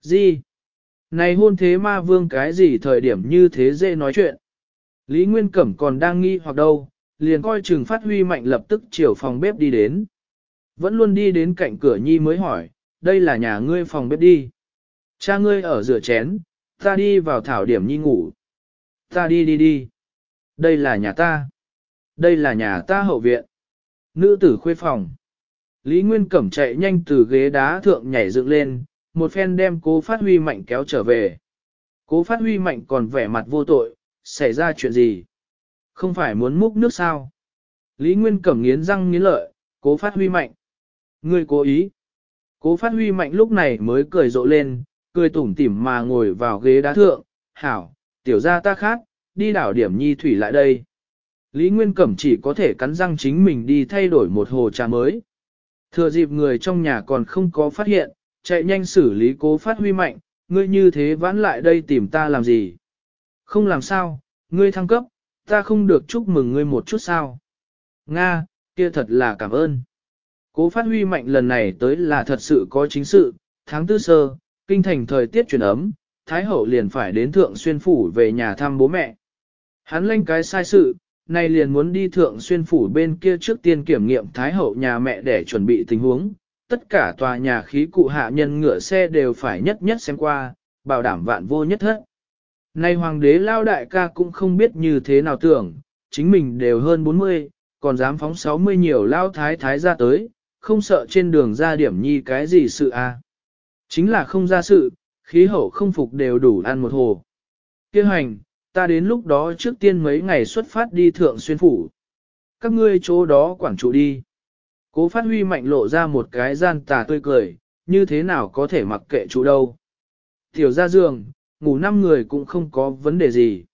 Gì? Này hôn thế ma vương cái gì thời điểm như thế dễ nói chuyện? Lý Nguyên Cẩm còn đang nghi hoặc đâu, liền coi chừng phát huy mạnh lập tức chiều phòng bếp đi đến. Vẫn luôn đi đến cạnh cửa nhi mới hỏi, đây là nhà ngươi phòng bếp đi. Cha ngươi ở rửa chén, ta đi vào thảo điểm nhi ngủ. Ta đi đi đi. Đây là nhà ta. Đây là nhà ta hậu viện. Nữ tử khuê phòng. Lý Nguyên Cẩm chạy nhanh từ ghế đá thượng nhảy dựng lên, một phen đem cố phát huy mạnh kéo trở về. Cố phát huy mạnh còn vẻ mặt vô tội, xảy ra chuyện gì? Không phải muốn múc nước sao? Lý Nguyên Cẩm nghiến răng nghiến lợi, cố phát huy mạnh. Người cố ý. Cố phát huy mạnh lúc này mới cười rộ lên, cười tủm tỉm mà ngồi vào ghế đá thượng, hảo, tiểu ra ta khác, đi đảo điểm nhi thủy lại đây. Lý Nguyên Cẩm chỉ có thể cắn răng chính mình đi thay đổi một hồ trà mới. Thừa dịp người trong nhà còn không có phát hiện, Chạy nhanh xử lý cố phát huy mạnh, ngươi như thế vãn lại đây tìm ta làm gì? Không làm sao, ngươi thăng cấp, ta không được chúc mừng ngươi một chút sao? Nga, kia thật là cảm ơn. Cố phát huy mạnh lần này tới là thật sự có chính sự, tháng tư sơ, kinh thành thời tiết chuyển ấm, Thái Hậu liền phải đến Thượng Xuyên Phủ về nhà thăm bố mẹ. Hắn lên cái sai sự, nay liền muốn đi Thượng Xuyên Phủ bên kia trước tiên kiểm nghiệm Thái Hậu nhà mẹ để chuẩn bị tình huống, tất cả tòa nhà khí cụ hạ nhân ngựa xe đều phải nhất nhất xem qua, bảo đảm vạn vô nhất hết. Nay hoàng đế lao đại ca cũng không biết như thế nào tưởng, chính mình đều hơn 40, còn dám phóng 60 nhiều lao thái thái ra tới, không sợ trên đường ra điểm nhi cái gì sự a à. Chính là không ra sự, khí hậu không phục đều đủ ăn một hồ. Kêu hành, ta đến lúc đó trước tiên mấy ngày xuất phát đi thượng xuyên phủ. Các ngươi chỗ đó quản trụ đi. Cố phát huy mạnh lộ ra một cái gian tà tươi cười, như thế nào có thể mặc kệ chủ đâu. Thiểu ra giường, ngủ 5 người cũng không có vấn đề gì.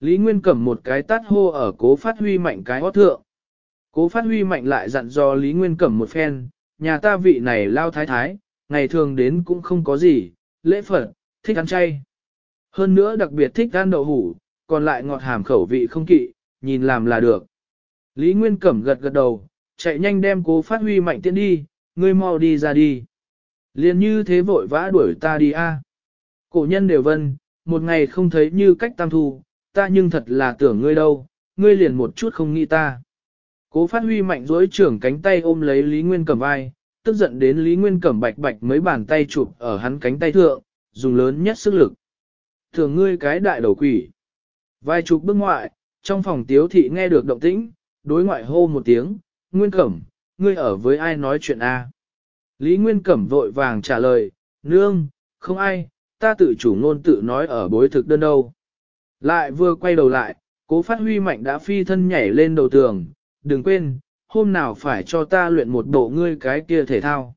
Lý Nguyên cầm một cái tát hô ở cố phát huy mạnh cái hót thượng. Cố phát huy mạnh lại dặn do Lý Nguyên cầm một phen, nhà ta vị này lao thái thái, ngày thường đến cũng không có gì, lễ phật, thích ăn chay. Hơn nữa đặc biệt thích ăn đậu hủ, còn lại ngọt hàm khẩu vị không kỵ, nhìn làm là được. Lý Nguyên Cẩm gật gật đầu, Chạy nhanh đem cố phát huy mạnh tiễn đi, ngươi mau đi ra đi. Liền như thế vội vã đuổi ta đi a à. Cổ nhân đều vân, một ngày không thấy như cách tam thu, ta nhưng thật là tưởng ngươi đâu, ngươi liền một chút không nghĩ ta. Cố phát huy mạnh dối trưởng cánh tay ôm lấy Lý Nguyên cầm vai, tức giận đến Lý Nguyên cầm bạch bạch mấy bàn tay chụp ở hắn cánh tay thượng, dùng lớn nhất sức lực. Thường ngươi cái đại đầu quỷ. vai chụp bước ngoại, trong phòng tiếu thị nghe được động tĩnh, đối ngoại hô một tiếng, Nguyên Cẩm, ngươi ở với ai nói chuyện A? Lý Nguyên Cẩm vội vàng trả lời, nương, không ai, ta tự chủ ngôn tự nói ở bối thực đơn đâu. Lại vừa quay đầu lại, cố phát huy mạnh đã phi thân nhảy lên đầu tường, đừng quên, hôm nào phải cho ta luyện một bộ ngươi cái kia thể thao.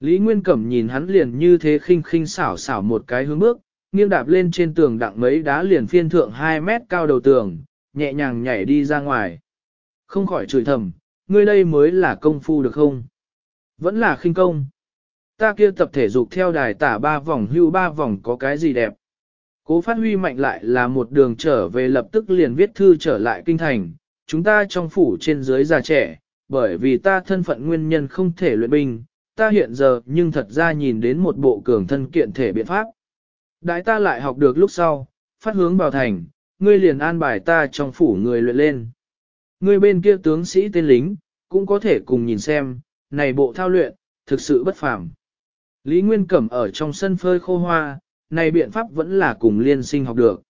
Lý Nguyên Cẩm nhìn hắn liền như thế khinh khinh xảo xảo một cái hướng bước, nghiêng đạp lên trên tường đặng mấy đá liền phiên thượng 2 mét cao đầu tường, nhẹ nhàng nhảy đi ra ngoài. Không khỏi chửi thầm, ngươi đây mới là công phu được không? Vẫn là khinh công. Ta kia tập thể dục theo đài tả ba vòng hưu ba vòng có cái gì đẹp. Cố phát huy mạnh lại là một đường trở về lập tức liền viết thư trở lại kinh thành. Chúng ta trong phủ trên dưới già trẻ, bởi vì ta thân phận nguyên nhân không thể luyện binh, ta hiện giờ nhưng thật ra nhìn đến một bộ cường thân kiện thể biện pháp. Đại ta lại học được lúc sau, phát hướng vào thành, ngươi liền an bài ta trong phủ người luyện lên. Người bên kia tướng sĩ tên lính, cũng có thể cùng nhìn xem, này bộ thao luyện, thực sự bất phàm. Lý Nguyên Cẩm ở trong sân phơi khô hoa, này biện pháp vẫn là cùng liên sinh học được.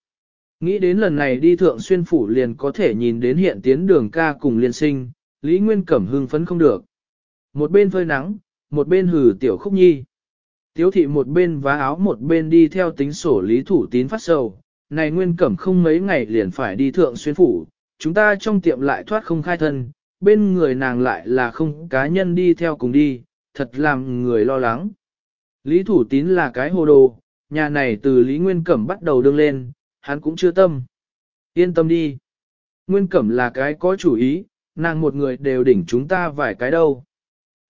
Nghĩ đến lần này đi thượng xuyên phủ liền có thể nhìn đến hiện tiến đường ca cùng liên sinh, Lý Nguyên Cẩm hưng phấn không được. Một bên phơi nắng, một bên hử tiểu khúc nhi. Tiếu thị một bên vá áo một bên đi theo tính sổ lý thủ tín phát sầu, này Nguyên Cẩm không mấy ngày liền phải đi thượng xuyên phủ, chúng ta trong tiệm lại thoát không khai thân, bên người nàng lại là không cá nhân đi theo cùng đi, thật làm người lo lắng. Lý Thủ Tín là cái hồ đồ, nhà này từ Lý Nguyên Cẩm bắt đầu đương lên, hắn cũng chưa tâm. Yên tâm đi. Nguyên Cẩm là cái có chủ ý, nàng một người đều đỉnh chúng ta vài cái đâu.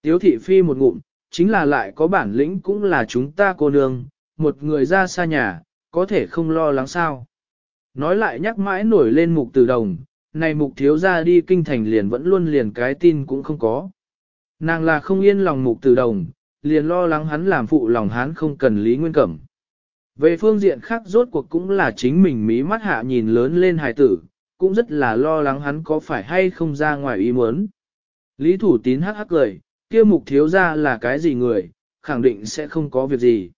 Tiếu thị phi một ngụm, chính là lại có bản lĩnh cũng là chúng ta cô nương, một người ra xa nhà, có thể không lo lắng sao. Nói lại nhắc mãi nổi lên mục từ đồng, này mục thiếu ra đi kinh thành liền vẫn luôn liền cái tin cũng không có. Nàng là không yên lòng mục từ đồng, liền lo lắng hắn làm phụ lòng hắn không cần Lý Nguyên Cẩm. Về phương diện khác rốt cuộc cũng là chính mình mí mắt hạ nhìn lớn lên hài tử, cũng rất là lo lắng hắn có phải hay không ra ngoài ý muốn. Lý thủ tín hắc hắc cười, kia mục thiếu ra là cái gì người, khẳng định sẽ không có việc gì.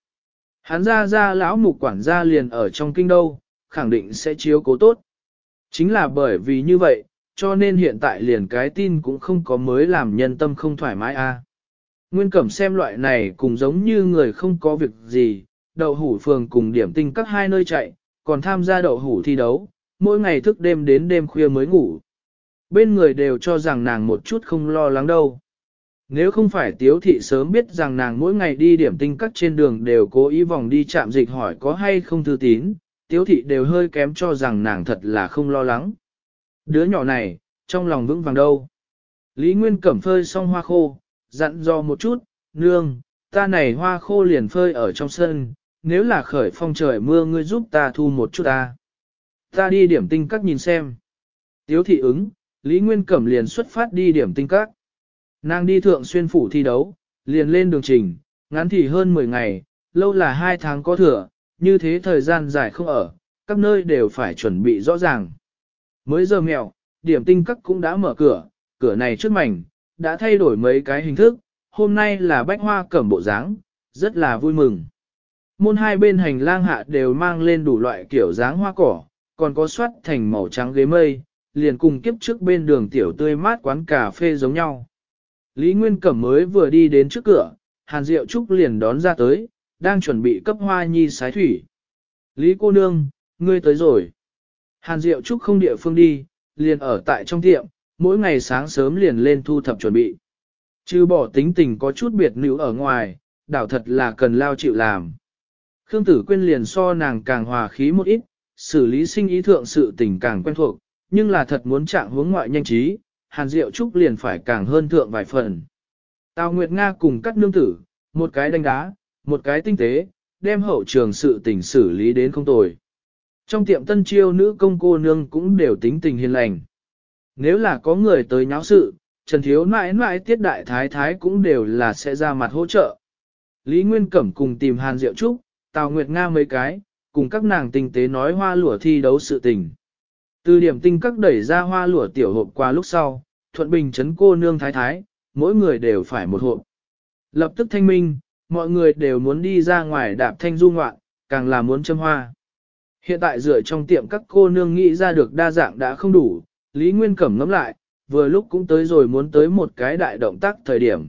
Hắn ra ra lão mục quản gia liền ở trong kinh đâu, khẳng định sẽ chiếu cố tốt. Chính là bởi vì như vậy, cho nên hiện tại liền cái tin cũng không có mới làm nhân tâm không thoải mái a. Nguyên Cẩm xem loại này cũng giống như người không có việc gì, đậu hủ phường cùng điểm tinh các hai nơi chạy, còn tham gia đậu hủ thi đấu, mỗi ngày thức đêm đến đêm khuya mới ngủ. Bên người đều cho rằng nàng một chút không lo lắng đâu. Nếu không phải tiếu thị sớm biết rằng nàng mỗi ngày đi điểm tinh các trên đường đều cố ý vòng đi chạm dịch hỏi có hay không thư tín, tiếu thị đều hơi kém cho rằng nàng thật là không lo lắng. Đứa nhỏ này, trong lòng vững vàng đâu. Lý Nguyên Cẩm phơi xong hoa khô, dặn dò một chút, nương, ta này hoa khô liền phơi ở trong sân, nếu là khởi phong trời mưa ngươi giúp ta thu một chút ta. Ta đi điểm tinh các nhìn xem. Tiếu thị ứng, Lý Nguyên Cẩm liền xuất phát đi điểm tinh các. Nàng đi thượng xuyên phủ thi đấu, liền lên đường trình, ngắn thì hơn 10 ngày, lâu là 2 tháng có thừa, như thế thời gian dài không ở, các nơi đều phải chuẩn bị rõ ràng. Mới giờ mèo, điểm tinh các cũng đã mở cửa, cửa này trước mảnh, đã thay đổi mấy cái hình thức, hôm nay là bách hoa cẩm bộ dáng, rất là vui mừng. Môn hai bên hành lang hạ đều mang lên đủ loại kiểu dáng hoa cỏ, còn có xoát thành màu trắng ghế mây, liền cùng kiếp trước bên đường tiểu tươi mát quán cà phê giống nhau. Lý Nguyên Cẩm mới vừa đi đến trước cửa, Hàn Diệu Trúc liền đón ra tới, đang chuẩn bị cấp hoa nhi sái thủy. Lý cô nương, ngươi tới rồi. Hàn Diệu Trúc không địa phương đi, liền ở tại trong tiệm, mỗi ngày sáng sớm liền lên thu thập chuẩn bị. Chứ bỏ tính tình có chút biệt nữ ở ngoài, đảo thật là cần lao chịu làm. Khương Tử Quyên liền so nàng càng hòa khí một ít, xử lý sinh ý thượng sự tình càng quen thuộc, nhưng là thật muốn trạng hướng ngoại nhanh trí, Hàn Diệu Trúc liền phải càng hơn thượng vài phần. Tào Nguyệt Nga cùng cắt nương tử, một cái đánh đá, một cái tinh tế, đem hậu trường sự tình xử lý đến không tồi. Trong tiệm tân chiêu nữ công cô nương cũng đều tính tình hiền lành. Nếu là có người tới nháo sự, Trần Thiếu mãi mãi tiết đại thái thái cũng đều là sẽ ra mặt hỗ trợ. Lý Nguyên Cẩm cùng tìm Hàn Diệu Trúc, Tào Nguyệt Nga mấy cái, cùng các nàng tinh tế nói hoa lụa thi đấu sự tình. Từ điểm tinh các đẩy ra hoa lụa tiểu hộp qua lúc sau, thuận bình chấn cô nương thái thái, mỗi người đều phải một hộp. Lập tức thanh minh, mọi người đều muốn đi ra ngoài đạp thanh du ngoạn, càng là muốn châm hoa. Hiện tại rửa trong tiệm các cô nương nghĩ ra được đa dạng đã không đủ, Lý Nguyên Cẩm ngắm lại, vừa lúc cũng tới rồi muốn tới một cái đại động tác thời điểm.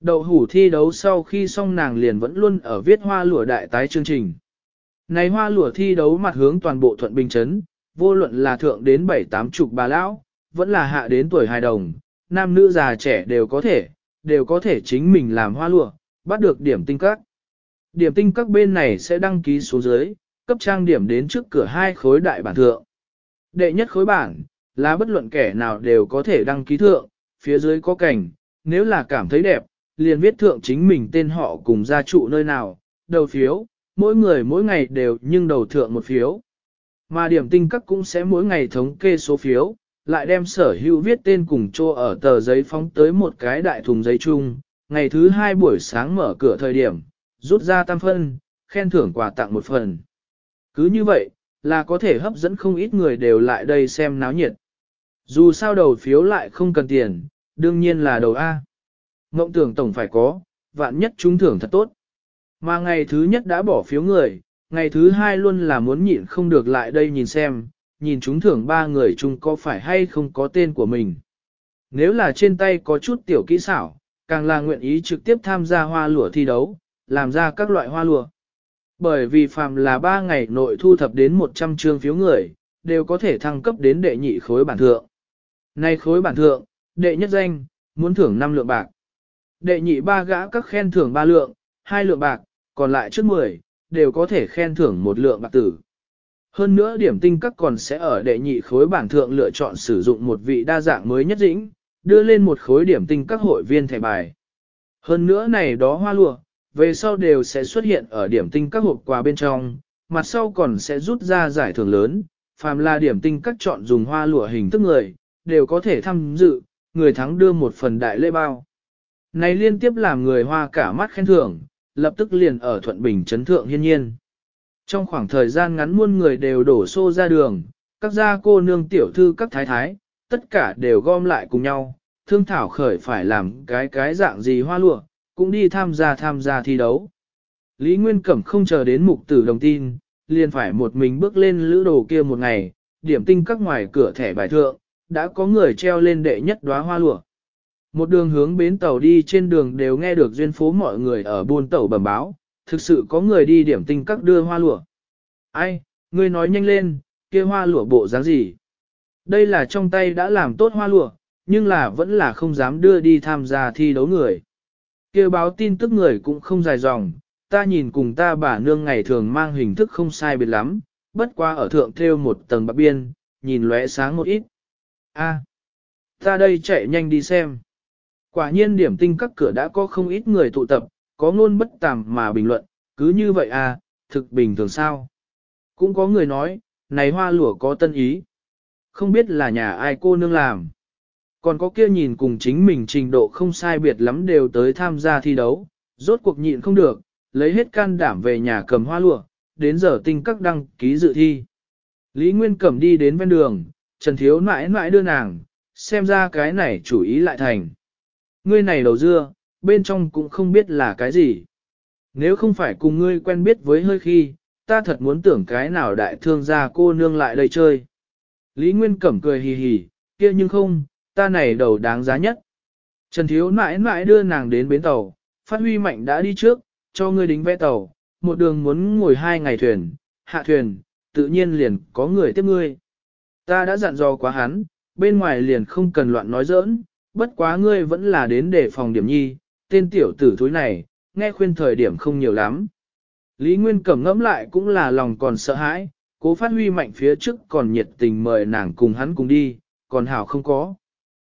Đậu hủ thi đấu sau khi xong nàng liền vẫn luôn ở viết hoa lụa đại tái chương trình. Này hoa lụa thi đấu mặt hướng toàn bộ thuận bình chấn, vô luận là thượng đến bảy tám chục bà lão, vẫn là hạ đến tuổi hài đồng, nam nữ già trẻ đều có thể, đều có thể chính mình làm hoa lụa, bắt được điểm tinh các. Điểm tinh các bên này sẽ đăng ký số dưới, cấp trang điểm đến trước cửa hai khối đại bản thượng. Đệ nhất khối bản, là bất luận kẻ nào đều có thể đăng ký thượng, phía dưới có cảnh, nếu là cảm thấy đẹp, liền viết thượng chính mình tên họ cùng gia trụ nơi nào, đầu phiếu, mỗi người mỗi ngày đều nhưng đầu thượng một phiếu. Mà điểm tinh các cũng sẽ mỗi ngày thống kê số phiếu, lại đem sở hữu viết tên cùng chô ở tờ giấy phóng tới một cái đại thùng giấy chung, ngày thứ hai buổi sáng mở cửa thời điểm, rút ra tam phân, khen thưởng quà tặng một phần. Cứ như vậy, là có thể hấp dẫn không ít người đều lại đây xem náo nhiệt. Dù sao đầu phiếu lại không cần tiền, đương nhiên là đầu A. Ngộng tưởng tổng phải có, vạn nhất trúng thưởng thật tốt. Mà ngày thứ nhất đã bỏ phiếu người, ngày thứ hai luôn là muốn nhịn không được lại đây nhìn xem, nhìn trúng thưởng ba người chung có phải hay không có tên của mình. Nếu là trên tay có chút tiểu kỹ xảo, càng là nguyện ý trực tiếp tham gia hoa lụa thi đấu, làm ra các loại hoa lụa. Bởi vì phàm là 3 ngày nội thu thập đến 100 trương phiếu người, đều có thể thăng cấp đến đệ nhị khối bản thượng. Nay khối bản thượng, đệ nhất danh, muốn thưởng 5 lượng bạc. Đệ nhị ba gã các khen thưởng 3 lượng, 2 lượng bạc, còn lại trước 10, đều có thể khen thưởng 1 lượng bạc tử. Hơn nữa điểm tinh các còn sẽ ở đệ nhị khối bản thượng lựa chọn sử dụng một vị đa dạng mới nhất dĩnh, đưa lên một khối điểm tinh các hội viên thẻ bài. Hơn nữa này đó hoa lụa, về sau đều sẽ xuất hiện ở điểm tinh các hộp quà bên trong, mặt sau còn sẽ rút ra giải thưởng lớn, phàm là điểm tinh các chọn dùng hoa lụa hình thức người, đều có thể tham dự, người thắng đưa một phần đại lễ bao. Này liên tiếp làm người hoa cả mắt khen thưởng, lập tức liền ở Thuận Bình chấn thượng hiên nhiên. Trong khoảng thời gian ngắn muôn người đều đổ xô ra đường, các gia cô nương tiểu thư các thái thái, tất cả đều gom lại cùng nhau, thương thảo khởi phải làm cái cái dạng gì hoa lụa, cũng đi tham gia tham gia thi đấu. Lý Nguyên Cẩm không chờ đến mục tử đồng tin, liền phải một mình bước lên lữ đồ kia một ngày, điểm tinh các ngoài cửa thẻ bài thượng, đã có người treo lên đệ nhất đóa hoa lụa. Một đường hướng bến tàu đi trên đường đều nghe được duyên phố mọi người ở buôn tàu bẩm báo, thực sự có người đi điểm tinh các đưa hoa lụa. Ai, người nói nhanh lên, kia hoa lụa bộ dáng gì? Đây là trong tay đã làm tốt hoa lụa, nhưng là vẫn là không dám đưa đi tham gia thi đấu người. Kêu báo tin tức người cũng không dài dòng, ta nhìn cùng ta bà nương ngày thường mang hình thức không sai biệt lắm, bất qua ở thượng theo một tầng bạc biên, nhìn lóe sáng một ít. A, à, ta đây chạy nhanh đi xem. Quả nhiên điểm tinh các cửa đã có không ít người tụ tập, có ngôn bất tàm mà bình luận, cứ như vậy à, thực bình thường sao. Cũng có người nói, này hoa lụa có tân ý không biết là nhà ai cô nương làm. Còn có kia nhìn cùng chính mình trình độ không sai biệt lắm đều tới tham gia thi đấu, rốt cuộc nhịn không được, lấy hết can đảm về nhà cầm hoa lụa, đến giờ tinh các đăng ký dự thi. Lý Nguyên cầm đi đến ven đường, Trần Thiếu mãi mãi đưa nàng, xem ra cái này chủ ý lại thành. Ngươi này đầu dưa, bên trong cũng không biết là cái gì. Nếu không phải cùng ngươi quen biết với hơi khi, ta thật muốn tưởng cái nào đại thương gia cô nương lại đây chơi. Lý Nguyên Cẩm cười hì hì, kia nhưng không, ta này đầu đáng giá nhất. Trần Thiếu mãi mãi đưa nàng đến bến tàu, phát huy mạnh đã đi trước, cho ngươi đính vẽ tàu, một đường muốn ngồi hai ngày thuyền, hạ thuyền, tự nhiên liền có người tiếp ngươi. Ta đã dặn dò quá hắn, bên ngoài liền không cần loạn nói giỡn, bất quá ngươi vẫn là đến để phòng điểm nhi, tên tiểu tử thúi này, nghe khuyên thời điểm không nhiều lắm. Lý Nguyên Cẩm ngẫm lại cũng là lòng còn sợ hãi, cố phát huy mạnh phía trước còn nhiệt tình mời nàng cùng hắn cùng đi, còn hảo không có.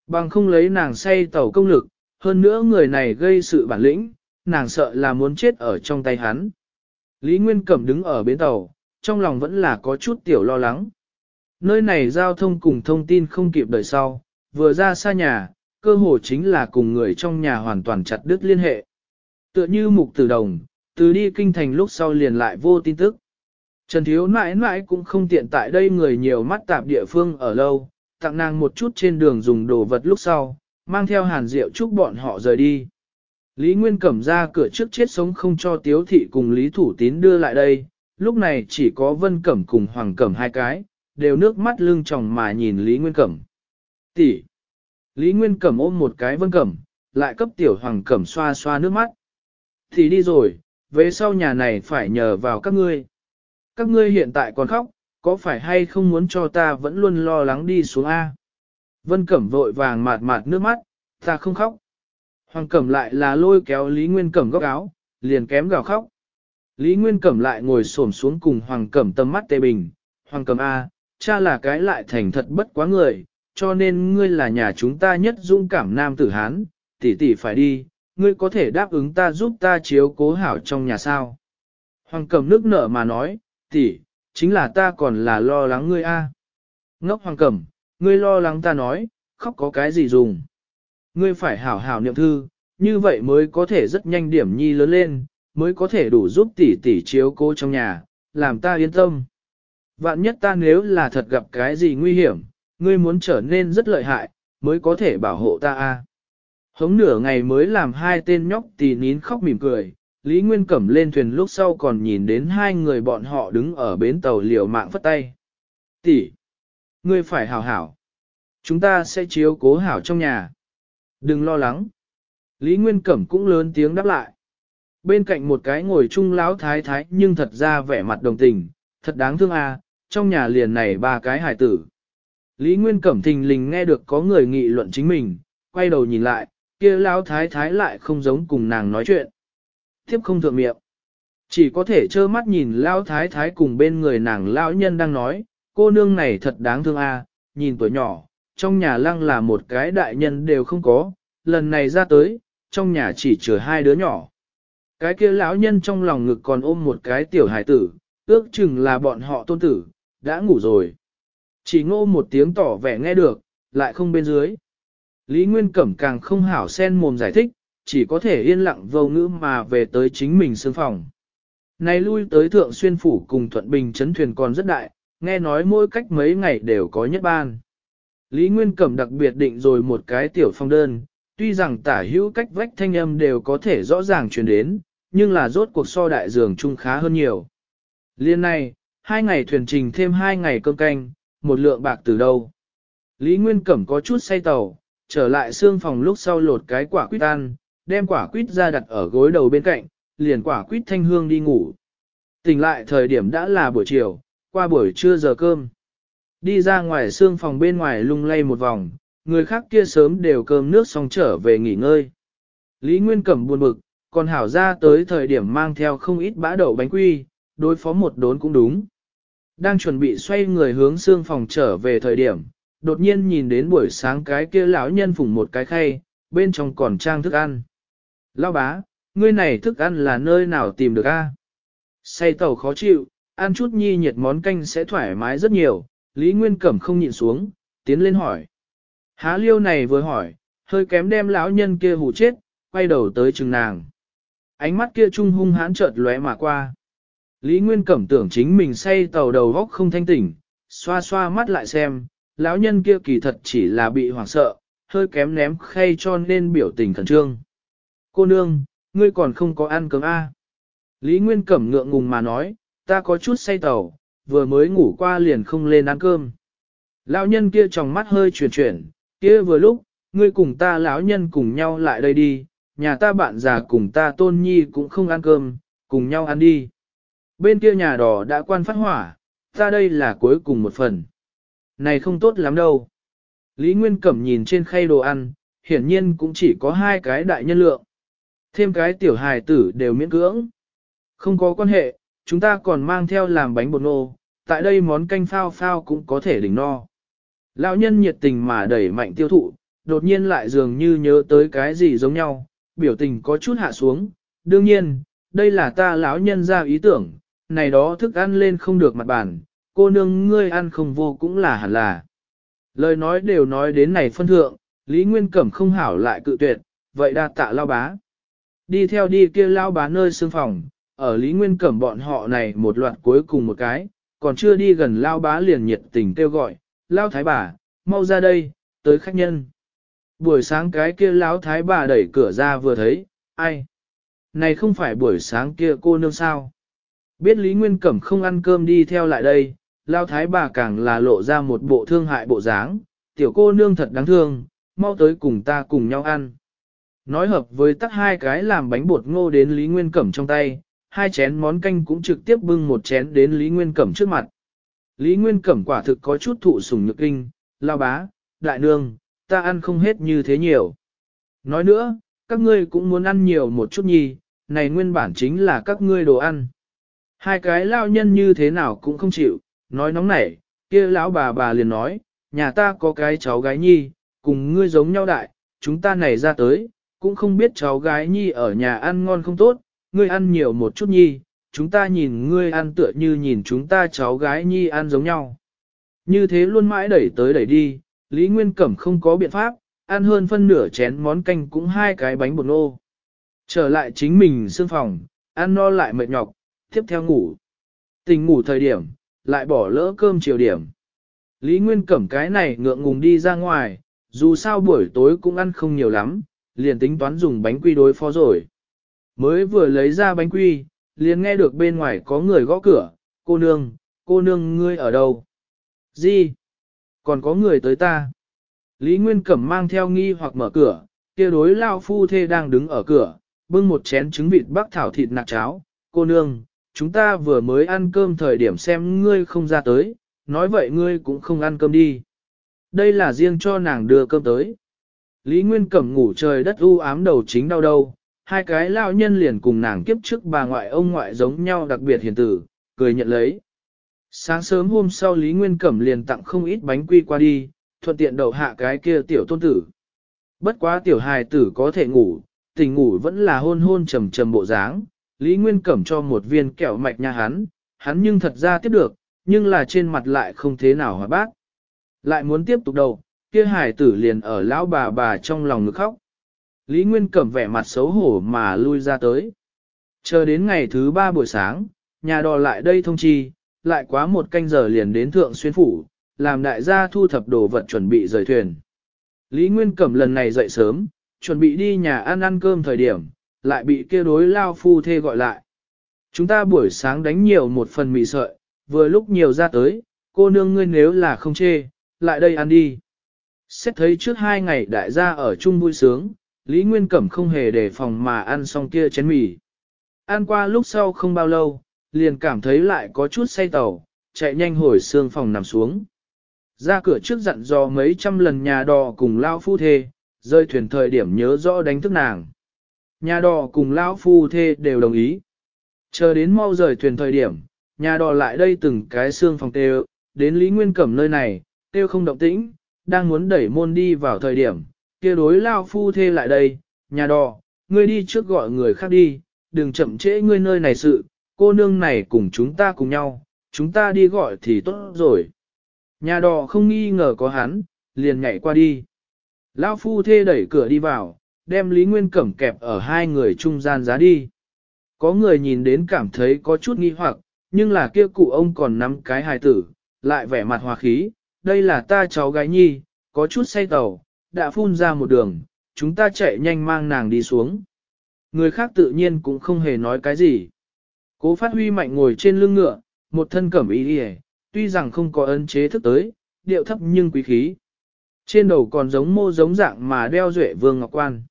Bằng không lấy nàng say tàu công lực, hơn nữa người này gây sự bản lĩnh, nàng sợ là muốn chết ở trong tay hắn. Lý Nguyên Cẩm đứng ở bến tàu, trong lòng vẫn là có chút tiểu lo lắng. Nơi này giao thông cùng thông tin không kịp đời sau, vừa ra xa nhà, cơ hồ chính là cùng người trong nhà hoàn toàn chặt đứt liên hệ. Tựa như mục tử đồng, từ đi kinh thành lúc sau liền lại vô tin tức. Trần Thiếu mãi mãi cũng không tiện tại đây người nhiều mắt tạp địa phương ở lâu, tặng nàng một chút trên đường dùng đồ vật lúc sau, mang theo hàn rượu chúc bọn họ rời đi. Lý Nguyên cẩm ra cửa trước chết sống không cho Tiếu Thị cùng Lý Thủ Tín đưa lại đây, lúc này chỉ có Vân Cẩm cùng Hoàng Cẩm hai cái, đều nước mắt lưng tròng mà nhìn Lý Nguyên Cẩm. Tỷ! Lý Nguyên Cẩm ôm một cái Vân Cẩm, lại cấp tiểu Hoàng Cẩm xoa xoa nước mắt. Thì đi rồi, về sau nhà này phải nhờ vào các ngươi các ngươi hiện tại còn khóc, có phải hay không muốn cho ta vẫn luôn lo lắng đi xuống A? Vân Cẩm vội vàng mạt mạt nước mắt, ta không khóc. Hoàng Cẩm lại là lôi kéo Lý Nguyên Cẩm góc áo, liền kém gào khóc. Lý Nguyên Cẩm lại ngồi xổm xuống cùng Hoàng Cẩm tâm mắt tê bình. Hoàng Cẩm A, cha là cái lại thành thật bất quá người, cho nên ngươi là nhà chúng ta nhất dũng cảm nam tử Hán, tỷ tỷ phải đi, ngươi có thể đáp ứng ta giúp ta chiếu cố hảo trong nhà sao. Hoàng Cẩm nước nở mà nói, tỷ, chính là ta còn là lo lắng ngươi a. Ngốc hoàng cẩm, ngươi lo lắng ta nói, khóc có cái gì dùng. Ngươi phải hảo hảo niệm thư, như vậy mới có thể rất nhanh điểm nhi lớn lên, mới có thể đủ giúp tỷ tỷ chiếu cố trong nhà, làm ta yên tâm. Vạn nhất ta nếu là thật gặp cái gì nguy hiểm, ngươi muốn trở nên rất lợi hại, mới có thể bảo hộ ta a. Hống nửa ngày mới làm hai tên nhóc tì nín khóc mỉm cười, Lý Nguyên Cẩm lên thuyền lúc sau còn nhìn đến hai người bọn họ đứng ở bến tàu liều mạng phất tay. Tỷ, ngươi phải hảo hảo. Chúng ta sẽ chiếu cố hảo trong nhà. Đừng lo lắng. Lý Nguyên Cẩm cũng lớn tiếng đáp lại. Bên cạnh một cái ngồi chung lão thái thái nhưng thật ra vẻ mặt đồng tình, thật đáng thương a, trong nhà liền này ba cái hải tử. Lý Nguyên Cẩm thình lình nghe được có người nghị luận chính mình, quay đầu nhìn lại, kia lão thái thái lại không giống cùng nàng nói chuyện tiếp không thượng miệng. Chỉ có thể trơ mắt nhìn lao thái thái cùng bên người nàng lão nhân đang nói, cô nương này thật đáng thương a, à, nhìn tuổi nhỏ, trong nhà lăng là một cái đại nhân đều không có, lần này ra tới, trong nhà chỉ chừa hai đứa nhỏ. Cái kia lão nhân trong lòng ngực còn ôm một cái tiểu hải tử, ước chừng là bọn họ tôn tử, đã ngủ rồi. Chỉ ngô một tiếng tỏ vẻ nghe được, lại không bên dưới. Lý Nguyên Cẩm càng không hảo sen mồm giải thích, chỉ có thể yên lặng vô ngữ mà về tới chính mình sương phòng. nay lui tới Thượng Xuyên Phủ cùng Thuận Bình chấn thuyền còn rất đại, nghe nói mỗi cách mấy ngày đều có nhất ban. Lý Nguyên Cẩm đặc biệt định rồi một cái tiểu phong đơn, tuy rằng tả hữu cách vách thanh âm đều có thể rõ ràng truyền đến, nhưng là rốt cuộc so đại dường chung khá hơn nhiều. Liên này, hai ngày thuyền trình thêm hai ngày cơm canh, một lượng bạc từ đâu. Lý Nguyên Cẩm có chút say tàu, trở lại xương phòng lúc sau lột cái quả quyết ăn, đem quả quýt ra đặt ở gối đầu bên cạnh, liền quả quýt thanh hương đi ngủ. Tỉnh lại thời điểm đã là buổi chiều, qua buổi trưa giờ cơm. Đi ra ngoài xương phòng bên ngoài lung lay một vòng, người khác kia sớm đều cơm nước xong trở về nghỉ ngơi. Lý Nguyên Cẩm buồn bực, còn hảo ra tới thời điểm mang theo không ít bã đậu bánh quy, đối phó một đốn cũng đúng. Đang chuẩn bị xoay người hướng xương phòng trở về thời điểm, đột nhiên nhìn đến buổi sáng cái kia lão nhân phủng một cái khay, bên trong còn trang thức ăn. Lao bá, ngươi này thức ăn là nơi nào tìm được a? À? Say tàu khó chịu, ăn chút nhi nhiệt món canh sẽ thoải mái rất nhiều, Lý Nguyên Cẩm không nhịn xuống, tiến lên hỏi. Há liêu này vừa hỏi, hơi kém đem lão nhân kia hù chết, quay đầu tới chừng nàng. Ánh mắt kia trung hung hãn chợt lóe mà qua. Lý Nguyên Cẩm tưởng chính mình say tàu đầu góc không thanh tỉnh, xoa xoa mắt lại xem, lão nhân kia kỳ thật chỉ là bị hoảng sợ, hơi kém ném khay cho nên biểu tình khẩn trương. Cô nương, ngươi còn không có ăn cơm a? Lý Nguyên Cẩm ngượng ngùng mà nói, ta có chút say tàu, vừa mới ngủ qua liền không lên ăn cơm. Lão nhân kia trong mắt hơi chuyển chuyển, kia vừa lúc, ngươi cùng ta lão nhân cùng nhau lại đây đi, nhà ta bạn già cùng ta tôn nhi cũng không ăn cơm, cùng nhau ăn đi. Bên kia nhà đỏ đã quan phát hỏa, ta đây là cuối cùng một phần. Này không tốt lắm đâu. Lý Nguyên Cẩm nhìn trên khay đồ ăn, hiển nhiên cũng chỉ có hai cái đại nhân lượng. Thêm cái tiểu hài tử đều miễn cưỡng. Không có quan hệ, chúng ta còn mang theo làm bánh bột ngô, tại đây món canh phao phao cũng có thể đỉnh no. Lão nhân nhiệt tình mà đẩy mạnh tiêu thụ, đột nhiên lại dường như nhớ tới cái gì giống nhau, biểu tình có chút hạ xuống. Đương nhiên, đây là ta lão nhân ra ý tưởng, này đó thức ăn lên không được mặt bàn, cô nương ngươi ăn không vô cũng là hẳn là. Lời nói đều nói đến này phân thượng, Lý Nguyên Cẩm không hảo lại cự tuyệt, vậy đa tạ lao bá. Đi theo đi kia lao bá nơi xương phòng, ở Lý Nguyên Cẩm bọn họ này một loạt cuối cùng một cái, còn chưa đi gần lao bá liền nhiệt tình kêu gọi, lao thái bà, mau ra đây, tới khách nhân. Buổi sáng cái kia lão thái bà đẩy cửa ra vừa thấy, ai? Này không phải buổi sáng kia cô nương sao? Biết Lý Nguyên Cẩm không ăn cơm đi theo lại đây, lao thái bà càng là lộ ra một bộ thương hại bộ dáng, tiểu cô nương thật đáng thương, mau tới cùng ta cùng nhau ăn. Nói hợp với tắt hai cái làm bánh bột ngô đến Lý Nguyên Cẩm trong tay, hai chén món canh cũng trực tiếp bưng một chén đến Lý Nguyên Cẩm trước mặt. Lý Nguyên Cẩm quả thực có chút thụ sủng nhược kinh, lao bá, đại nương, ta ăn không hết như thế nhiều. Nói nữa, các ngươi cũng muốn ăn nhiều một chút nhì, này nguyên bản chính là các ngươi đồ ăn. Hai cái lao nhân như thế nào cũng không chịu, nói nóng nảy, kia lão bà bà liền nói, nhà ta có cái cháu gái nhi, cùng ngươi giống nhau đại, chúng ta này ra tới, cũng không biết cháu gái nhi ở nhà ăn ngon không tốt, ngươi ăn nhiều một chút nhi, chúng ta nhìn ngươi ăn tựa như nhìn chúng ta cháu gái nhi ăn giống nhau. Như thế luôn mãi đẩy tới đẩy đi, Lý Nguyên Cẩm không có biện pháp, ăn hơn phân nửa chén món canh cũng hai cái bánh bột nô. Trở lại chính mình sương phòng, ăn no lại mệt nhọc, tiếp theo ngủ. Tình ngủ thời điểm, lại bỏ lỡ cơm chiều điểm. Lý Nguyên Cẩm cái này ngượng ngùng đi ra ngoài, dù sao buổi tối cũng ăn không nhiều lắm, liền tính toán dùng bánh quy đối phó rồi. Mới vừa lấy ra bánh quy, liền nghe được bên ngoài có người gõ cửa, cô nương, cô nương ngươi ở đâu? Gì? Còn có người tới ta? Lý Nguyên Cẩm mang theo nghi hoặc mở cửa, kia đối lao phu thê đang đứng ở cửa, bưng một chén trứng vịt bắc thảo thịt nạc cháo, cô nương, chúng ta vừa mới ăn cơm thời điểm xem ngươi không ra tới, nói vậy ngươi cũng không ăn cơm đi. Đây là riêng cho nàng đưa cơm tới. Lý Nguyên Cẩm ngủ trời đất u ám đầu chính đau đâu, hai cái lao nhân liền cùng nàng kiếp trước bà ngoại ông ngoại giống nhau đặc biệt hiền tử, cười nhận lấy. Sáng sớm hôm sau Lý Nguyên Cẩm liền tặng không ít bánh quy qua đi, thuận tiện đầu hạ cái kia tiểu tôn tử. Bất quá tiểu hài tử có thể ngủ, tình ngủ vẫn là hôn hôn trầm trầm bộ dáng, Lý Nguyên Cẩm cho một viên kẹo mạch nhà hắn, hắn nhưng thật ra tiếp được, nhưng là trên mặt lại không thế nào hòa bác. Lại muốn tiếp tục đầu, kia hải tử liền ở lão bà bà trong lòng ngực khóc. Lý Nguyên Cẩm vẻ mặt xấu hổ mà lui ra tới. Chờ đến ngày thứ ba buổi sáng, nhà đò lại đây thông chi, lại quá một canh giờ liền đến thượng xuyên phủ, làm đại gia thu thập đồ vật chuẩn bị rời thuyền. Lý Nguyên Cẩm lần này dậy sớm, chuẩn bị đi nhà ăn ăn cơm thời điểm, lại bị kia đối lao phu thê gọi lại. Chúng ta buổi sáng đánh nhiều một phần mì sợi, vừa lúc nhiều ra tới, cô nương ngươi nếu là không chê, lại đây ăn đi. Xét thấy trước hai ngày đại gia ở chung vui sướng, Lý Nguyên Cẩm không hề để phòng mà ăn xong kia chén mì. Ăn qua lúc sau không bao lâu, liền cảm thấy lại có chút say tàu, chạy nhanh hồi xương phòng nằm xuống. Ra cửa trước dặn dò mấy trăm lần nhà đò cùng lao phu thê, rơi thuyền thời điểm nhớ rõ đánh thức nàng. Nhà đò cùng lão phu thê đều đồng ý. Chờ đến mau rời thuyền thời điểm, nhà đò lại đây từng cái xương phòng tê đến Lý Nguyên Cẩm nơi này, tiêu không động tĩnh, đang muốn đẩy môn đi vào thời điểm, kia đối lao phu thê lại đây, nhà đò, ngươi đi trước gọi người khác đi, đừng chậm trễ ngươi nơi này sự, cô nương này cùng chúng ta cùng nhau, chúng ta đi gọi thì tốt rồi. Nhà đò không nghi ngờ có hắn, liền nhảy qua đi. Lao phu thê đẩy cửa đi vào, đem Lý Nguyên Cẩm kẹp ở hai người trung gian giá đi. Có người nhìn đến cảm thấy có chút nghi hoặc, nhưng là kia cụ ông còn nắm cái hài tử, lại vẻ mặt hòa khí, đây là ta cháu gái nhi, có chút say tàu, đã phun ra một đường, chúng ta chạy nhanh mang nàng đi xuống. Người khác tự nhiên cũng không hề nói cái gì. Cố phát huy mạnh ngồi trên lưng ngựa, một thân cẩm ý đi tuy rằng không có ấn chế thức tới, điệu thấp nhưng quý khí. Trên đầu còn giống mô giống dạng mà đeo duệ vương ngọc quan.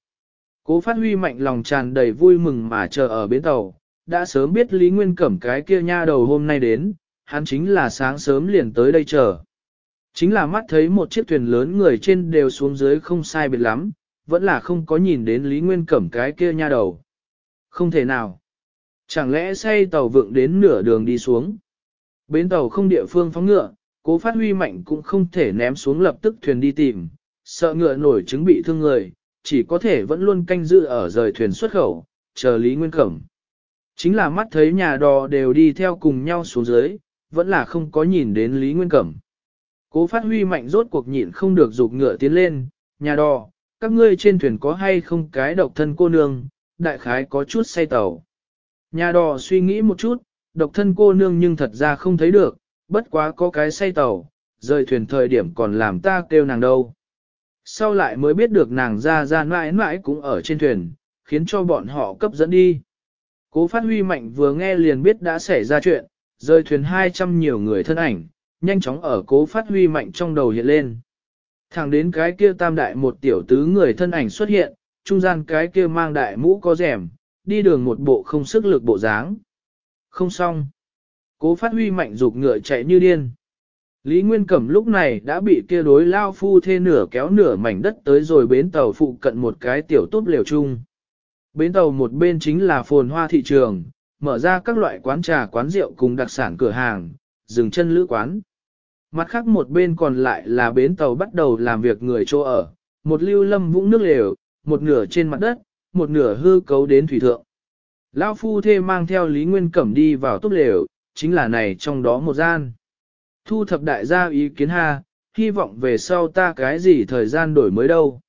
Cố phát huy mạnh lòng tràn đầy vui mừng mà chờ ở bến tàu, đã sớm biết Lý Nguyên Cẩm cái kia nha đầu hôm nay đến, hắn chính là sáng sớm liền tới đây chờ. Chính là mắt thấy một chiếc thuyền lớn người trên đều xuống dưới không sai biệt lắm, vẫn là không có nhìn đến Lý Nguyên Cẩm cái kia nha đầu. Không thể nào. Chẳng lẽ say tàu vượng đến nửa đường đi xuống. Bến tàu không địa phương phóng ngựa, cố phát huy mạnh cũng không thể ném xuống lập tức thuyền đi tìm, sợ ngựa nổi chứng bị thương người, chỉ có thể vẫn luôn canh giữ ở rời thuyền xuất khẩu, chờ Lý Nguyên Cẩm. Chính là mắt thấy nhà đò đều đi theo cùng nhau xuống dưới, vẫn là không có nhìn đến Lý Nguyên Cẩm. Cố phát huy mạnh rốt cuộc nhịn không được rụt ngựa tiến lên, nhà đò, các ngươi trên thuyền có hay không cái độc thân cô nương, đại khái có chút say tàu. Nhà đò suy nghĩ một chút, độc thân cô nương nhưng thật ra không thấy được, bất quá có cái say tàu, rời thuyền thời điểm còn làm ta kêu nàng đâu. Sau lại mới biết được nàng ra ra mãi mãi cũng ở trên thuyền, khiến cho bọn họ cấp dẫn đi. Cố phát huy mạnh vừa nghe liền biết đã xảy ra chuyện, rời thuyền 200 nhiều người thân ảnh, nhanh chóng ở cố phát huy mạnh trong đầu hiện lên. Thẳng đến cái kia tam đại một tiểu tứ người thân ảnh xuất hiện, trung gian cái kia mang đại mũ có rẻm, đi đường một bộ không sức lực bộ dáng. Không xong. Cố phát huy mạnh dục ngựa chạy như điên. Lý Nguyên Cẩm lúc này đã bị kia đối lao phu thê nửa kéo nửa mảnh đất tới rồi bến tàu phụ cận một cái tiểu túp liều chung. Bến tàu một bên chính là phồn hoa thị trường, mở ra các loại quán trà quán rượu cùng đặc sản cửa hàng, dừng chân lữ quán. Mặt khác một bên còn lại là bến tàu bắt đầu làm việc người chỗ ở, một lưu lâm vũng nước lều, một nửa trên mặt đất, một nửa hư cấu đến thủy thượng. Lão phu thê mang theo Lý Nguyên Cẩm đi vào túp lều, chính là này trong đó một gian. Thu thập đại gia ý kiến ha, hy vọng về sau ta cái gì thời gian đổi mới đâu.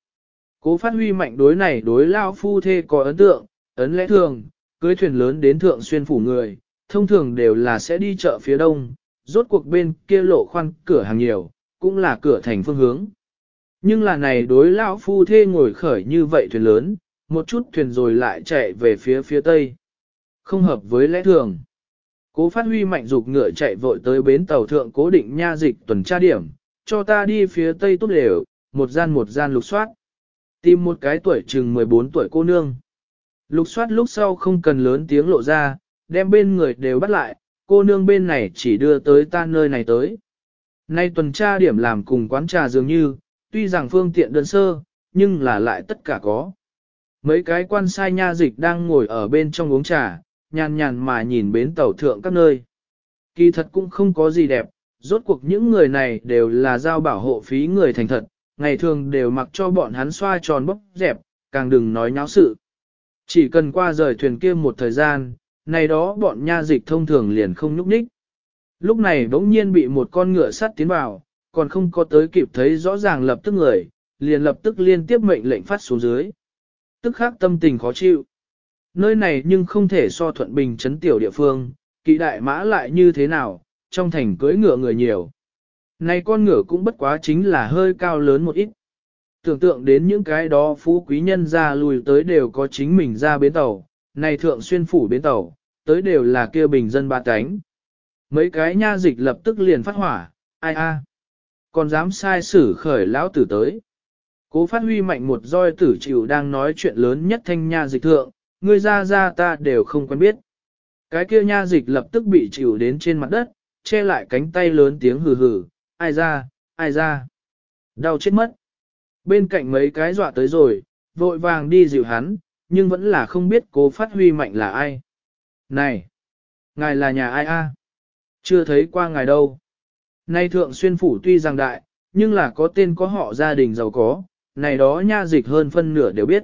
Cố phát huy mạnh đối này đối Lao phu thê có ấn tượng, ấn lẽ thường, cưới thuyền lớn đến thượng xuyên phủ người, thông thường đều là sẽ đi chợ phía đông, rốt cuộc bên kia lộ khoan cửa hàng nhiều, cũng là cửa thành phương hướng. Nhưng là này đối lão phu thê ngồi khởi như vậy thuyền lớn, một chút thuyền rồi lại chạy về phía phía tây. Không hợp với lẽ thường. Cố phát huy mạnh dục ngựa chạy vội tới bến tàu thượng cố định nha dịch tuần tra điểm, cho ta đi phía tây tốt đều, một gian một gian lục soát. Tìm một cái tuổi chừng 14 tuổi cô nương. Lục soát lúc sau không cần lớn tiếng lộ ra, đem bên người đều bắt lại, cô nương bên này chỉ đưa tới ta nơi này tới. Nay tuần tra điểm làm cùng quán trà dường như, tuy rằng phương tiện đơn sơ, nhưng là lại tất cả có. Mấy cái quan sai nha dịch đang ngồi ở bên trong uống trà, nhàn nhàn mà nhìn bến tàu thượng các nơi. Kỳ thật cũng không có gì đẹp, rốt cuộc những người này đều là giao bảo hộ phí người thành thật, ngày thường đều mặc cho bọn hắn xoa tròn bóc dẹp, càng đừng nói nháo sự. Chỉ cần qua rời thuyền kia một thời gian, này đó bọn nha dịch thông thường liền không nhúc nhích. Lúc này bỗng nhiên bị một con ngựa sắt tiến vào, còn không có tới kịp thấy rõ ràng lập tức người, liền lập tức liên tiếp mệnh lệnh phát xuống dưới. Tức khắc tâm tình khó chịu. Nơi này nhưng không thể so thuận bình chấn tiểu địa phương, kỵ đại mã lại như thế nào, trong thành cưới ngựa người nhiều. Này con ngựa cũng bất quá chính là hơi cao lớn một ít. Tưởng tượng đến những cái đó phú quý nhân ra lùi tới đều có chính mình ra bến tàu, này thượng xuyên phủ bến tàu, tới đều là kia bình dân ba cánh. Mấy cái nha dịch lập tức liền phát hỏa, ai a, còn dám sai xử khởi lão tử tới. Cố phát huy mạnh một roi tử chịu đang nói chuyện lớn nhất thanh nha dịch thượng, người ra ra ta đều không quen biết. Cái kia nha dịch lập tức bị chịu đến trên mặt đất, che lại cánh tay lớn tiếng hừ hừ, ai ra, ai ra. Đau chết mất. Bên cạnh mấy cái dọa tới rồi, vội vàng đi dịu hắn, nhưng vẫn là không biết cố phát huy mạnh là ai. Này! Ngài là nhà ai a? Chưa thấy qua ngài đâu. Nay thượng xuyên phủ tuy rằng đại, nhưng là có tên có họ gia đình giàu có, này đó nha dịch hơn phân nửa đều biết.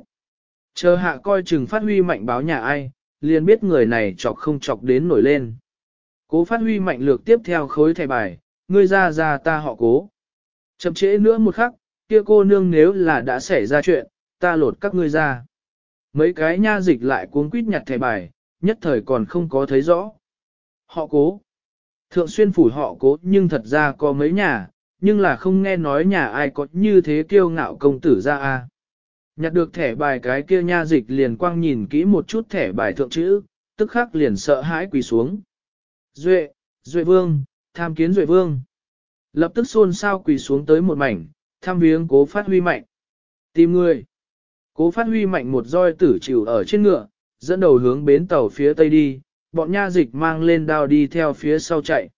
Chờ hạ coi chừng phát huy mạnh báo nhà ai, liền biết người này chọc không chọc đến nổi lên. Cố phát huy mạnh lược tiếp theo khối thẻ bài, ngươi ra ra ta họ cố. Chậm trễ nữa một khắc, kia cô nương nếu là đã xảy ra chuyện, ta lột các ngươi ra mấy cái nha dịch lại cuống quýt nhặt thẻ bài, nhất thời còn không có thấy rõ. Họ cố. Thượng xuyên phủ họ cố nhưng thật ra có mấy nhà, nhưng là không nghe nói nhà ai có như thế kiêu ngạo công tử ra a. À. Nhặt được thẻ bài cái kia nha dịch liền quang nhìn kỹ một chút thẻ bài thượng chữ, tức khắc liền sợ hãi quỳ xuống. Duệ, Duệ Vương, tham kiến Duệ Vương. Lập tức xôn xao quỳ xuống tới một mảnh, tham viếng cố phát huy mạnh. Tìm người. Cố phát huy mạnh một roi tử chịu ở trên ngựa, dẫn đầu hướng bến tàu phía tây đi, bọn nha dịch mang lên đao đi theo phía sau chạy.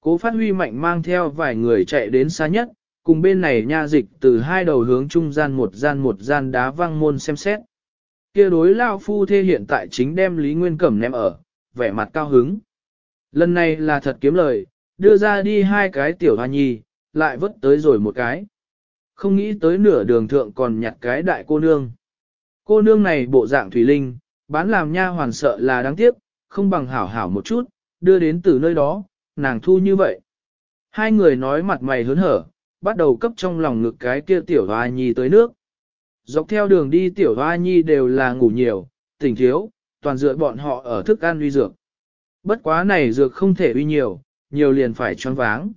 Cố phát huy mạnh mang theo vài người chạy đến xa nhất, cùng bên này nha dịch từ hai đầu hướng trung gian một gian một gian đá văng môn xem xét. kia đối lao phu thê hiện tại chính đem Lý Nguyên Cẩm ném ở, vẻ mặt cao hứng. Lần này là thật kiếm lời, đưa ra đi hai cái tiểu hoa nhi, lại vứt tới rồi một cái không nghĩ tới nửa đường thượng còn nhặt cái đại cô nương. Cô nương này bộ dạng thủy linh, bán làm nha hoàn sợ là đáng tiếc, không bằng hảo hảo một chút, đưa đến từ nơi đó, nàng thu như vậy. Hai người nói mặt mày hớn hở, bắt đầu cấp trong lòng ngực cái kia tiểu hoa nhi tới nước. Dọc theo đường đi tiểu hoa nhi đều là ngủ nhiều, tỉnh thiếu, toàn dựa bọn họ ở thức ăn uy dược. Bất quá này dược không thể uy nhiều, nhiều liền phải choáng váng.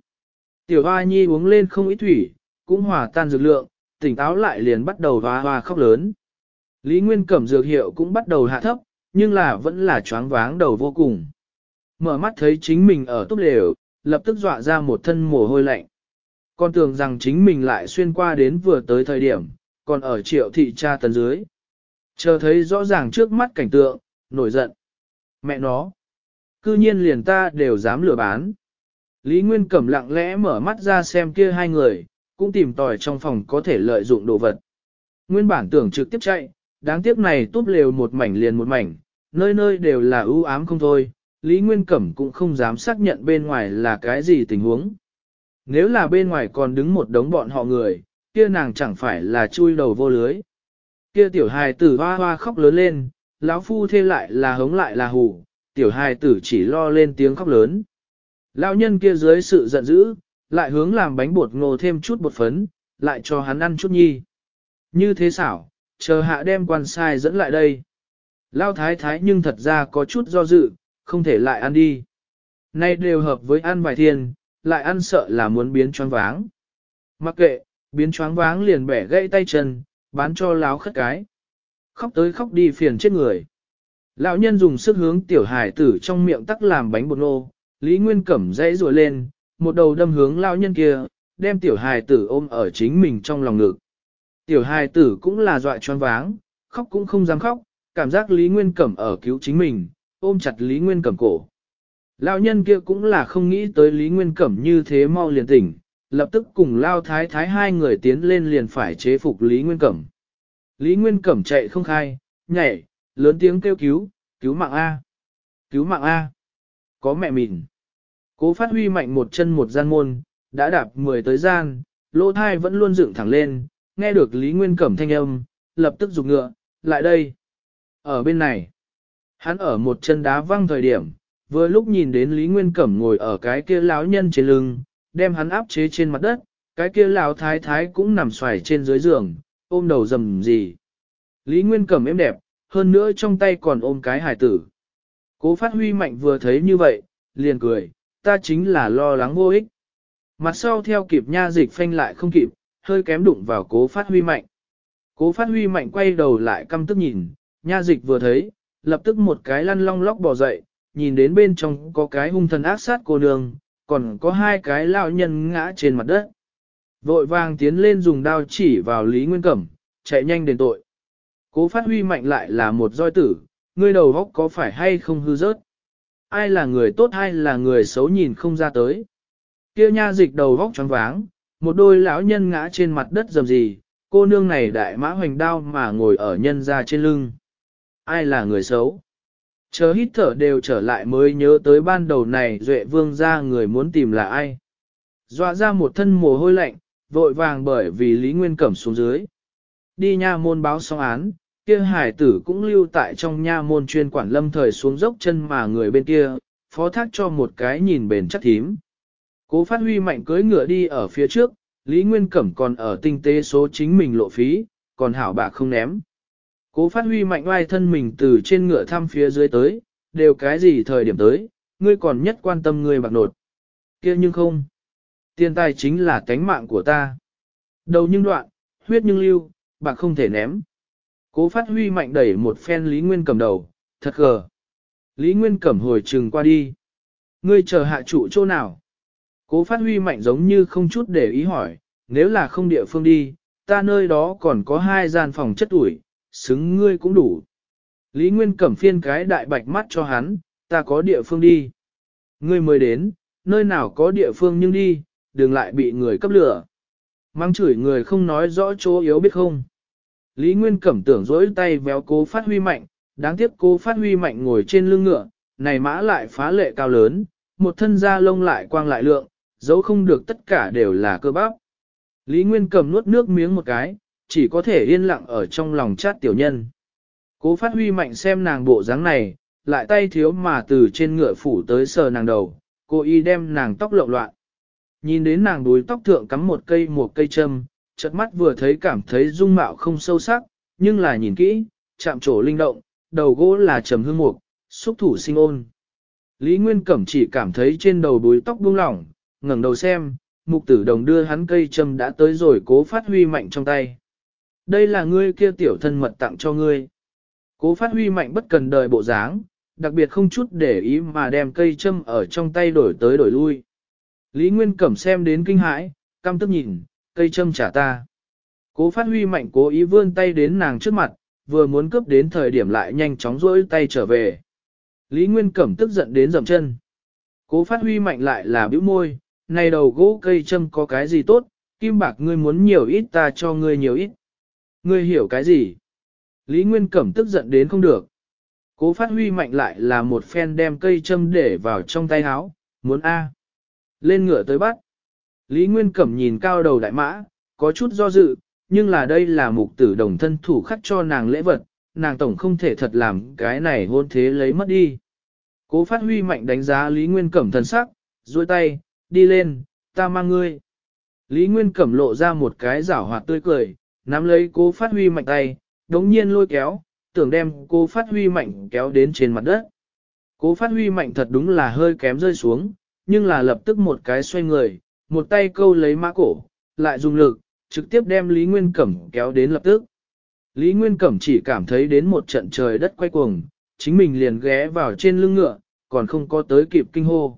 Tiểu hoa nhi uống lên không ít thủy, cũng hòa tan dược lượng, tỉnh táo lại liền bắt đầu hoa hoa khóc lớn. Lý Nguyên Cẩm dược hiệu cũng bắt đầu hạ thấp, nhưng là vẫn là choáng váng đầu vô cùng. Mở mắt thấy chính mình ở túp lều, lập tức dọa ra một thân mồ hôi lạnh. Con tưởng rằng chính mình lại xuyên qua đến vừa tới thời điểm, còn ở triệu thị tra tấn dưới. Chờ thấy rõ ràng trước mắt cảnh tượng, nổi giận. Mẹ nó, cư nhiên liền ta đều dám lừa bán. Lý Nguyên Cẩm lặng lẽ mở mắt ra xem kia hai người, cũng tìm tòi trong phòng có thể lợi dụng đồ vật. Nguyên bản tưởng trực tiếp chạy, đáng tiếc này túp lều một mảnh liền một mảnh, nơi nơi đều là ưu ám không thôi, Lý Nguyên Cẩm cũng không dám xác nhận bên ngoài là cái gì tình huống. Nếu là bên ngoài còn đứng một đống bọn họ người, kia nàng chẳng phải là chui đầu vô lưới. Kia tiểu hài tử hoa hoa khóc lớn lên, lão phu thê lại là hống lại là hù, tiểu hài tử chỉ lo lên tiếng khóc lớn. Lão nhân kia dưới sự giận dữ, lại hướng làm bánh bột ngô thêm chút bột phấn, lại cho hắn ăn chút nhi. Như thế xảo, chờ hạ đem quan sai dẫn lại đây. Lao thái thái nhưng thật ra có chút do dự, không thể lại ăn đi. Nay đều hợp với ăn vài thiên, lại ăn sợ là muốn biến choáng váng. Mặc kệ, biến choáng váng liền bẻ gãy tay chân, bán cho láo khất cái. Khóc tới khóc đi phiền chết người. Lão nhân dùng sức hướng tiểu hải tử trong miệng tắc làm bánh bột nô, Lý Nguyên Cẩm dãy rùa lên, một đầu đâm hướng lao nhân kia, đem tiểu hài tử ôm ở chính mình trong lòng ngực. Tiểu hài tử cũng là dọa choáng váng, khóc cũng không dám khóc, cảm giác Lý Nguyên Cẩm ở cứu chính mình, ôm chặt Lý Nguyên Cẩm cổ. Lão nhân kia cũng là không nghĩ tới Lý Nguyên Cẩm như thế mau liền tỉnh, lập tức cùng Lao Thái Thái hai người tiến lên liền phải chế phục Lý Nguyên Cẩm. Lý Nguyên Cẩm chạy không khai, nhảy, lớn tiếng kêu cứu, cứu mạng A. Cứu mạng A. Có mẹ mình. Cố phát huy mạnh một chân một gian môn, đã đạp 10 tới gian, lỗ thai vẫn luôn dựng thẳng lên, nghe được Lý Nguyên Cẩm thanh âm, lập tức dục ngựa, lại đây. Ở bên này, hắn ở một chân đá văng thời điểm, vừa lúc nhìn đến Lý Nguyên Cẩm ngồi ở cái kia lão nhân trên lưng, đem hắn áp chế trên mặt đất, cái kia lão thái thái cũng nằm xoài trên dưới giường, ôm đầu rầm gì. Lý Nguyên Cẩm êm đẹp, hơn nữa trong tay còn ôm cái hải tử. Cố phát huy mạnh vừa thấy như vậy, liền cười, ta chính là lo lắng vô ích. Mặt sau theo kịp nha dịch phanh lại không kịp, hơi kém đụng vào cố phát huy mạnh. Cố phát huy mạnh quay đầu lại căm tức nhìn, nha dịch vừa thấy, lập tức một cái lăn long lóc bỏ dậy, nhìn đến bên trong có cái hung thần ác sát cô đường, còn có hai cái lão nhân ngã trên mặt đất. Vội vàng tiến lên dùng đao chỉ vào Lý Nguyên Cẩm, chạy nhanh đền tội. Cố phát huy mạnh lại là một roi tử, người đầu góc có phải hay không hư rớt ai là người tốt hay là người xấu nhìn không ra tới. Kia nha dịch đầu vóc tròn váng, một đôi lão nhân ngã trên mặt đất dầm gì, cô nương này đại mã hoành đao mà ngồi ở nhân ra trên lưng. Ai là người xấu? Chờ hít thở đều trở lại mới nhớ tới ban đầu này duệ vương ra người muốn tìm là ai. Dọa ra một thân mồ hôi lạnh, vội vàng bởi vì Lý Nguyên Cẩm xuống dưới. Đi nha môn báo xong án, Kia hải tử cũng lưu tại trong nha môn chuyên quản lâm thời xuống dốc chân mà người bên kia, phó thác cho một cái nhìn bền chắc thím. Cố phát huy mạnh cưới ngựa đi ở phía trước, Lý Nguyên Cẩm còn ở tinh tế số chính mình lộ phí, còn hảo bạc không ném. Cố phát huy mạnh oai thân mình từ trên ngựa thăm phía dưới tới, đều cái gì thời điểm tới, ngươi còn nhất quan tâm ngươi bạc nột. kia nhưng không, tiền tài chính là cánh mạng của ta. Đầu nhưng đoạn, huyết nhưng lưu, bạc không thể ném. Cố phát huy mạnh đẩy một phen Lý Nguyên cầm đầu, thật gờ. Lý Nguyên cầm hồi trừng qua đi. Ngươi chờ hạ trụ chỗ nào? Cố phát huy mạnh giống như không chút để ý hỏi, nếu là không địa phương đi, ta nơi đó còn có hai gian phòng chất ủi, xứng ngươi cũng đủ. Lý Nguyên cầm phiên cái đại bạch mắt cho hắn, ta có địa phương đi. Ngươi mới đến, nơi nào có địa phương nhưng đi, đừng lại bị người cấp lửa. Mang chửi người không nói rõ chỗ yếu biết không. Lý Nguyên Cẩm tưởng dỗi tay véo cố phát huy mạnh, đáng tiếc cố phát huy mạnh ngồi trên lưng ngựa, này mã lại phá lệ cao lớn, một thân da lông lại quang lại lượng, dấu không được tất cả đều là cơ bắp. Lý Nguyên Cẩm nuốt nước miếng một cái, chỉ có thể yên lặng ở trong lòng chát tiểu nhân. Cố phát huy mạnh xem nàng bộ dáng này, lại tay thiếu mà từ trên ngựa phủ tới sờ nàng đầu, cô y đem nàng tóc lộn loạn. Nhìn đến nàng đuối tóc thượng cắm một cây một cây châm, chợt mắt vừa thấy cảm thấy dung mạo không sâu sắc, nhưng là nhìn kỹ, chạm trổ linh động, đầu gỗ là trầm hương mục, xúc thủ sinh ôn. Lý Nguyên Cẩm chỉ cảm thấy trên đầu đuôi tóc buông lỏng, ngẩng đầu xem, mục tử đồng đưa hắn cây châm đã tới rồi cố phát huy mạnh trong tay. Đây là ngươi kia tiểu thân mật tặng cho ngươi. Cố phát huy mạnh bất cần đời bộ dáng, đặc biệt không chút để ý mà đem cây châm ở trong tay đổi tới đổi lui. Lý Nguyên Cẩm xem đến kinh hãi, căm tức nhìn, cây châm trả ta. Cố phát huy mạnh cố ý vươn tay đến nàng trước mặt, vừa muốn cướp đến thời điểm lại nhanh chóng rỗi tay trở về. Lý Nguyên Cẩm tức giận đến dầm chân. Cố phát huy mạnh lại là biểu môi, này đầu gỗ cây châm có cái gì tốt, kim bạc ngươi muốn nhiều ít ta cho ngươi nhiều ít. Ngươi hiểu cái gì? Lý Nguyên Cẩm tức giận đến không được. Cố phát huy mạnh lại là một phen đem cây châm để vào trong tay áo, muốn A. Lên ngựa tới bắt. Lý Nguyên Cẩm nhìn cao đầu đại mã, có chút do dự, nhưng là đây là mục tử đồng thân thủ khắc cho nàng lễ vật, nàng tổng không thể thật làm cái này hôn thế lấy mất đi. Cố phát huy mạnh đánh giá Lý Nguyên Cẩm thần sắc, duỗi tay, đi lên, ta mang ngươi. Lý Nguyên Cẩm lộ ra một cái rảo hoạt tươi cười, nắm lấy cố phát huy mạnh tay, đống nhiên lôi kéo, tưởng đem cố phát huy mạnh kéo đến trên mặt đất. Cố phát huy mạnh thật đúng là hơi kém rơi xuống, nhưng là lập tức một cái xoay người, một tay câu lấy mã cổ, lại dùng lực, trực tiếp đem Lý Nguyên Cẩm kéo đến lập tức. Lý Nguyên Cẩm chỉ cảm thấy đến một trận trời đất quay cuồng, chính mình liền ghé vào trên lưng ngựa, còn không có tới kịp kinh hô.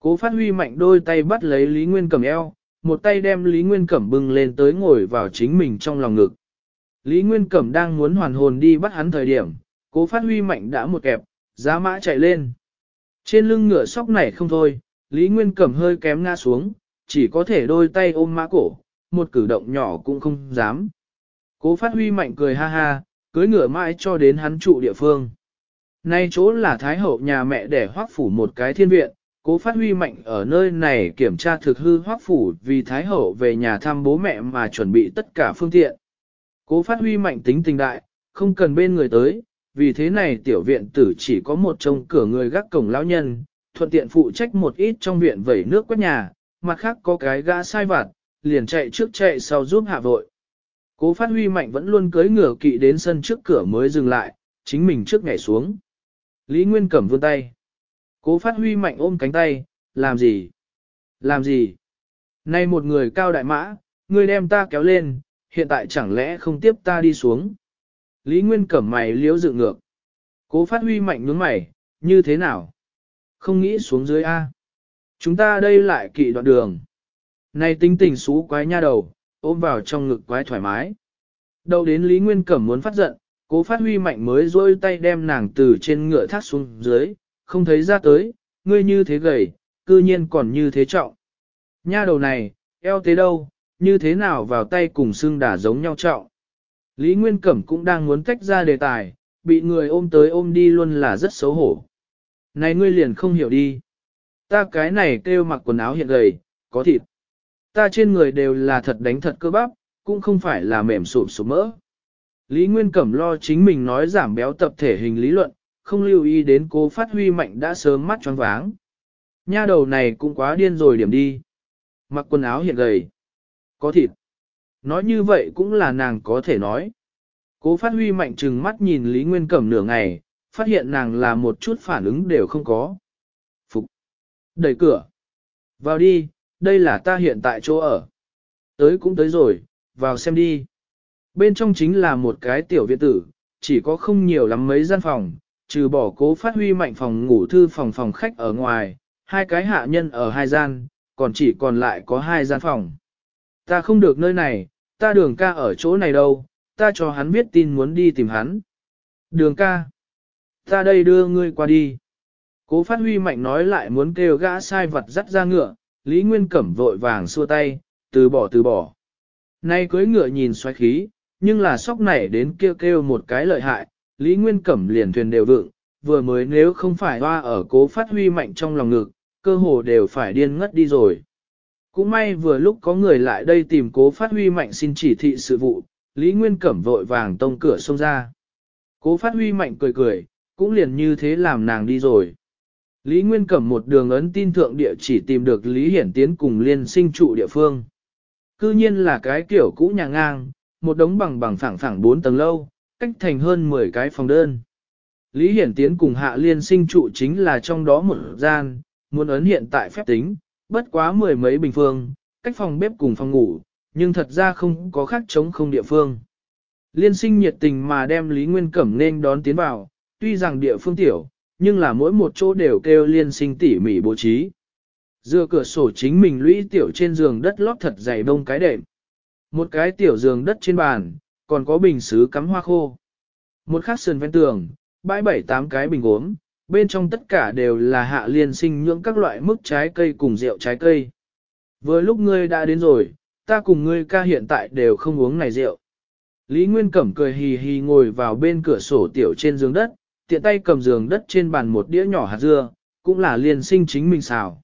Cố phát huy mạnh đôi tay bắt lấy Lý Nguyên Cẩm eo, một tay đem Lý Nguyên Cẩm bưng lên tới ngồi vào chính mình trong lòng ngực. Lý Nguyên Cẩm đang muốn hoàn hồn đi bắt hắn thời điểm, cố phát huy mạnh đã một kẹp, giá mã chạy lên. Trên lưng ngựa sóc này không thôi, Lý Nguyên Cẩm hơi kém ngã xuống, chỉ có thể đôi tay ôm mã cổ, một cử động nhỏ cũng không dám. Cố phát huy mạnh cười ha ha, cưới ngựa mãi cho đến hắn trụ địa phương. Nay chỗ là Thái Hậu nhà mẹ để hoác phủ một cái thiên viện, cố phát huy mạnh ở nơi này kiểm tra thực hư hoác phủ vì Thái Hậu về nhà thăm bố mẹ mà chuẩn bị tất cả phương tiện. Cố phát huy mạnh tính tình đại, không cần bên người tới, vì thế này tiểu viện tử chỉ có một trông cửa người gác cổng lão nhân, thuận tiện phụ trách một ít trong viện vẩy nước quét nhà, mặt khác có cái gã sai vặt, liền chạy trước chạy sau giúp hạ vội. Cố phát huy mạnh vẫn luôn cưới ngửa kỵ đến sân trước cửa mới dừng lại, chính mình trước nhảy xuống. Lý Nguyên cầm vươn tay. Cố phát huy mạnh ôm cánh tay, làm gì? Làm gì? Nay một người cao đại mã, người đem ta kéo lên, hiện tại chẳng lẽ không tiếp ta đi xuống? Lý Nguyên Cẩm mày liếu dự ngược. Cố phát huy mạnh nhướng mày, như thế nào? Không nghĩ xuống dưới A. Chúng ta đây lại kỵ đoạn đường. Này tính tình xú quái nha đầu, ôm vào trong ngực quái thoải mái. Đầu đến Lý Nguyên Cẩm muốn phát giận, cố phát huy mạnh mới rôi tay đem nàng từ trên ngựa thác xuống dưới, không thấy ra tới, ngươi như thế gầy, cư nhiên còn như thế trọng. Nha đầu này, eo thế đâu, như thế nào vào tay cùng xương đà giống nhau trọng. Lý Nguyên Cẩm cũng đang muốn tách ra đề tài, bị người ôm tới ôm đi luôn là rất xấu hổ. Này ngươi liền không hiểu đi. Ta cái này kêu mặc quần áo hiện gầy, có thịt. Ta trên người đều là thật đánh thật cơ bắp, cũng không phải là mềm sụp sụp mỡ. Lý Nguyên Cẩm lo chính mình nói giảm béo tập thể hình lý luận, không lưu ý đến cô phát huy mạnh đã sớm mắt choáng váng. Nha đầu này cũng quá điên rồi điểm đi. Mặc quần áo hiện gầy. Có thịt. Nói như vậy cũng là nàng có thể nói. Cố phát huy mạnh trừng mắt nhìn Lý Nguyên Cẩm nửa ngày, phát hiện nàng là một chút phản ứng đều không có. Đẩy cửa. Vào đi, đây là ta hiện tại chỗ ở. Tới cũng tới rồi, vào xem đi. Bên trong chính là một cái tiểu viện tử, chỉ có không nhiều lắm mấy gian phòng, trừ bỏ cố phát huy mạnh phòng ngủ thư phòng phòng khách ở ngoài, hai cái hạ nhân ở hai gian, còn chỉ còn lại có hai gian phòng. Ta không được nơi này, ta đường ca ở chỗ này đâu, ta cho hắn biết tin muốn đi tìm hắn. Đường ca, ta đây đưa ngươi qua đi. Cố phát huy mạnh nói lại muốn kêu gã sai vật dắt ra ngựa, Lý Nguyên Cẩm vội vàng xua tay, từ bỏ từ bỏ. Nay cưới ngựa nhìn xoay khí, nhưng là sóc này đến kêu kêu một cái lợi hại, Lý Nguyên Cẩm liền thuyền đều vượng, vừa mới nếu không phải hoa ở cố phát huy mạnh trong lòng ngực, cơ hồ đều phải điên ngất đi rồi. Cũng may vừa lúc có người lại đây tìm cố phát huy mạnh xin chỉ thị sự vụ, Lý Nguyên Cẩm vội vàng tông cửa xông ra. Cố phát huy mạnh cười cười, cũng liền như thế làm nàng đi rồi. Lý Nguyên Cẩm một đường ấn tin thượng địa chỉ tìm được Lý Hiển Tiến cùng liên sinh trụ địa phương. Cư nhiên là cái kiểu cũ nhà ngang, một đống bằng bằng phẳng phẳng 4 tầng lâu, cách thành hơn 10 cái phòng đơn. Lý Hiển Tiến cùng hạ liên sinh trụ chính là trong đó một gian, muốn ấn hiện tại phép tính, bất quá mười mấy bình phương, cách phòng bếp cùng phòng ngủ, nhưng thật ra không có khác chống không địa phương. Liên sinh nhiệt tình mà đem Lý Nguyên Cẩm nên đón tiến vào, tuy rằng địa phương tiểu, nhưng là mỗi một chỗ đều kêu liên sinh tỉ mỉ bố trí. Dưa cửa sổ chính mình lũy tiểu trên giường đất lót thật dày bông cái đệm. Một cái tiểu giường đất trên bàn, còn có bình xứ cắm hoa khô. Một khắc sườn ven tường, bãi bảy tám cái bình gốm, bên trong tất cả đều là hạ liên sinh những các loại mức trái cây cùng rượu trái cây. Với lúc ngươi đã đến rồi, ta cùng ngươi ca hiện tại đều không uống này rượu. Lý Nguyên Cẩm cười hì hì ngồi vào bên cửa sổ tiểu trên giường đất, tiện tay cầm giường đất trên bàn một đĩa nhỏ hạt dưa, cũng là liên sinh chính mình xào.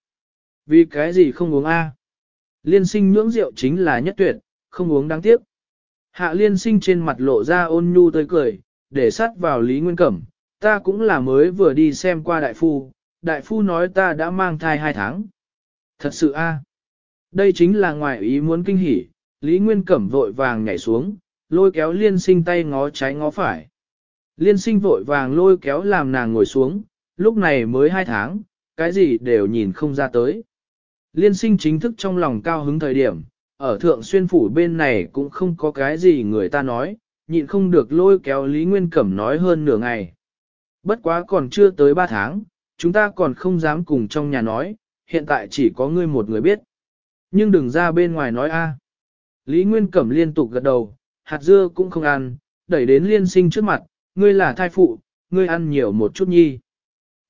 Vì cái gì không uống A? Liên sinh nhưỡng rượu chính là nhất tuyệt, không uống đáng tiếc. Hạ liên sinh trên mặt lộ ra ôn nhu tươi cười, để sát vào Lý Nguyên Cẩm, ta cũng là mới vừa đi xem qua đại phu, đại phu nói ta đã mang thai hai tháng. Thật sự a? Đây chính là ngoại ý muốn kinh hỉ, Lý Nguyên Cẩm vội vàng nhảy xuống, lôi kéo liên sinh tay ngó trái ngó phải. Liên sinh vội vàng lôi kéo làm nàng ngồi xuống, lúc này mới hai tháng, cái gì đều nhìn không ra tới. Liên sinh chính thức trong lòng cao hứng thời điểm, ở thượng xuyên phủ bên này cũng không có cái gì người ta nói, nhịn không được lôi kéo Lý Nguyên Cẩm nói hơn nửa ngày. Bất quá còn chưa tới ba tháng, chúng ta còn không dám cùng trong nhà nói, hiện tại chỉ có ngươi một người biết. Nhưng đừng ra bên ngoài nói a. Lý Nguyên Cẩm liên tục gật đầu, hạt dưa cũng không ăn, đẩy đến liên sinh trước mặt, ngươi là thai phụ, ngươi ăn nhiều một chút nhi.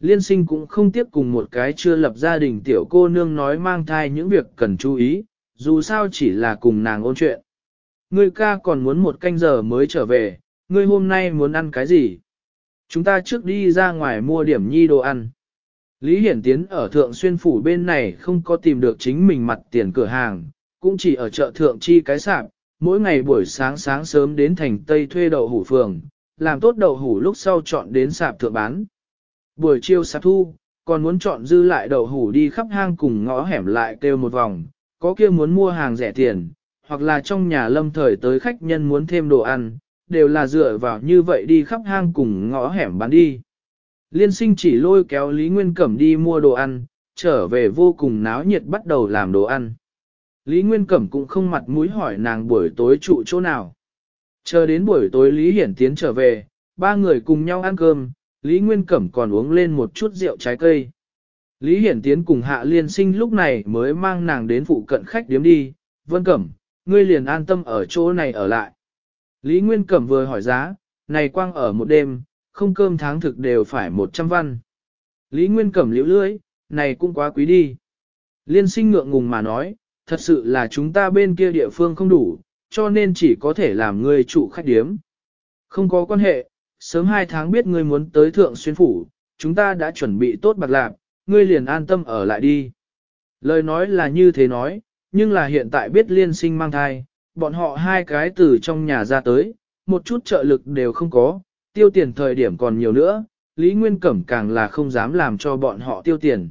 Liên sinh cũng không tiếp cùng một cái chưa lập gia đình tiểu cô nương nói mang thai những việc cần chú ý, dù sao chỉ là cùng nàng ôn chuyện. Ngươi ca còn muốn một canh giờ mới trở về, ngươi hôm nay muốn ăn cái gì? Chúng ta trước đi ra ngoài mua điểm nhi đồ ăn. Lý Hiển Tiến ở Thượng Xuyên Phủ bên này không có tìm được chính mình mặt tiền cửa hàng, cũng chỉ ở chợ Thượng Chi cái sạp, mỗi ngày buổi sáng sáng sớm đến thành Tây thuê đậu hủ phường, làm tốt đậu hủ lúc sau chọn đến sạp thượng bán. Buổi chiều sạp thu, còn muốn chọn dư lại đậu hủ đi khắp hang cùng ngõ hẻm lại kêu một vòng, có kia muốn mua hàng rẻ tiền, hoặc là trong nhà lâm thời tới khách nhân muốn thêm đồ ăn, đều là dựa vào như vậy đi khắp hang cùng ngõ hẻm bán đi. Liên sinh chỉ lôi kéo Lý Nguyên Cẩm đi mua đồ ăn, trở về vô cùng náo nhiệt bắt đầu làm đồ ăn. Lý Nguyên Cẩm cũng không mặt mũi hỏi nàng buổi tối trụ chỗ nào. Chờ đến buổi tối Lý Hiển Tiến trở về, ba người cùng nhau ăn cơm, Lý Nguyên Cẩm còn uống lên một chút rượu trái cây. Lý Hiển Tiến cùng Hạ Liên Sinh lúc này mới mang nàng đến phụ cận khách điếm đi, Vân Cẩm, ngươi liền an tâm ở chỗ này ở lại. Lý Nguyên Cẩm vừa hỏi giá, này quang ở một đêm, không cơm tháng thực đều phải 100 văn. Lý Nguyên Cẩm liễu lưỡi, này cũng quá quý đi. Liên sinh ngượng ngùng mà nói, thật sự là chúng ta bên kia địa phương không đủ, cho nên chỉ có thể làm ngươi chủ khách điếm. Không có quan hệ, sớm hai tháng biết ngươi muốn tới thượng xuyên phủ, chúng ta đã chuẩn bị tốt bạc lạc, ngươi liền an tâm ở lại đi. Lời nói là như thế nói, nhưng là hiện tại biết liên sinh mang thai, bọn họ hai cái từ trong nhà ra tới, một chút trợ lực đều không có, tiêu tiền thời điểm còn nhiều nữa, Lý Nguyên Cẩm càng là không dám làm cho bọn họ tiêu tiền.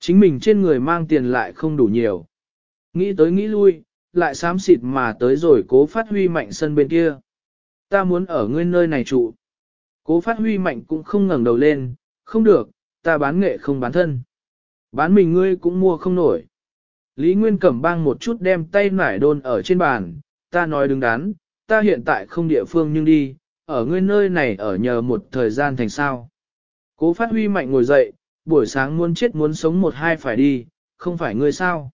Chính mình trên người mang tiền lại không đủ nhiều. Nghĩ tới nghĩ lui, lại xám xịt mà tới rồi cố phát huy mạnh sân bên kia. Ta muốn ở ngươi nơi này trụ. Cố phát huy mạnh cũng không ngẩng đầu lên, không được, ta bán nghệ không bán thân. Bán mình ngươi cũng mua không nổi. Lý Nguyên cẩm bang một chút đem tay nải đôn ở trên bàn, ta nói đứng đắn, ta hiện tại không địa phương nhưng đi, ở ngươi nơi này ở nhờ một thời gian thành sao. Cố phát huy mạnh ngồi dậy, buổi sáng muốn chết muốn sống một hai phải đi, không phải ngươi sao.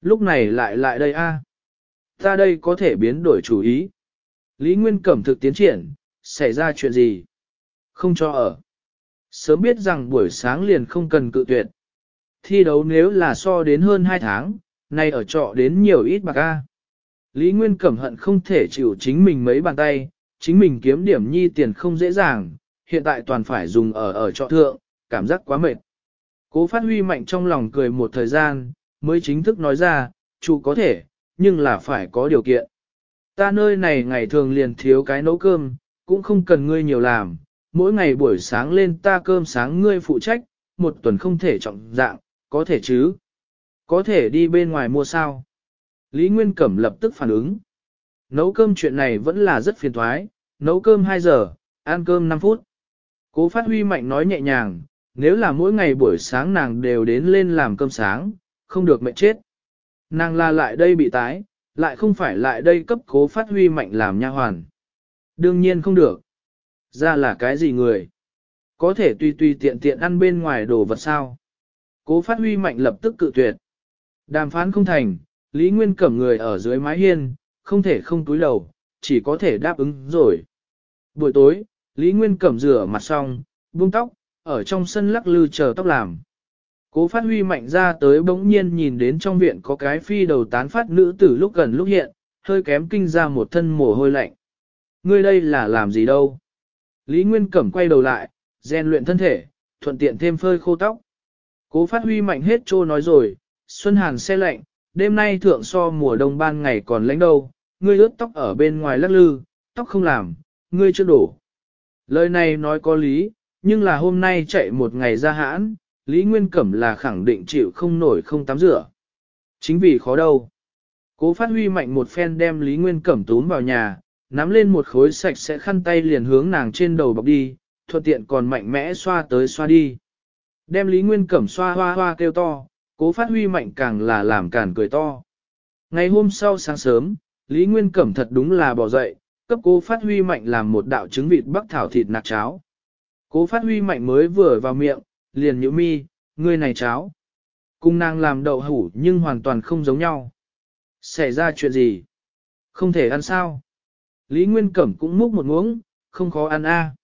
Lúc này lại lại đây a ta đây có thể biến đổi chủ ý. Lý Nguyên Cẩm thực tiến triển, xảy ra chuyện gì? Không cho ở. Sớm biết rằng buổi sáng liền không cần cự tuyệt. Thi đấu nếu là so đến hơn 2 tháng, nay ở trọ đến nhiều ít bạc a. Lý Nguyên Cẩm hận không thể chịu chính mình mấy bàn tay, chính mình kiếm điểm nhi tiền không dễ dàng, hiện tại toàn phải dùng ở ở trọ thượng, cảm giác quá mệt. Cố phát huy mạnh trong lòng cười một thời gian, mới chính thức nói ra, chú có thể, nhưng là phải có điều kiện. Ta nơi này ngày thường liền thiếu cái nấu cơm, cũng không cần ngươi nhiều làm, mỗi ngày buổi sáng lên ta cơm sáng ngươi phụ trách, một tuần không thể trọng dạng, có thể chứ? Có thể đi bên ngoài mua sao? Lý Nguyên Cẩm lập tức phản ứng. Nấu cơm chuyện này vẫn là rất phiền thoái, nấu cơm 2 giờ, ăn cơm 5 phút. Cố phát huy mạnh nói nhẹ nhàng, nếu là mỗi ngày buổi sáng nàng đều đến lên làm cơm sáng, không được mệnh chết. Nàng là lại đây bị tái, lại không phải lại đây cấp cố phát huy mạnh làm nha hoàn. Đương nhiên không được. Ra là cái gì người? Có thể tùy tùy tiện tiện ăn bên ngoài đồ vật sao? Cố phát huy mạnh lập tức cự tuyệt. Đàm phán không thành, Lý Nguyên cẩm người ở dưới mái hiên, không thể không túi đầu, chỉ có thể đáp ứng rồi. Buổi tối, Lý Nguyên cẩm rửa mặt xong, buông tóc, ở trong sân lắc lư chờ tóc làm. Cố phát huy mạnh ra tới bỗng nhiên nhìn đến trong viện có cái phi đầu tán phát nữ tử lúc gần lúc hiện, hơi kém kinh ra một thân mồ hôi lạnh. Ngươi đây là làm gì đâu? Lý Nguyên Cẩm quay đầu lại, rèn luyện thân thể, thuận tiện thêm phơi khô tóc. Cố phát huy mạnh hết trô nói rồi, Xuân Hàn xe lạnh, đêm nay thượng so mùa đông ban ngày còn lánh đâu, ngươi ướt tóc ở bên ngoài lắc lư, tóc không làm, ngươi chưa đổ. Lời này nói có lý, nhưng là hôm nay chạy một ngày ra hãn, Lý Nguyên Cẩm là khẳng định chịu không nổi không tắm rửa. Chính vì khó đâu. Cố phát huy mạnh một phen đem Lý Nguyên Cẩm túm vào nhà, nắm lên một khối sạch sẽ khăn tay liền hướng nàng trên đầu bọc đi, thuận tiện còn mạnh mẽ xoa tới xoa đi. Đem Lý Nguyên Cẩm xoa hoa hoa kêu to, cố phát huy mạnh càng là làm cản cười to. Ngày hôm sau sáng sớm, Lý Nguyên Cẩm thật đúng là bỏ dậy, cấp cố phát huy mạnh làm một đạo trứng vịt bắc thảo thịt nạc cháo. Cố phát huy mạnh mới vừa vào miệng, liền nhữ mi, ngươi này cháo. Cung nàng làm đậu hủ nhưng hoàn toàn không giống nhau. Xảy ra chuyện gì? Không thể ăn sao? Lý Nguyên Cẩm cũng múc một muỗng, không khó ăn a.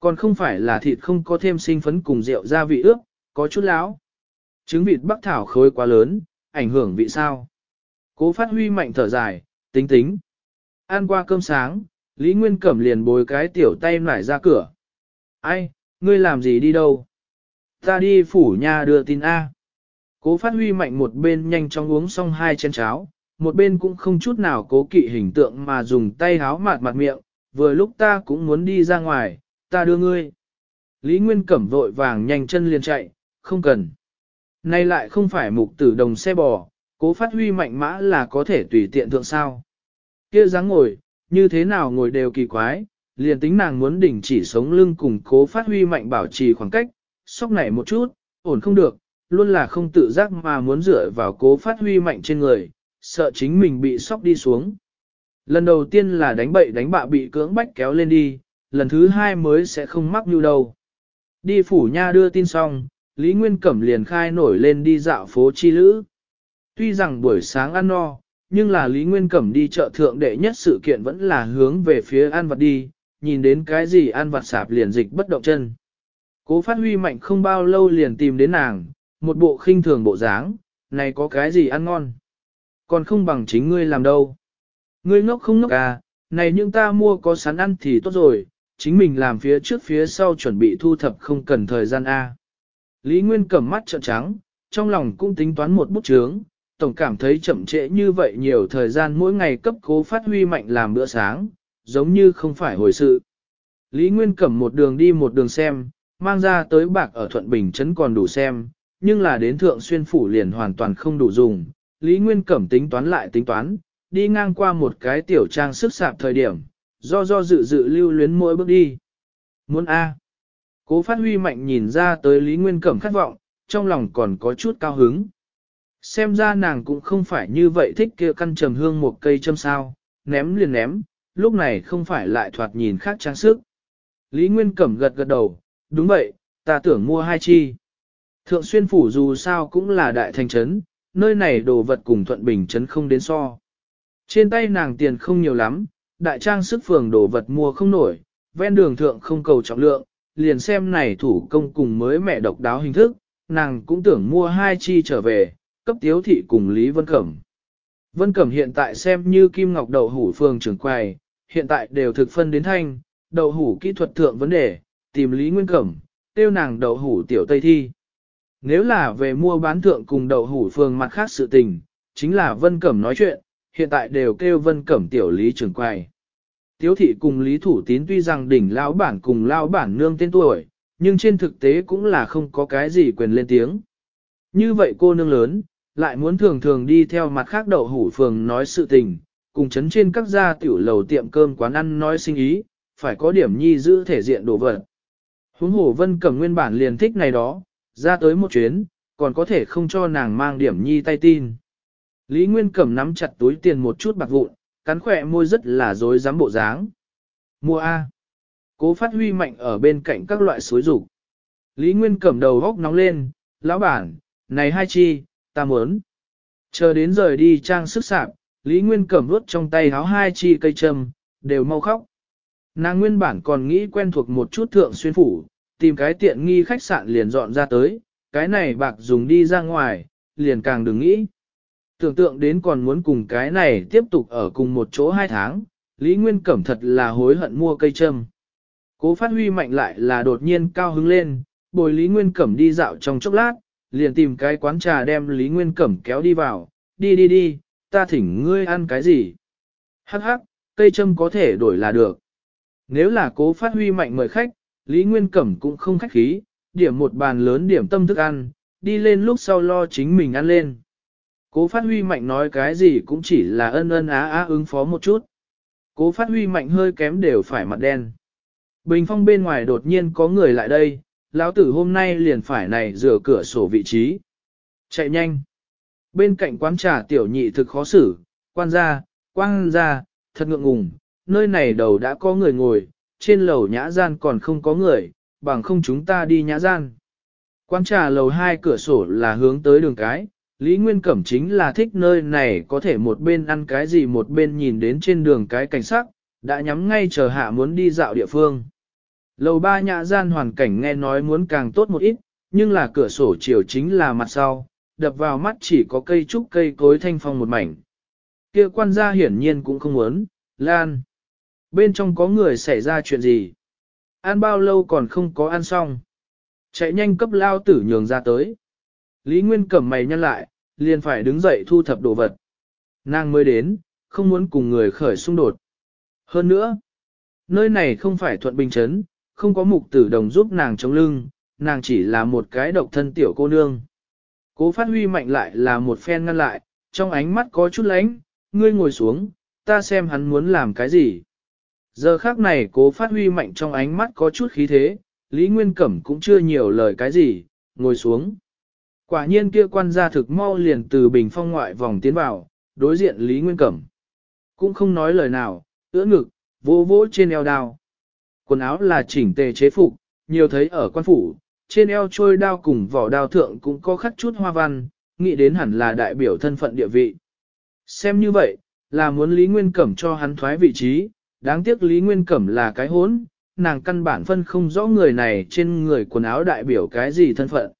Còn không phải là thịt không có thêm sinh phấn cùng rượu gia vị ướp, có chút lão. Trứng vịt bắc thảo khối quá lớn, ảnh hưởng vị sao. Cố phát huy mạnh thở dài, tính tính. Ăn qua cơm sáng, Lý Nguyên Cẩm liền bồi cái tiểu tay nải ra cửa. Ai, ngươi làm gì đi đâu? ta đi phủ nhà đưa tin A. Cố phát huy mạnh một bên nhanh chóng uống xong hai chén cháo, một bên cũng không chút nào cố kỵ hình tượng mà dùng tay háo mạt mặt miệng, vừa lúc ta cũng muốn đi ra ngoài, ta đưa ngươi. Lý Nguyên Cẩm vội vàng nhanh chân liền chạy, không cần. Nay lại không phải mục tử đồng xe bò, cố phát huy mạnh mã là có thể tùy tiện thượng sao. Kia dáng ngồi, như thế nào ngồi đều kỳ quái, liền tính nàng muốn đỉnh chỉ sống lưng cùng cố phát huy mạnh bảo trì khoảng cách, sóc này một chút, ổn không được, luôn là không tự giác mà muốn dựa vào cố phát huy mạnh trên người, sợ chính mình bị sóc đi xuống. Lần đầu tiên là đánh bậy đánh bạ bị cưỡng bách kéo lên đi, lần thứ hai mới sẽ không mắc như đâu. Đi phủ nha đưa tin xong, Lý Nguyên Cẩm liền khai nổi lên đi dạo phố chi lữ. Tuy rằng buổi sáng ăn no, nhưng là Lý Nguyên Cẩm đi chợ thượng đệ nhất sự kiện vẫn là hướng về phía ăn vặt đi, nhìn đến cái gì ăn vặt sạp liền dịch bất động chân. Cố phát huy mạnh không bao lâu liền tìm đến nàng, một bộ khinh thường bộ dáng, này có cái gì ăn ngon. Còn không bằng chính ngươi làm đâu. Ngươi ngốc không ngốc à, này nhưng ta mua có sắn ăn thì tốt rồi, chính mình làm phía trước phía sau chuẩn bị thu thập không cần thời gian A. Lý Nguyên cầm mắt trợn trắng, trong lòng cũng tính toán một bút chướng, tổng cảm thấy chậm trễ như vậy nhiều thời gian mỗi ngày cấp cố phát huy mạnh làm bữa sáng, giống như không phải hồi sự. Lý Nguyên cầm một đường đi một đường xem, mang ra tới bạc ở Thuận Bình Trấn còn đủ xem, nhưng là đến Thượng Xuyên Phủ liền hoàn toàn không đủ dùng. Lý Nguyên Cẩm tính toán lại tính toán, đi ngang qua một cái tiểu trang sức sạp thời điểm, do do dự dự lưu luyến mỗi bước đi. Muốn A. Cố phát huy mạnh nhìn ra tới Lý Nguyên Cẩm khát vọng, trong lòng còn có chút cao hứng. Xem ra nàng cũng không phải như vậy thích kia căn trầm hương một cây châm sao, ném liền ném, lúc này không phải lại thoạt nhìn khác trang sức. Lý Nguyên Cẩm gật gật đầu, đúng vậy, ta tưởng mua hai chi. Thượng xuyên phủ dù sao cũng là đại thành trấn, nơi này đồ vật cùng thuận bình trấn không đến so. Trên tay nàng tiền không nhiều lắm, đại trang sức phường đồ vật mua không nổi, ven đường thượng không cầu trọng lượng, liền xem này thủ công cùng mới mẹ độc đáo hình thức, nàng cũng tưởng mua hai chi trở về, cấp tiếu thị cùng Lý Vân Cẩm. Vân Cẩm hiện tại xem như Kim Ngọc Đậu Hủ phường trưởng quầy, hiện tại đều thực phân đến thanh, đậu hủ kỹ thuật thượng vấn đề, tìm Lý Nguyên Cẩm, tiêu nàng đậu hủ tiểu Tây Thi. Nếu là về mua bán thượng cùng đậu hủ phường mặt khác sự tình, chính là Vân Cẩm nói chuyện, hiện tại đều kêu Vân Cẩm tiểu Lý trưởng quay. Tiếu thị cùng Lý Thủ Tín tuy rằng đỉnh lão bản cùng lão bản nương tên tuổi, nhưng trên thực tế cũng là không có cái gì quyền lên tiếng. Như vậy cô nương lớn, lại muốn thường thường đi theo mặt khác đậu hủ phường nói sự tình, cùng chấn trên các gia tiểu lầu tiệm cơm quán ăn nói sinh ý, phải có điểm nhi giữ thể diện đồ vật. Huống hồ Vân Cẩm nguyên bản liền thích này đó, ra tới một chuyến, còn có thể không cho nàng mang điểm nhi tay tin. Lý Nguyên Cẩm nắm chặt túi tiền một chút bạc vụn, cắn khỏe môi rất là dối dám bộ dáng. Mua A. Cố phát huy mạnh ở bên cạnh các loại suối rủ. Lý Nguyên Cẩm đầu góc nóng lên, lão bản, này hai chi, ta muốn. Chờ đến rời đi trang sức sạp, Lý Nguyên Cẩm vốt trong tay háo hai chi cây châm, đều mau khóc. Nàng nguyên bản còn nghĩ quen thuộc một chút thượng xuyên phủ, tìm cái tiện nghi khách sạn liền dọn ra tới, cái này bạc dùng đi ra ngoài, liền càng đừng nghĩ. Tưởng tượng đến còn muốn cùng cái này tiếp tục ở cùng một chỗ hai tháng, Lý Nguyên Cẩm thật là hối hận mua cây châm. Cố phát huy mạnh lại là đột nhiên cao hứng lên, bồi Lý Nguyên Cẩm đi dạo trong chốc lát, liền tìm cái quán trà đem Lý Nguyên Cẩm kéo đi vào, đi đi đi, ta thỉnh ngươi ăn cái gì. Hắc hắc, cây châm có thể đổi là được. Nếu là cố phát huy mạnh mời khách, Lý Nguyên Cẩm cũng không khách khí, điểm một bàn lớn điểm tâm thức ăn, đi lên lúc sau lo chính mình ăn lên. Cố phát huy mạnh nói cái gì cũng chỉ là ân ân á á ứng phó một chút. Cố phát huy mạnh hơi kém đều phải mặt đen. Bình phong bên ngoài đột nhiên có người lại đây, lão tử hôm nay liền phải này rửa cửa sổ vị trí. Chạy nhanh. Bên cạnh quán trà tiểu nhị thực khó xử, quan gia, quan gia, thật ngượng ngùng, nơi này đầu đã có người ngồi, trên lầu nhã gian còn không có người, bằng không chúng ta đi nhã gian. Quán trà lầu hai cửa sổ là hướng tới đường cái, Lý Nguyên Cẩm chính là thích nơi này có thể một bên ăn cái gì một bên nhìn đến trên đường cái cảnh sắc, đã nhắm ngay chờ hạ muốn đi dạo địa phương. Lầu ba nhã gian hoàn cảnh nghe nói muốn càng tốt một ít, nhưng là cửa sổ chiều chính là mặt sau, đập vào mắt chỉ có cây trúc cây cối thanh phong một mảnh. Kia quan gia hiển nhiên cũng không muốn, lan. Bên trong có người xảy ra chuyện gì? Ăn bao lâu còn không có ăn xong? Chạy nhanh cấp lao tử nhường ra tới. Lý Nguyên cầm mày nhăn lại, liền phải đứng dậy thu thập đồ vật. Nàng mới đến, không muốn cùng người khởi xung đột. Hơn nữa, nơi này không phải thuận bình chấn, không có mục tử đồng giúp nàng chống lưng, nàng chỉ là một cái độc thân tiểu cô nương. Cố phát huy mạnh lại là một phen ngăn lại, trong ánh mắt có chút lánh, ngươi ngồi xuống, ta xem hắn muốn làm cái gì. Giờ khác này cố phát huy mạnh trong ánh mắt có chút khí thế, Lý Nguyên Cẩm cũng chưa nhiều lời cái gì, ngồi xuống. Quả nhiên kia quan gia thực mau liền từ bình phong ngoại vòng tiến vào, đối diện Lý Nguyên Cẩm. Cũng không nói lời nào, ưỡ ngực, vỗ vỗ trên eo đao. Quần áo là chỉnh tề chế phục, nhiều thấy ở quan phủ, trên eo trôi đao cùng vỏ đao thượng cũng có khắc chút hoa văn, nghĩ đến hẳn là đại biểu thân phận địa vị. Xem như vậy, là muốn Lý Nguyên Cẩm cho hắn thoái vị trí, đáng tiếc Lý Nguyên Cẩm là cái hốn, nàng căn bản phân không rõ người này trên người quần áo đại biểu cái gì thân phận.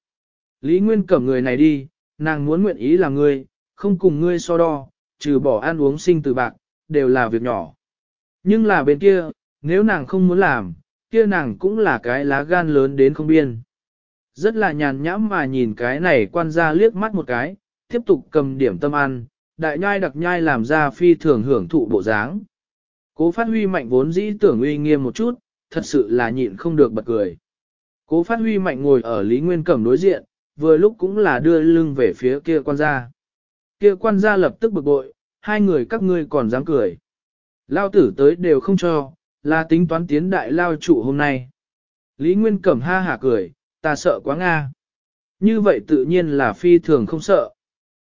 Lý Nguyên Cẩm người này đi, nàng muốn nguyện ý là ngươi, không cùng ngươi so đo, trừ bỏ ăn uống sinh từ bạc, đều là việc nhỏ. Nhưng là bên kia, nếu nàng không muốn làm, kia nàng cũng là cái lá gan lớn đến không biên. Rất là nhàn nhãm mà nhìn cái này quan ra liếc mắt một cái, tiếp tục cầm điểm tâm ăn, đại nhai đặc nhai làm ra phi thường hưởng thụ bộ dáng. Cố phát huy mạnh vốn dĩ tưởng uy nghiêm một chút, thật sự là nhịn không được bật cười. Cố phát huy mạnh ngồi ở Lý Nguyên Cẩm đối diện, vừa lúc cũng là đưa lưng về phía kia quan gia. Kia quan gia lập tức bực bội, hai người các ngươi còn dám cười. Lao tử tới đều không cho, là tính toán tiến đại lao trụ hôm nay. Lý Nguyên Cẩm ha hả cười, ta sợ quá Nga. Như vậy tự nhiên là phi thường không sợ.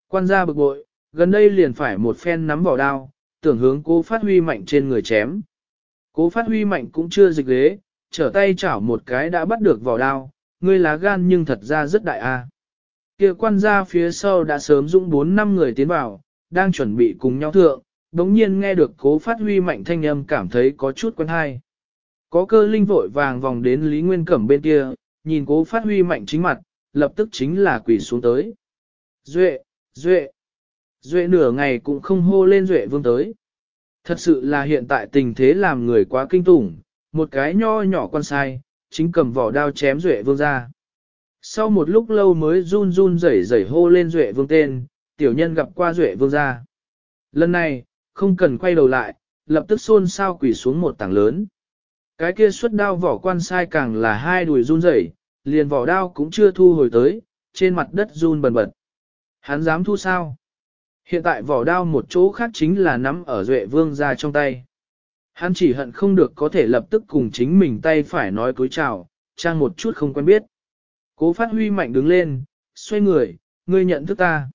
Quan gia bực bội, gần đây liền phải một phen nắm vào đao, tưởng hướng cố phát huy mạnh trên người chém. Cố phát huy mạnh cũng chưa dịch ghế, trở tay chảo một cái đã bắt được vỏ đao, ngươi lá gan nhưng thật ra rất đại a kia quan gia phía sau đã sớm dũng 4 năm người tiến vào, đang chuẩn bị cùng nhau thượng, đống nhiên nghe được cố phát huy mạnh thanh âm cảm thấy có chút quen hay. Có cơ linh vội vàng vòng đến Lý Nguyên Cẩm bên kia, nhìn cố phát huy mạnh chính mặt, lập tức chính là quỷ xuống tới. Duệ, Duệ. Duệ nửa ngày cũng không hô lên Duệ vương tới. Thật sự là hiện tại tình thế làm người quá kinh tủng, một cái nho nhỏ con sai, chính cầm vỏ đao chém Duệ vương ra. Sau một lúc lâu mới run run rẩy rẩy hô lên Duệ vương tên, tiểu nhân gặp qua Duệ vương ra. Lần này, không cần quay đầu lại, lập tức xôn sao quỷ xuống một tảng lớn. Cái kia xuất đao vỏ quan sai càng là hai đùi run rẩy, liền vỏ đao cũng chưa thu hồi tới, trên mặt đất run bẩn bật. Hắn dám thu sao? Hiện tại vỏ đao một chỗ khác chính là nắm ở Duệ Vương ra trong tay. Hắn chỉ hận không được có thể lập tức cùng chính mình tay phải nói cối chào, trang một chút không quen biết. Cố phát huy mạnh đứng lên, xoay người, ngươi nhận thức ta.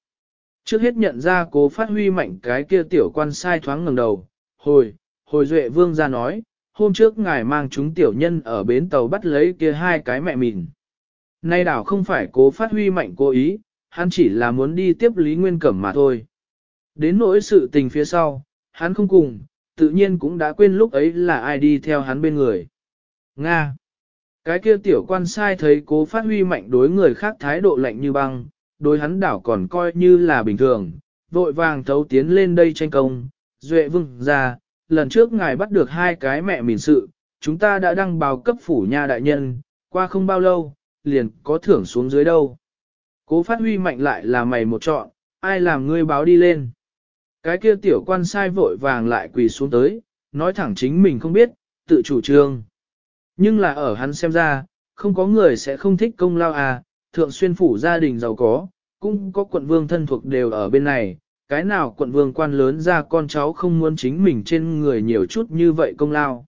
Trước hết nhận ra cố phát huy mạnh cái kia tiểu quan sai thoáng ngẩng đầu, hồi, hồi duệ vương ra nói, hôm trước ngài mang chúng tiểu nhân ở bến tàu bắt lấy kia hai cái mẹ mìn. Nay đảo không phải cố phát huy mạnh cố ý, hắn chỉ là muốn đi tiếp Lý Nguyên Cẩm mà thôi. Đến nỗi sự tình phía sau, hắn không cùng, tự nhiên cũng đã quên lúc ấy là ai đi theo hắn bên người. Nga Cái kia tiểu quan sai thấy cố phát huy mạnh đối người khác thái độ lạnh như băng, đối hắn đảo còn coi như là bình thường, vội vàng thấu tiến lên đây tranh công, duệ vương ra, lần trước ngài bắt được hai cái mẹ mình sự, chúng ta đã đăng báo cấp phủ nha đại nhân, qua không bao lâu, liền có thưởng xuống dưới đâu. Cố phát huy mạnh lại là mày một chọn, ai làm ngươi báo đi lên. Cái kia tiểu quan sai vội vàng lại quỳ xuống tới, nói thẳng chính mình không biết, tự chủ trương. Nhưng là ở hắn xem ra, không có người sẽ không thích công lao à, thượng xuyên phủ gia đình giàu có, cũng có quận vương thân thuộc đều ở bên này, cái nào quận vương quan lớn ra con cháu không muốn chính mình trên người nhiều chút như vậy công lao.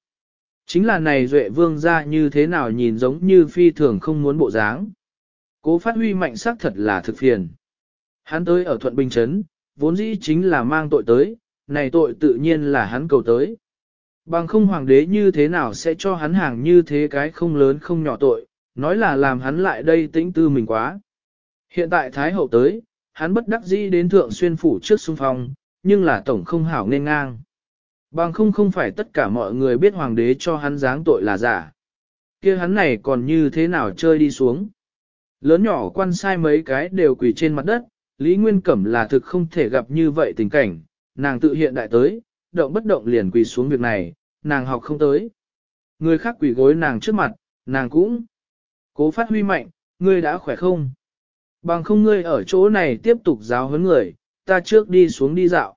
Chính là này duệ vương ra như thế nào nhìn giống như phi thường không muốn bộ dáng. Cố phát huy mạnh sắc thật là thực phiền. Hắn tới ở Thuận Bình Trấn, vốn dĩ chính là mang tội tới, này tội tự nhiên là hắn cầu tới. Bằng không hoàng đế như thế nào sẽ cho hắn hàng như thế cái không lớn không nhỏ tội, nói là làm hắn lại đây tĩnh tư mình quá. Hiện tại Thái Hậu tới, hắn bất đắc dĩ đến thượng xuyên phủ trước xung phong, nhưng là tổng không hảo nên ngang. Bằng không không phải tất cả mọi người biết hoàng đế cho hắn dáng tội là giả. kia hắn này còn như thế nào chơi đi xuống. Lớn nhỏ quan sai mấy cái đều quỳ trên mặt đất, Lý Nguyên Cẩm là thực không thể gặp như vậy tình cảnh, nàng tự hiện đại tới, động bất động liền quỳ xuống việc này, nàng học không tới. Người khác quỳ gối nàng trước mặt, nàng cũng cố phát huy mạnh, ngươi đã khỏe không? Bằng không ngươi ở chỗ này tiếp tục giáo huấn người, ta trước đi xuống đi dạo.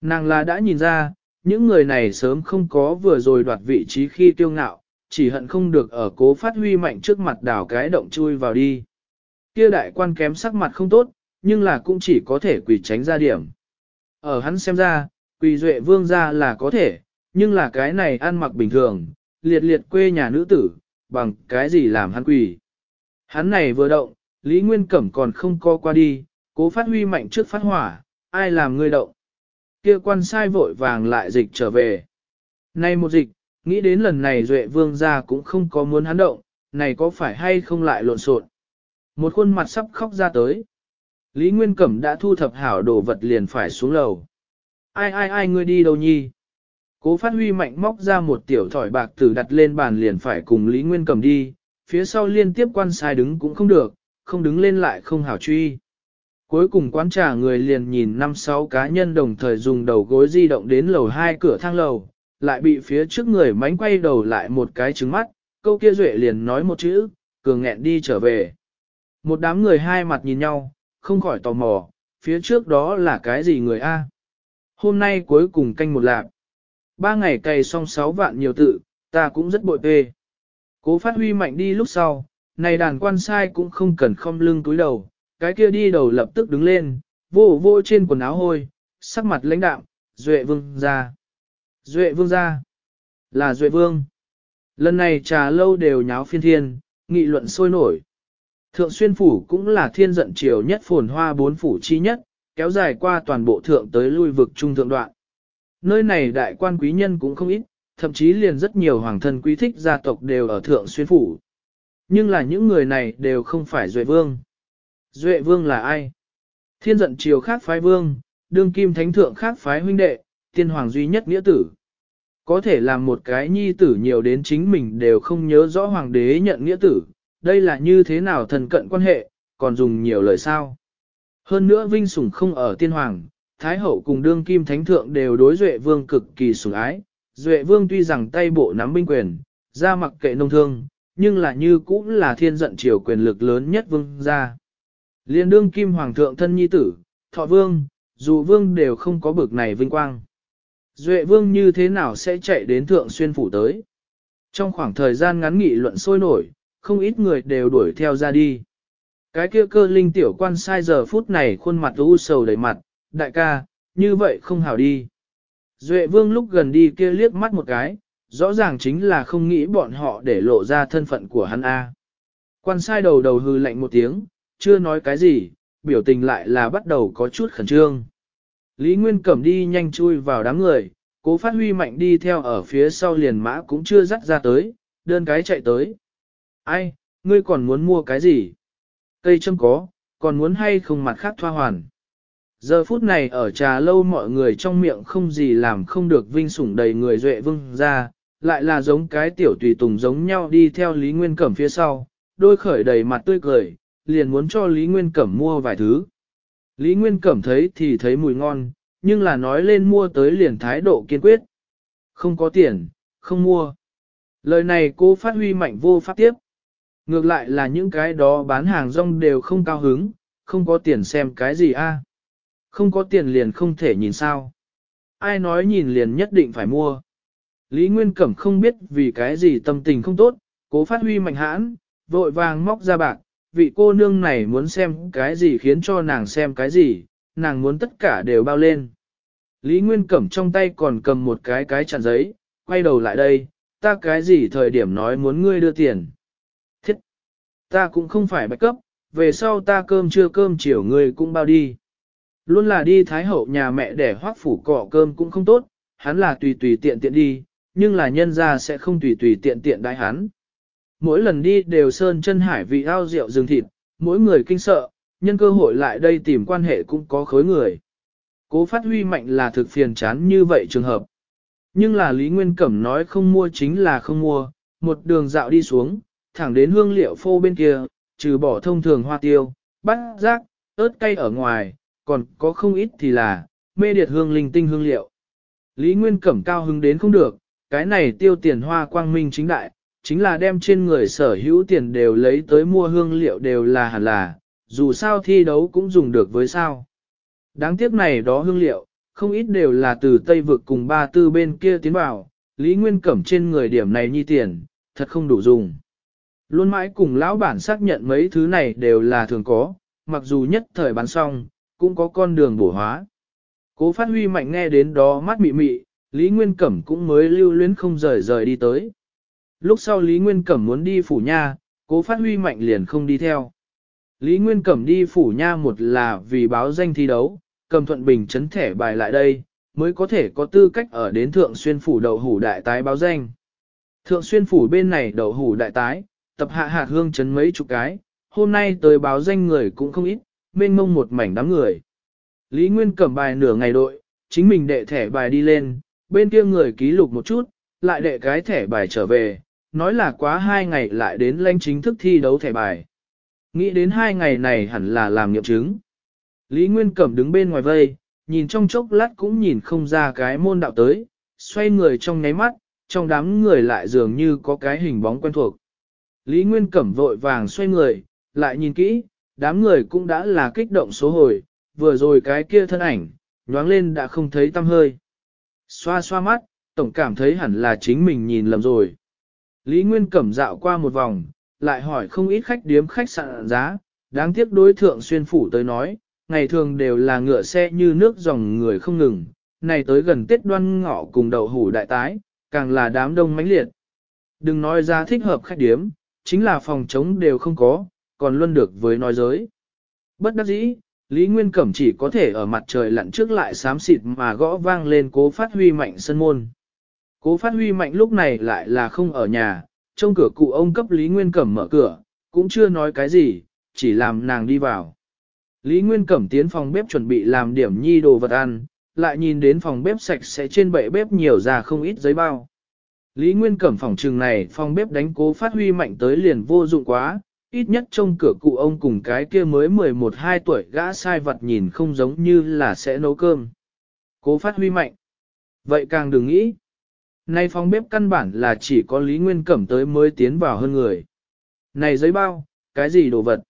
Nàng là đã nhìn ra, những người này sớm không có vừa rồi đoạt vị trí khi tiêu ngạo, chỉ hận không được ở cố phát huy mạnh trước mặt đảo cái động chui vào đi. Kia đại quan kém sắc mặt không tốt, nhưng là cũng chỉ có thể quỳ tránh ra điểm. Ở hắn xem ra, quỳ duệ vương ra là có thể, nhưng là cái này ăn mặc bình thường, liệt liệt quê nhà nữ tử, bằng cái gì làm hắn quỳ. Hắn này vừa động, Lý Nguyên Cẩm còn không co qua đi, cố phát huy mạnh trước phát hỏa, ai làm ngươi động. Kia quan sai vội vàng lại dịch trở về. Nay một dịch, nghĩ đến lần này Duệ Vương ra cũng không có muốn hắn động, này có phải hay không lại lộn xộn Một khuôn mặt sắp khóc ra tới. Lý Nguyên Cẩm đã thu thập hảo đồ vật liền phải xuống lầu. Ai ai ai ngươi đi đâu nhi? Cố phát huy mạnh móc ra một tiểu thỏi bạc tử đặt lên bàn liền phải cùng Lý Nguyên Cẩm đi, phía sau liên tiếp quan sai đứng cũng không được, không đứng lên lại không hảo truy. Cuối cùng quán trả người liền nhìn 5-6 cá nhân đồng thời dùng đầu gối di động đến lầu 2 cửa thang lầu, lại bị phía trước người mánh quay đầu lại một cái trứng mắt, câu kia duệ liền nói một chữ, cường nghẹn đi trở về. Một đám người hai mặt nhìn nhau, không khỏi tò mò, phía trước đó là cái gì người A. Hôm nay cuối cùng canh một lạc. Ba ngày cày xong sáu vạn nhiều tự, ta cũng rất bội tê. Cố phát huy mạnh đi lúc sau, này đàn quan sai cũng không cần không lưng túi đầu, cái kia đi đầu lập tức đứng lên, vô vô trên quần áo hôi, sắc mặt lãnh đạm, duệ vương ra. Duệ vương ra. Là duệ vương. Lần này trà lâu đều nháo phiên thiên, nghị luận sôi nổi. Thượng Xuyên Phủ cũng là thiên giận triều nhất phồn hoa bốn phủ chi nhất, kéo dài qua toàn bộ thượng tới lui vực trung thượng đoạn. Nơi này đại quan quý nhân cũng không ít, thậm chí liền rất nhiều hoàng thân quý thích gia tộc đều ở Thượng Xuyên Phủ. Nhưng là những người này đều không phải Duệ Vương. Duệ Vương là ai? Thiên giận triều khác phái Vương, đương kim thánh thượng khác phái huynh đệ, tiên hoàng duy nhất nghĩa tử. Có thể làm một cái nhi tử nhiều đến chính mình đều không nhớ rõ hoàng đế nhận nghĩa tử, đây là như thế nào thần cận quan hệ, còn dùng nhiều lời sao. Hơn nữa vinh sủng không ở tiên hoàng, thái hậu cùng đương kim thánh thượng đều đối duệ vương cực kỳ sủng ái. Duệ vương tuy rằng tay bộ nắm binh quyền, ra mặc kệ nông thương, nhưng là như cũng là thiên giận triều quyền lực lớn nhất vương gia. Liên đương kim hoàng thượng thân nhi tử, thọ vương, dù vương đều không có bực này vinh quang. Duệ vương như thế nào sẽ chạy đến thượng xuyên phủ tới? Trong khoảng thời gian ngắn nghị luận sôi nổi, không ít người đều đuổi theo ra đi. Cái kia cơ linh tiểu quan sai giờ phút này khuôn mặt u sầu đầy mặt, đại ca, như vậy không hảo đi. Duệ vương lúc gần đi kia liếc mắt một cái, rõ ràng chính là không nghĩ bọn họ để lộ ra thân phận của hắn A. Quan sai đầu đầu hư lạnh một tiếng, chưa nói cái gì, biểu tình lại là bắt đầu có chút khẩn trương. Lý Nguyên cẩm đi nhanh chui vào đám người, cố phát huy mạnh đi theo ở phía sau liền mã cũng chưa dắt ra tới, đơn cái chạy tới. Ai, ngươi còn muốn mua cái gì? Cây châm có, còn muốn hay không mặt khác thoa hoàn? Giờ phút này ở trà lâu mọi người trong miệng không gì làm không được vinh sủng đầy người duệ vương ra, lại là giống cái tiểu tùy tùng giống nhau đi theo Lý Nguyên Cẩm phía sau, đôi khởi đầy mặt tươi cười, liền muốn cho Lý Nguyên Cẩm mua vài thứ. Lý Nguyên Cẩm thấy thì thấy mùi ngon, nhưng là nói lên mua tới liền thái độ kiên quyết. Không có tiền, không mua. Lời này cô phát huy mạnh vô pháp tiếp. Ngược lại là những cái đó bán hàng rong đều không cao hứng, không có tiền xem cái gì a? Không có tiền liền không thể nhìn sao. Ai nói nhìn liền nhất định phải mua. Lý Nguyên Cẩm không biết vì cái gì tâm tình không tốt, cố phát huy mạnh hãn, vội vàng móc ra bạc, vị cô nương này muốn xem cái gì khiến cho nàng xem cái gì, nàng muốn tất cả đều bao lên. Lý Nguyên Cẩm trong tay còn cầm một cái cái chặn giấy, quay đầu lại đây, ta cái gì thời điểm nói muốn ngươi đưa tiền. Ta cũng không phải bạch cấp, về sau ta cơm trưa cơm chiều người cũng bao đi. Luôn là đi Thái Hậu nhà mẹ để hoác phủ cỏ cơm cũng không tốt, hắn là tùy tùy tiện tiện đi, nhưng là nhân ra sẽ không tùy tùy tiện tiện đại hắn. Mỗi lần đi đều sơn chân hải vị ao rượu rừng thịt, mỗi người kinh sợ, nhân cơ hội lại đây tìm quan hệ cũng có khối người. Cố phát huy mạnh là thực phiền chán như vậy trường hợp. Nhưng là Lý Nguyên Cẩm nói không mua chính là không mua, một đường dạo đi xuống, thẳng đến hương liệu phô bên kia, trừ bỏ thông thường hoa tiêu, bát rác, ớt cay ở ngoài, còn có không ít thì là, mê điệt hương linh tinh hương liệu. Lý Nguyên Cẩm cao hứng đến không được, cái này tiêu tiền hoa quang minh chính đại, chính là đem trên người sở hữu tiền đều lấy tới mua hương liệu đều là hẳn là, dù sao thi đấu cũng dùng được với sao. Đáng tiếc này đó hương liệu, không ít đều là từ Tây vực cùng ba tư bên kia tiến vào, Lý Nguyên Cẩm trên người điểm này nhi tiền, thật không đủ dùng. Luôn mãi cùng lão bản xác nhận mấy thứ này đều là thường có, mặc dù nhất thời bán xong, cũng có con đường bổ hóa. Cố phát huy mạnh nghe đến đó mắt mị mị, Lý Nguyên Cẩm cũng mới lưu luyến không rời rời đi tới. Lúc sau Lý Nguyên Cẩm muốn đi phủ nha, cố phát huy mạnh liền không đi theo. Lý Nguyên Cẩm đi phủ nha một là vì báo danh thi đấu, cầm thuận bình chấn thẻ bài lại đây, mới có thể có tư cách ở đến thượng xuyên phủ đậu hủ đại tái báo danh. Thượng xuyên phủ bên này đậu hủ đại tái, tập hạ hạ hương chấn mấy chục cái, hôm nay tới báo danh người cũng không ít, mênh mông một mảnh đám người. Lý Nguyên cầm bài nửa ngày đội, chính mình đệ thẻ bài đi lên, bên kia người ký lục một chút, lại đệ cái thẻ bài trở về, nói là quá hai ngày lại đến lãnh chính thức thi đấu thẻ bài. Nghĩ đến hai ngày này hẳn là làm nghiệm chứng. Lý Nguyên Cẩm đứng bên ngoài vây, nhìn trong chốc lát cũng nhìn không ra cái môn đạo tới, xoay người trong nháy mắt, trong đám người lại dường như có cái hình bóng quen thuộc. Lý Nguyên Cẩm vội vàng xoay người, lại nhìn kỹ, đám người cũng đã là kích động số hồi, vừa rồi cái kia thân ảnh, nhoáng lên đã không thấy tâm hơi. Xoa xoa mắt, tổng cảm thấy hẳn là chính mình nhìn lầm rồi. Lý Nguyên Cẩm dạo qua một vòng, lại hỏi không ít khách điếm khách sạn giá, đáng tiếc đối thượng xuyên phủ tới nói, ngày thường đều là ngựa xe như nước dòng người không ngừng, này tới gần Tết đoan ngọ cùng đầu hủ đại tái, càng là đám đông mãnh liệt. Đừng nói ra thích hợp khách điếm, chính là phòng chống đều không có, còn luân được với nói giới. Bất đắc dĩ, Lý Nguyên Cẩm chỉ có thể ở mặt trời lặn trước lại xám xịt mà gõ vang lên cố phát huy mạnh sân môn. Cố phát huy mạnh lúc này lại là không ở nhà, trong cửa cụ ông cấp Lý Nguyên Cẩm mở cửa, cũng chưa nói cái gì, chỉ làm nàng đi vào. Lý Nguyên Cẩm tiến phòng bếp chuẩn bị làm điểm nhi đồ vật ăn, lại nhìn đến phòng bếp sạch sẽ trên bệ bếp nhiều ra không ít giấy bao. Lý Nguyên Cẩm phòng trường này phòng bếp đánh cố phát huy mạnh tới liền vô dụng quá, ít nhất trong cửa cụ ông cùng cái kia mới 11-12 tuổi gã sai vật nhìn không giống như là sẽ nấu cơm. Cố phát huy mạnh. Vậy càng đừng nghĩ. Nay phòng bếp căn bản là chỉ có Lý Nguyên Cẩm tới mới tiến vào hơn người. Này giấy bao, cái gì đồ vật?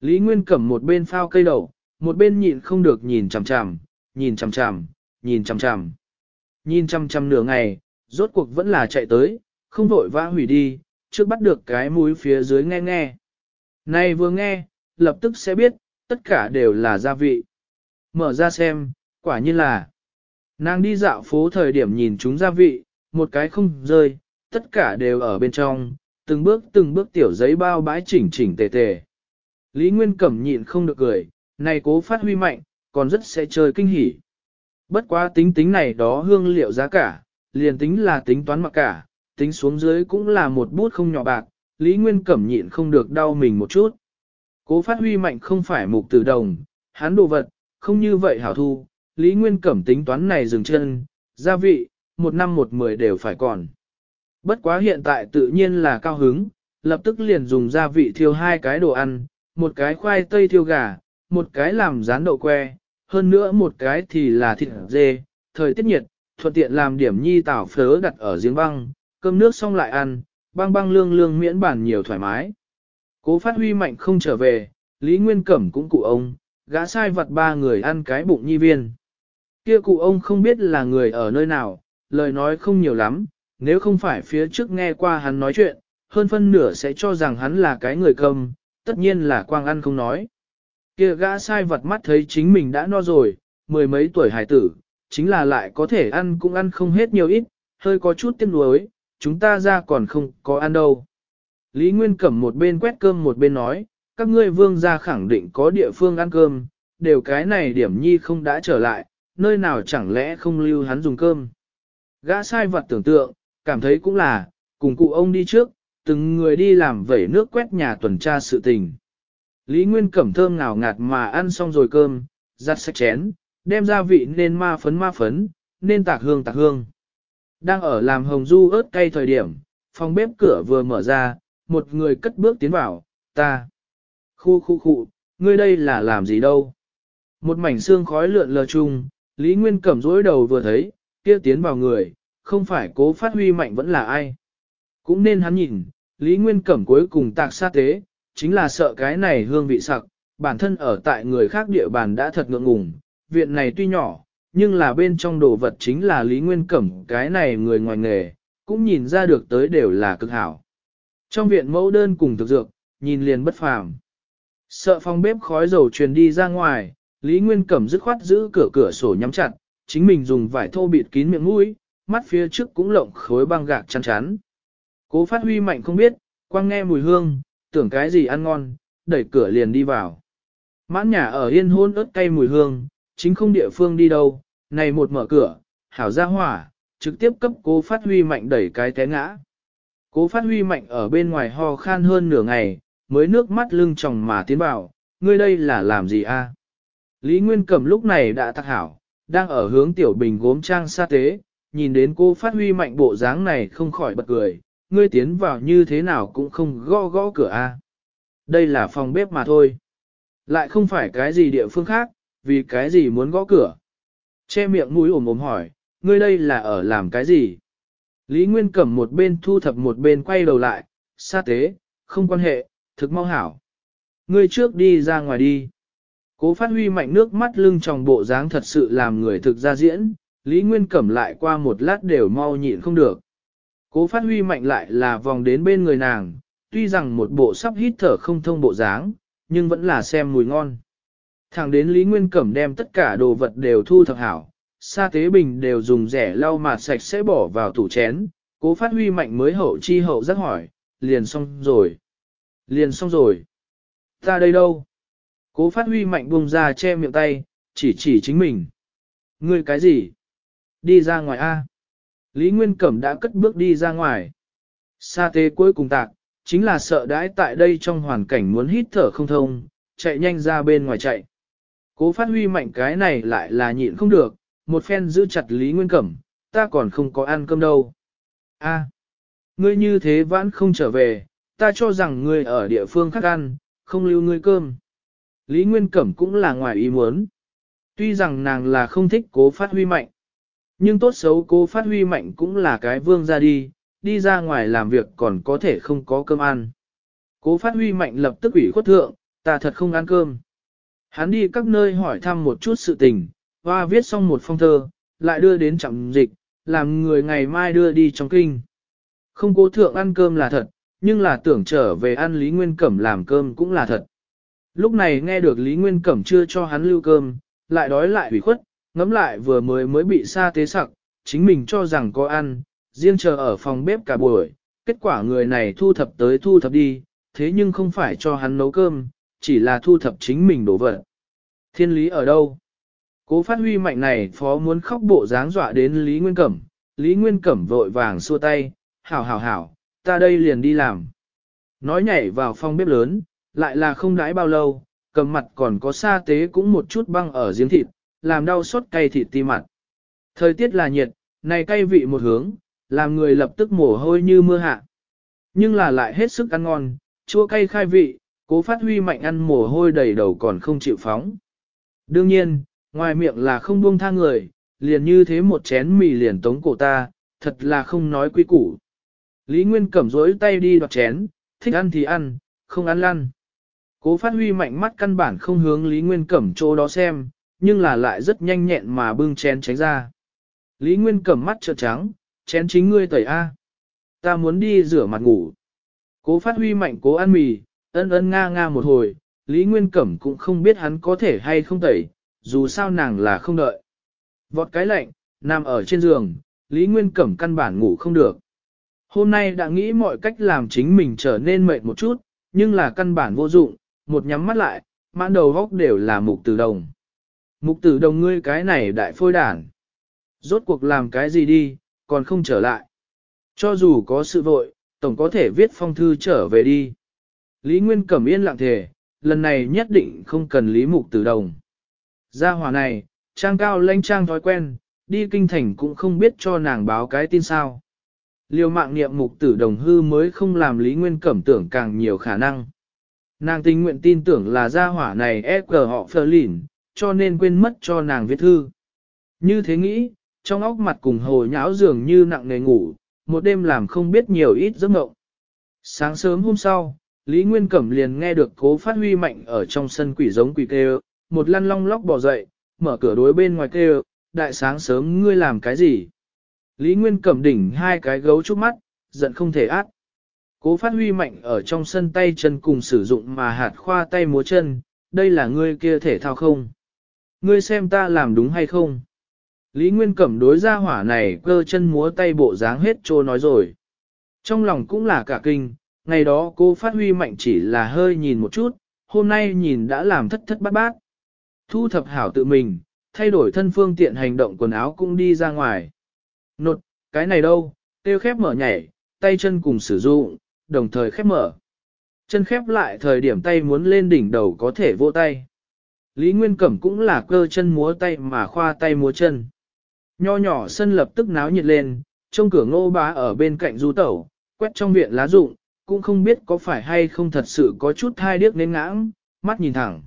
Lý Nguyên Cẩm một bên phao cây đầu, một bên nhịn không được nhìn chằm chằm, nhìn chằm chằm, nhìn chằm chằm. Nhìn chằm chằm nửa ngày, rốt cuộc vẫn là chạy tới, không vội vã hủy đi, trước bắt được cái mũi phía dưới nghe nghe. Này vừa nghe, lập tức sẽ biết, tất cả đều là gia vị. Mở ra xem, quả nhiên là. Nàng đi dạo phố thời điểm nhìn chúng gia vị, một cái không rơi, tất cả đều ở bên trong, từng bước từng bước tiểu giấy bao bãi chỉnh chỉnh tề tề. Lý Nguyên Cẩm nhịn không được cười, này cố phát huy mạnh, còn rất sẽ chơi kinh hỉ. Bất quá tính tính này đó hương liệu giá cả, liền tính là tính toán mặc cả, tính xuống dưới cũng là một bút không nhỏ bạc, Lý Nguyên Cẩm nhịn không được đau mình một chút. Cố phát huy mạnh không phải mục tử đồng, hắn đồ vật, không như vậy hảo thu, Lý Nguyên Cẩm tính toán này dừng chân, gia vị, một năm một mười đều phải còn. Bất quá hiện tại tự nhiên là cao hứng, lập tức liền dùng gia vị thiêu hai cái đồ ăn, một cái khoai tây thiêu gà, một cái làm rán đậu que, hơn nữa một cái thì là thịt dê, thời tiết nhiệt, thuận tiện làm điểm nhi tảo phớ đặt ở giếng băng, cơm nước xong lại ăn, băng băng lương lương miễn bản nhiều thoải mái. Cố phát huy mạnh không trở về, Lý Nguyên Cẩm cũng cụ ông, gã sai vật ba người ăn cái bụng nhi viên. Kia cụ ông không biết là người ở nơi nào, lời nói không nhiều lắm, nếu không phải phía trước nghe qua hắn nói chuyện, hơn phân nửa sẽ cho rằng hắn là cái người cầm, tất nhiên là quang ăn không nói. Kia gã sai vật mắt thấy chính mình đã no rồi, mười mấy tuổi hải tử, chính là lại có thể ăn cũng ăn không hết nhiều ít, hơi có chút tiếc nuối, chúng ta ra còn không có ăn đâu. Lý Nguyên Cẩm một bên quét cơm một bên nói, các ngươi vương gia khẳng định có địa phương ăn cơm, đều cái này điểm nhi không đã trở lại, nơi nào chẳng lẽ không lưu hắn dùng cơm. Gã sai vật tưởng tượng, cảm thấy cũng là, cùng cụ ông đi trước, từng người đi làm vẩy nước quét nhà tuần tra sự tình. Lý Nguyên Cẩm thơm ngào ngạt mà ăn xong rồi cơm, giặt sạch chén, đem gia vị nên ma phấn ma phấn, nên tạc hương tạc hương. Đang ở làm hồng du ớt cay thời điểm, phòng bếp cửa vừa mở ra, một người cất bước tiến vào, ta. Khu khu khu, ngươi đây là làm gì đâu? Một mảnh xương khói lượn lờ chung, Lý Nguyên cẩm rối đầu vừa thấy, kia tiến vào người, không phải cố phát huy mạnh vẫn là ai. Cũng nên hắn nhìn, Lý Nguyên cẩm cuối cùng tạc sát tế, chính là sợ cái này hương vị sặc, bản thân ở tại người khác địa bàn đã thật ngượng ngùng, viện này tuy nhỏ, nhưng là bên trong đồ vật chính là Lý Nguyên Cẩm cái này người ngoài nghề, cũng nhìn ra được tới đều là cực hảo. Trong viện mẫu đơn cùng thực dược, nhìn liền bất phàm. Sợ phòng bếp khói dầu truyền đi ra ngoài, Lý Nguyên Cẩm dứt khoát giữ cửa cửa sổ nhắm chặt, chính mình dùng vải thô bịt kín miệng mũi, mắt phía trước cũng lộng khối băng gạc chăn chắn. Cố phát huy mạnh không biết, quang nghe mùi hương, tưởng cái gì ăn ngon, đẩy cửa liền đi vào. Mãn nhà ở yên hôn ớt cay mùi hương, chính không địa phương đi đâu, này một mở cửa, hảo ra hỏa, trực tiếp cấp cố phát huy mạnh đẩy cái té ngã. Cố phát huy mạnh ở bên ngoài ho khan hơn nửa ngày, mới nước mắt lưng tròng mà tiến bảo ngươi đây là làm gì a? Lý Nguyên Cẩm lúc này đã tắc hảo, đang ở hướng tiểu bình gốm trang xa tế, nhìn đến cô phát huy mạnh bộ dáng này không khỏi bật cười, ngươi tiến vào như thế nào cũng không gõ gõ cửa a? Đây là phòng bếp mà thôi. Lại không phải cái gì địa phương khác, vì cái gì muốn gõ cửa? Che miệng mũi ồm ồm hỏi, ngươi đây là ở làm cái gì? Lý Nguyên cầm một bên thu thập một bên quay đầu lại, xa tế, không quan hệ, thực mau hảo. Ngươi trước đi ra ngoài đi. Cố phát huy mạnh nước mắt lưng trong bộ dáng thật sự làm người thực ra diễn, Lý Nguyên cẩm lại qua một lát đều mau nhịn không được. Cố phát huy mạnh lại là vòng đến bên người nàng, tuy rằng một bộ sắp hít thở không thông bộ dáng, nhưng vẫn là xem mùi ngon thẳng đến Lý Nguyên Cẩm đem tất cả đồ vật đều thu thập hảo, sa tế bình đều dùng rẻ lau mà sạch sẽ bỏ vào tủ chén, cố phát huy mạnh mới hậu chi hậu giác hỏi, liền xong rồi. Liền xong rồi. Ta đây đâu? Cố phát huy mạnh buông ra che miệng tay, chỉ chỉ chính mình. Ngươi cái gì? Đi ra ngoài A. Lý Nguyên Cẩm đã cất bước đi ra ngoài. Sa tế cuối cùng tạc, chính là sợ đãi tại đây trong hoàn cảnh muốn hít thở không thông, chạy nhanh ra bên ngoài chạy. Cố phát huy mạnh cái này lại là nhịn không được, một phen giữ chặt Lý Nguyên Cẩm, ta còn không có ăn cơm đâu. a ngươi như thế vãn không trở về, ta cho rằng ngươi ở địa phương khác ăn, không lưu ngươi cơm. Lý Nguyên Cẩm cũng là ngoài ý muốn. Tuy rằng nàng là không thích cố phát huy mạnh, nhưng tốt xấu cố phát huy mạnh cũng là cái vương ra đi, đi ra ngoài làm việc còn có thể không có cơm ăn. Cố phát huy mạnh lập tức ủy khuất thượng, ta thật không ăn cơm. Hắn đi các nơi hỏi thăm một chút sự tình, và viết xong một phong thơ, lại đưa đến trạm dịch, làm người ngày mai đưa đi trong kinh. Không cố thượng ăn cơm là thật, nhưng là tưởng trở về ăn Lý Nguyên Cẩm làm cơm cũng là thật. Lúc này nghe được Lý Nguyên Cẩm chưa cho hắn lưu cơm, lại đói lại hủy khuất, ngắm lại vừa mới mới bị sa tế sặc, chính mình cho rằng có ăn, riêng chờ ở phòng bếp cả buổi, kết quả người này thu thập tới thu thập đi, thế nhưng không phải cho hắn nấu cơm, chỉ là thu thập chính mình đổ vật. Thiên lý ở đâu? Cố phát huy mạnh này phó muốn khóc bộ dáng dọa đến Lý Nguyên Cẩm, Lý Nguyên Cẩm vội vàng xua tay, hảo hảo hảo, ta đây liền đi làm. Nói nhảy vào phòng bếp lớn, lại là không đãi bao lâu, cầm mặt còn có sa tế cũng một chút băng ở giếng thịt, làm đau sốt cay thịt ti mặt. Thời tiết là nhiệt, này cay vị một hướng, làm người lập tức mồ hôi như mưa hạ. Nhưng là lại hết sức ăn ngon, chua cay khai vị, Cố phát huy mạnh ăn mồ hôi đầy đầu còn không chịu phóng. Đương nhiên, ngoài miệng là không buông tha người, liền như thế một chén mì liền tống cổ ta, thật là không nói quy củ. Lý Nguyên cẩm rỗi tay đi đoạt chén, thích ăn thì ăn, không ăn lăn. Cố phát huy mạnh mắt căn bản không hướng Lý Nguyên Cẩm chỗ đó xem, nhưng là lại rất nhanh nhẹn mà bưng chén tránh ra. Lý Nguyên Cẩm mắt trợn trắng, chén chính ngươi tẩy A. Ta muốn đi rửa mặt ngủ. Cố phát huy mạnh cố ăn mì, Ân ân nga nga một hồi, Lý Nguyên Cẩm cũng không biết hắn có thể hay không tẩy, dù sao nàng là không đợi. Vọt cái lạnh, nằm ở trên giường, Lý Nguyên Cẩm căn bản ngủ không được. Hôm nay đã nghĩ mọi cách làm chính mình trở nên mệt một chút, nhưng là căn bản vô dụng, một nhắm mắt lại, mãn đầu góc đều là mục tử đồng. Mục tử đồng ngươi cái này đại phôi đản. Rốt cuộc làm cái gì đi, còn không trở lại. Cho dù có sự vội, tổng có thể viết phong thư trở về đi. Lý Nguyên Cẩm yên lặng thề, lần này nhất định không cần Lý Mục Tử Đồng. Gia hỏa này, trang cao lanh trang thói quen, đi kinh thành cũng không biết cho nàng báo cái tin sao. Liều mạng niệm Mục Tử Đồng hư mới không làm Lý Nguyên Cẩm tưởng càng nhiều khả năng. Nàng tình nguyện tin tưởng là gia hỏa này ép cờ họ phờ lỉn, cho nên quên mất cho nàng viết thư. Như thế nghĩ, trong óc mặt cùng hồ nháo dường như nặng nề ngủ, một đêm làm không biết nhiều ít giấc mộng. Sáng sớm hôm sau, Lý Nguyên Cẩm liền nghe được cố phát huy mạnh ở trong sân quỷ giống quỷ kêu, một lăn long lóc bỏ dậy, mở cửa đối bên ngoài kêu, đại sáng sớm ngươi làm cái gì? Lý Nguyên Cẩm đỉnh hai cái gấu chút mắt, giận không thể át. Cố phát huy mạnh ở trong sân tay chân cùng sử dụng mà hạt khoa tay múa chân, đây là ngươi kia thể thao không? Ngươi xem ta làm đúng hay không? Lý Nguyên Cẩm đối ra hỏa này cơ chân múa tay bộ dáng hết trô nói rồi. Trong lòng cũng là cả kinh, ngày đó cô phát huy mạnh chỉ là hơi nhìn một chút, hôm nay nhìn đã làm thất thất bát bát. Thu thập hảo tự mình, thay đổi thân phương tiện hành động quần áo cũng đi ra ngoài. Nột, cái này đâu, tiêu khép mở nhảy, tay chân cùng sử dụng, đồng thời khép mở. Chân khép lại thời điểm tay muốn lên đỉnh đầu có thể vô tay. Lý Nguyên Cẩm cũng là cơ chân múa tay mà khoa tay múa chân. Nho nhỏ sân lập tức náo nhiệt lên, trong cửa ngô bá ở bên cạnh du tẩu, quét trong viện lá rụng, cũng không biết có phải hay không thật sự có chút thai điếc nên ngãng, mắt nhìn thẳng.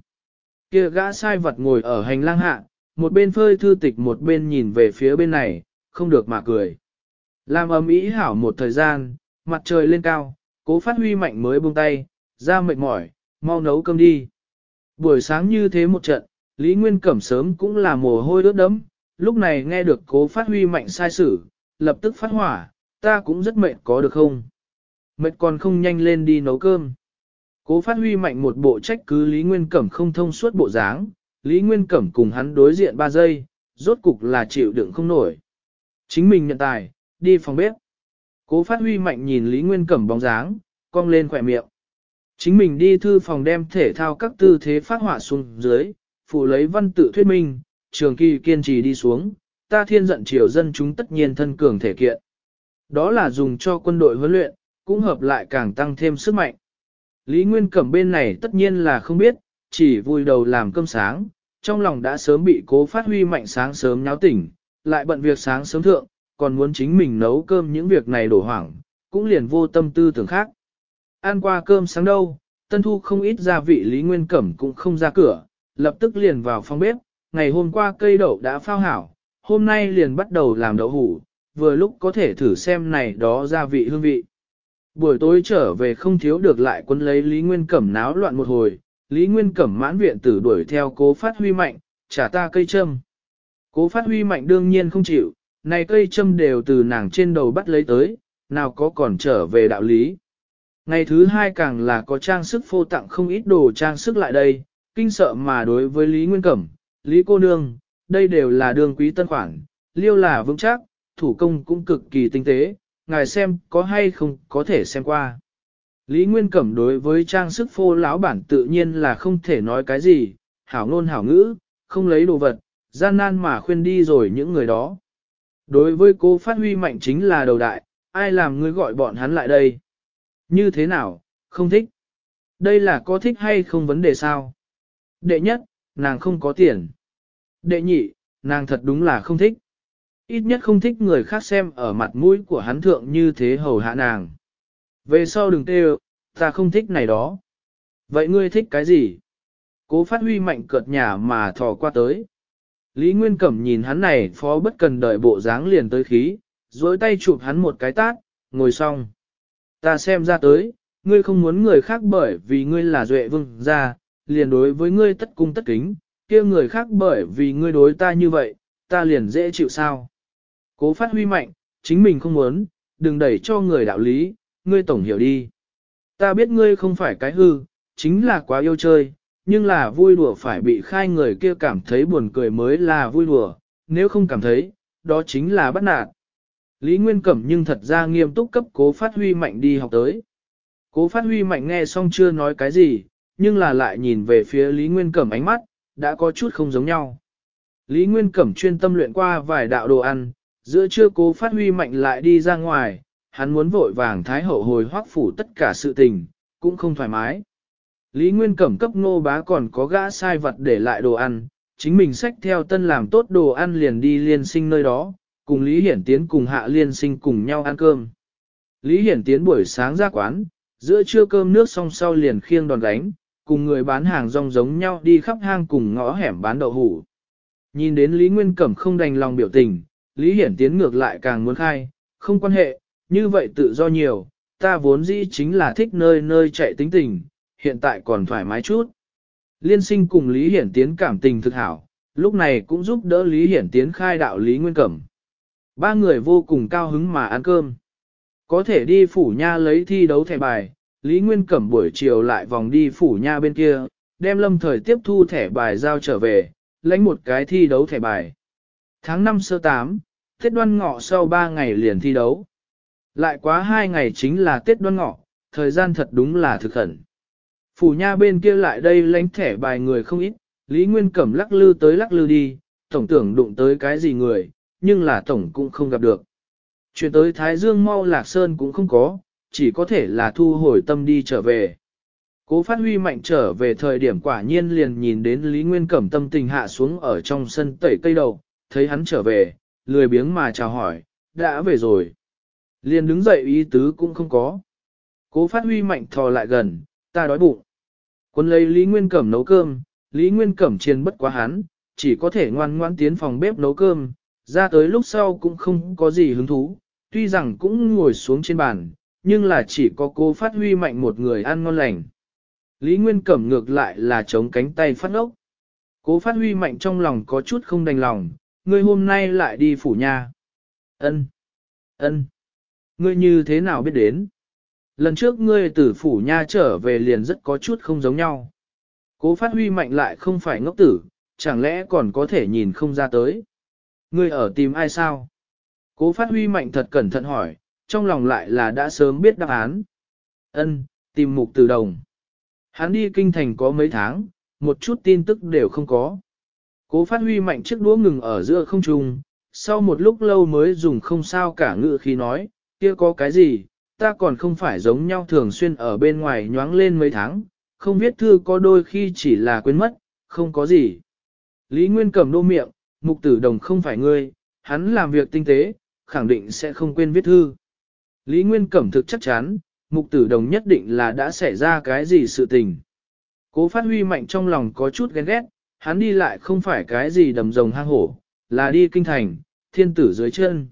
Kia gã sai vật ngồi ở hành lang hạ, một bên phơi thư tịch một bên nhìn về phía bên này, không được mà cười. Làm ấm ý hảo một thời gian, mặt trời lên cao, cố phát huy mạnh mới buông tay, ra mệt mỏi, mau nấu cơm đi. Buổi sáng như thế một trận, Lý Nguyên Cẩm sớm cũng là mồ hôi đốt đấm, lúc này nghe được cố phát huy mạnh sai sử, lập tức phát hỏa, ta cũng rất mệt có được không? mệt còn không nhanh lên đi nấu cơm. Cố phát huy mạnh một bộ trách cứ Lý Nguyên Cẩm không thông suốt bộ dáng, Lý Nguyên Cẩm cùng hắn đối diện 3 giây, rốt cục là chịu đựng không nổi. Chính mình nhận tài, đi phòng bếp. Cố phát huy mạnh nhìn Lý Nguyên Cẩm bóng dáng, cong lên khỏe miệng. Chính mình đi thư phòng đem thể thao các tư thế phát họa xuống dưới, phụ lấy văn tự thuyết minh, trường kỳ kiên trì đi xuống, ta thiên giận triều dân chúng tất nhiên thân cường thể kiện. Đó là dùng cho quân đội huấn luyện, cũng hợp lại càng tăng thêm sức mạnh. Lý Nguyên Cẩm bên này tất nhiên là không biết, chỉ vui đầu làm cơm sáng, trong lòng đã sớm bị cố phát huy mạnh sáng sớm nháo tỉnh, lại bận việc sáng sớm thượng, còn muốn chính mình nấu cơm những việc này đổ hoảng, cũng liền vô tâm tư tưởng khác. Ăn qua cơm sáng đâu, tân thu không ít gia vị Lý Nguyên Cẩm cũng không ra cửa, lập tức liền vào phòng bếp, ngày hôm qua cây đậu đã phao hảo, hôm nay liền bắt đầu làm đậu hủ, vừa lúc có thể thử xem này đó gia vị hương vị buổi tối trở về không thiếu được lại quân lấy Lý Nguyên Cẩm náo loạn một hồi, Lý Nguyên Cẩm mãn viện tử đuổi theo cố phát huy mạnh, trả ta cây châm. Cố phát huy mạnh đương nhiên không chịu, này cây châm đều từ nàng trên đầu bắt lấy tới, nào có còn trở về đạo lý. Ngày thứ hai càng là có trang sức phô tặng không ít đồ trang sức lại đây, kinh sợ mà đối với Lý Nguyên Cẩm, Lý Cô Nương, đây đều là đường quý tân khoản, liêu là vững chắc, thủ công cũng cực kỳ tinh tế, ngài xem có hay không có thể xem qua. Lý Nguyên Cẩm đối với trang sức phô lão bản tự nhiên là không thể nói cái gì, hảo ngôn hảo ngữ, không lấy đồ vật, gian nan mà khuyên đi rồi những người đó. Đối với cô phát huy mạnh chính là đầu đại, ai làm người gọi bọn hắn lại đây? Như thế nào, không thích? Đây là có thích hay không vấn đề sao? Đệ nhất, nàng không có tiền. Đệ nhị, nàng thật đúng là không thích. Ít nhất không thích người khác xem ở mặt mũi của hắn thượng như thế hầu hạ nàng. Về sau đừng tê ta không thích này đó. Vậy ngươi thích cái gì? Cố phát huy mạnh cợt nhà mà thò qua tới. Lý Nguyên Cẩm nhìn hắn này phó bất cần đợi bộ dáng liền tới khí, dối tay chụp hắn một cái tát, ngồi xong. Ta xem ra tới, ngươi không muốn người khác bởi vì ngươi là duệ vương ra, liền đối với ngươi tất cung tất kính, kia người khác bởi vì ngươi đối ta như vậy, ta liền dễ chịu sao. Cố phát huy mạnh, chính mình không muốn, đừng đẩy cho người đạo lý, ngươi tổng hiểu đi. Ta biết ngươi không phải cái hư, chính là quá yêu chơi, nhưng là vui đùa phải bị khai người kia cảm thấy buồn cười mới là vui đùa, nếu không cảm thấy, đó chính là bắt nạt. Lý Nguyên Cẩm nhưng thật ra nghiêm túc cấp cố phát huy mạnh đi học tới. Cố phát huy mạnh nghe xong chưa nói cái gì, nhưng là lại nhìn về phía Lý Nguyên Cẩm ánh mắt, đã có chút không giống nhau. Lý Nguyên Cẩm chuyên tâm luyện qua vài đạo đồ ăn, giữa trưa cố phát huy mạnh lại đi ra ngoài, hắn muốn vội vàng thái hậu hồi hoác phủ tất cả sự tình, cũng không thoải mái. Lý Nguyên Cẩm cấp ngô bá còn có gã sai vật để lại đồ ăn, chính mình xách theo tân làm tốt đồ ăn liền đi liên sinh nơi đó, cùng Lý Hiển Tiến cùng hạ liên sinh cùng nhau ăn cơm. Lý Hiển Tiến buổi sáng ra quán, giữa trưa cơm nước xong sau liền khiêng đòn đánh, cùng người bán hàng rong giống nhau đi khắp hang cùng ngõ hẻm bán đậu hủ. Nhìn đến Lý Nguyên Cẩm không đành lòng biểu tình, Lý Hiển Tiến ngược lại càng muốn khai, không quan hệ, như vậy tự do nhiều, ta vốn dĩ chính là thích nơi nơi chạy tính tình, hiện tại còn thoải mái chút. Liên sinh cùng Lý Hiển Tiến cảm tình thực hảo, lúc này cũng giúp đỡ Lý Hiển Tiến khai đạo Lý Nguyên Cẩm. Ba người vô cùng cao hứng mà ăn cơm. Có thể đi phủ nha lấy thi đấu thẻ bài, Lý Nguyên Cẩm buổi chiều lại vòng đi phủ nha bên kia, đem lâm thời tiếp thu thẻ bài giao trở về, lãnh một cái thi đấu thẻ bài. Tháng 5 sơ 8, Tết đoan ngọ sau 3 ngày liền thi đấu. Lại quá 2 ngày chính là Tết đoan ngọ, thời gian thật đúng là thực khẩn. Phủ nha bên kia lại đây lánh thẻ bài người không ít, Lý Nguyên Cẩm lắc lư tới lắc lư đi, tổng tưởng đụng tới cái gì người, nhưng là tổng cũng không gặp được. Chuyện tới Thái Dương mau Lạc Sơn cũng không có, chỉ có thể là thu hồi tâm đi trở về. Cố phát huy mạnh trở về thời điểm quả nhiên liền nhìn đến Lý Nguyên Cẩm tâm tình hạ xuống ở trong sân tẩy cây đầu, thấy hắn trở về, lười biếng mà chào hỏi, đã về rồi. Liền đứng dậy ý tứ cũng không có. Cố phát huy mạnh thò lại gần, ta đói bụng. Quân lấy Lý Nguyên Cẩm nấu cơm, Lý Nguyên Cẩm chiền bất quá hắn, chỉ có thể ngoan ngoan tiến phòng bếp nấu cơm, ra tới lúc sau cũng không có gì hứng thú, tuy rằng cũng ngồi xuống trên bàn, nhưng là chỉ có cô phát huy mạnh một người ăn ngon lành. Lý Nguyên Cẩm ngược lại là chống cánh tay phát ốc. Cố phát huy mạnh trong lòng có chút không đành lòng, ngươi hôm nay lại đi phủ nhà. Ân, ân, ngươi như thế nào biết đến? Lần trước ngươi từ phủ nhà trở về liền rất có chút không giống nhau. Cố phát huy mạnh lại không phải ngốc tử, chẳng lẽ còn có thể nhìn không ra tới. Ngươi ở tìm ai sao? Cố phát huy mạnh thật cẩn thận hỏi, trong lòng lại là đã sớm biết đáp án. Ân, tìm mục từ đồng. Hắn đi kinh thành có mấy tháng, một chút tin tức đều không có. Cố phát huy mạnh chiếc đũa ngừng ở giữa không trung, sau một lúc lâu mới dùng không sao cả ngựa khi nói, kia có cái gì, ta còn không phải giống nhau thường xuyên ở bên ngoài nhoáng lên mấy tháng, không viết thư có đôi khi chỉ là quên mất, không có gì. Lý Nguyên cầm đô miệng, mục tử đồng không phải ngươi, hắn làm việc tinh tế, khẳng định sẽ không quên viết thư. Lý Nguyên cẩm thực chắc chắn, mục tử đồng nhất định là đã xảy ra cái gì sự tình. Cố phát huy mạnh trong lòng có chút ghen ghét, hắn đi lại không phải cái gì đầm rồng hang hổ, là đi kinh thành, thiên tử dưới chân.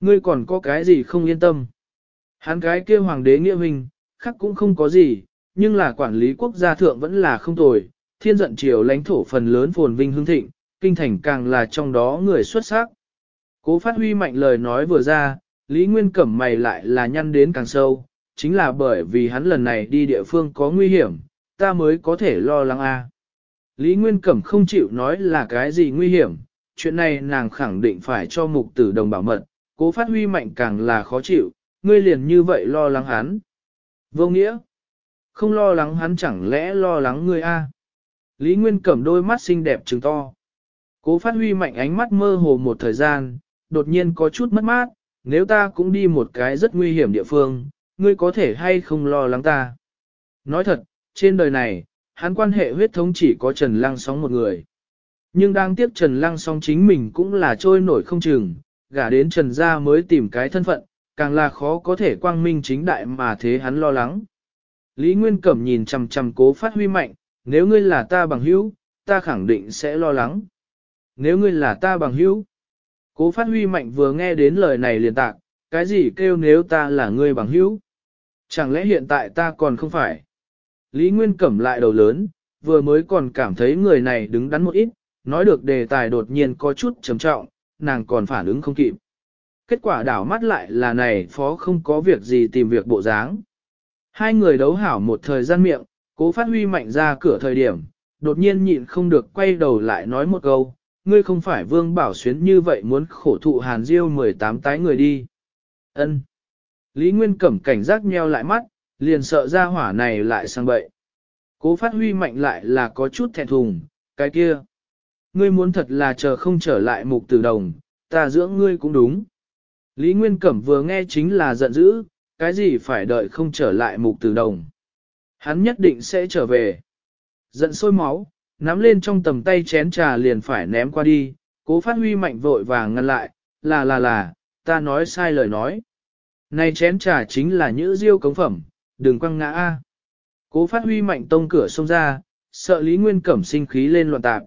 Ngươi còn có cái gì không yên tâm? Hắn cái kia hoàng đế nghĩa huynh, khắc cũng không có gì, nhưng là quản lý quốc gia thượng vẫn là không tồi, thiên giận triều lãnh thổ phần lớn phồn vinh hương thịnh, kinh thành càng là trong đó người xuất sắc. Cố phát huy mạnh lời nói vừa ra, Lý Nguyên Cẩm mày lại là nhăn đến càng sâu, chính là bởi vì hắn lần này đi địa phương có nguy hiểm, ta mới có thể lo lắng a. Lý Nguyên Cẩm không chịu nói là cái gì nguy hiểm, chuyện này nàng khẳng định phải cho mục tử đồng bảo mật, cố phát huy mạnh càng là khó chịu, ngươi liền như vậy lo lắng hắn. Vô nghĩa, không lo lắng hắn chẳng lẽ lo lắng ngươi a? Lý Nguyên Cẩm đôi mắt xinh đẹp trừng to. Cố phát huy mạnh ánh mắt mơ hồ một thời gian, đột nhiên có chút mất mát, nếu ta cũng đi một cái rất nguy hiểm địa phương, ngươi có thể hay không lo lắng ta. Nói thật, trên đời này, hắn quan hệ huyết thống chỉ có Trần Lăng Sóng một người. Nhưng đang tiếp Trần Lăng Sóng chính mình cũng là trôi nổi không chừng, gả đến Trần gia mới tìm cái thân phận, càng là khó có thể quang minh chính đại mà thế hắn lo lắng. Lý Nguyên Cẩm nhìn chằm chằm cố phát huy mạnh, nếu ngươi là ta bằng hữu, ta khẳng định sẽ lo lắng. Nếu ngươi là ta bằng hữu. Cố phát huy mạnh vừa nghe đến lời này liền tạc, cái gì kêu nếu ta là ngươi bằng hữu? Chẳng lẽ hiện tại ta còn không phải? Lý Nguyên cẩm lại đầu lớn, vừa mới còn cảm thấy người này đứng đắn một ít, nói được đề tài đột nhiên có chút trầm trọng, nàng còn phản ứng không kịp. Kết quả đảo mắt lại là này phó không có việc gì tìm việc bộ dáng. Hai người đấu hảo một thời gian miệng, cố phát huy mạnh ra cửa thời điểm, đột nhiên nhịn không được quay đầu lại nói một câu, ngươi không phải vương bảo xuyến như vậy muốn khổ thụ hàn diêu 18 tái người đi. ân Lý Nguyên cẩm cảnh giác nheo lại mắt, liền sợ ra hỏa này lại sang bậy. Cố phát huy mạnh lại là có chút thẹn thùng, cái kia. Ngươi muốn thật là chờ không trở lại mục tử đồng, ta dưỡng ngươi cũng đúng. Lý Nguyên Cẩm vừa nghe chính là giận dữ, cái gì phải đợi không trở lại mục tử đồng. Hắn nhất định sẽ trở về. Giận sôi máu, nắm lên trong tầm tay chén trà liền phải ném qua đi, cố phát huy mạnh vội và ngăn lại, là là là, ta nói sai lời nói. Này chén trà chính là nhữ diêu cống phẩm, đừng quăng ngã a. Cố phát huy mạnh tông cửa xông ra, sợ Lý Nguyên Cẩm sinh khí lên loạn tạp.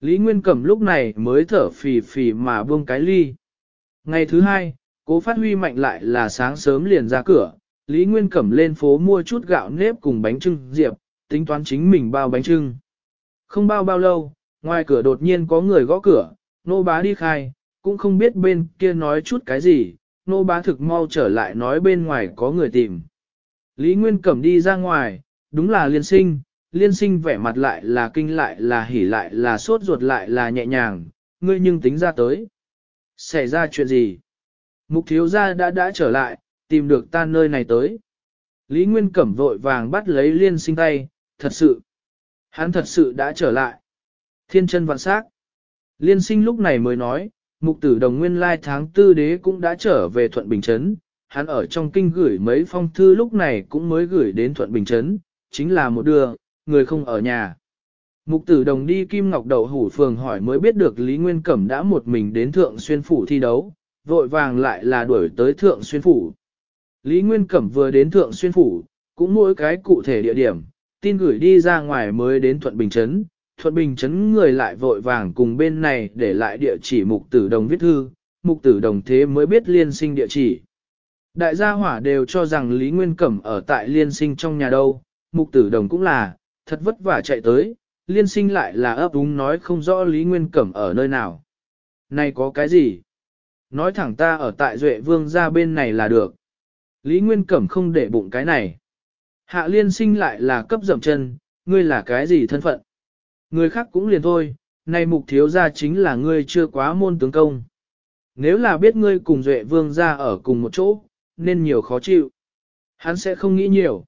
Lý Nguyên Cẩm lúc này mới thở phì phì mà buông cái ly. Ngày thứ hai, cố phát huy mạnh lại là sáng sớm liền ra cửa, Lý Nguyên Cẩm lên phố mua chút gạo nếp cùng bánh trưng diệp, tính toán chính mình bao bánh trưng. Không bao bao lâu, ngoài cửa đột nhiên có người gõ cửa, nô bá đi khai, cũng không biết bên kia nói chút cái gì, nô bá thực mau trở lại nói bên ngoài có người tìm. Lý Nguyên Cẩm đi ra ngoài, đúng là liên sinh, liên sinh vẻ mặt lại là kinh lại là hỉ lại là sốt ruột lại là nhẹ nhàng, ngươi nhưng tính ra tới. Xảy ra chuyện gì? Mục thiếu gia đã đã trở lại, tìm được ta nơi này tới. Lý Nguyên Cẩm vội vàng bắt lấy liên sinh tay, thật sự. Hắn thật sự đã trở lại. Thiên chân vạn sát. Liên sinh lúc này mới nói, mục tử đồng nguyên lai tháng tư đế cũng đã trở về Thuận Bình Trấn, hắn ở trong kinh gửi mấy phong thư lúc này cũng mới gửi đến Thuận Bình Trấn, chính là một đưa, người không ở nhà. Mục tử đồng đi Kim Ngọc Đậu Hủ Phường hỏi mới biết được Lý Nguyên Cẩm đã một mình đến Thượng Xuyên Phủ thi đấu, vội vàng lại là đuổi tới Thượng Xuyên Phủ. Lý Nguyên Cẩm vừa đến Thượng Xuyên Phủ, cũng mỗi cái cụ thể địa điểm, tin gửi đi ra ngoài mới đến Thuận Bình Trấn. Thuận Bình Trấn người lại vội vàng cùng bên này để lại địa chỉ mục tử đồng viết thư, mục tử đồng thế mới biết liên sinh địa chỉ. Đại gia hỏa đều cho rằng Lý Nguyên Cẩm ở tại liên sinh trong nhà đâu, mục tử đồng cũng là, thật vất vả chạy tới, liên sinh lại là ấp úng nói không rõ Lý Nguyên Cẩm ở nơi nào. Này có cái gì? Nói thẳng ta ở tại Duệ Vương ra bên này là được. Lý Nguyên Cẩm không để bụng cái này. Hạ liên sinh lại là cấp dầm chân, ngươi là cái gì thân phận? Người khác cũng liền thôi, này mục thiếu ra chính là ngươi chưa quá môn tướng công. Nếu là biết ngươi cùng Duệ Vương ra ở cùng một chỗ, nên nhiều khó chịu. Hắn sẽ không nghĩ nhiều.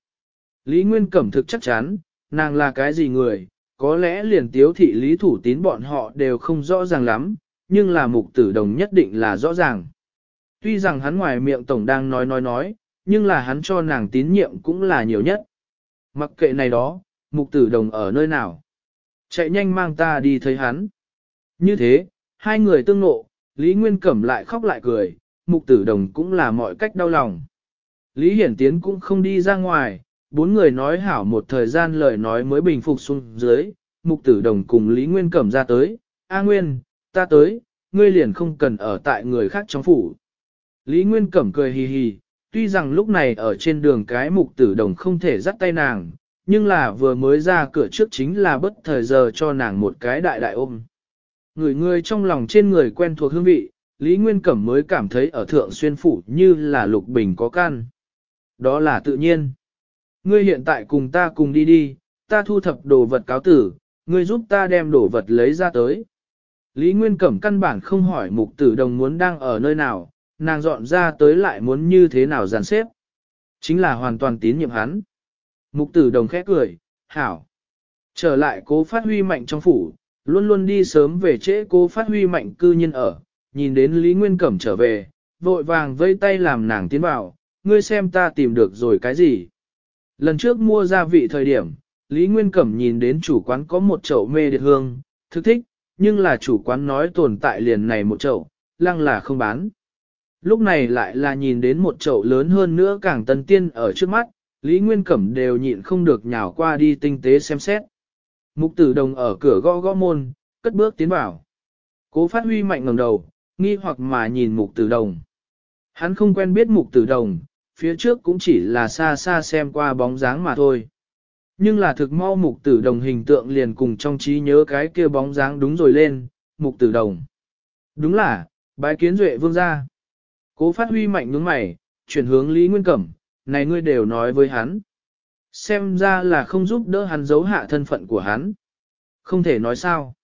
Lý Nguyên Cẩm thực chắc chắn, nàng là cái gì người, có lẽ liền tiếu thị lý thủ tín bọn họ đều không rõ ràng lắm, nhưng là mục tử đồng nhất định là rõ ràng. Tuy rằng hắn ngoài miệng tổng đang nói nói nói, nhưng là hắn cho nàng tín nhiệm cũng là nhiều nhất. Mặc kệ này đó, mục tử đồng ở nơi nào. Chạy nhanh mang ta đi thấy hắn. Như thế, hai người tương nộ, Lý Nguyên Cẩm lại khóc lại cười, mục tử đồng cũng là mọi cách đau lòng. Lý Hiển Tiến cũng không đi ra ngoài, bốn người nói hảo một thời gian lời nói mới bình phục xuống dưới, mục tử đồng cùng Lý Nguyên Cẩm ra tới, A Nguyên, ta tới, ngươi liền không cần ở tại người khác trong phủ. Lý Nguyên Cẩm cười hì hì, tuy rằng lúc này ở trên đường cái mục tử đồng không thể dắt tay nàng, nhưng là vừa mới ra cửa trước chính là bất thời giờ cho nàng một cái đại đại ôm. Người người trong lòng trên người quen thuộc hương vị, Lý Nguyên Cẩm mới cảm thấy ở thượng xuyên phủ như là lục bình có can. Đó là tự nhiên. Ngươi hiện tại cùng ta cùng đi đi, ta thu thập đồ vật cáo tử, ngươi giúp ta đem đồ vật lấy ra tới. Lý Nguyên Cẩm căn bản không hỏi mục tử đồng muốn đang ở nơi nào, nàng dọn ra tới lại muốn như thế nào dàn xếp. Chính là hoàn toàn tín nhiệm hắn. Mục tử đồng khẽ cười, hảo. Trở lại cố phát huy mạnh trong phủ, luôn luôn đi sớm về trễ cố phát huy mạnh cư nhân ở, nhìn đến Lý Nguyên Cẩm trở về, vội vàng vây tay làm nàng tiến vào, ngươi xem ta tìm được rồi cái gì. Lần trước mua gia vị thời điểm, Lý Nguyên Cẩm nhìn đến chủ quán có một chậu mê điệt hương, thức thích, nhưng là chủ quán nói tồn tại liền này một chậu, lăng là không bán. Lúc này lại là nhìn đến một chậu lớn hơn nữa càng tân tiên ở trước mắt, Lý Nguyên Cẩm đều nhịn không được nhào qua đi tinh tế xem xét. Mục tử đồng ở cửa gõ gõ môn, cất bước tiến vào. Cố phát huy mạnh ngầm đầu, nghi hoặc mà nhìn mục tử đồng. Hắn không quen biết mục tử đồng, phía trước cũng chỉ là xa xa xem qua bóng dáng mà thôi. Nhưng là thực mau mục tử đồng hình tượng liền cùng trong trí nhớ cái kia bóng dáng đúng rồi lên, mục tử đồng. Đúng là, bái kiến duệ vương gia. Cố phát huy mạnh nhướng mày, chuyển hướng Lý Nguyên Cẩm, này ngươi đều nói với hắn. Xem ra là không giúp đỡ hắn giấu hạ thân phận của hắn. Không thể nói sao.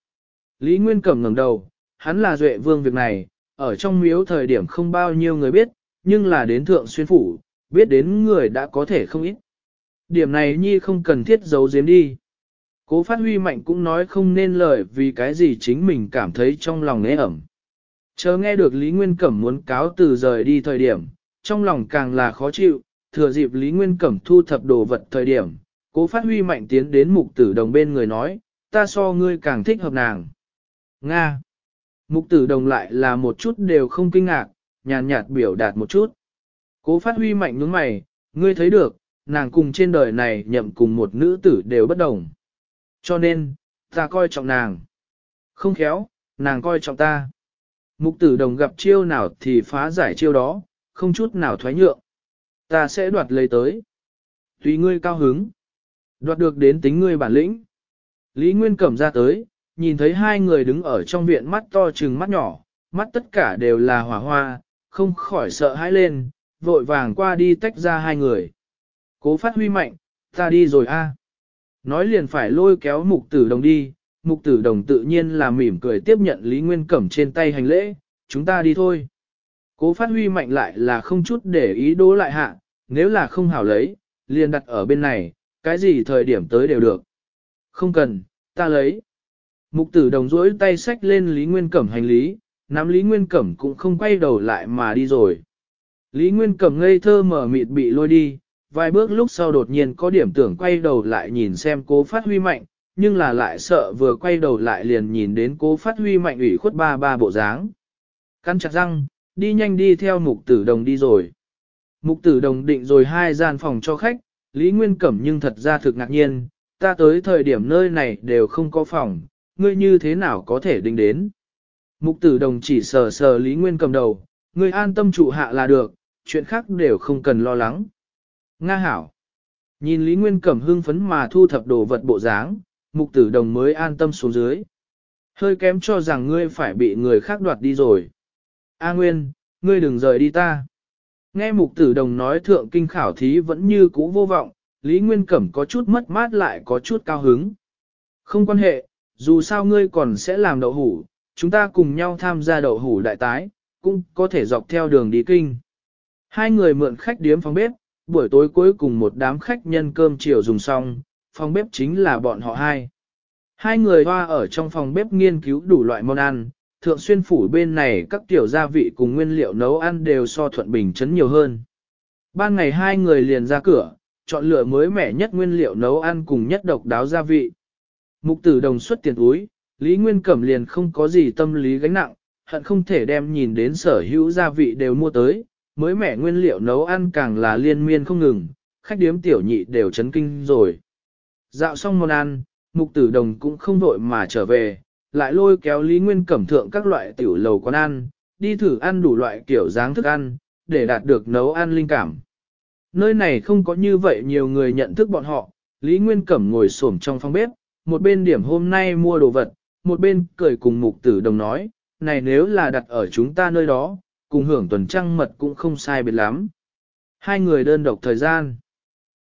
Lý Nguyên Cẩm ngẩng đầu, hắn là duệ vương việc này, ở trong miếu thời điểm không bao nhiêu người biết, nhưng là đến thượng xuyên phủ, biết đến người đã có thể không ít. Điểm này nhi không cần thiết giấu giếm đi. Cố phát huy mạnh cũng nói không nên lời vì cái gì chính mình cảm thấy trong lòng nế ẩm. Chờ nghe được Lý Nguyên Cẩm muốn cáo từ rời đi thời điểm, trong lòng càng là khó chịu, thừa dịp Lý Nguyên Cẩm thu thập đồ vật thời điểm, cố phát huy mạnh tiến đến mục tử đồng bên người nói, ta so ngươi càng thích hợp nàng. Nga Mục tử đồng lại là một chút đều không kinh ngạc, nhàn nhạt, biểu đạt một chút. Cố phát huy mạnh nhướng mày, ngươi thấy được, nàng cùng trên đời này nhậm cùng một nữ tử đều bất đồng. Cho nên, ta coi trọng nàng. Không khéo, nàng coi trọng ta. Mục tử đồng gặp chiêu nào thì phá giải chiêu đó, không chút nào thoái nhượng. Ta sẽ đoạt lấy tới. Tùy ngươi cao hứng. Đoạt được đến tính ngươi bản lĩnh. Lý Nguyên cẩm ra tới, nhìn thấy hai người đứng ở trong viện mắt to chừng mắt nhỏ, mắt tất cả đều là hỏa hoa, không khỏi sợ hãi lên, vội vàng qua đi tách ra hai người. Cố phát huy mạnh, ta đi rồi a. Nói liền phải lôi kéo mục tử đồng đi, mục tử đồng tự nhiên là mỉm cười tiếp nhận Lý Nguyên Cẩm trên tay hành lễ, chúng ta đi thôi. Cố phát huy mạnh lại là không chút để ý đố lại hạ, nếu là không hảo lấy, liền đặt ở bên này, cái gì thời điểm tới đều được. Không cần, ta lấy. Mục tử đồng rỗi tay xách lên Lý Nguyên Cẩm hành lý, nắm Lý Nguyên Cẩm cũng không quay đầu lại mà đi rồi. Lý Nguyên Cẩm ngây thơ mở mịt bị lôi đi, vài bước lúc sau đột nhiên có điểm tưởng quay đầu lại nhìn xem cố phát huy mạnh, nhưng là lại sợ vừa quay đầu lại liền nhìn đến cố phát huy mạnh ủy khuất ba ba bộ dáng. Căn chặt răng, đi nhanh đi theo mục tử đồng đi rồi. Mục tử đồng định rồi hai gian phòng cho khách, Lý Nguyên Cẩm nhưng thật ra thực ngạc nhiên, ta tới thời điểm nơi này đều không có phòng, ngươi như thế nào có thể đính đến. Mục tử đồng chỉ sờ sờ Lý Nguyên cầm đầu, ngươi an tâm trụ hạ là được, chuyện khác đều không cần lo lắng. Nga hảo. Nhìn Lý Nguyên Cẩm hưng phấn mà thu thập đồ vật bộ dáng, mục tử đồng mới an tâm xuống dưới. Hơi kém cho rằng ngươi phải bị người khác đoạt đi rồi. A Nguyên, ngươi đừng rời đi ta. Nghe mục tử đồng nói thượng kinh khảo thí vẫn như cũ vô vọng, Lý Nguyên Cẩm có chút mất mát lại có chút cao hứng. Không quan hệ, dù sao ngươi còn sẽ làm đậu hủ, chúng ta cùng nhau tham gia đậu hủ đại tái, cũng có thể dọc theo đường đi kinh. Hai người mượn khách điếm phòng bếp, buổi tối cuối cùng một đám khách nhân cơm chiều dùng xong, phòng bếp chính là bọn họ hai. Hai người hoa ở trong phòng bếp nghiên cứu đủ loại món ăn, thượng xuyên phủ bên này các tiểu gia vị cùng nguyên liệu nấu ăn đều so thuận bình chấn nhiều hơn. Ban ngày hai người liền ra cửa, chọn lựa mới mẻ nhất nguyên liệu nấu ăn cùng nhất độc đáo gia vị. Mục tử đồng xuất tiền túi, Lý Nguyên Cẩm liền không có gì tâm lý gánh nặng, hận không thể đem nhìn đến sở hữu gia vị đều mua tới, mới mẻ nguyên liệu nấu ăn càng là liên miên không ngừng, khách điếm tiểu nhị đều chấn kinh rồi. Dạo xong món ăn, mục tử đồng cũng không vội mà trở về, lại lôi kéo Lý Nguyên Cẩm thượng các loại tiểu lầu quán ăn, đi thử ăn đủ loại kiểu dáng thức ăn, để đạt được nấu ăn linh cảm. Nơi này không có như vậy nhiều người nhận thức bọn họ, Lý Nguyên Cẩm ngồi xổm trong phòng bếp, một bên điểm hôm nay mua đồ vật, một bên cười cùng mục tử đồng nói, này nếu là đặt ở chúng ta nơi đó, cùng hưởng tuần trăng mật cũng không sai biệt lắm. Hai người đơn độc thời gian.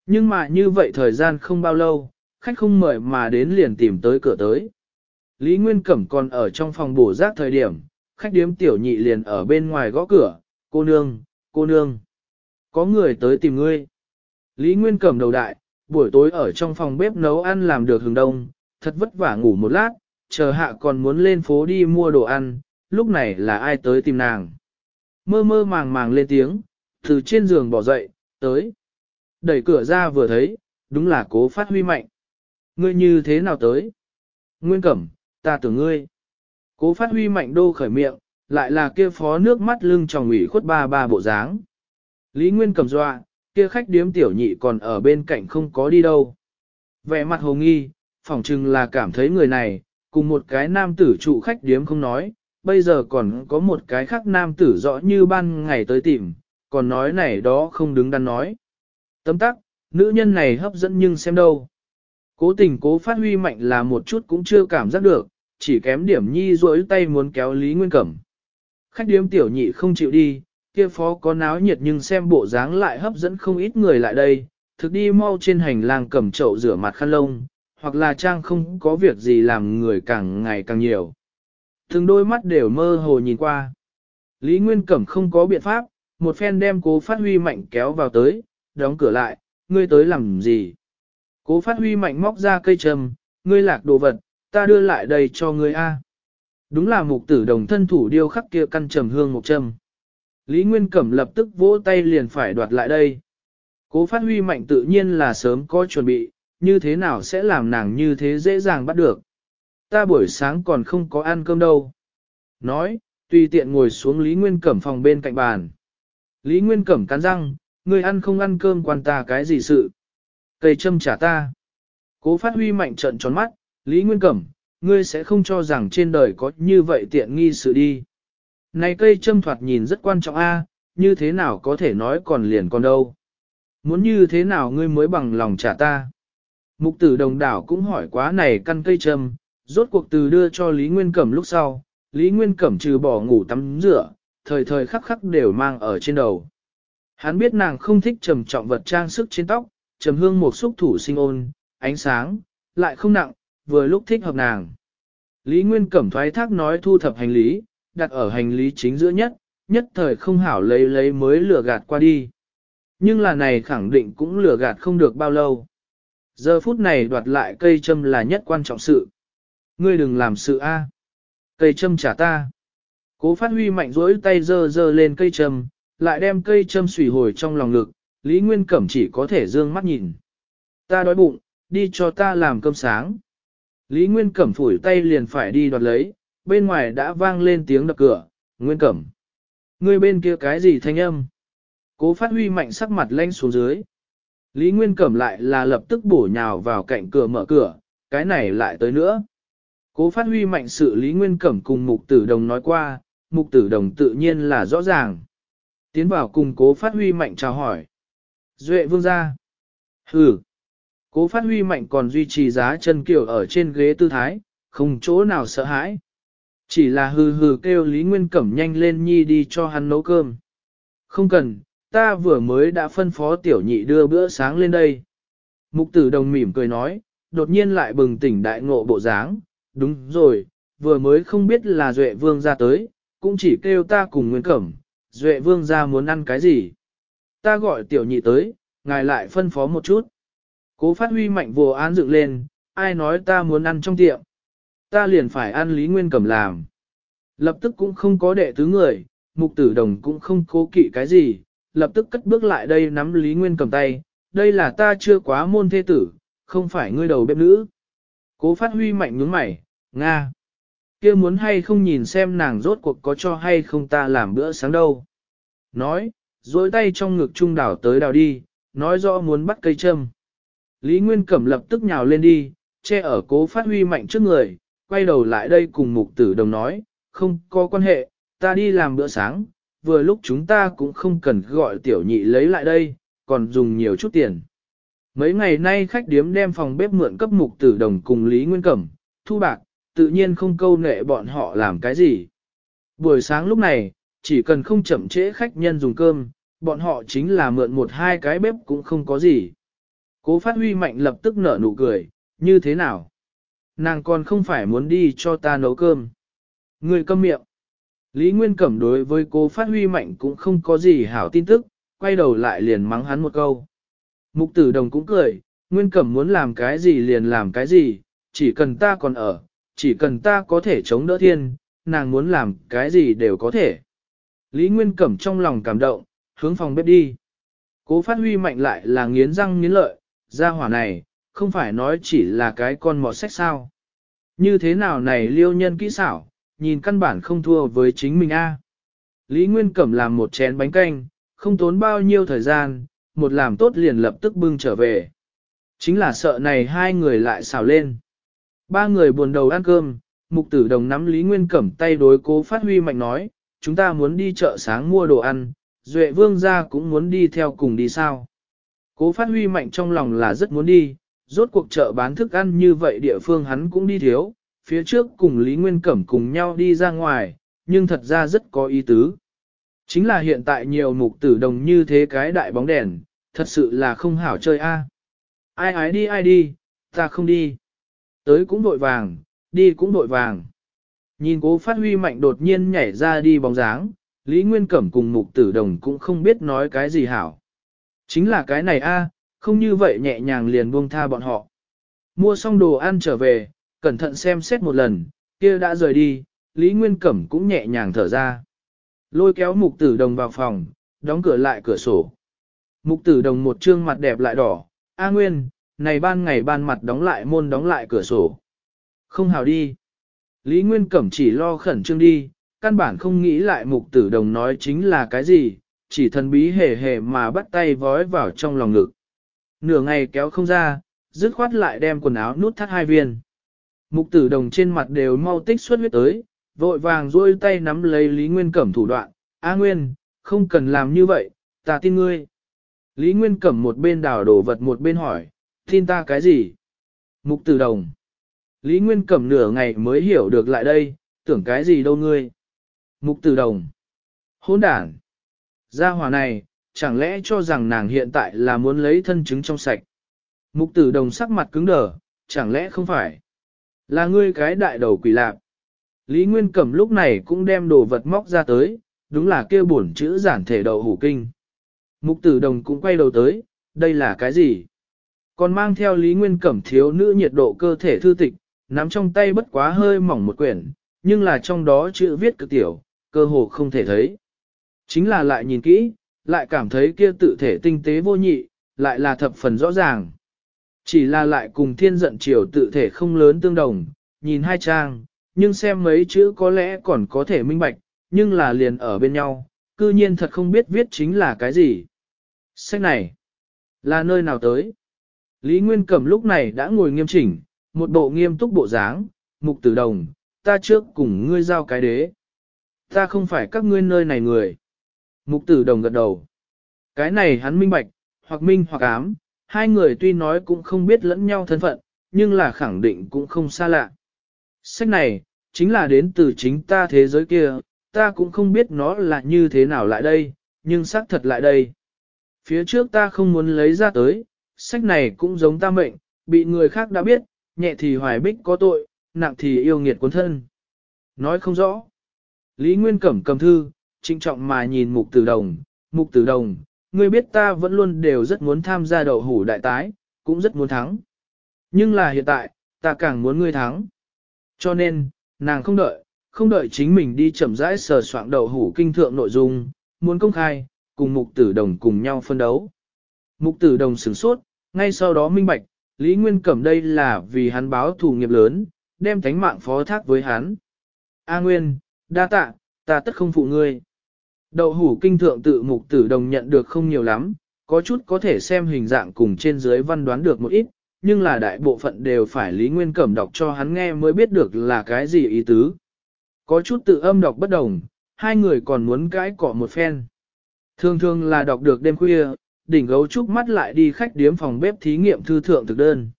Nhưng mà như vậy thời gian không bao lâu, khách không mời mà đến liền tìm tới cửa tới. Lý Nguyên Cẩm còn ở trong phòng bổ rác thời điểm, khách điếm tiểu nhị liền ở bên ngoài gõ cửa, cô nương, cô nương. Có người tới tìm ngươi. Lý Nguyên Cẩm đầu đại, buổi tối ở trong phòng bếp nấu ăn làm được hừng đông, thật vất vả ngủ một lát, chờ hạ còn muốn lên phố đi mua đồ ăn, lúc này là ai tới tìm nàng. Mơ mơ màng màng lên tiếng, từ trên giường bỏ dậy, tới. Đẩy cửa ra vừa thấy, đúng là cố phát huy mạnh. Ngươi như thế nào tới? Nguyên cẩm, ta tưởng ngươi. Cố phát huy mạnh đô khởi miệng, lại là kia phó nước mắt lưng tròng ủy khuất ba ba bộ dáng. Lý Nguyên cầm dọa, kia khách điếm tiểu nhị còn ở bên cạnh không có đi đâu. Vẻ mặt hồ nghi, phỏng chừng là cảm thấy người này, cùng một cái nam tử trụ khách điếm không nói, bây giờ còn có một cái khác nam tử rõ như ban ngày tới tìm, còn nói này đó không đứng đắn nói. Tấm tắc, nữ nhân này hấp dẫn nhưng xem đâu. Cố tình cố phát huy mạnh là một chút cũng chưa cảm giác được, chỉ kém điểm nhi rỗi tay muốn kéo Lý Nguyên Cẩm. Khách điếm tiểu nhị không chịu đi, kia phó có náo nhiệt nhưng xem bộ dáng lại hấp dẫn không ít người lại đây, thực đi mau trên hành lang cầm chậu rửa mặt khăn lông, hoặc là trang không có việc gì làm người càng ngày càng nhiều. Từng đôi mắt đều mơ hồ nhìn qua. Lý Nguyên Cẩm không có biện pháp, một phen đem cố phát huy mạnh kéo vào tới, đóng cửa lại, ngươi tới làm gì? Cố phát huy mạnh móc ra cây trầm, ngươi lạc đồ vật, ta đưa lại đây cho ngươi A. Đúng là mục tử đồng thân thủ điêu khắc kia căn trầm hương một trầm. Lý Nguyên Cẩm lập tức vỗ tay liền phải đoạt lại đây. Cố phát huy mạnh tự nhiên là sớm có chuẩn bị, như thế nào sẽ làm nàng như thế dễ dàng bắt được. Ta buổi sáng còn không có ăn cơm đâu. Nói, tùy tiện ngồi xuống Lý Nguyên Cẩm phòng bên cạnh bàn. Lý Nguyên Cẩm cắn răng, người ăn không ăn cơm quan ta cái gì sự. Cây châm trả ta. Cố phát huy mạnh trận tròn mắt, Lý Nguyên Cẩm, ngươi sẽ không cho rằng trên đời có như vậy tiện nghi sự đi. Này cây châm thoạt nhìn rất quan trọng a, như thế nào có thể nói còn liền còn đâu. Muốn như thế nào ngươi mới bằng lòng trả ta. Mục tử đồng đảo cũng hỏi quá này căn cây châm, rốt cuộc từ đưa cho Lý Nguyên Cẩm lúc sau, Lý Nguyên Cẩm trừ bỏ ngủ tắm rửa, thời thời khắc khắc đều mang ở trên đầu. Hắn biết nàng không thích trầm trọng vật trang sức trên tóc, trầm hương một xúc thủ sinh ôn, ánh sáng, lại không nặng, vừa lúc thích hợp nàng. Lý Nguyên Cẩm thoái thác nói thu thập hành lý, đặt ở hành lý chính giữa nhất, nhất thời không hảo lấy lấy mới lừa gạt qua đi. Nhưng là này khẳng định cũng lừa gạt không được bao lâu. Giờ phút này đoạt lại cây châm là nhất quan trọng sự. Ngươi đừng làm sự A. Cây châm trả ta. Cố phát huy mạnh rỗi tay dơ dơ lên cây châm, lại đem cây châm sủy hồi trong lòng lực, Lý Nguyên Cẩm chỉ có thể dương mắt nhìn. Ta đói bụng, đi cho ta làm cơm sáng. Lý Nguyên Cẩm phủi tay liền phải đi đoạt lấy, bên ngoài đã vang lên tiếng đập cửa, Nguyên Cẩm. ngươi bên kia cái gì thanh âm? Cố phát huy mạnh sắc mặt lanh xuống dưới. Lý Nguyên Cẩm lại là lập tức bổ nhào vào cạnh cửa mở cửa, cái này lại tới nữa. Cố phát huy mạnh sự Lý Nguyên Cẩm cùng mục tử đồng nói qua, mục tử đồng tự nhiên là rõ ràng. Tiến vào cùng cố phát huy mạnh chào hỏi. Duệ vương ra. Hừ. Cố phát huy mạnh còn duy trì giá chân kiểu ở trên ghế tư thái, không chỗ nào sợ hãi. Chỉ là hừ hừ kêu Lý Nguyên Cẩm nhanh lên nhi đi cho hắn nấu cơm. Không cần, ta vừa mới đã phân phó tiểu nhị đưa bữa sáng lên đây. Mục tử đồng mỉm cười nói, đột nhiên lại bừng tỉnh đại ngộ bộ dáng. Đúng rồi, vừa mới không biết là Duệ Vương ra tới, cũng chỉ kêu ta cùng Nguyên Cẩm, Duệ Vương ra muốn ăn cái gì. Ta gọi tiểu nhị tới, ngài lại phân phó một chút. Cố phát huy mạnh vô án dựng lên, ai nói ta muốn ăn trong tiệm, ta liền phải ăn Lý Nguyên Cẩm làm. Lập tức cũng không có đệ tứ người, mục tử đồng cũng không cố kỵ cái gì, lập tức cất bước lại đây nắm Lý Nguyên Cẩm tay, đây là ta chưa quá môn thế tử, không phải ngươi đầu bếp nữ. Cố phát huy mạnh nhướng mày, Nga. kia muốn hay không nhìn xem nàng rốt cuộc có cho hay không ta làm bữa sáng đâu. Nói, dối tay trong ngực trung đảo tới đào đi, nói rõ muốn bắt cây châm. Lý Nguyên Cẩm lập tức nhào lên đi, che ở cố phát huy mạnh trước người, quay đầu lại đây cùng mục tử đồng nói, không có quan hệ, ta đi làm bữa sáng, vừa lúc chúng ta cũng không cần gọi tiểu nhị lấy lại đây, còn dùng nhiều chút tiền. Mấy ngày nay khách điếm đem phòng bếp mượn cấp mục tử đồng cùng Lý Nguyên Cẩm, thu bạc, tự nhiên không câu nệ bọn họ làm cái gì. Buổi sáng lúc này, chỉ cần không chậm trễ khách nhân dùng cơm, bọn họ chính là mượn một hai cái bếp cũng không có gì. Cố phát huy mạnh lập tức nở nụ cười, như thế nào? nàng còn không phải muốn đi cho ta nấu cơm. Người câm miệng. Lý Nguyên Cẩm đối với cô phát huy mạnh cũng không có gì hảo tin tức, quay đầu lại liền mắng hắn một câu. Mục tử đồng cũng cười, Nguyên Cẩm muốn làm cái gì liền làm cái gì, chỉ cần ta còn ở, chỉ cần ta có thể chống đỡ thiên, nàng muốn làm cái gì đều có thể. Lý Nguyên Cẩm trong lòng cảm động, hướng phòng bếp đi. Cố phát huy mạnh lại là nghiến răng nghiến lợi, ra hỏa này, không phải nói chỉ là cái con mọt sách sao. Như thế nào này liêu nhân kỹ xảo, nhìn căn bản không thua với chính mình a. Lý Nguyên Cẩm làm một chén bánh canh, không tốn bao nhiêu thời gian, một làm tốt liền lập tức bưng trở về. Chính là sợ này hai người lại xào lên. Ba người buồn đầu ăn cơm, mục tử đồng nắm Lý Nguyên Cẩm tay đối cố phát huy mạnh nói, chúng ta muốn đi chợ sáng mua đồ ăn, Duệ Vương ra cũng muốn đi theo cùng đi sao. Cố phát huy mạnh trong lòng là rất muốn đi, rốt cuộc chợ bán thức ăn như vậy địa phương hắn cũng đi thiếu, phía trước cùng Lý Nguyên Cẩm cùng nhau đi ra ngoài, nhưng thật ra rất có ý tứ. Chính là hiện tại nhiều mục tử đồng như thế cái đại bóng đèn, thật sự là không hảo chơi a à. Ai ái đi ai đi, ta không đi. Tới cũng đội vàng, đi cũng đội vàng. Nhìn cố phát huy mạnh đột nhiên nhảy ra đi bóng dáng, Lý Nguyên Cẩm cùng mục tử đồng cũng không biết nói cái gì hảo. Chính là cái này a không như vậy nhẹ nhàng liền buông tha bọn họ. Mua xong đồ ăn trở về, cẩn thận xem xét một lần, kia đã rời đi, Lý Nguyên Cẩm cũng nhẹ nhàng thở ra. Lôi kéo mục tử đồng vào phòng, đóng cửa lại cửa sổ. Mục tử đồng một trương mặt đẹp lại đỏ, A Nguyên, này ban ngày ban mặt đóng lại môn đóng lại cửa sổ. Không hào đi. Lý Nguyên Cẩm chỉ lo khẩn trương đi, căn bản không nghĩ lại mục tử đồng nói chính là cái gì, chỉ thần bí hề hề mà bắt tay vói vào trong lòng ngực nửa ngày kéo không ra, dứt khoát lại đem quần áo nút thắt hai viên. Mục tử đồng trên mặt đều mau tích xuất huyết tới, vội vàng duỗi tay nắm lấy Lý Nguyên Cẩm thủ đoạn, A Nguyên, không cần làm như vậy, ta tin ngươi. Lý Nguyên Cẩm một bên đảo đổ vật một bên hỏi, tin ta cái gì? Mục tử đồng. Lý Nguyên Cẩm nửa ngày mới hiểu được lại đây, tưởng cái gì đâu ngươi? Mục tử đồng. Hôn đảng, Gia hỏa này, chẳng lẽ cho rằng nàng hiện tại là muốn lấy thân chứng trong sạch. Mục tử đồng sắc mặt cứng đờ, chẳng lẽ không phải? Là ngươi cái đại đầu quỷ lạc. Lý Nguyên Cẩm lúc này cũng đem đồ vật móc ra tới, đúng là kêu bổn chữ giản thể đầu hủ kinh. Mục tử đồng cũng quay đầu tới, đây là cái gì? Còn mang theo Lý Nguyên Cẩm thiếu nữ nhiệt độ cơ thể thư tịch, nắm trong tay bất quá hơi mỏng một quyển, nhưng là trong đó chữ viết cực tiểu, cơ hồ không thể thấy. Chính là lại nhìn kỹ, lại cảm thấy kia tự thể tinh tế vô nhị, lại là thập phần rõ ràng. Chỉ là lại cùng thiên giận triều tự thể không lớn tương đồng, nhìn hai trang, nhưng xem mấy chữ có lẽ còn có thể minh bạch, nhưng là liền ở bên nhau, cư nhiên thật không biết viết chính là cái gì. Sách này, là nơi nào tới? Lý Nguyên Cẩm lúc này đã ngồi nghiêm chỉnh, một bộ nghiêm túc bộ dáng, mục tử đồng, ta trước cùng ngươi giao cái đế. Ta không phải các ngươi nơi này người. Mục tử đồng gật đầu. Cái này hắn minh bạch, hoặc minh hoặc ám, hai người tuy nói cũng không biết lẫn nhau thân phận, nhưng là khẳng định cũng không xa lạ. Sách này, chính là đến từ chính ta thế giới kia, ta cũng không biết nó là như thế nào lại đây, nhưng xác thật lại đây. Phía trước ta không muốn lấy ra tới, sách này cũng giống ta mệnh, bị người khác đã biết, nhẹ thì hoài bích có tội, nặng thì yêu nghiệt cuốn thân. Nói không rõ. Lý Nguyên Cẩm cầm thư, trinh trọng mà nhìn mục tử đồng, mục tử đồng, ngươi biết ta vẫn luôn đều rất muốn tham gia đậu hủ đại tái, cũng rất muốn thắng. Nhưng là hiện tại, ta càng muốn ngươi thắng. Cho nên, nàng không đợi, không đợi chính mình đi chậm rãi sờ soạn đậu hủ kinh thượng nội dung, muốn công khai, cùng mục tử đồng cùng nhau phân đấu. Mục tử đồng sửng sốt, ngay sau đó minh bạch, Lý Nguyên Cẩm đây là vì hắn báo thù nghiệp lớn, đem thánh mạng phó thác với hắn. A Nguyên, đa tạ, ta tất không phụ ngươi. Đậu hủ kinh thượng tự mục tử đồng nhận được không nhiều lắm, có chút có thể xem hình dạng cùng trên dưới văn đoán được một ít, nhưng là đại bộ phận đều phải Lý Nguyên Cẩm đọc cho hắn nghe mới biết được là cái gì ý tứ. Có chút tự âm đọc bất đồng, hai người còn muốn cãi cọ một phen. Thường thường là đọc được đêm khuya, đỉnh gấu trúc mắt lại đi khách điếm phòng bếp thí nghiệm thư thượng thực đơn.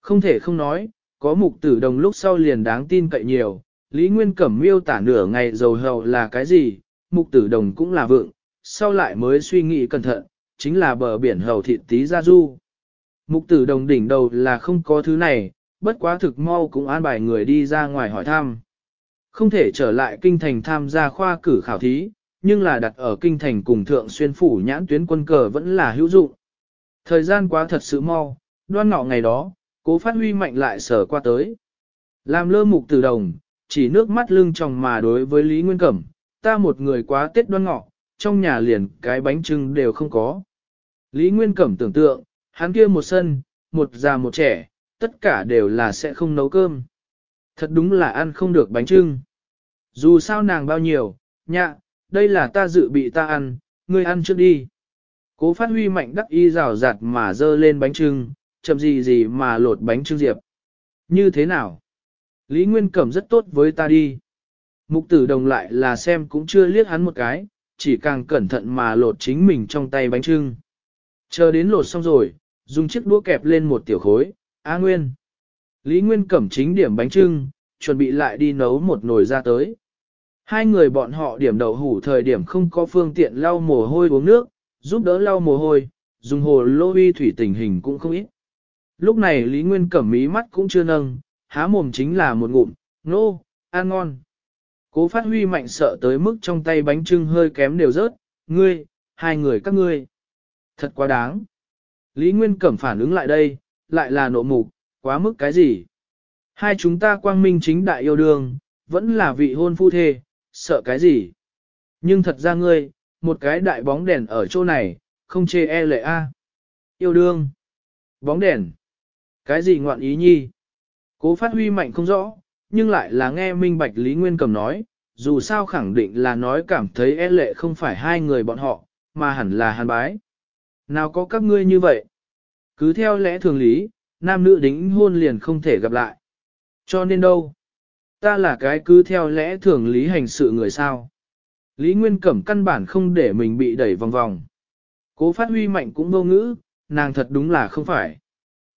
Không thể không nói, có mục tử đồng lúc sau liền đáng tin cậy nhiều, Lý Nguyên Cẩm miêu tả nửa ngày dầu hầu là cái gì, mục tử đồng cũng là vượng, sau lại mới suy nghĩ cẩn thận, chính là bờ biển hầu thịt tí ra du. Mục tử đồng đỉnh đầu là không có thứ này, bất quá thực mau cũng an bài người đi ra ngoài hỏi thăm. Không thể trở lại kinh thành tham gia khoa cử khảo thí, nhưng là đặt ở kinh thành cùng thượng xuyên phủ nhãn tuyến quân cờ vẫn là hữu dụng. Thời gian quá thật sự mau, đoan ngọ ngày đó, cố phát huy mạnh lại sở qua tới. Làm lơ mục tử đồng, chỉ nước mắt lưng tròng mà đối với Lý Nguyên Cẩm, ta một người quá tết đoan ngọ, trong nhà liền cái bánh trưng đều không có. Lý Nguyên Cẩm tưởng tượng, hắn kia một sân, một già một trẻ, tất cả đều là sẽ không nấu cơm. Thật đúng là ăn không được bánh trưng. Dù sao nàng bao nhiêu, nhạ, đây là ta dự bị ta ăn, ngươi ăn trước đi. Cố phát huy mạnh đắc y rào rạt mà dơ lên bánh trưng, chậm gì gì mà lột bánh trưng diệp. Như thế nào? Lý Nguyên Cẩm rất tốt với ta đi. Mục tử đồng lại là xem cũng chưa liếc hắn một cái, chỉ càng cẩn thận mà lột chính mình trong tay bánh trưng. Chờ đến lột xong rồi, dùng chiếc đũa kẹp lên một tiểu khối, A Nguyên. Lý Nguyên cẩm chính điểm bánh trưng, chuẩn bị lại đi nấu một nồi ra tới. Hai người bọn họ điểm đậu hủ thời điểm không có phương tiện lau mồ hôi uống nước, giúp đỡ lau mồ hôi, dùng hồ lô uy thủy tình hình cũng không ít. Lúc này Lý Nguyên cẩm mí mắt cũng chưa nâng, há mồm chính là một ngụm, nô, no, ăn ngon. Cố phát huy mạnh sợ tới mức trong tay bánh trưng hơi kém đều rớt, ngươi, hai người các ngươi. Thật quá đáng. Lý Nguyên Cẩm phản ứng lại đây, lại là nộ mục, quá mức cái gì? Hai chúng ta quang minh chính đại yêu đương, vẫn là vị hôn phu thê, sợ cái gì? Nhưng thật ra ngươi, một cái đại bóng đèn ở chỗ này, không chê e lệ a. Yêu đương. Bóng đèn. Cái gì ngoạn ý nhi? Cố phát huy mạnh không rõ, nhưng lại là nghe minh bạch Lý Nguyên Cầm nói, dù sao khẳng định là nói cảm thấy e lệ không phải hai người bọn họ, mà hẳn là hàn bái. Nào có các ngươi như vậy? Cứ theo lẽ thường lý, nam nữ đính hôn liền không thể gặp lại. Cho nên đâu? Ta là cái cứ theo lẽ thường lý hành sự người sao? Lý Nguyên Cẩm căn bản không để mình bị đẩy vòng vòng. Cố phát huy mạnh cũng vô ngữ, nàng thật đúng là không phải.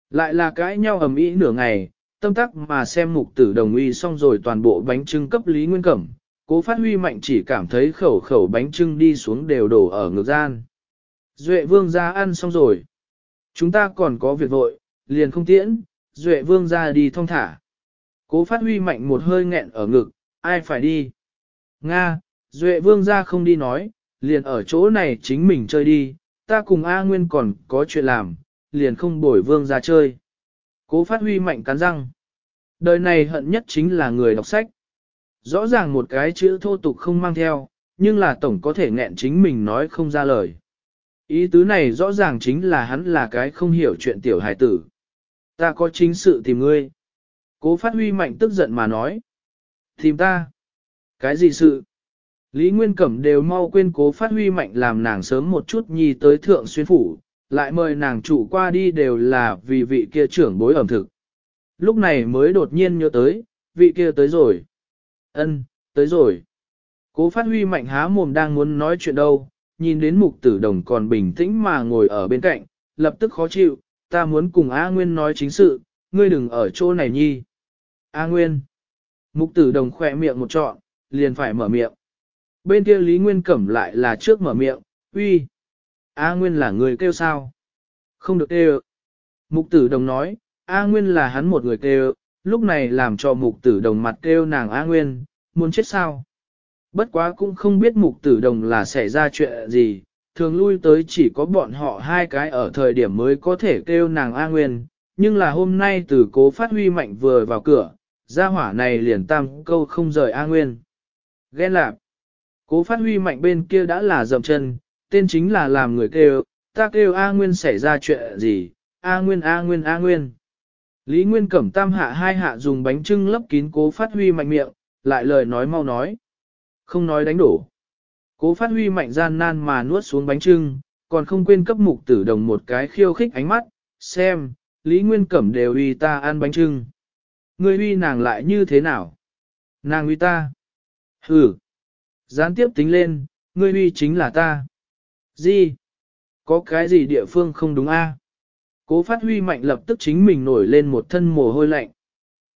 Lại là cái nhau ầm ý nửa ngày, tâm tắc mà xem mục tử đồng uy xong rồi toàn bộ bánh trưng cấp Lý Nguyên Cẩm, cố phát huy mạnh chỉ cảm thấy khẩu khẩu bánh trưng đi xuống đều đổ ở ngược gian. Duệ vương ra ăn xong rồi. Chúng ta còn có việc vội, liền không tiễn, Duệ vương ra đi thong thả. Cố phát huy mạnh một hơi nghẹn ở ngực, ai phải đi. Nga, Duệ vương ra không đi nói, liền ở chỗ này chính mình chơi đi, ta cùng A Nguyên còn có chuyện làm, liền không bổi vương ra chơi. Cố phát huy mạnh cắn răng. Đời này hận nhất chính là người đọc sách. Rõ ràng một cái chữ thô tục không mang theo, nhưng là tổng có thể nghẹn chính mình nói không ra lời. Ý tứ này rõ ràng chính là hắn là cái không hiểu chuyện tiểu hài tử. Ta có chính sự tìm ngươi. Cố phát huy mạnh tức giận mà nói. Tìm ta? Cái gì sự? Lý Nguyên Cẩm đều mau quên cố phát huy mạnh làm nàng sớm một chút nhi tới thượng xuyên phủ, lại mời nàng chủ qua đi đều là vì vị kia trưởng bối ẩm thực. Lúc này mới đột nhiên nhớ tới, vị kia tới rồi. Ân, tới rồi. Cố phát huy mạnh há mồm đang muốn nói chuyện đâu, nhìn đến mục tử đồng còn bình tĩnh mà ngồi ở bên cạnh, lập tức khó chịu, ta muốn cùng A Nguyên nói chính sự, ngươi đừng ở chỗ này nhi. A Nguyên. Mục tử đồng khỏe miệng một trọn, liền phải mở miệng. Bên kia Lý Nguyên Cẩm lại là trước mở miệng, uy. A Nguyên là người kêu sao? Không được kêu. Mục tử đồng nói, A Nguyên là hắn một người kêu, lúc này làm cho mục tử đồng mặt kêu nàng A Nguyên, muốn chết sao? Bất quá cũng không biết mục tử đồng là xảy ra chuyện gì, thường lui tới chỉ có bọn họ hai cái ở thời điểm mới có thể kêu nàng A Nguyên, nhưng là hôm nay từ cố phát huy mạnh vừa vào cửa, gia hỏa này liền tăng câu không rời A Nguyên. Ghen lạc, cố phát huy mạnh bên kia đã là dầm chân, tên chính là làm người kêu, ta kêu A Nguyên xảy ra chuyện gì, A Nguyên A Nguyên A Nguyên. Lý Nguyên cẩm tam hạ hai hạ dùng bánh trưng lấp kín cố phát huy mạnh miệng, lại lời nói mau nói. Không nói đánh đổ. Cố phát huy mạnh gian nan mà nuốt xuống bánh trưng, còn không quên cấp mục tử đồng một cái khiêu khích ánh mắt, xem, Lý Nguyên cẩm đều uy ta ăn bánh trưng. Người uy nàng lại như thế nào? Nàng uy ta. Hử. Ừ. Gián tiếp tính lên, ngươi uy chính là ta. Gì? Có cái gì địa phương không đúng a? À? Cố phát huy mạnh lập tức chính mình nổi lên một thân mồ hôi lạnh.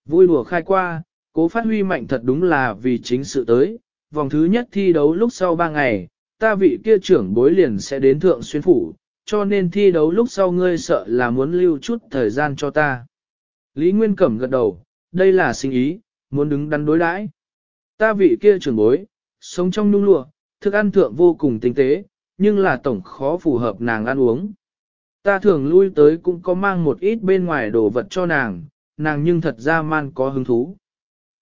Vui đùa khai qua, cố phát huy mạnh thật đúng là vì chính sự tới. Vòng thứ nhất thi đấu lúc sau 3 ngày, ta vị kia trưởng bối liền sẽ đến thượng xuyên phủ, cho nên thi đấu lúc sau ngươi sợ là muốn lưu chút thời gian cho ta. Lý Nguyên Cẩm gật đầu, đây là sinh ý, muốn đứng đắn đối đãi Ta vị kia trưởng bối, sống trong nung lụa, thức ăn thượng vô cùng tinh tế, nhưng là tổng khó phù hợp nàng ăn uống. Ta thường lui tới cũng có mang một ít bên ngoài đồ vật cho nàng, nàng nhưng thật ra man có hứng thú.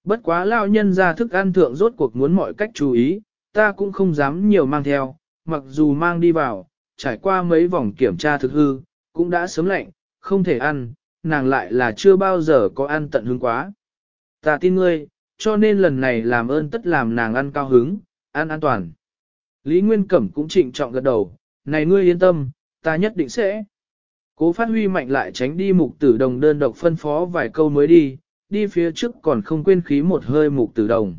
Bất quá lão nhân ra thức ăn thượng rốt cuộc muốn mọi cách chú ý, ta cũng không dám nhiều mang theo, mặc dù mang đi vào, trải qua mấy vòng kiểm tra thực hư, cũng đã sớm lạnh, không thể ăn, nàng lại là chưa bao giờ có ăn tận hứng quá. Ta tin ngươi, cho nên lần này làm ơn tất làm nàng ăn cao hứng, ăn an toàn. Lý Nguyên Cẩm cũng trịnh trọng gật đầu, này ngươi yên tâm, ta nhất định sẽ. Cố phát huy mạnh lại tránh đi mục tử đồng đơn độc phân phó vài câu mới đi, đi phía trước còn không quên khí một hơi mục tử đồng.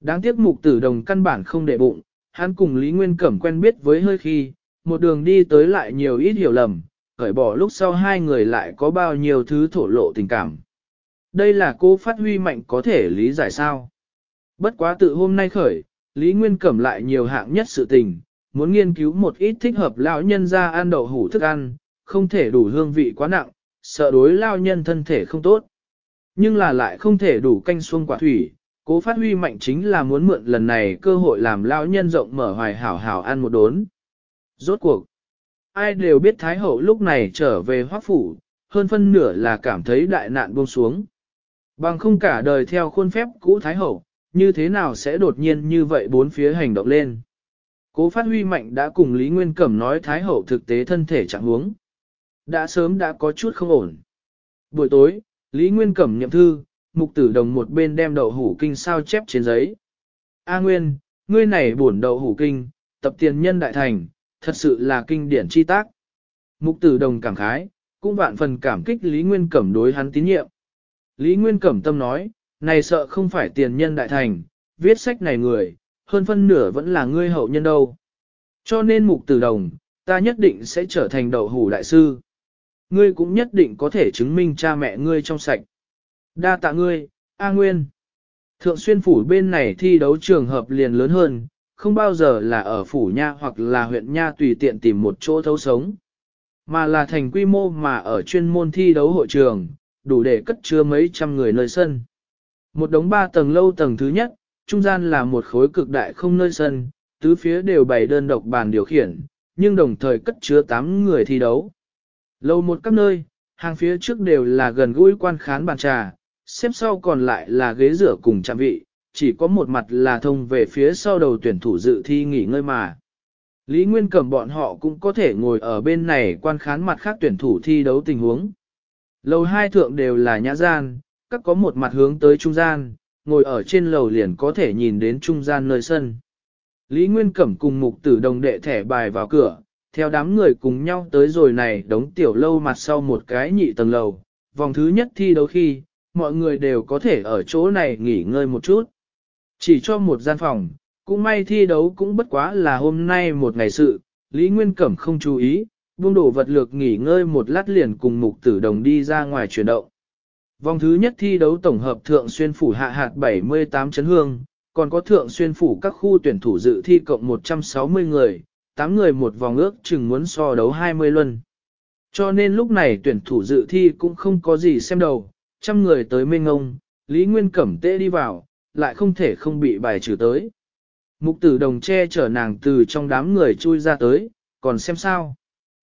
Đáng tiếc mục tử đồng căn bản không để bụng, hắn cùng Lý Nguyên Cẩm quen biết với hơi khi, một đường đi tới lại nhiều ít hiểu lầm, khởi bỏ lúc sau hai người lại có bao nhiêu thứ thổ lộ tình cảm. Đây là cô phát huy mạnh có thể lý giải sao. Bất quá tự hôm nay khởi, Lý Nguyên Cẩm lại nhiều hạng nhất sự tình, muốn nghiên cứu một ít thích hợp lão nhân ra ăn đậu hủ thức ăn, không thể đủ hương vị quá nặng, sợ đối lao nhân thân thể không tốt. Nhưng là lại không thể đủ canh xuông quả thủy, cố phát huy mạnh chính là muốn mượn lần này cơ hội làm lao nhân rộng mở hoài hảo hảo ăn một đốn. Rốt cuộc, ai đều biết Thái Hậu lúc này trở về hoác phủ, hơn phân nửa là cảm thấy đại nạn buông xuống. Bằng không cả đời theo khuôn phép cũ Thái Hậu, như thế nào sẽ đột nhiên như vậy bốn phía hành động lên. Cố phát huy mạnh đã cùng Lý Nguyên Cẩm nói Thái Hậu thực tế thân thể chẳng huống Đã sớm đã có chút không ổn. Buổi tối, Lý Nguyên Cẩm nhậm thư, mục tử đồng một bên đem đậu hủ kinh sao chép trên giấy. A Nguyên, ngươi này buồn đậu hủ kinh, tập tiền nhân đại thành, thật sự là kinh điển chi tác. Mục tử đồng cảm khái, cũng vạn phần cảm kích Lý Nguyên Cẩm đối hắn tín nhiệm. Lý Nguyên Cẩm tâm nói, này sợ không phải tiền nhân đại thành, viết sách này người, hơn phân nửa vẫn là ngươi hậu nhân đâu. Cho nên mục tử đồng, ta nhất định sẽ trở thành đậu hủ đại sư. Ngươi cũng nhất định có thể chứng minh cha mẹ ngươi trong sạch. Đa tạ ngươi, A Nguyên. Thượng xuyên phủ bên này thi đấu trường hợp liền lớn hơn, không bao giờ là ở phủ nha hoặc là huyện nha tùy tiện tìm một chỗ thấu sống. Mà là thành quy mô mà ở chuyên môn thi đấu hội trường, đủ để cất chứa mấy trăm người nơi sân. Một đống ba tầng lâu tầng thứ nhất, trung gian là một khối cực đại không nơi sân, tứ phía đều bày đơn độc bàn điều khiển, nhưng đồng thời cất chứa 8 người thi đấu. Lâu một các nơi, hàng phía trước đều là gần gũi quan khán bàn trà, xếp sau còn lại là ghế rửa cùng trang vị, chỉ có một mặt là thông về phía sau đầu tuyển thủ dự thi nghỉ ngơi mà. Lý Nguyên cầm bọn họ cũng có thể ngồi ở bên này quan khán mặt khác tuyển thủ thi đấu tình huống. Lầu hai thượng đều là nhã gian, các có một mặt hướng tới trung gian, ngồi ở trên lầu liền có thể nhìn đến trung gian nơi sân. Lý Nguyên Cẩm cùng mục tử đồng đệ thẻ bài vào cửa, theo đám người cùng nhau tới rồi này đóng tiểu lâu mặt sau một cái nhị tầng lầu, vòng thứ nhất thi đấu khi, mọi người đều có thể ở chỗ này nghỉ ngơi một chút. Chỉ cho một gian phòng, cũng may thi đấu cũng bất quá là hôm nay một ngày sự, Lý Nguyên Cẩm không chú ý, buông đổ vật lược nghỉ ngơi một lát liền cùng mục tử đồng đi ra ngoài chuyển động. Vòng thứ nhất thi đấu tổng hợp thượng xuyên phủ hạ hạt 78 chấn hương, còn có thượng xuyên phủ các khu tuyển thủ dự thi cộng 160 người, 8 người một vòng ước chừng muốn so đấu 20 luân. Cho nên lúc này tuyển thủ dự thi cũng không có gì xem đầu, trăm người tới mênh ngông, Lý Nguyên Cẩm tê đi vào, lại không thể không bị bài trừ tới. Mục tử đồng che chở nàng từ trong đám người chui ra tới, còn xem sao.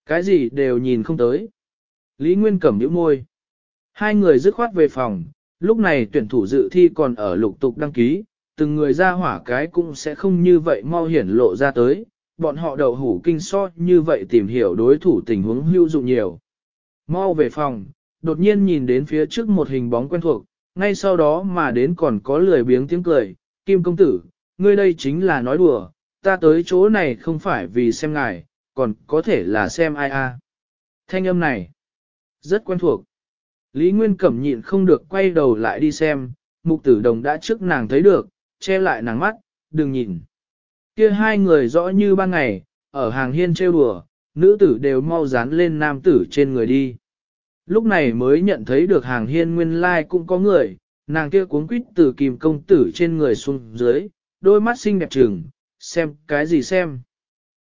Cái gì đều nhìn không tới. Lý Nguyên Cẩm nhíu môi. Hai người dứt khoát về phòng, lúc này tuyển thủ dự thi còn ở lục tục đăng ký, từng người ra hỏa cái cũng sẽ không như vậy mau hiển lộ ra tới, bọn họ đầu hủ kinh so như vậy tìm hiểu đối thủ tình huống hữu dụng nhiều. Mau về phòng, đột nhiên nhìn đến phía trước một hình bóng quen thuộc, ngay sau đó mà đến còn có lười biếng tiếng cười, Kim Công Tử, ngươi đây chính là nói đùa, ta tới chỗ này không phải vì xem ngài, còn có thể là xem ai a. Thanh âm này, rất quen thuộc. Lý Nguyên Cẩm nhịn không được quay đầu lại đi xem, mục tử đồng đã trước nàng thấy được, che lại nàng mắt, đừng nhìn. Kia hai người rõ như ban ngày, ở hàng hiên trêu đùa, nữ tử đều mau dán lên nam tử trên người đi. Lúc này mới nhận thấy được hàng hiên nguyên lai like cũng có người, nàng kia cuốn quýt tử kìm công tử trên người xuống dưới, đôi mắt xinh đẹp trừng, xem cái gì xem.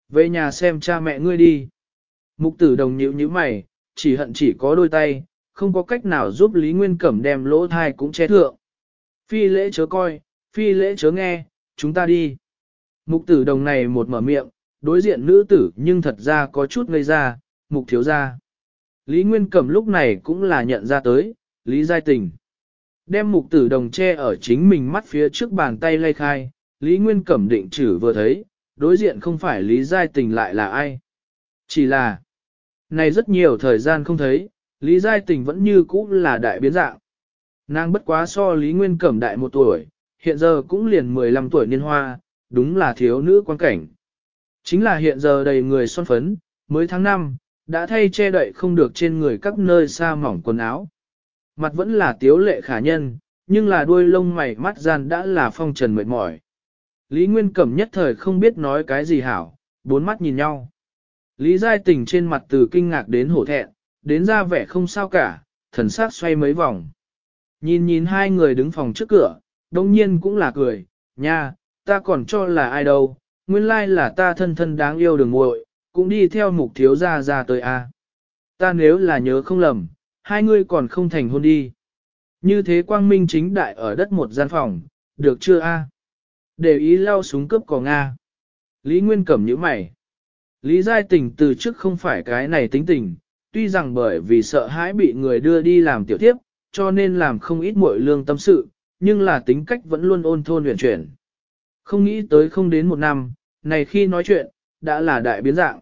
Về nhà xem cha mẹ ngươi đi. Mục tử đồng nhịu như mày, chỉ hận chỉ có đôi tay, không có cách nào giúp Lý Nguyên Cẩm đem lỗ thai cũng che thượng. Phi lễ chớ coi, phi lễ chớ nghe, chúng ta đi. Mục tử đồng này một mở miệng, đối diện nữ tử nhưng thật ra có chút ngây ra, mục thiếu ra. Lý Nguyên Cẩm lúc này cũng là nhận ra tới, Lý Giai Tình. Đem mục tử đồng che ở chính mình mắt phía trước bàn tay lay khai, Lý Nguyên Cẩm định chử vừa thấy, đối diện không phải Lý Giai Tình lại là ai. Chỉ là, này rất nhiều thời gian không thấy, Lý Giai Tình vẫn như cũ là đại biến dạng. Nàng bất quá so Lý Nguyên Cẩm đại một tuổi, hiện giờ cũng liền 15 tuổi niên hoa, đúng là thiếu nữ quan cảnh. Chính là hiện giờ đầy người son phấn, mới tháng 5, đã thay che đậy không được trên người các nơi xa mỏng quần áo. Mặt vẫn là tiếu lệ khả nhân, nhưng là đuôi lông mày mắt gian đã là phong trần mệt mỏi. Lý Nguyên Cẩm nhất thời không biết nói cái gì hảo, bốn mắt nhìn nhau. Lý Giai Tình trên mặt từ kinh ngạc đến hổ thẹn, đến ra vẻ không sao cả, thần sát xoay mấy vòng. Nhìn nhìn hai người đứng phòng trước cửa, đông nhiên cũng là cười, nha, ta còn cho là ai đâu, nguyên lai là ta thân thân đáng yêu đường muội, cũng đi theo mục thiếu gia ra tới a. Ta nếu là nhớ không lầm, hai ngươi còn không thành hôn đi. Như thế quang minh chính đại ở đất một gian phòng, được chưa a? À? Để ý lao súng cướp cỏ Nga. Lý Nguyên cẩm như mày. Lý Giai Tình từ trước không phải cái này tính tình, tuy rằng bởi vì sợ hãi bị người đưa đi làm tiểu tiếp, cho nên làm không ít muội lương tâm sự, nhưng là tính cách vẫn luôn ôn thôn huyền chuyển. Không nghĩ tới không đến một năm, này khi nói chuyện, đã là đại biến dạng.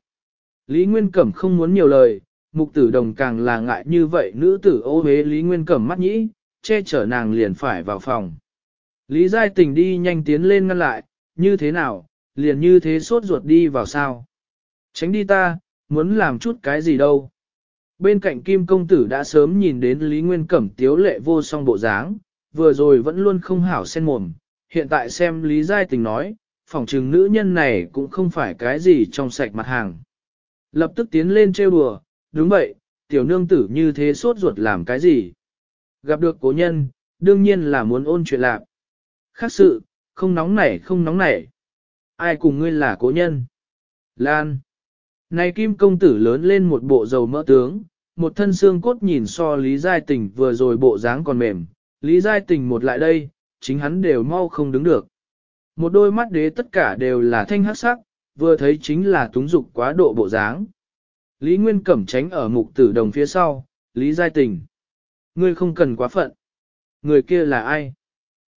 Lý Nguyên Cẩm không muốn nhiều lời, mục tử đồng càng là ngại như vậy nữ tử ô hế Lý Nguyên Cẩm mắt nhĩ, che chở nàng liền phải vào phòng. Lý Giai Tình đi nhanh tiến lên ngăn lại, như thế nào, liền như thế sốt ruột đi vào sao. Tránh đi ta, muốn làm chút cái gì đâu bên cạnh Kim Công Tử đã sớm nhìn đến Lý Nguyên Cẩm tiếu lệ vô song bộ dáng, vừa rồi vẫn luôn không hảo sen mồm, hiện tại xem Lý Giai Tình nói, phỏng trừng nữ nhân này cũng không phải cái gì trong sạch mặt hàng. Lập tức tiến lên trêu đùa, đúng vậy, tiểu nương tử như thế sốt ruột làm cái gì? Gặp được cố nhân, đương nhiên là muốn ôn chuyện lạc. Khác sự, không nóng nảy không nóng nảy. Ai cùng ngươi là cố nhân? Lan. Này kim công tử lớn lên một bộ dầu mỡ tướng, một thân xương cốt nhìn so Lý Giai Tình vừa rồi bộ dáng còn mềm, Lý Giai Tình một lại đây, chính hắn đều mau không đứng được. Một đôi mắt đế tất cả đều là thanh hắc sắc, vừa thấy chính là túng dục quá độ bộ dáng. Lý Nguyên Cẩm tránh ở mục tử đồng phía sau, Lý Giai Tình. Ngươi không cần quá phận. Người kia là ai?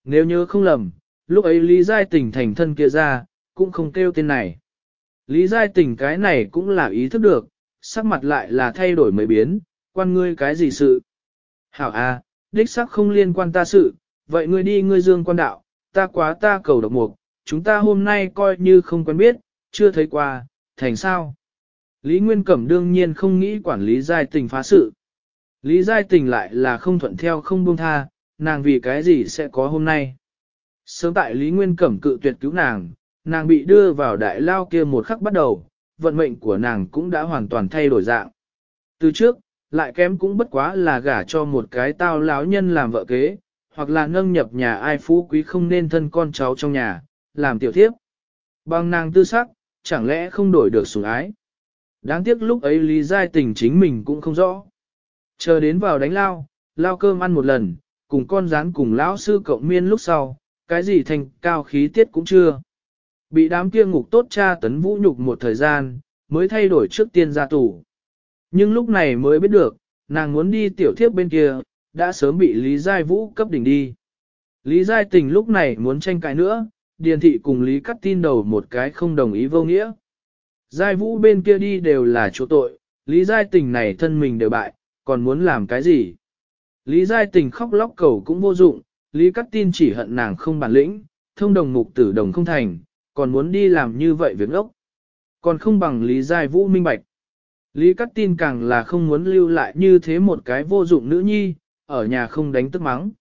Nếu nhớ không lầm, lúc ấy Lý Giai Tình thành thân kia ra, cũng không kêu tên này. Lý Giai Tình cái này cũng là ý thức được, sắc mặt lại là thay đổi mấy biến, quan ngươi cái gì sự. Hảo a, đích sắc không liên quan ta sự, vậy ngươi đi ngươi dương quan đạo, ta quá ta cầu độc mục, chúng ta hôm nay coi như không quen biết, chưa thấy qua, thành sao. Lý Nguyên Cẩm đương nhiên không nghĩ quản lý Giai Tình phá sự. Lý Giai Tình lại là không thuận theo không buông tha, nàng vì cái gì sẽ có hôm nay. Sớm tại Lý Nguyên Cẩm cự tuyệt cứu nàng, nàng bị đưa vào đại lao kia một khắc bắt đầu, vận mệnh của nàng cũng đã hoàn toàn thay đổi dạng. Từ trước, lại kém cũng bất quá là gả cho một cái tao láo nhân làm vợ kế, hoặc là nâng nhập nhà ai phú quý không nên thân con cháu trong nhà, làm tiểu thiếp. Bằng nàng tư sắc, chẳng lẽ không đổi được sủng ái. Đáng tiếc lúc ấy Lý Giai tình chính mình cũng không rõ. Chờ đến vào đánh lao, lao cơm ăn một lần, cùng con rán cùng lão sư cộng miên lúc sau, cái gì thành cao khí tiết cũng chưa bị đám kia ngục tốt cha tấn vũ nhục một thời gian, mới thay đổi trước tiên ra tù. Nhưng lúc này mới biết được, nàng muốn đi tiểu thiếp bên kia, đã sớm bị Lý Giai Vũ cấp đỉnh đi. Lý Giai Tình lúc này muốn tranh cãi nữa, Điền Thị cùng Lý Cắt tin đầu một cái không đồng ý vô nghĩa. Giai Vũ bên kia đi đều là chỗ tội, Lý Giai Tình này thân mình đều bại, còn muốn làm cái gì? Lý Giai Tình khóc lóc cầu cũng vô dụng, Lý Cắt tin chỉ hận nàng không bản lĩnh, thông đồng mục tử đồng không thành, còn muốn đi làm như vậy việc ốc. Còn không bằng Lý Giai Vũ minh bạch. Lý Cát Tin càng là không muốn lưu lại như thế một cái vô dụng nữ nhi, ở nhà không đánh tức mắng.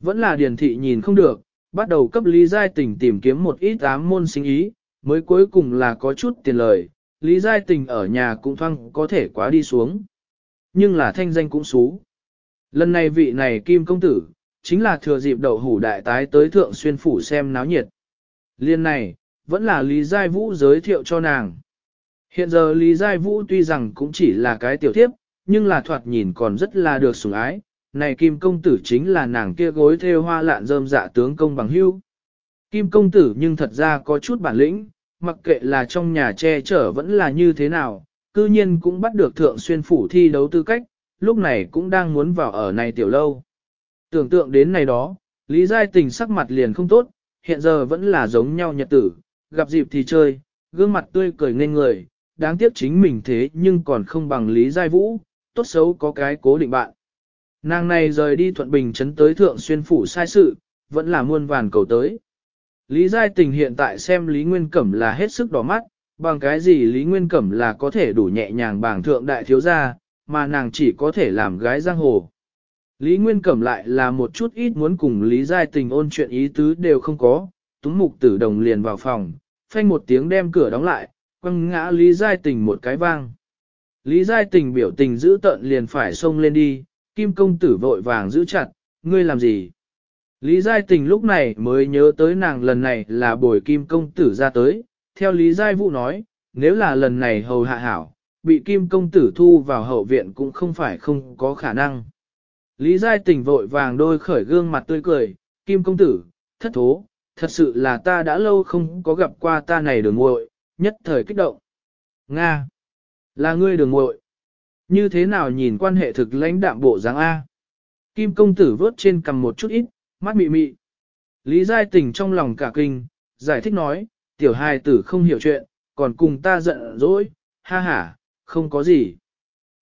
Vẫn là Điền thị nhìn không được, bắt đầu cấp Lý Giai Tình tìm kiếm một ít ám môn sinh ý, mới cuối cùng là có chút tiền lời, Lý Giai Tình ở nhà cũng thăng có thể quá đi xuống. Nhưng là thanh danh cũng xú. Lần này vị này Kim Công Tử, chính là thừa dịp đậu hủ đại tái tới Thượng Xuyên Phủ xem náo nhiệt. Liên này, vẫn là Lý Giai Vũ giới thiệu cho nàng. Hiện giờ Lý Giai Vũ tuy rằng cũng chỉ là cái tiểu thiếp, nhưng là thoạt nhìn còn rất là được sủng ái. Này Kim Công Tử chính là nàng kia gối theo hoa lạn rơm dạ tướng công bằng hưu. Kim Công Tử nhưng thật ra có chút bản lĩnh, mặc kệ là trong nhà che chở vẫn là như thế nào, cư nhiên cũng bắt được thượng xuyên phủ thi đấu tư cách, lúc này cũng đang muốn vào ở này tiểu lâu. Tưởng tượng đến này đó, Lý Giai tình sắc mặt liền không tốt, hiện giờ vẫn là giống nhau nhật tử, gặp dịp thì chơi, gương mặt tươi cười nên người, đáng tiếc chính mình thế nhưng còn không bằng Lý Giai Vũ, tốt xấu có cái cố định bạn. Nàng này rời đi Thuận Bình chấn tới Thượng Xuyên Phủ sai sự, vẫn là muôn vàn cầu tới. Lý Giai Tình hiện tại xem Lý Nguyên Cẩm là hết sức đỏ mắt, bằng cái gì Lý Nguyên Cẩm là có thể đủ nhẹ nhàng bảng thượng đại thiếu gia, mà nàng chỉ có thể làm gái giang hồ. Lý Nguyên Cẩm lại là một chút ít muốn cùng Lý Giai Tình ôn chuyện ý tứ đều không có, túng mục tử đồng liền vào phòng, phanh một tiếng đem cửa đóng lại, quăng ngã Lý Giai Tình một cái vang. Lý Giai Tình biểu tình giữ tận liền phải xông lên đi, Kim Công Tử vội vàng giữ chặt, ngươi làm gì? Lý Giai Tình lúc này mới nhớ tới nàng lần này là bồi Kim Công Tử ra tới, theo Lý Giai Vũ nói, nếu là lần này hầu hạ hảo, bị Kim Công Tử thu vào hậu viện cũng không phải không có khả năng. Lý Giai Tỉnh vội vàng đôi khởi gương mặt tươi cười, Kim Công Tử, thất thố, thật sự là ta đã lâu không có gặp qua ta này đường muội nhất thời kích động. Nga, là ngươi đường muội Như thế nào nhìn quan hệ thực lãnh đạm bộ dáng A? Kim Công Tử vớt trên cầm một chút ít, mắt mị mị. Lý Giai Tỉnh trong lòng cả kinh, giải thích nói, tiểu hài tử không hiểu chuyện, còn cùng ta giận dỗi, ha ha, không có gì.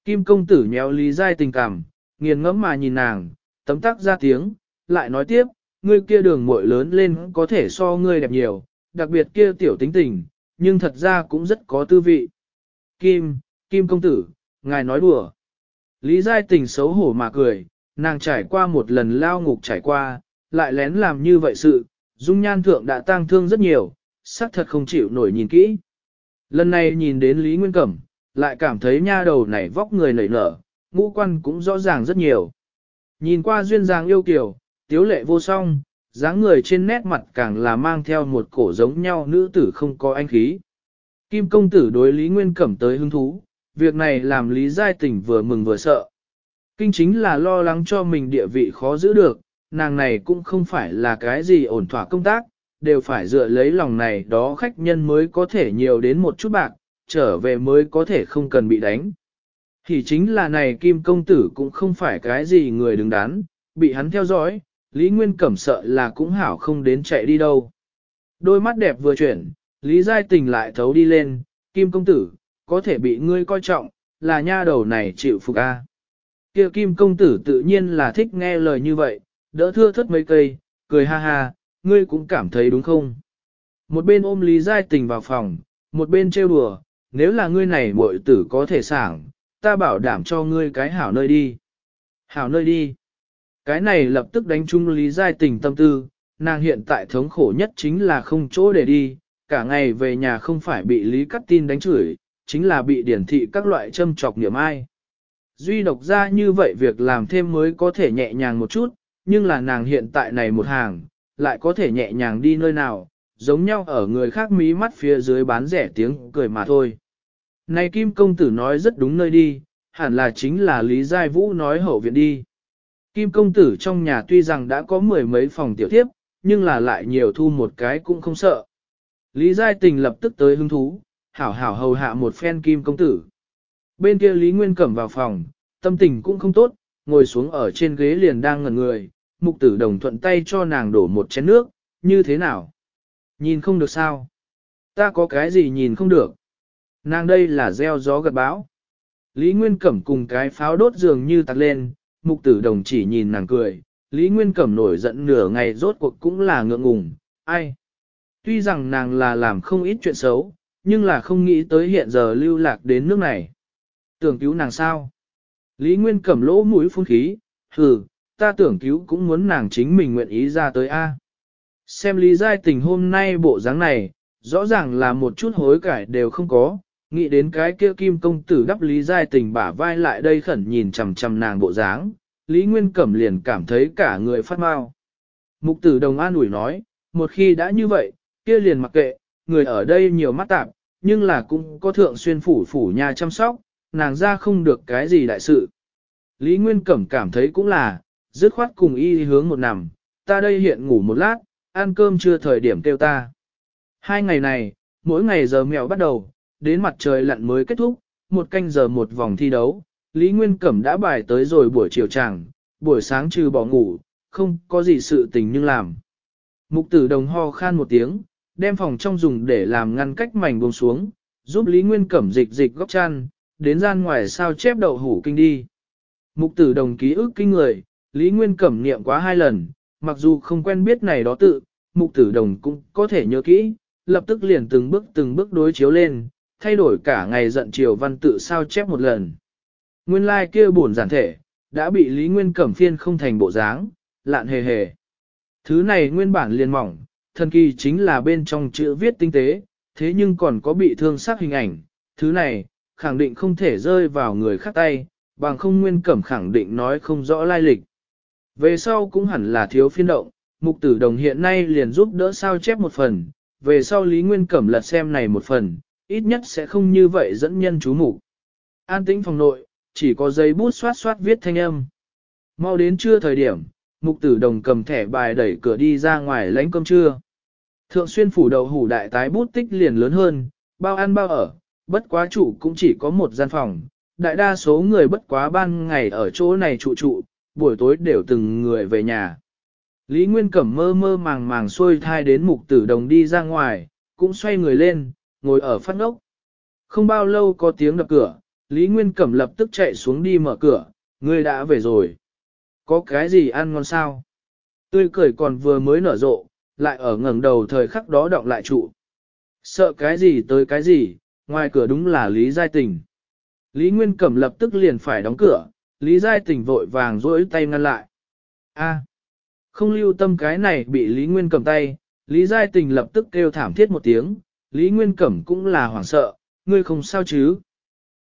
Kim công tử nhéo Lý Giai Tình cảm, nghiền ngẫm mà nhìn nàng, tấm tắc ra tiếng, lại nói tiếp, ngươi kia đường muội lớn lên có thể so ngươi đẹp nhiều, đặc biệt kia tiểu tính tình, nhưng thật ra cũng rất có tư vị. Kim, Kim công tử, ngài nói đùa. Lý Giai tình xấu hổ mà cười, nàng trải qua một lần lao ngục trải qua, lại lén làm như vậy sự, dung nhan thượng đã tang thương rất nhiều, xác thật không chịu nổi nhìn kỹ. Lần này nhìn đến Lý Nguyên Cẩm, lại cảm thấy nha đầu này vóc người nảy nở, ngũ quan cũng rõ ràng rất nhiều. Nhìn qua duyên dáng yêu kiều, tiếu lệ vô song, dáng người trên nét mặt càng là mang theo một cổ giống nhau nữ tử không có anh khí. Kim công tử đối Lý Nguyên Cẩm tới hứng thú, việc này làm Lý Giai Tình vừa mừng vừa sợ. Kinh chính là lo lắng cho mình địa vị khó giữ được, nàng này cũng không phải là cái gì ổn thỏa công tác, đều phải dựa lấy lòng này đó khách nhân mới có thể nhiều đến một chút bạc, trở về mới có thể không cần bị đánh. Thì chính là này Kim Công Tử cũng không phải cái gì người đứng đắn, bị hắn theo dõi, Lý Nguyên Cẩm sợ là cũng hảo không đến chạy đi đâu. Đôi mắt đẹp vừa chuyển, Lý Giai Tình lại thấu đi lên, Kim Công Tử, có thể bị ngươi coi trọng, là nha đầu này chịu phục A. Kia Kim Công Tử tự nhiên là thích nghe lời như vậy, đỡ thưa thất mấy cây, cười ha ha, ngươi cũng cảm thấy đúng không? Một bên ôm Lý Giai Tình vào phòng, một bên trêu đùa, nếu là ngươi này muội tử có thể sảng, ta bảo đảm cho ngươi cái hảo nơi đi. Hảo nơi đi. Cái này lập tức đánh chung Lý Giai tình tâm tư, nàng hiện tại thống khổ nhất chính là không chỗ để đi, cả ngày về nhà không phải bị Lý Cắt Tin đánh chửi, chính là bị điển thị các loại châm chọc niệm ai. Duy độc ra như vậy việc làm thêm mới có thể nhẹ nhàng một chút, nhưng là nàng hiện tại này một hàng, lại có thể nhẹ nhàng đi nơi nào, giống nhau ở người khác mí mắt phía dưới bán rẻ tiếng cười mà thôi. Này Kim Công Tử nói rất đúng nơi đi, hẳn là chính là Lý Giai Vũ nói hậu viện đi. Kim Công Tử trong nhà tuy rằng đã có mười mấy phòng tiểu tiếp, nhưng là lại nhiều thu một cái cũng không sợ. Lý Giai Tình lập tức tới hứng thú, hảo hảo hầu hạ một phen Kim Công Tử. Bên kia Lý Nguyên Cẩm vào phòng, tâm tình cũng không tốt, ngồi xuống ở trên ghế liền đang ngẩn người, mục tử đồng thuận tay cho nàng đổ một chén nước, như thế nào? Nhìn không được sao? Ta có cái gì nhìn không được? Nàng đây là gieo gió gật bão. Lý Nguyên Cẩm cùng cái pháo đốt dường như tắt lên, mục tử đồng chỉ nhìn nàng cười. Lý Nguyên Cẩm nổi giận nửa ngày rốt cuộc cũng là ngượng ngùng, ai. Tuy rằng nàng là làm không ít chuyện xấu, nhưng là không nghĩ tới hiện giờ lưu lạc đến nước này. Tưởng cứu nàng sao? Lý Nguyên Cẩm lỗ mũi phun khí, hừ, ta tưởng cứu cũng muốn nàng chính mình nguyện ý ra tới A. Xem Lý Giai tình hôm nay bộ dáng này, rõ ràng là một chút hối cải đều không có, nghĩ đến cái kia kim công tử đắp lý giai tình bả vai lại đây khẩn nhìn chằm chằm nàng bộ dáng, Lý Nguyên Cẩm liền cảm thấy cả người phát mau. Mục tử đồng an ủi nói, một khi đã như vậy, kia liền mặc kệ, người ở đây nhiều mắt tạp, nhưng là cũng có thượng xuyên phủ phủ nhà chăm sóc, nàng ra không được cái gì đại sự. Lý Nguyên Cẩm cảm thấy cũng là, dứt khoát cùng y hướng một nằm, ta đây hiện ngủ một lát, ăn cơm chưa thời điểm kêu ta. Hai ngày này, mỗi ngày giờ mèo bắt đầu, đến mặt trời lặn mới kết thúc, một canh giờ một vòng thi đấu, Lý Nguyên Cẩm đã bài tới rồi buổi chiều chẳng, buổi sáng trừ bỏ ngủ, không có gì sự tình nhưng làm. Mục tử đồng ho khan một tiếng, đem phòng trong dùng để làm ngăn cách mảnh buông xuống, giúp Lý Nguyên Cẩm dịch dịch góc chăn, đến gian ngoài sao chép đậu hủ kinh đi. Mục tử đồng ký ức kinh người, Lý Nguyên Cẩm niệm quá hai lần, mặc dù không quen biết này đó tự, mục tử đồng cũng có thể nhớ kỹ, lập tức liền từng bước từng bước đối chiếu lên, thay đổi cả ngày giận triều văn tự sao chép một lần. Nguyên lai like kia buồn giản thể, đã bị Lý Nguyên Cẩm phiên không thành bộ dáng, lạn hề hề. Thứ này nguyên bản liền mỏng, thần kỳ chính là bên trong chữ viết tinh tế, thế nhưng còn có bị thương sắc hình ảnh, thứ này, khẳng định không thể rơi vào người khác tay, bằng không Nguyên Cẩm khẳng định nói không rõ lai lịch. Về sau cũng hẳn là thiếu phiên động, mục tử đồng hiện nay liền giúp đỡ sao chép một phần, về sau Lý Nguyên Cẩm lật xem này một phần, ít nhất sẽ không như vậy dẫn nhân chú mục An tĩnh phòng nội, chỉ có giấy bút xoát xoát viết thanh âm. Mau đến trưa thời điểm, mục tử đồng cầm thẻ bài đẩy cửa đi ra ngoài lánh cơm trưa. Thượng xuyên phủ đầu hủ đại tái bút tích liền lớn hơn, bao ăn bao ở, bất quá chủ cũng chỉ có một gian phòng. Đại đa số người bất quá ban ngày ở chỗ này trụ trụ, buổi tối đều từng người về nhà. Lý Nguyên Cẩm mơ mơ màng màng xuôi thai đến mục tử đồng đi ra ngoài, cũng xoay người lên, ngồi ở phát ngốc. Không bao lâu có tiếng đập cửa, Lý Nguyên Cẩm lập tức chạy xuống đi mở cửa, người đã về rồi. Có cái gì ăn ngon sao? Tươi cười còn vừa mới nở rộ, lại ở ngẩng đầu thời khắc đó động lại trụ. Sợ cái gì tới cái gì, ngoài cửa đúng là Lý Giai Tình. Lý Nguyên Cẩm lập tức liền phải đóng cửa, Lý Giai Tình vội vàng rỗi tay ngăn lại. a không lưu tâm cái này bị Lý Nguyên cầm tay, Lý Giai Tình lập tức kêu thảm thiết một tiếng, Lý Nguyên Cẩm cũng là hoảng sợ, ngươi không sao chứ.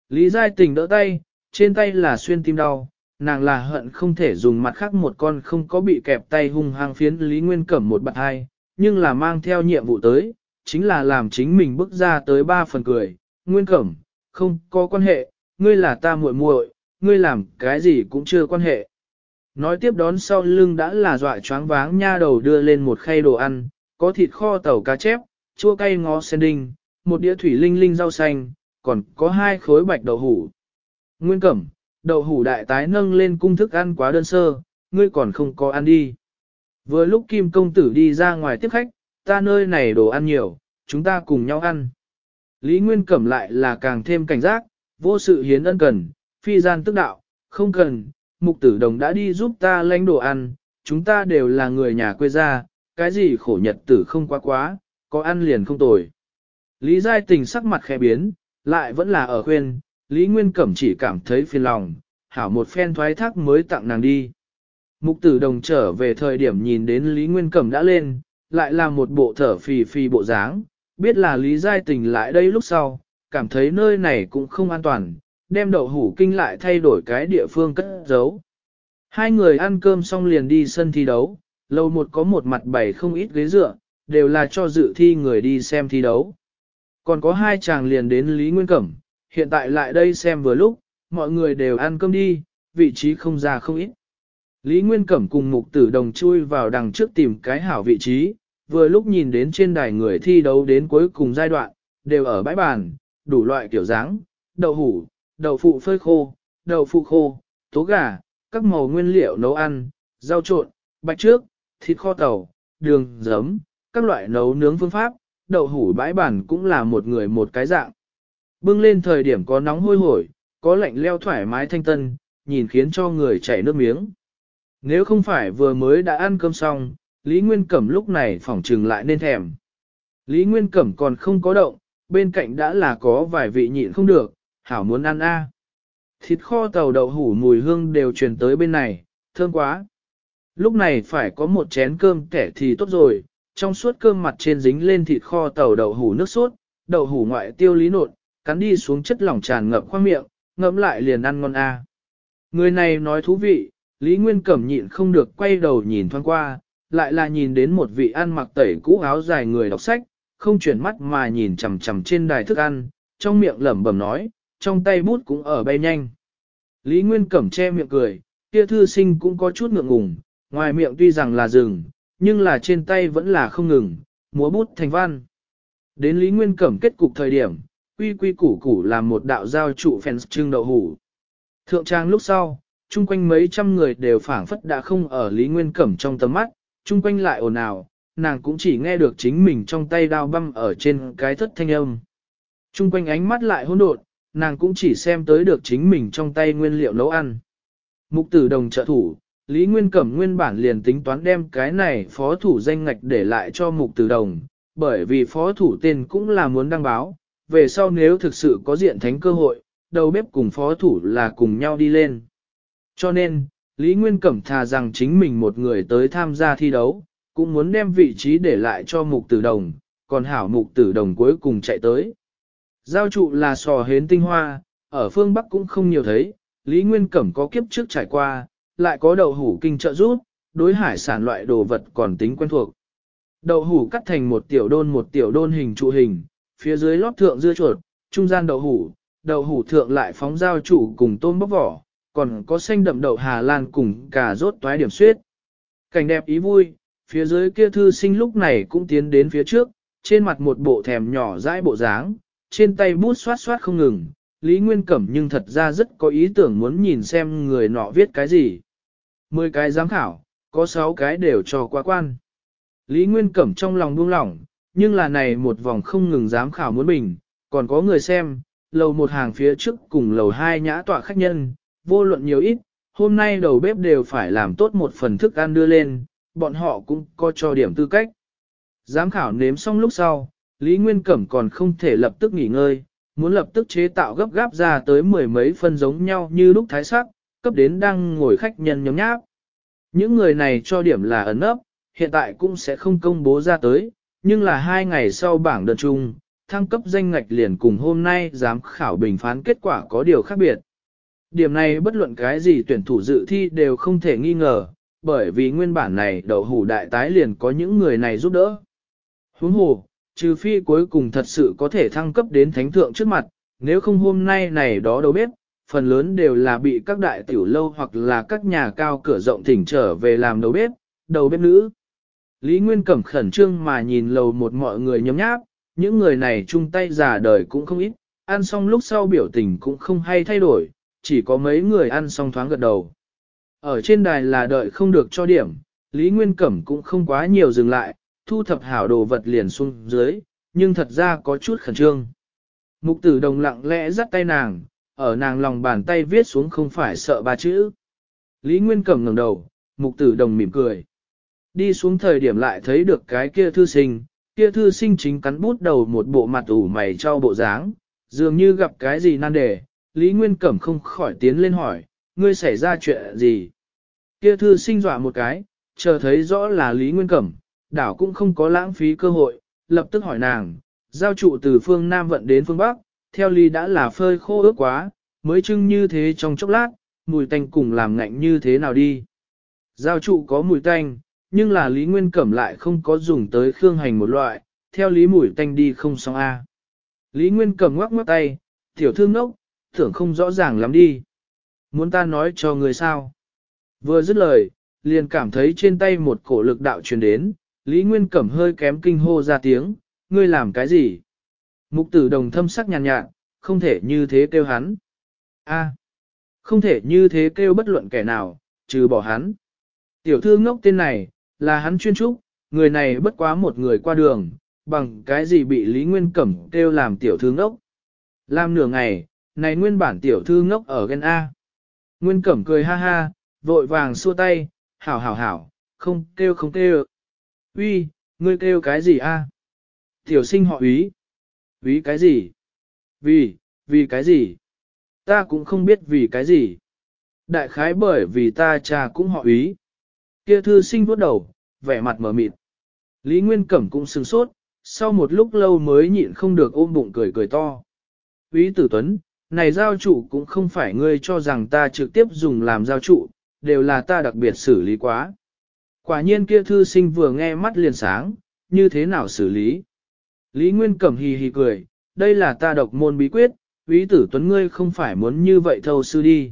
Lý Giai Tình đỡ tay, trên tay là xuyên tim đau, nàng là hận không thể dùng mặt khác một con không có bị kẹp tay hung hăng phiến Lý Nguyên Cẩm một bạn hai, nhưng là mang theo nhiệm vụ tới, chính là làm chính mình bước ra tới ba phần cười. Nguyên Cẩm, không có quan hệ, ngươi là ta muội muội ngươi làm cái gì cũng chưa quan hệ. Nói tiếp đón sau lưng đã là dọa choáng váng nha đầu đưa lên một khay đồ ăn, có thịt kho tàu cá chép, chua cay ngó sen đinh, một đĩa thủy linh linh rau xanh, còn có hai khối bạch đậu hủ. Nguyên cẩm, đậu hủ đại tái nâng lên cung thức ăn quá đơn sơ, ngươi còn không có ăn đi. Vừa lúc Kim Công Tử đi ra ngoài tiếp khách, ta nơi này đồ ăn nhiều, chúng ta cùng nhau ăn. Lý Nguyên Cẩm lại là càng thêm cảnh giác, vô sự hiến ân cần, phi gian tức đạo, không cần, mục tử đồng đã đi giúp ta lãnh đồ ăn, chúng ta đều là người nhà quê gia, cái gì khổ nhật tử không quá quá, có ăn liền không tồi. Lý Giai Tình sắc mặt khẽ biến, lại vẫn là ở khuyên, Lý Nguyên Cẩm chỉ cảm thấy phiền lòng, hảo một phen thoái thác mới tặng nàng đi. Mục tử đồng trở về thời điểm nhìn đến Lý Nguyên Cẩm đã lên, lại là một bộ thở phì phì bộ dáng, biết là Lý Giai Tình lại đây lúc sau, cảm thấy nơi này cũng không an toàn, đem đậu hủ kinh lại thay đổi cái địa phương cất giấu. Hai người ăn cơm xong liền đi sân thi đấu, lâu một có một mặt bày không ít ghế dựa, đều là cho dự thi người đi xem thi đấu. Còn có hai chàng liền đến Lý Nguyên Cẩm, hiện tại lại đây xem vừa lúc, mọi người đều ăn cơm đi, vị trí không ra không ít. Lý Nguyên Cẩm cùng mục tử đồng chui vào đằng trước tìm cái hảo vị trí, vừa lúc nhìn đến trên đài người thi đấu đến cuối cùng giai đoạn, đều ở bãi bàn, đủ loại kiểu dáng, đậu hủ, đậu phụ phơi khô, đậu phụ khô, tố gà, các màu nguyên liệu nấu ăn, rau trộn, bạch trước, thịt kho tàu, đường, giấm, các loại nấu nướng phương pháp, đậu hủ bãi bản cũng là một người một cái dạng. Bưng lên thời điểm có nóng hôi hổi, có lạnh leo thoải mái thanh tân, nhìn khiến cho người chảy nước miếng. Nếu không phải vừa mới đã ăn cơm xong, Lý Nguyên Cẩm lúc này phỏng trừng lại nên thèm. Lý Nguyên Cẩm còn không có động, bên cạnh đã là có vài vị nhịn không được, hảo muốn ăn a. Thịt kho tàu đậu hủ mùi hương đều truyền tới bên này, thơm quá. Lúc này phải có một chén cơm kẻ thì tốt rồi, trong suốt cơm mặt trên dính lên thịt kho tàu đậu hủ nước sốt, đậu hủ ngoại tiêu lý nộn, cắn đi xuống chất lỏng tràn ngập khoang miệng, ngậm lại liền ăn ngon a. Người này nói thú vị, Lý Nguyên Cẩm nhịn không được quay đầu nhìn thoáng qua, lại là nhìn đến một vị ăn mặc tẩy cũ áo dài người đọc sách, không chuyển mắt mà nhìn chằm chằm trên đài thức ăn, trong miệng lẩm bẩm nói, trong tay bút cũng ở bay nhanh. Lý Nguyên Cẩm che miệng cười, kia thư sinh cũng có chút ngượng ngùng, ngoài miệng tuy rằng là rừng, nhưng là trên tay vẫn là không ngừng, múa bút thành văn. Đến Lý Nguyên Cẩm kết cục thời điểm, quy quy củ củ là một đạo giao trụ phèn trưng đậu hủ. Thượng trang lúc sau, chung quanh mấy trăm người đều phản phất đã không ở Lý Nguyên Cẩm trong tầm mắt, chung quanh lại ồn ào, nàng cũng chỉ nghe được chính mình trong tay đao băm ở trên cái thất thanh âm. Chung quanh ánh mắt lại hôn đột, nàng cũng chỉ xem tới được chính mình trong tay nguyên liệu nấu ăn. Mục tử đồng trợ thủ, Lý Nguyên Cẩm nguyên bản liền tính toán đem cái này phó thủ danh ngạch để lại cho mục từ đồng, bởi vì phó thủ tên cũng là muốn đăng báo, về sau nếu thực sự có diện thánh cơ hội, đầu bếp cùng phó thủ là cùng nhau đi lên. Cho nên, Lý Nguyên Cẩm thà rằng chính mình một người tới tham gia thi đấu, cũng muốn đem vị trí để lại cho mục tử đồng, còn hảo mục tử đồng cuối cùng chạy tới. Giao trụ là sò hến tinh hoa, ở phương Bắc cũng không nhiều thấy, Lý Nguyên Cẩm có kiếp trước trải qua, lại có đậu hủ kinh trợ rút, đối hải sản loại đồ vật còn tính quen thuộc. Đậu hủ cắt thành một tiểu đôn một tiểu đôn hình trụ hình, phía dưới lót thượng dưa chuột, trung gian đậu hủ, đậu hủ thượng lại phóng dao chủ cùng tôm bóc vỏ, còn có xanh đậm đậu Hà Lan cùng cà rốt toái điểm suyết. Cảnh đẹp ý vui, phía dưới kia thư sinh lúc này cũng tiến đến phía trước, trên mặt một bộ thèm nhỏ dãi bộ dáng, trên tay bút xoát xoát không ngừng, Lý Nguyên Cẩm nhưng thật ra rất có ý tưởng muốn nhìn xem người nọ viết cái gì. 10 cái giám khảo, có 6 cái đều cho qua quan. Lý Nguyên Cẩm trong lòng buông lỏng, nhưng là này một vòng không ngừng giám khảo muốn bình, còn có người xem, lầu một hàng phía trước cùng lầu hai nhã tọa khách nhân, vô luận nhiều ít, hôm nay đầu bếp đều phải làm tốt một phần thức ăn đưa lên, bọn họ cũng có cho điểm tư cách. Giám khảo nếm xong lúc sau, Lý Nguyên Cẩm còn không thể lập tức nghỉ ngơi, muốn lập tức chế tạo gấp gáp ra tới mười mấy phân giống nhau như lúc thái sắc, cấp đến đang ngồi khách nhân nhóm nháp. Những người này cho điểm là ẩn ấp, hiện tại cũng sẽ không công bố ra tới, nhưng là hai ngày sau bảng đơn chung, thăng cấp danh ngạch liền cùng hôm nay giám khảo bình phán kết quả có điều khác biệt. Điểm này bất luận cái gì tuyển thủ dự thi đều không thể nghi ngờ, bởi vì nguyên bản này đậu hủ đại tái liền có những người này giúp đỡ. Huống hồ, trừ phi cuối cùng thật sự có thể thăng cấp đến thánh thượng trước mặt, nếu không hôm nay này đó đâu biết, phần lớn đều là bị các đại tiểu lâu hoặc là các nhà cao cửa rộng thỉnh trở về làm đầu bếp, đầu bếp nữ. Lý Nguyên Cẩm khẩn trương mà nhìn lầu một mọi người nhấm nháp, những người này chung tay già đời cũng không ít, ăn xong lúc sau biểu tình cũng không hay thay đổi, chỉ có mấy người ăn xong thoáng gật đầu. Ở trên đài là đợi không được cho điểm, Lý Nguyên Cẩm cũng không quá nhiều dừng lại, thu thập hảo đồ vật liền xuống dưới, nhưng thật ra có chút khẩn trương. Mục tử đồng lặng lẽ dắt tay nàng, ở nàng lòng bàn tay viết xuống không phải sợ ba chữ. Lý Nguyên Cẩm ngẩng đầu, mục tử đồng mỉm cười. Đi xuống thời điểm lại thấy được cái kia thư sinh, kia thư sinh chính cắn bút đầu một bộ mặt ủ mày cho bộ dáng, dường như gặp cái gì nan đề, Lý Nguyên Cẩm không khỏi tiến lên hỏi, ngươi xảy ra chuyện gì? Kia thư sinh dọa một cái, chờ thấy rõ là Lý Nguyên Cẩm, đảo cũng không có lãng phí cơ hội, lập tức hỏi nàng, giao trụ từ phương Nam vận đến phương Bắc, theo ly đã là phơi khô ướt quá, mới trưng như thế trong chốc lát, mùi tanh cùng làm ngạnh như thế nào đi. Giao trụ có mùi tanh, nhưng là Lý Nguyên Cẩm lại không có dùng tới khương hành một loại, theo Lý mùi tanh đi không xong a à. Lý Nguyên Cẩm ngoắc ngoắc tay, tiểu thương ngốc, tưởng không rõ ràng lắm đi. Muốn ta nói cho người sao? Vừa dứt lời, liền cảm thấy trên tay một cổ lực đạo truyền đến, Lý Nguyên Cẩm hơi kém kinh hô ra tiếng, ngươi làm cái gì? Mục tử đồng thâm sắc nhàn nhạt, không thể như thế kêu hắn. a không thể như thế kêu bất luận kẻ nào, trừ bỏ hắn. Tiểu thư ngốc tên này, là hắn chuyên trúc, người này bất quá một người qua đường, bằng cái gì bị Lý Nguyên Cẩm kêu làm tiểu thư ngốc. Làm nửa ngày, này nguyên bản tiểu thư ngốc ở gen A. Nguyên Cẩm cười ha ha, vội vàng xua tay, hảo hảo hảo, không kêu không kêu. Uy, ngươi kêu cái gì A? Tiểu sinh họ úy. Vì cái gì? Vì, vì cái gì? Ta cũng không biết vì cái gì. Đại khái bởi vì ta cha cũng họ ý. Kia thư sinh vuốt đầu, vẻ mặt mờ mịt. Lý Nguyên Cẩm cũng sừng sốt, sau một lúc lâu mới nhịn không được ôm bụng cười cười to. Ý tử tuấn, này giao trụ cũng không phải ngươi cho rằng ta trực tiếp dùng làm giao trụ, đều là ta đặc biệt xử lý quá. Quả nhiên kia thư sinh vừa nghe mắt liền sáng, như thế nào xử lý? Lý Nguyên Cẩm hì hì cười, đây là ta độc môn bí quyết, Úy Tử Tuấn ngươi không phải muốn như vậy thâu sư đi.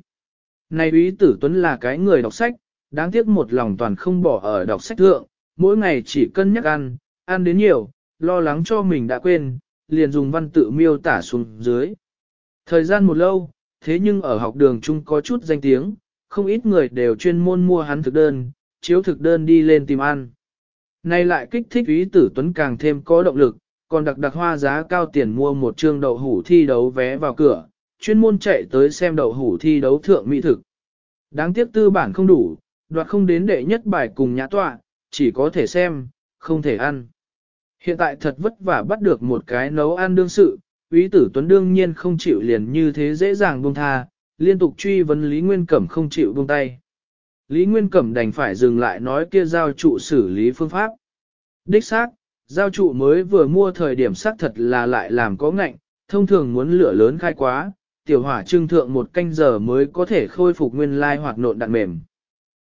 Này Úy Tử Tuấn là cái người đọc sách, đáng tiếc một lòng toàn không bỏ ở đọc sách thượng, mỗi ngày chỉ cân nhắc ăn, ăn đến nhiều, lo lắng cho mình đã quên, liền dùng văn tự miêu tả xuống dưới. Thời gian một lâu, thế nhưng ở học đường chung có chút danh tiếng, không ít người đều chuyên môn mua hắn thực đơn, chiếu thực đơn đi lên tìm ăn. Nay lại kích thích Úy Tử Tuấn càng thêm có động lực, còn đặc đặc hoa giá cao tiền mua một chương đậu hủ thi đấu vé vào cửa, chuyên môn chạy tới xem đậu hủ thi đấu thượng mỹ thực. Đáng tiếc tư bản không đủ, đoạt không đến đệ nhất bài cùng nhã tọa, chỉ có thể xem, không thể ăn. Hiện tại thật vất vả bắt được một cái nấu ăn đương sự, Úy tử Tuấn đương nhiên không chịu liền như thế dễ dàng buông tha, liên tục truy vấn Lý Nguyên Cẩm không chịu buông tay. Lý Nguyên Cẩm đành phải dừng lại nói kia giao trụ xử lý phương pháp. Đích xác, Giao trụ mới vừa mua thời điểm xác thật là lại làm có ngạnh, thông thường muốn lửa lớn khai quá, tiểu hỏa trưng thượng một canh giờ mới có thể khôi phục nguyên lai hoặc nộn đạn mềm.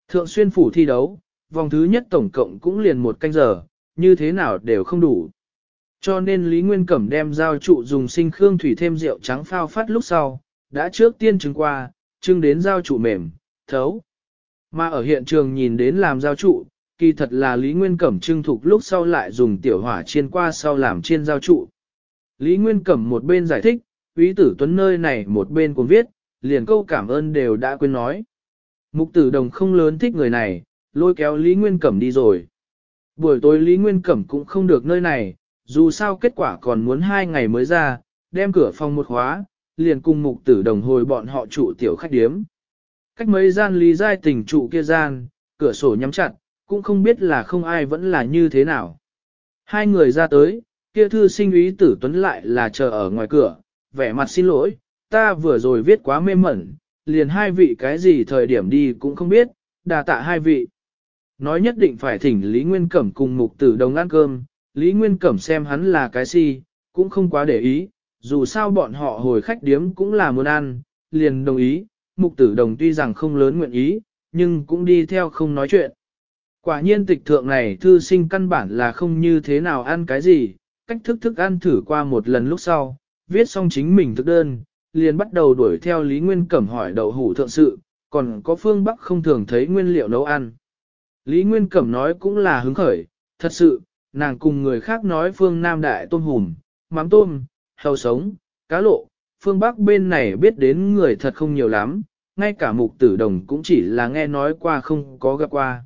Thượng xuyên phủ thi đấu, vòng thứ nhất tổng cộng cũng liền một canh giờ, như thế nào đều không đủ. Cho nên Lý Nguyên Cẩm đem giao trụ dùng sinh khương thủy thêm rượu trắng phao phát lúc sau, đã trước tiên trứng qua, trưng đến giao trụ mềm, thấu. Mà ở hiện trường nhìn đến làm giao trụ, kỳ thật là Lý Nguyên Cẩm trưng thục lúc sau lại dùng tiểu hỏa chiên qua sau làm chiên giao trụ. Lý Nguyên Cẩm một bên giải thích, Quý tử tuấn nơi này một bên cũng viết, liền câu cảm ơn đều đã quên nói. Mục tử đồng không lớn thích người này, lôi kéo Lý Nguyên Cẩm đi rồi. Buổi tối Lý Nguyên Cẩm cũng không được nơi này, dù sao kết quả còn muốn hai ngày mới ra, đem cửa phòng một khóa, liền cùng mục tử đồng hồi bọn họ trụ tiểu khách điếm. Cách mấy gian Lý Giai tình trụ kia gian, cửa sổ nhắm chặt, cũng không biết là không ai vẫn là như thế nào. Hai người ra tới, kia thư sinh ý tử tuấn lại là chờ ở ngoài cửa, vẻ mặt xin lỗi, ta vừa rồi viết quá mê mẩn, liền hai vị cái gì thời điểm đi cũng không biết, đà tạ hai vị. Nói nhất định phải thỉnh Lý Nguyên Cẩm cùng mục tử đồng ăn cơm, Lý Nguyên Cẩm xem hắn là cái si, cũng không quá để ý, dù sao bọn họ hồi khách điếm cũng là muốn ăn, liền đồng ý, mục tử đồng tuy rằng không lớn nguyện ý, nhưng cũng đi theo không nói chuyện. Quả nhiên tịch thượng này thư sinh căn bản là không như thế nào ăn cái gì, cách thức thức ăn thử qua một lần lúc sau, viết xong chính mình thức đơn, liền bắt đầu đuổi theo Lý Nguyên Cẩm hỏi đậu hủ thượng sự, còn có phương Bắc không thường thấy nguyên liệu nấu ăn. Lý Nguyên Cẩm nói cũng là hứng khởi, thật sự, nàng cùng người khác nói phương Nam đại tôm hùm, mắm tôm, hầu sống, cá lộ, phương Bắc bên này biết đến người thật không nhiều lắm, ngay cả mục tử đồng cũng chỉ là nghe nói qua không có gặp qua.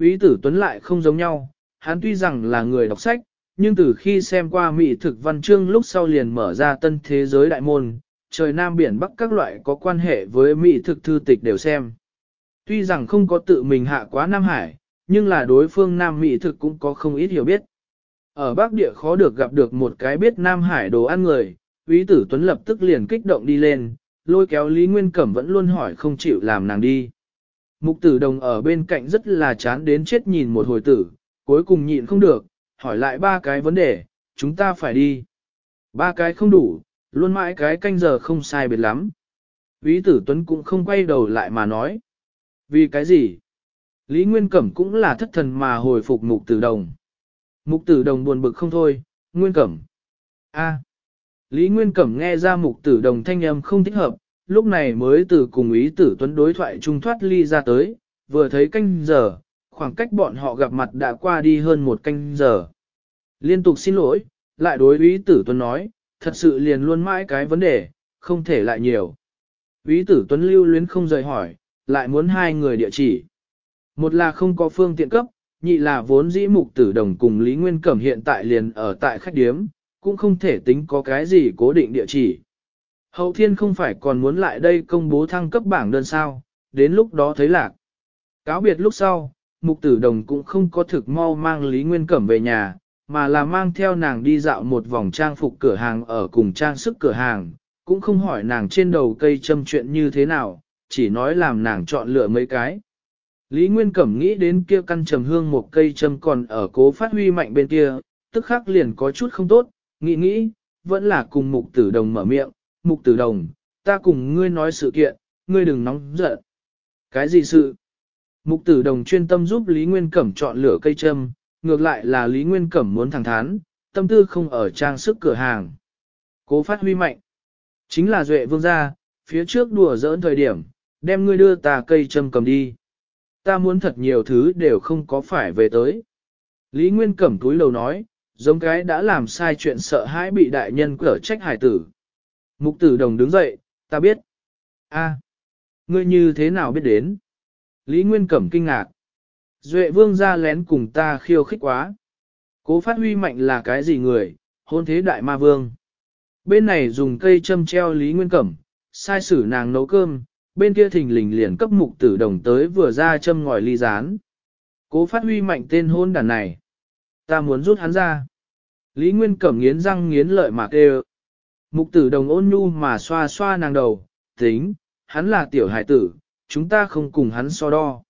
Ý tử Tuấn lại không giống nhau, hắn tuy rằng là người đọc sách, nhưng từ khi xem qua Mỹ thực văn chương lúc sau liền mở ra tân thế giới đại môn, trời Nam biển Bắc các loại có quan hệ với Mỹ thực thư tịch đều xem. Tuy rằng không có tự mình hạ quá Nam Hải, nhưng là đối phương Nam Mỹ thực cũng có không ít hiểu biết. Ở Bắc Địa khó được gặp được một cái biết Nam Hải đồ ăn người, Ý tử Tuấn lập tức liền kích động đi lên, lôi kéo Lý Nguyên Cẩm vẫn luôn hỏi không chịu làm nàng đi. Mục tử đồng ở bên cạnh rất là chán đến chết nhìn một hồi tử, cuối cùng nhịn không được, hỏi lại ba cái vấn đề, chúng ta phải đi. Ba cái không đủ, luôn mãi cái canh giờ không sai biệt lắm. Ví tử Tuấn cũng không quay đầu lại mà nói. Vì cái gì? Lý Nguyên Cẩm cũng là thất thần mà hồi phục mục tử đồng. Mục tử đồng buồn bực không thôi, Nguyên Cẩm. a. Lý Nguyên Cẩm nghe ra mục tử đồng thanh âm không thích hợp, lúc này mới từ cùng ý tử tuấn đối thoại trung thoát ly ra tới, vừa thấy canh giờ, khoảng cách bọn họ gặp mặt đã qua đi hơn một canh giờ. Liên tục xin lỗi, lại đối ý tử tuấn nói, thật sự liền luôn mãi cái vấn đề, không thể lại nhiều. Ý tử tuấn lưu luyến không rời hỏi, lại muốn hai người địa chỉ. Một là không có phương tiện cấp, nhị là vốn dĩ mục tử đồng cùng Lý Nguyên Cẩm hiện tại liền ở tại khách điếm, cũng không thể tính có cái gì cố định địa chỉ. Hậu thiên không phải còn muốn lại đây công bố thăng cấp bảng đơn sao, đến lúc đó thấy lạc. Cáo biệt lúc sau, mục tử đồng cũng không có thực mau mang Lý Nguyên Cẩm về nhà, mà là mang theo nàng đi dạo một vòng trang phục cửa hàng ở cùng trang sức cửa hàng, cũng không hỏi nàng trên đầu cây châm chuyện như thế nào, chỉ nói làm nàng chọn lựa mấy cái. Lý Nguyên Cẩm nghĩ đến kia căn trầm hương một cây châm còn ở cố phát huy mạnh bên kia, tức khắc liền có chút không tốt, nghĩ nghĩ, vẫn là cùng mục tử đồng mở miệng, mục tử đồng, ta cùng ngươi nói sự kiện, ngươi đừng nóng giận. Cái gì sự? Mục tử đồng chuyên tâm giúp Lý Nguyên Cẩm chọn lửa cây châm, ngược lại là Lý Nguyên Cẩm muốn thẳng thắn, tâm tư không ở trang sức cửa hàng. Cố phát huy mạnh. Chính là Duệ Vương gia, phía trước đùa giỡn thời điểm, đem ngươi đưa ta cây châm cầm đi. Ta muốn thật nhiều thứ đều không có phải về tới. Lý Nguyên Cẩm túi lầu nói, giống cái đã làm sai chuyện sợ hãi bị đại nhân cở trách hải tử. Mục tử đồng đứng dậy, ta biết. a ngươi như thế nào biết đến? Lý Nguyên Cẩm kinh ngạc. Duệ vương ra lén cùng ta khiêu khích quá. Cố phát huy mạnh là cái gì người, hôn thế đại ma vương. Bên này dùng cây châm treo Lý Nguyên Cẩm, sai sử nàng nấu cơm, bên kia thình lình liền cấp mục tử đồng tới vừa ra châm ngòi ly rán. Cố phát huy mạnh tên hôn đàn này. Ta muốn rút hắn ra. Lý Nguyên Cẩm nghiến răng nghiến lợi mà kêu, Mục tử đồng ôn nhu mà xoa xoa nàng đầu, tính, hắn là tiểu hải tử, chúng ta không cùng hắn so đo.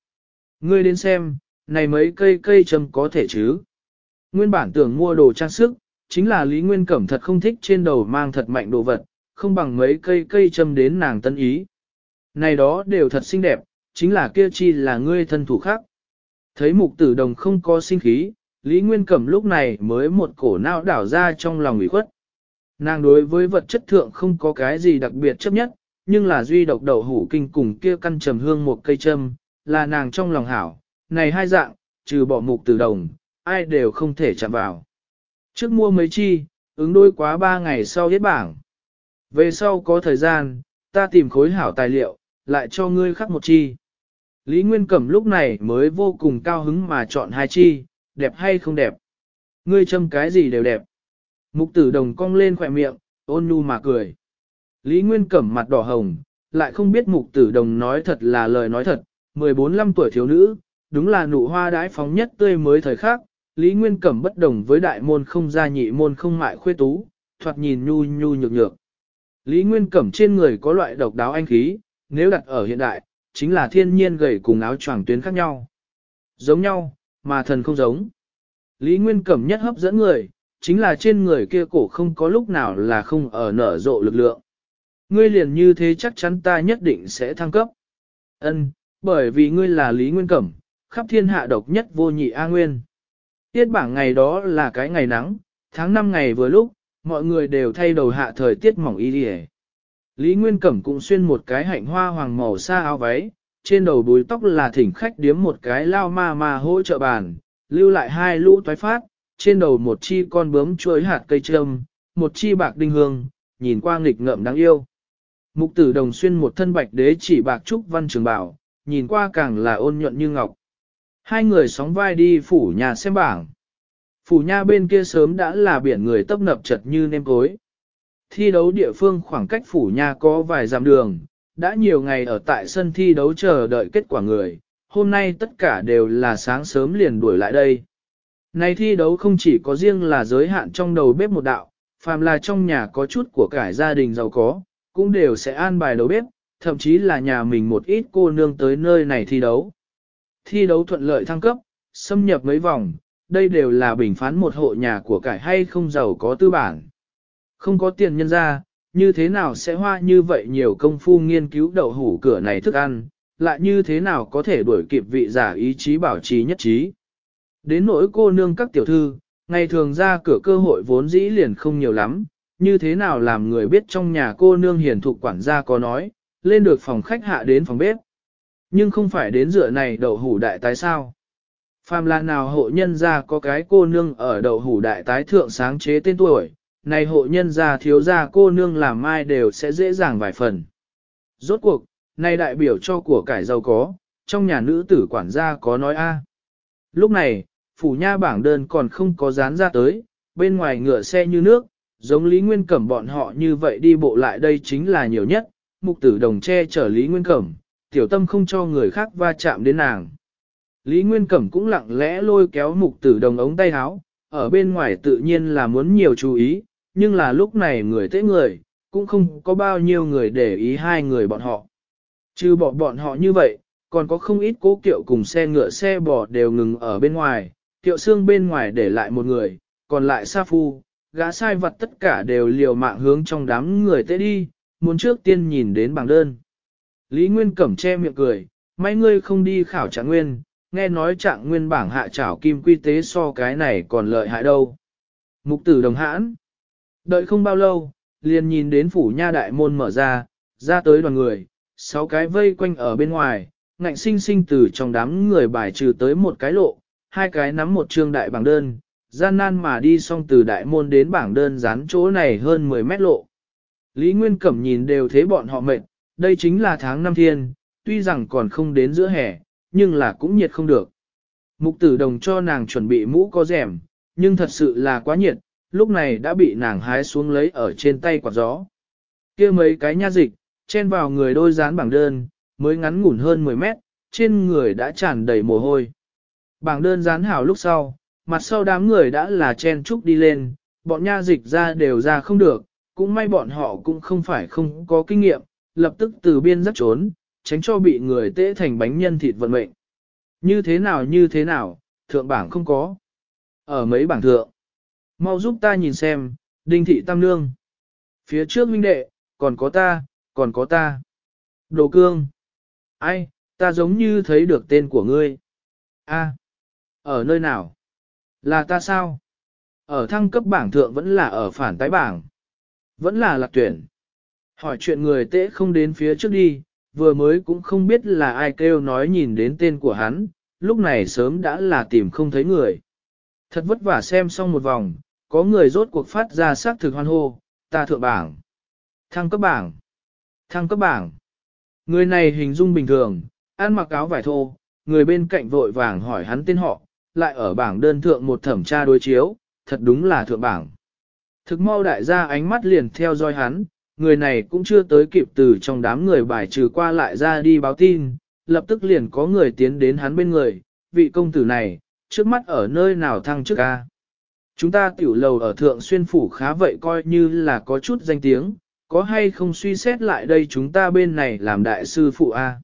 Ngươi đến xem, này mấy cây cây châm có thể chứ. Nguyên bản tưởng mua đồ trang sức, chính là Lý Nguyên Cẩm thật không thích trên đầu mang thật mạnh đồ vật, không bằng mấy cây cây châm đến nàng tân ý. Này đó đều thật xinh đẹp, chính là kia chi là ngươi thân thủ khác. Thấy mục tử đồng không có sinh khí, Lý Nguyên Cẩm lúc này mới một cổ não đảo ra trong lòng ủy khuất. Nàng đối với vật chất thượng không có cái gì đặc biệt chấp nhất, nhưng là duy độc đầu hủ kinh cùng kia căn trầm hương một cây châm, là nàng trong lòng hảo, này hai dạng, trừ bỏ mục từ đồng, ai đều không thể chạm vào. Trước mua mấy chi, ứng đôi quá ba ngày sau hết bảng. Về sau có thời gian, ta tìm khối hảo tài liệu, lại cho ngươi khắc một chi. Lý Nguyên Cẩm lúc này mới vô cùng cao hứng mà chọn hai chi, đẹp hay không đẹp. Ngươi châm cái gì đều đẹp. Mục tử đồng cong lên khỏe miệng, ôn nhu mà cười. Lý Nguyên cẩm mặt đỏ hồng, lại không biết mục tử đồng nói thật là lời nói thật, 14-15 tuổi thiếu nữ, đúng là nụ hoa đãi phóng nhất tươi mới thời khác, Lý Nguyên cẩm bất đồng với đại môn không gia nhị môn không mại khuê tú, thoạt nhìn nhu nhu nhược nhược. Lý Nguyên cẩm trên người có loại độc đáo anh khí, nếu đặt ở hiện đại, chính là thiên nhiên gầy cùng áo choàng tuyến khác nhau. Giống nhau, mà thần không giống. Lý Nguyên cẩm nhất hấp dẫn người, chính là trên người kia cổ không có lúc nào là không ở nở rộ lực lượng. Ngươi liền như thế chắc chắn ta nhất định sẽ thăng cấp. Ân, bởi vì ngươi là Lý Nguyên Cẩm, khắp thiên hạ độc nhất vô nhị A Nguyên. Tiết bảng ngày đó là cái ngày nắng, tháng 5 ngày vừa lúc, mọi người đều thay đầu hạ thời tiết mỏng y đi Lý Nguyên Cẩm cũng xuyên một cái hạnh hoa hoàng màu xa áo váy, trên đầu búi tóc là thỉnh khách điếm một cái lao ma ma hỗ trợ bàn, lưu lại hai lũ toái phát, trên đầu một chi con bướm chuối hạt cây trâm, một chi bạc đinh hương, nhìn qua nghịch ngợm đáng yêu. Mục tử đồng xuyên một thân bạch đế chỉ bạc trúc văn trường bảo, nhìn qua càng là ôn nhuận như ngọc. Hai người sóng vai đi phủ nhà xem bảng. Phủ nhà bên kia sớm đã là biển người tấp nập chật như nêm cối. Thi đấu địa phương khoảng cách phủ nhà có vài dặm đường, đã nhiều ngày ở tại sân thi đấu chờ đợi kết quả người, hôm nay tất cả đều là sáng sớm liền đuổi lại đây. Này thi đấu không chỉ có riêng là giới hạn trong đầu bếp một đạo, phàm là trong nhà có chút của cải gia đình giàu có, cũng đều sẽ an bài đầu bếp, thậm chí là nhà mình một ít cô nương tới nơi này thi đấu. Thi đấu thuận lợi thăng cấp, xâm nhập mấy vòng, đây đều là bình phán một hộ nhà của cải hay không giàu có tư bản. Không có tiền nhân ra, như thế nào sẽ hoa như vậy nhiều công phu nghiên cứu đậu hủ cửa này thức ăn, lại như thế nào có thể đuổi kịp vị giả ý chí bảo trì nhất trí. Đến nỗi cô nương các tiểu thư, ngày thường ra cửa cơ hội vốn dĩ liền không nhiều lắm, như thế nào làm người biết trong nhà cô nương hiền thục quản gia có nói, lên được phòng khách hạ đến phòng bếp. Nhưng không phải đến dựa này đậu hủ đại tái sao. Phàm là nào hộ nhân gia có cái cô nương ở đậu hủ đại tái thượng sáng chế tên tuổi, này hộ nhân gia thiếu gia cô nương làm mai đều sẽ dễ dàng vài phần. Rốt cuộc, này đại biểu cho của cải giàu có, trong nhà nữ tử quản gia có nói a. Lúc này, phủ nha bảng đơn còn không có dán ra tới, bên ngoài ngựa xe như nước, giống Lý Nguyên Cẩm bọn họ như vậy đi bộ lại đây chính là nhiều nhất, mục tử đồng che chở Lý Nguyên Cẩm, tiểu tâm không cho người khác va chạm đến nàng. Lý Nguyên Cẩm cũng lặng lẽ lôi kéo mục tử đồng ống tay háo, ở bên ngoài tự nhiên là muốn nhiều chú ý, nhưng là lúc này người tế người, cũng không có bao nhiêu người để ý hai người bọn họ. Chứ bỏ bọn họ như vậy, còn có không ít cố kiệu cùng xe ngựa xe bò đều ngừng ở bên ngoài, kiệu xương bên ngoài để lại một người, còn lại sa phu, gã sai vật tất cả đều liều mạng hướng trong đám người tế đi, muốn trước tiên nhìn đến bảng đơn. Lý Nguyên cẩm che miệng cười, mấy ngươi không đi khảo trạng nguyên, nghe nói trạng nguyên bảng hạ trảo kim quy tế so cái này còn lợi hại đâu. Mục tử đồng hãn, đợi không bao lâu, liền nhìn đến phủ nha đại môn mở ra, ra tới đoàn người, sáu cái vây quanh ở bên ngoài, ngạnh sinh sinh từ trong đám người bài trừ tới một cái lộ, hai cái nắm một trương đại bảng đơn, gian nan mà đi xong từ đại môn đến bảng đơn dán chỗ này hơn 10 mét lộ. Lý Nguyên Cẩm nhìn đều thế bọn họ mệt, đây chính là tháng năm thiên, tuy rằng còn không đến giữa hè, nhưng là cũng nhiệt không được. Mục tử đồng cho nàng chuẩn bị mũ có rèm, nhưng thật sự là quá nhiệt, lúc này đã bị nàng hái xuống lấy ở trên tay quạt gió. kia mấy cái nha dịch, chen vào người đôi dán bảng đơn, mới ngắn ngủn hơn 10 mét, trên người đã tràn đầy mồ hôi. Bảng đơn gián hảo lúc sau, mặt sau đám người đã là chen chúc đi lên, bọn nha dịch ra đều ra không được, cũng may bọn họ cũng không phải không có kinh nghiệm, lập tức từ biên rất trốn, tránh cho bị người tễ thành bánh nhân thịt vận mệnh. Như thế nào như thế nào, thượng bảng không có. Ở mấy bảng thượng, mau giúp ta nhìn xem, đinh thị tam nương. Phía trước Minh đệ, còn có ta, còn có ta. Đồ cương. Ai, ta giống như thấy được tên của ngươi. A, ở nơi nào? Là ta sao? Ở thăng cấp bảng thượng vẫn là ở phản tái bảng. Vẫn là lạc tuyển. Hỏi chuyện người tệ không đến phía trước đi, vừa mới cũng không biết là ai kêu nói nhìn đến tên của hắn, lúc này sớm đã là tìm không thấy người. Thật vất vả xem xong một vòng, có người rốt cuộc phát ra sắc thực hoan hô, ta thượng bảng. Thăng cấp bảng. Thăng cấp bảng. Người này hình dung bình thường, ăn mặc áo vải thô, người bên cạnh vội vàng hỏi hắn tên họ, lại ở bảng đơn thượng một thẩm tra đối chiếu, thật đúng là thượng bảng. Thực mau đại gia ánh mắt liền theo dõi hắn, người này cũng chưa tới kịp từ trong đám người bài trừ qua lại ra đi báo tin, lập tức liền có người tiến đến hắn bên người, vị công tử này, trước mắt ở nơi nào thăng chức ca. Chúng ta tiểu lầu ở thượng xuyên phủ khá vậy coi như là có chút danh tiếng, có hay không suy xét lại đây chúng ta bên này làm đại sư phụ A. À?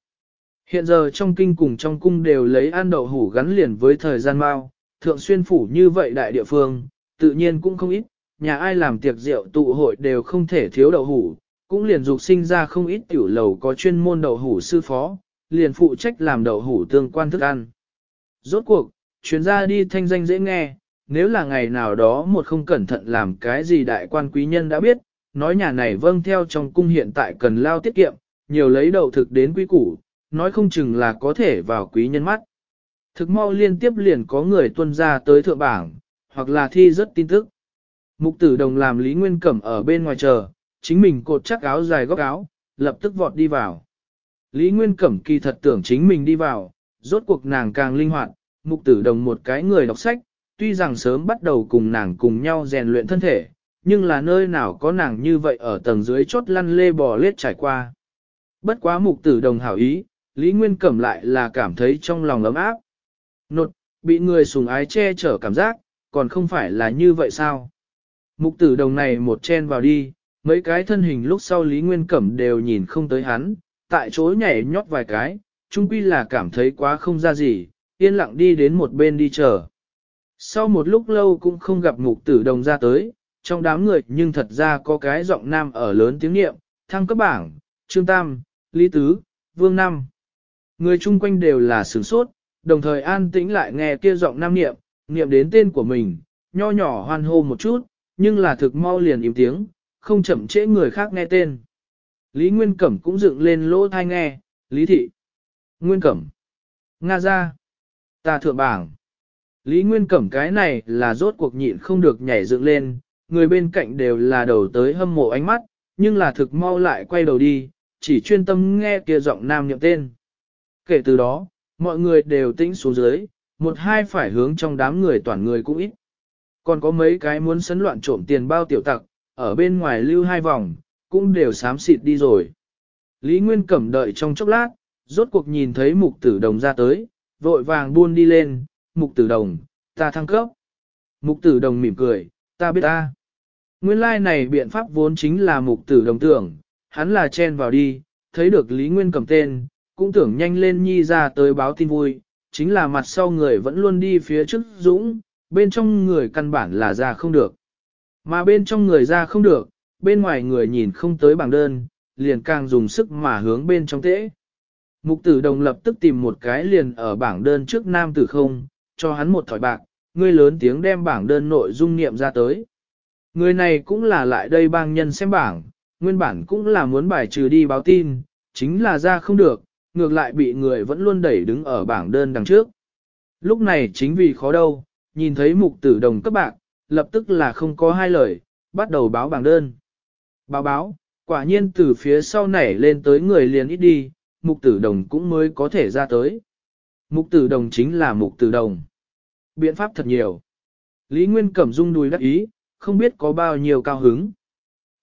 Hiện giờ trong kinh cùng trong cung đều lấy ăn đậu hủ gắn liền với thời gian mau thượng xuyên phủ như vậy đại địa phương, tự nhiên cũng không ít, nhà ai làm tiệc rượu tụ hội đều không thể thiếu đậu hủ, cũng liền dục sinh ra không ít tiểu lầu có chuyên môn đậu hủ sư phó, liền phụ trách làm đậu hủ tương quan thức ăn. Rốt cuộc, chuyến ra đi thanh danh dễ nghe, nếu là ngày nào đó một không cẩn thận làm cái gì đại quan quý nhân đã biết, nói nhà này vâng theo trong cung hiện tại cần lao tiết kiệm, nhiều lấy đậu thực đến quý củ, nói không chừng là có thể vào quý nhân mắt. Thực mau liên tiếp liền có người tuân ra tới thượng bảng, hoặc là thi rất tin tức. Mục tử đồng làm Lý Nguyên Cẩm ở bên ngoài chờ, chính mình cột chắc áo dài góc áo, lập tức vọt đi vào. Lý Nguyên Cẩm kỳ thật tưởng chính mình đi vào, rốt cuộc nàng càng linh hoạt, mục tử đồng một cái người đọc sách, tuy rằng sớm bắt đầu cùng nàng cùng nhau rèn luyện thân thể, nhưng là nơi nào có nàng như vậy ở tầng dưới chốt lăn lê bò lết trải qua. Bất quá mục tử đồng hảo ý, Lý Nguyên Cẩm lại là cảm thấy trong lòng ấm áp. Nột, bị người sùng ái che chở cảm giác, còn không phải là như vậy sao? Mục tử đồng này một chen vào đi, mấy cái thân hình lúc sau Lý Nguyên Cẩm đều nhìn không tới hắn, tại chỗ nhảy nhót vài cái, chung quy là cảm thấy quá không ra gì, yên lặng đi đến một bên đi chờ. Sau một lúc lâu cũng không gặp mục tử đồng ra tới, trong đám người nhưng thật ra có cái giọng nam ở lớn tiếng niệm, thăng cấp bảng, Trương Tam, Lý Tứ, Vương Năm. Người chung quanh đều là sửng sốt, đồng thời an tĩnh lại nghe kia giọng nam niệm, niệm đến tên của mình, nho nhỏ hoan hô một chút, nhưng là thực mau liền im tiếng, không chậm trễ người khác nghe tên. Lý Nguyên Cẩm cũng dựng lên lỗ thai nghe, Lý Thị, Nguyên Cẩm, Nga ra, ta thượng bảng. Lý Nguyên Cẩm cái này là rốt cuộc nhịn không được nhảy dựng lên, người bên cạnh đều là đầu tới hâm mộ ánh mắt, nhưng là thực mau lại quay đầu đi, chỉ chuyên tâm nghe kia giọng nam nhậm tên. Kể từ đó, mọi người đều tĩnh xuống dưới, một hai phải hướng trong đám người toàn người cũng ít. Còn có mấy cái muốn sấn loạn trộm tiền bao tiểu tặc, ở bên ngoài lưu hai vòng, cũng đều sám xịt đi rồi. Lý Nguyên cẩm đợi trong chốc lát, rốt cuộc nhìn thấy mục tử đồng ra tới, vội vàng buôn đi lên, mục tử đồng, ta thăng cấp. Mục tử đồng mỉm cười, ta biết ta. Nguyên lai like này biện pháp vốn chính là mục tử đồng tưởng, hắn là chen vào đi, thấy được Lý Nguyên cầm tên, cũng tưởng nhanh lên nhi ra tới báo tin vui, chính là mặt sau người vẫn luôn đi phía trước dũng, bên trong người căn bản là ra không được. Mà bên trong người ra không được, bên ngoài người nhìn không tới bảng đơn, liền càng dùng sức mà hướng bên trong tễ. Mục tử đồng lập tức tìm một cái liền ở bảng đơn trước nam tử không, cho hắn một thỏi bạc, ngươi lớn tiếng đem bảng đơn nội dung niệm ra tới. Người này cũng là lại đây bang nhân xem bảng, nguyên bản cũng là muốn bài trừ đi báo tin, chính là ra không được, ngược lại bị người vẫn luôn đẩy đứng ở bảng đơn đằng trước. Lúc này chính vì khó đâu, nhìn thấy mục tử đồng các bạn, lập tức là không có hai lời, bắt đầu báo bảng đơn. Báo báo, quả nhiên từ phía sau nảy lên tới người liền ít đi, mục tử đồng cũng mới có thể ra tới. Mục tử đồng chính là mục tử đồng biện pháp thật nhiều. Lý Nguyên Cẩm rung đùi đắc ý, không biết có bao nhiêu cao hứng.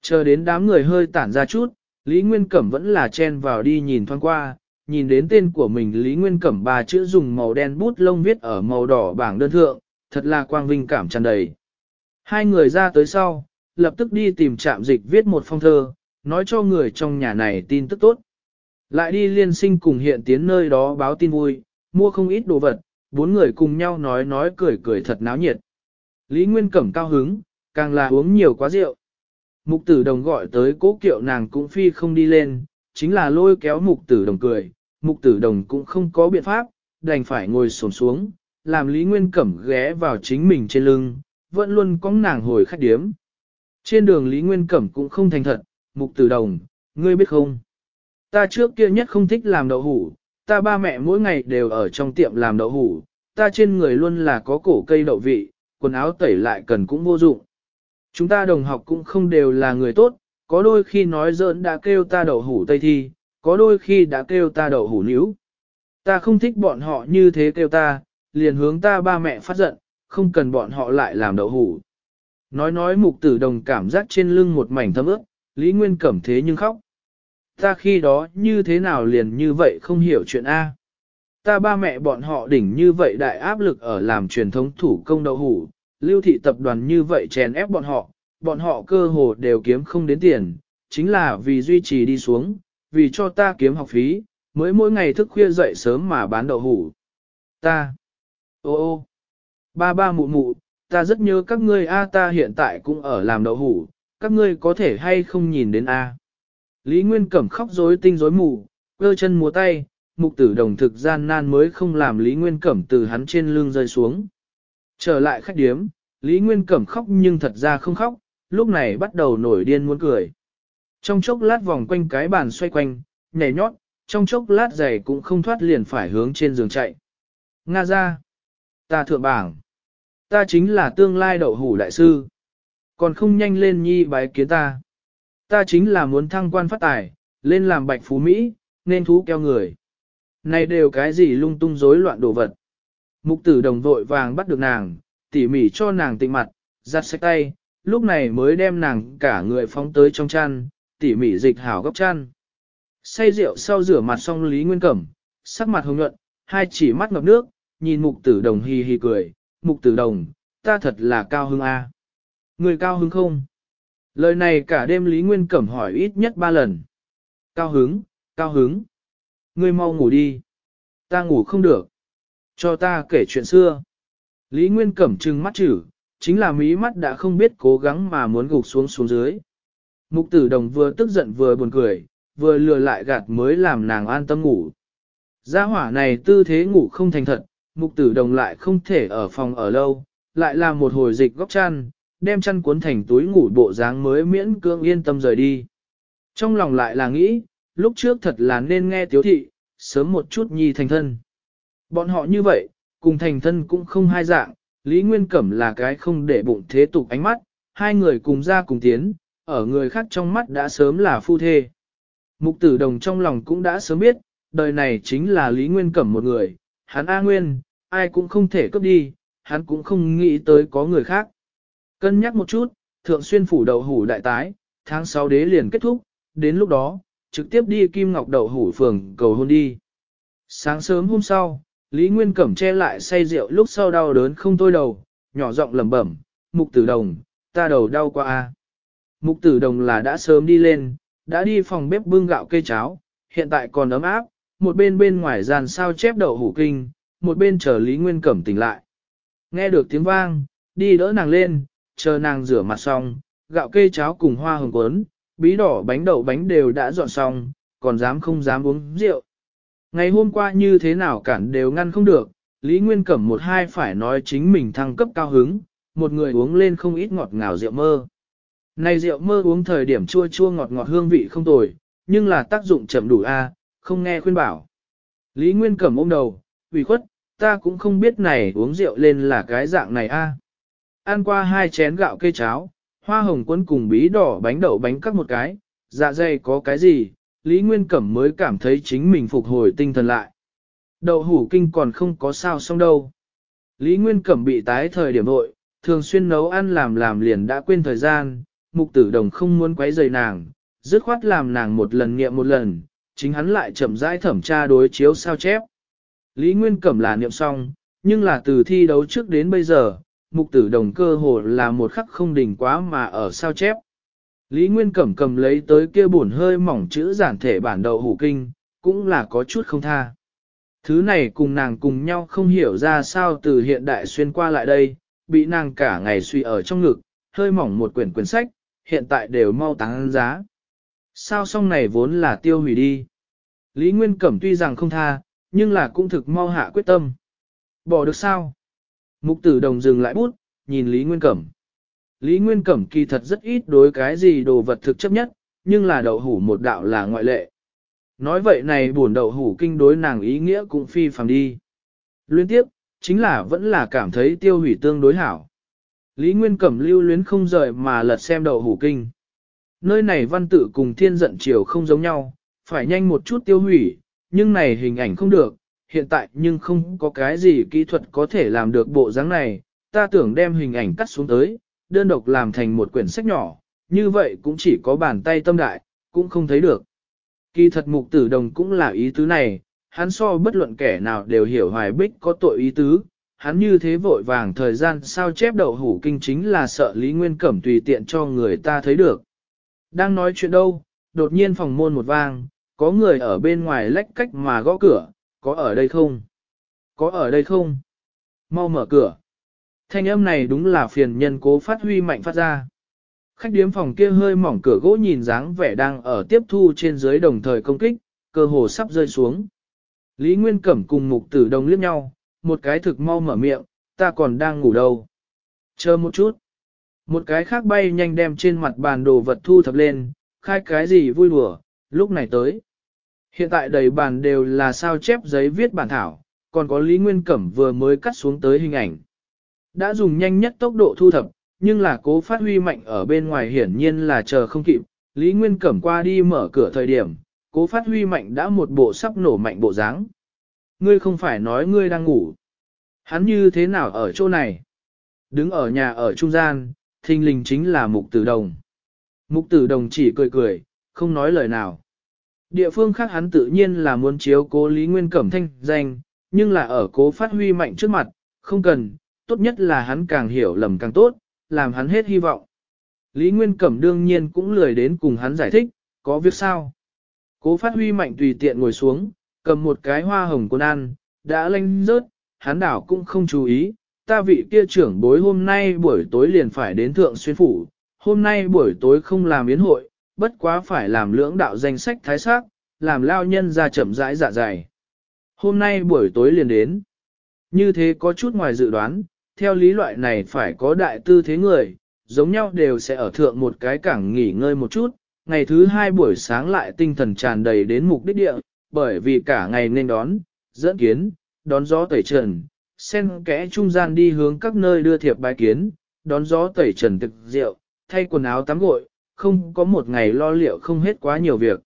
Chờ đến đám người hơi tản ra chút, Lý Nguyên Cẩm vẫn là chen vào đi nhìn thoáng qua, nhìn đến tên của mình Lý Nguyên Cẩm ba chữ dùng màu đen bút lông viết ở màu đỏ bảng đơn thượng, thật là quang vinh cảm tràn đầy. Hai người ra tới sau, lập tức đi tìm trạm dịch viết một phong thơ, nói cho người trong nhà này tin tức tốt. Lại đi liên sinh cùng hiện tiến nơi đó báo tin vui, mua không ít đồ vật, bốn người cùng nhau nói nói cười cười thật náo nhiệt. Lý Nguyên Cẩm cao hứng, càng là uống nhiều quá rượu. Mục tử đồng gọi tới cố kiệu nàng cũng phi không đi lên, chính là lôi kéo mục tử đồng cười, mục tử đồng cũng không có biện pháp, đành phải ngồi sồn xuống, làm Lý Nguyên Cẩm ghé vào chính mình trên lưng, vẫn luôn có nàng hồi khách điếm. Trên đường Lý Nguyên Cẩm cũng không thành thật, mục tử đồng, ngươi biết không? Ta trước kia nhất không thích làm đậu hủ, ta ba mẹ mỗi ngày đều ở trong tiệm làm đậu hủ, ta trên người luôn là có cổ cây đậu vị, quần áo tẩy lại cần cũng vô dụng. Chúng ta đồng học cũng không đều là người tốt, có đôi khi nói giỡn đã kêu ta đậu hủ tây thi, có đôi khi đã kêu ta đậu hủ níu. Ta không thích bọn họ như thế kêu ta, liền hướng ta ba mẹ phát giận, không cần bọn họ lại làm đậu hủ. Nói nói mục tử đồng cảm giác trên lưng một mảnh thấm ướt, Lý Nguyên cẩm thế nhưng khóc ta khi đó như thế nào liền như vậy không hiểu chuyện A. Ta ba mẹ bọn họ đỉnh như vậy đại áp lực ở làm truyền thống thủ công đậu hủ, lưu thị tập đoàn như vậy chèn ép bọn họ, bọn họ cơ hồ đều kiếm không đến tiền, chính là vì duy trì đi xuống, vì cho ta kiếm học phí, mới mỗi ngày thức khuya dậy sớm mà bán đậu hủ. Ta, ô ô, ba ba mụ mụ, ta rất nhớ các ngươi A ta hiện tại cũng ở làm đậu hủ, các ngươi có thể hay không nhìn đến A. Lý Nguyên Cẩm khóc rối tinh rối mù, cơ chân múa tay, mục tử đồng thực gian nan mới không làm Lý Nguyên Cẩm từ hắn trên lưng rơi xuống. Trở lại khách điếm, Lý Nguyên Cẩm khóc nhưng thật ra không khóc, lúc này bắt đầu nổi điên muốn cười. Trong chốc lát vòng quanh cái bàn xoay quanh, nhảy nhót, trong chốc lát giày cũng không thoát liền phải hướng trên giường chạy. Nga ra! Ta thượng bảng! Ta chính là tương lai đậu hủ đại sư! Còn không nhanh lên nhi bái kiến ta! ta chính là muốn thăng quan phát tài, lên làm bạch phú Mỹ, nên thú keo người. Này đều cái gì lung tung rối loạn đồ vật. Mục tử đồng vội vàng bắt được nàng, tỉ mỉ cho nàng tịnh mặt, giặt sạch tay, lúc này mới đem nàng cả người phóng tới trong chăn, tỉ mỉ dịch hảo góc chăn. Say rượu sau rửa mặt xong Lý Nguyên Cẩm, sắc mặt hồng nhuận, hai chỉ mắt ngập nước, nhìn mục tử đồng hì hì cười, mục tử đồng, ta thật là cao hưng a. À. Người cao hưng không? Lời này cả đêm Lý Nguyên Cẩm hỏi ít nhất ba lần. Cao hứng, cao hứng. Ngươi mau ngủ đi. Ta ngủ không được. Cho ta kể chuyện xưa. Lý Nguyên Cẩm trừng mắt chữ, chính là mỹ mắt đã không biết cố gắng mà muốn gục xuống xuống dưới. Mục tử đồng vừa tức giận vừa buồn cười, vừa lừa lại gạt mới làm nàng an tâm ngủ. Gia hỏa này tư thế ngủ không thành thật, mục tử đồng lại không thể ở phòng ở lâu, lại là một hồi dịch góc chăn, đem chăn cuốn thành túi ngủ bộ dáng mới miễn cưỡng yên tâm rời đi. Trong lòng lại là nghĩ, lúc trước thật là nên nghe tiếu thị, sớm một chút nhi thành thân. Bọn họ như vậy, cùng thành thân cũng không hai dạng, Lý Nguyên Cẩm là cái không để bụng thế tục ánh mắt, hai người cùng ra cùng tiến, ở người khác trong mắt đã sớm là phu thê. Mục tử đồng trong lòng cũng đã sớm biết, đời này chính là Lý Nguyên Cẩm một người, hắn A Nguyên, ai cũng không thể cấp đi, hắn cũng không nghĩ tới có người khác. Cân nhắc một chút, thượng xuyên phủ đậu hủ đại tái, tháng 6 đế liền kết thúc, đến lúc đó, trực tiếp đi Kim Ngọc đậu hủ phường cầu hôn đi. Sáng sớm hôm sau, Lý Nguyên Cẩm che lại say rượu lúc sau đau đớn không tôi đầu, nhỏ giọng lầm bẩm, mục tử đồng, ta đầu đau quá a Mục tử đồng là đã sớm đi lên, đã đi phòng bếp bưng gạo cây cháo, hiện tại còn ấm áp, một bên bên ngoài dàn sao chép đậu hủ kinh, một bên chờ Lý Nguyên Cẩm tỉnh lại. Nghe được tiếng vang, đi đỡ nàng lên, chờ nàng rửa mặt xong, gạo kê cháo cùng hoa hồng quấn, bí đỏ bánh đậu bánh đều đã dọn xong, còn dám không dám uống rượu. Ngày hôm qua như thế nào cản đều ngăn không được, Lý Nguyên Cẩm một hai phải nói chính mình thăng cấp cao hứng, một người uống lên không ít ngọt ngào rượu mơ. Này rượu mơ uống thời điểm chua chua ngọt ngọt hương vị không tồi, nhưng là tác dụng chậm đủ a không nghe khuyên bảo. Lý Nguyên Cẩm ôm đầu, vì khuất, ta cũng không biết này uống rượu lên là cái dạng này a ăn qua hai chén gạo cây cháo, hoa hồng quấn cùng bí đỏ bánh đậu bánh cắt một cái, dạ dày có cái gì, Lý Nguyên Cẩm mới cảm thấy chính mình phục hồi tinh thần lại. Đậu hủ kinh còn không có sao xong đâu. Lý Nguyên Cẩm bị tái thời điểm hội, thường xuyên nấu ăn làm làm liền đã quên thời gian, mục tử đồng không muốn quấy rầy nàng, dứt khoát làm nàng một lần nghiệm một lần, chính hắn lại chậm rãi thẩm tra đối chiếu sao chép. Lý Nguyên Cẩm là niệm xong, nhưng là từ thi đấu trước đến bây giờ, mục tử đồng cơ hồ là một khắc không đỉnh quá mà ở sao chép. Lý Nguyên Cẩm cầm lấy tới kia buồn hơi mỏng chữ giản thể bản đầu hủ kinh, cũng là có chút không tha. Thứ này cùng nàng cùng nhau không hiểu ra sao từ hiện đại xuyên qua lại đây, bị nàng cả ngày suy ở trong ngực, hơi mỏng một quyển quyển sách, hiện tại đều mau tăng giá. Sao song này vốn là tiêu hủy đi. Lý Nguyên Cẩm tuy rằng không tha, nhưng là cũng thực mau hạ quyết tâm. Bỏ được sao? Mục tử đồng dừng lại bút, nhìn Lý Nguyên Cẩm. Lý Nguyên Cẩm kỳ thật rất ít đối cái gì đồ vật thực chấp nhất, nhưng là đậu hủ một đạo là ngoại lệ. Nói vậy này buồn đậu hủ kinh đối nàng ý nghĩa cũng phi phàm đi. Luyến tiếp, chính là vẫn là cảm thấy tiêu hủy tương đối hảo. Lý Nguyên Cẩm lưu luyến không rời mà lật xem đậu hủ kinh. Nơi này văn Tử cùng thiên giận chiều không giống nhau, phải nhanh một chút tiêu hủy, nhưng này hình ảnh không được, hiện tại nhưng không có cái gì kỹ thuật có thể làm được bộ dáng này, ta tưởng đem hình ảnh cắt xuống tới, đơn độc làm thành một quyển sách nhỏ, như vậy cũng chỉ có bàn tay tâm đại, cũng không thấy được. Kỳ thật mục tử đồng cũng là ý tứ này, hắn so bất luận kẻ nào đều hiểu hoài bích có tội ý tứ, hắn như thế vội vàng thời gian sao chép đậu hủ kinh chính là sợ Lý Nguyên Cẩm tùy tiện cho người ta thấy được. Đang nói chuyện đâu, đột nhiên phòng môn một vang, có người ở bên ngoài lách cách mà gõ cửa, có ở đây không? Có ở đây không? Mau mở cửa. Thanh âm này đúng là phiền nhân cố phát huy mạnh phát ra. Khách điếm phòng kia hơi mỏng cửa gỗ nhìn dáng vẻ đang ở tiếp thu trên dưới đồng thời công kích, cơ hồ sắp rơi xuống. Lý Nguyên Cẩm cùng mục tử đồng liếc nhau, một cái thực mau mở miệng, ta còn đang ngủ đâu. Chờ một chút. Một cái khác bay nhanh đem trên mặt bàn đồ vật thu thập lên, khai cái gì vui đùa, lúc này tới. Hiện tại đầy bàn đều là sao chép giấy viết bản thảo, còn có Lý Nguyên Cẩm vừa mới cắt xuống tới hình ảnh. Đã dùng nhanh nhất tốc độ thu thập, nhưng là cố phát huy mạnh ở bên ngoài hiển nhiên là chờ không kịp. Lý Nguyên Cẩm qua đi mở cửa thời điểm, cố phát huy mạnh đã một bộ sắp nổ mạnh bộ dáng Ngươi không phải nói ngươi đang ngủ. Hắn như thế nào ở chỗ này? Đứng ở nhà ở trung gian, thình lình chính là mục tử đồng. Mục tử đồng chỉ cười cười, không nói lời nào. Địa phương khác hắn tự nhiên là muốn chiếu cố Lý Nguyên Cẩm thanh danh, nhưng là ở cố phát huy mạnh trước mặt, không cần, tốt nhất là hắn càng hiểu lầm càng tốt, làm hắn hết hy vọng. Lý Nguyên Cẩm đương nhiên cũng lười đến cùng hắn giải thích, có việc sao. Cố phát huy mạnh tùy tiện ngồi xuống, cầm một cái hoa hồng quân ăn, đã lanh rớt, hắn đảo cũng không chú ý, ta vị kia trưởng bối hôm nay buổi tối liền phải đến thượng xuyên phủ, hôm nay buổi tối không làm yến hội, bất quá phải làm lưỡng đạo danh sách thái sắc, làm lao nhân ra chậm rãi dạ dày. Hôm nay buổi tối liền đến. Như thế có chút ngoài dự đoán, theo lý loại này phải có đại tư thế người, giống nhau đều sẽ ở thượng một cái cảng nghỉ ngơi một chút, ngày thứ hai buổi sáng lại tinh thần tràn đầy đến mục đích địa, bởi vì cả ngày nên đón, dẫn kiến, đón gió tẩy trần, sen kẽ trung gian đi hướng các nơi đưa thiệp bài kiến, đón gió tẩy trần thực rượu, thay quần áo tắm gội, không có một ngày lo liệu không hết quá nhiều việc.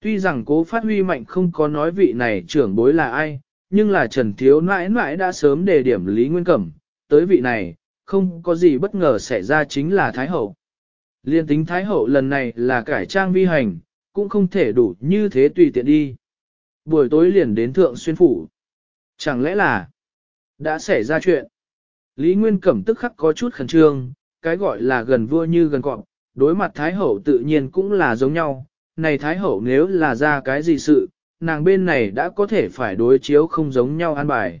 Tuy rằng cố phát huy mạnh không có nói vị này trưởng bối là ai, nhưng là Trần Thiếu mãi mãi đã sớm đề điểm Lý Nguyên Cẩm, tới vị này, không có gì bất ngờ xảy ra chính là Thái Hậu. Liên tính Thái Hậu lần này là cải trang vi hành, cũng không thể đủ như thế tùy tiện đi. Buổi tối liền đến Thượng Xuyên Phủ. Chẳng lẽ là đã xảy ra chuyện? Lý Nguyên Cẩm tức khắc có chút khẩn trương, cái gọi là gần vua như gần cọp, đối mặt Thái Hậu tự nhiên cũng là giống nhau, này Thái Hậu nếu là ra cái gì sự, nàng bên này đã có thể phải đối chiếu không giống nhau an bài.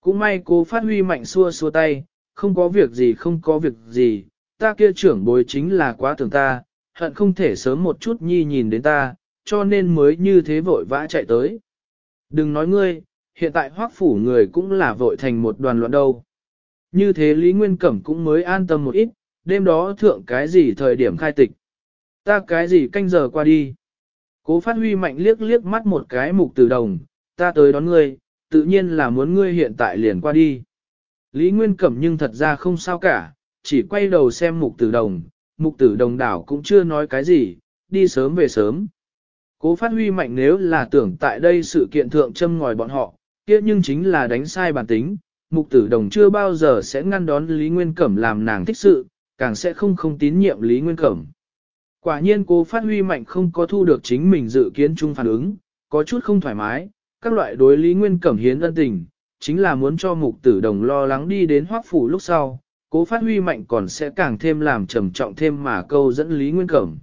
Cũng may cô phát huy mạnh xua xua tay, không có việc gì không có việc gì, ta kia trưởng bối chính là quá tưởng ta, hận không thể sớm một chút nhi nhìn đến ta, cho nên mới như thế vội vã chạy tới. Đừng nói ngươi, hiện tại hoác phủ người cũng là vội thành một đoàn loạn đâu. Như thế Lý Nguyên Cẩm cũng mới an tâm một ít, đêm đó thượng cái gì thời điểm khai tịch. Ta cái gì canh giờ qua đi. Cố phát huy mạnh liếc liếc mắt một cái mục tử đồng, ta tới đón ngươi, tự nhiên là muốn ngươi hiện tại liền qua đi. Lý Nguyên Cẩm nhưng thật ra không sao cả, chỉ quay đầu xem mục tử đồng, mục tử đồng đảo cũng chưa nói cái gì, đi sớm về sớm. Cố phát huy mạnh nếu là tưởng tại đây sự kiện thượng châm ngòi bọn họ, kia nhưng chính là đánh sai bản tính, mục tử đồng chưa bao giờ sẽ ngăn đón Lý Nguyên Cẩm làm nàng thích sự, càng sẽ không không tín nhiệm Lý Nguyên Cẩm. Quả nhiên cô phát huy mạnh không có thu được chính mình dự kiến chung phản ứng, có chút không thoải mái, các loại đối Lý Nguyên Cẩm hiến ân tình, chính là muốn cho mục tử đồng lo lắng đi đến hoác phủ lúc sau, cố phát huy mạnh còn sẽ càng thêm làm trầm trọng thêm mà câu dẫn Lý Nguyên Cẩm.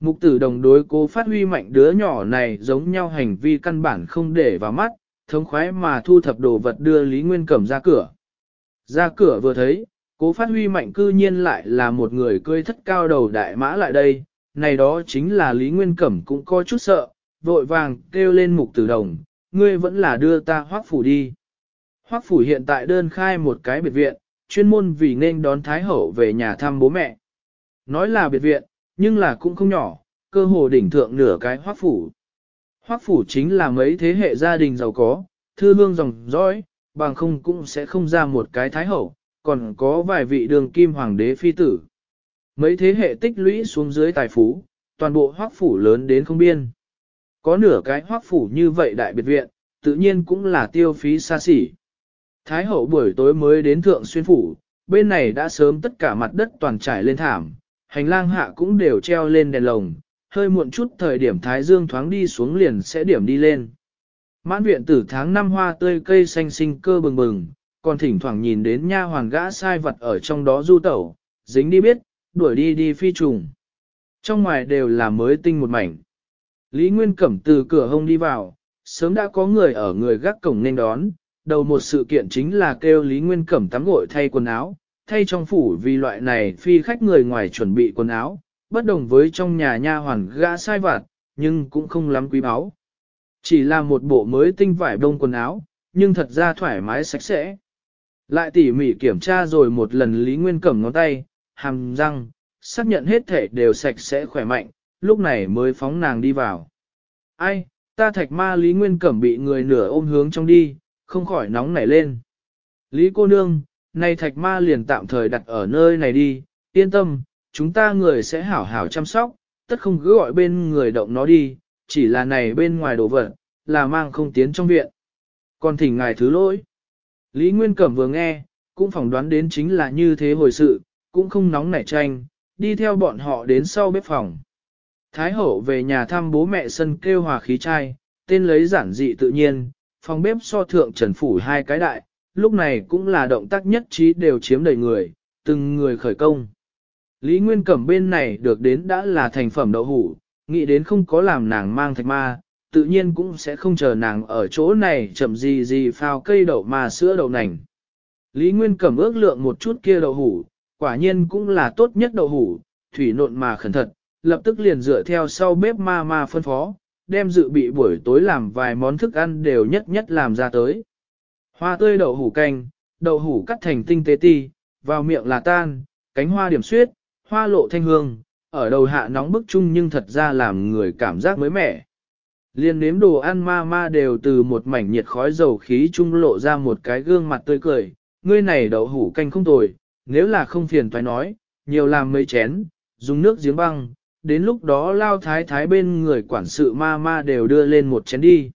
Mục tử đồng đối cố phát huy mạnh đứa nhỏ này giống nhau hành vi căn bản không để vào mắt, thống khoái mà thu thập đồ vật đưa Lý Nguyên Cẩm ra cửa. Ra cửa vừa thấy, Cố phát huy mạnh cư nhiên lại là một người cưới thất cao đầu đại mã lại đây, này đó chính là Lý Nguyên Cẩm cũng có chút sợ, vội vàng kêu lên mục tử đồng, ngươi vẫn là đưa ta hoác phủ đi. Hoác phủ hiện tại đơn khai một cái biệt viện, chuyên môn vì nên đón Thái Hậu về nhà thăm bố mẹ. Nói là biệt viện, nhưng là cũng không nhỏ, cơ hồ đỉnh thượng nửa cái hoác phủ. Hoác phủ chính là mấy thế hệ gia đình giàu có, thư hương dòng dõi, bằng không cũng sẽ không ra một cái Thái Hậu, còn có vài vị đường kim hoàng đế phi tử. Mấy thế hệ tích lũy xuống dưới tài phú, toàn bộ hoác phủ lớn đến không biên. Có nửa cái hoác phủ như vậy đại biệt viện, tự nhiên cũng là tiêu phí xa xỉ. Thái hậu buổi tối mới đến thượng xuyên phủ, bên này đã sớm tất cả mặt đất toàn trải lên thảm, hành lang hạ cũng đều treo lên đèn lồng, hơi muộn chút thời điểm thái dương thoáng đi xuống liền sẽ điểm đi lên. Mãn viện tử tháng năm hoa tươi cây xanh sinh cơ bừng bừng, còn thỉnh thoảng nhìn đến nha hoàn gã sai vật ở trong đó du tẩu, dính đi biết, đuổi đi đi phi trùng. Trong ngoài đều là mới tinh một mảnh. Lý Nguyên Cẩm từ cửa hông đi vào, sớm đã có người ở người gác cổng nên đón, đầu một sự kiện chính là kêu Lý Nguyên Cẩm tắm gội thay quần áo, thay trong phủ vì loại này phi khách người ngoài chuẩn bị quần áo, bất đồng với trong nhà nha hoàn gã sai vặt, nhưng cũng không lắm quý báu. Chỉ là một bộ mới tinh vải đông quần áo, nhưng thật ra thoải mái sạch sẽ. Lại tỉ mỉ kiểm tra rồi một lần Lý Nguyên Cẩm ngón tay, hàm răng, xác nhận hết thể đều sạch sẽ khỏe mạnh, lúc này mới phóng nàng đi vào. Ai, ta thạch ma Lý Nguyên Cẩm bị người nửa ôm hướng trong đi, không khỏi nóng nảy lên. Lý cô nương, nay thạch ma liền tạm thời đặt ở nơi này đi, yên tâm, chúng ta người sẽ hảo hảo chăm sóc, tất không cứ gọi bên người động nó đi, chỉ là này bên ngoài đồ vật, là mang không tiến trong viện. Còn thỉnh ngài thứ lỗi. Lý Nguyên Cẩm vừa nghe, cũng phỏng đoán đến chính là như thế hồi sự, cũng không nóng nảy tranh, đi theo bọn họ đến sau bếp phòng. Thái hậu về nhà thăm bố mẹ sân kêu hòa khí trai, tên lấy giản dị tự nhiên, phòng bếp so thượng trần phủ hai cái đại, lúc này cũng là động tác nhất trí đều chiếm đầy người, từng người khởi công. Lý Nguyên Cẩm bên này được đến đã là thành phẩm đậu hủ, nghĩ đến không có làm nàng mang thạch ma, tự nhiên cũng sẽ không chờ nàng ở chỗ này chậm gì gì phao cây đậu mà sữa đậu nành. Lý Nguyên cầm ước lượng một chút kia đậu hủ, quả nhiên cũng là tốt nhất đậu hủ, thủy nộn mà khẩn thật, lập tức liền dựa theo sau bếp ma ma phân phó, đem dự bị buổi tối làm vài món thức ăn đều nhất nhất làm ra tới. Hoa tươi đậu hủ canh, đậu hủ cắt thành tinh tế ti, vào miệng là tan, cánh hoa điểm suyết, hoa lộ thanh hương, ở đầu hạ nóng bức chung nhưng thật ra làm người cảm giác mới mẻ liền nếm đồ ăn ma ma đều từ một mảnh nhiệt khói dầu khí trung lộ ra một cái gương mặt tươi cười, ngươi này đậu hủ canh không tồi, nếu là không phiền toái nói, nhiều làm mấy chén, dùng nước giếng băng, đến lúc đó lao thái thái bên người quản sự ma ma đều đưa lên một chén đi.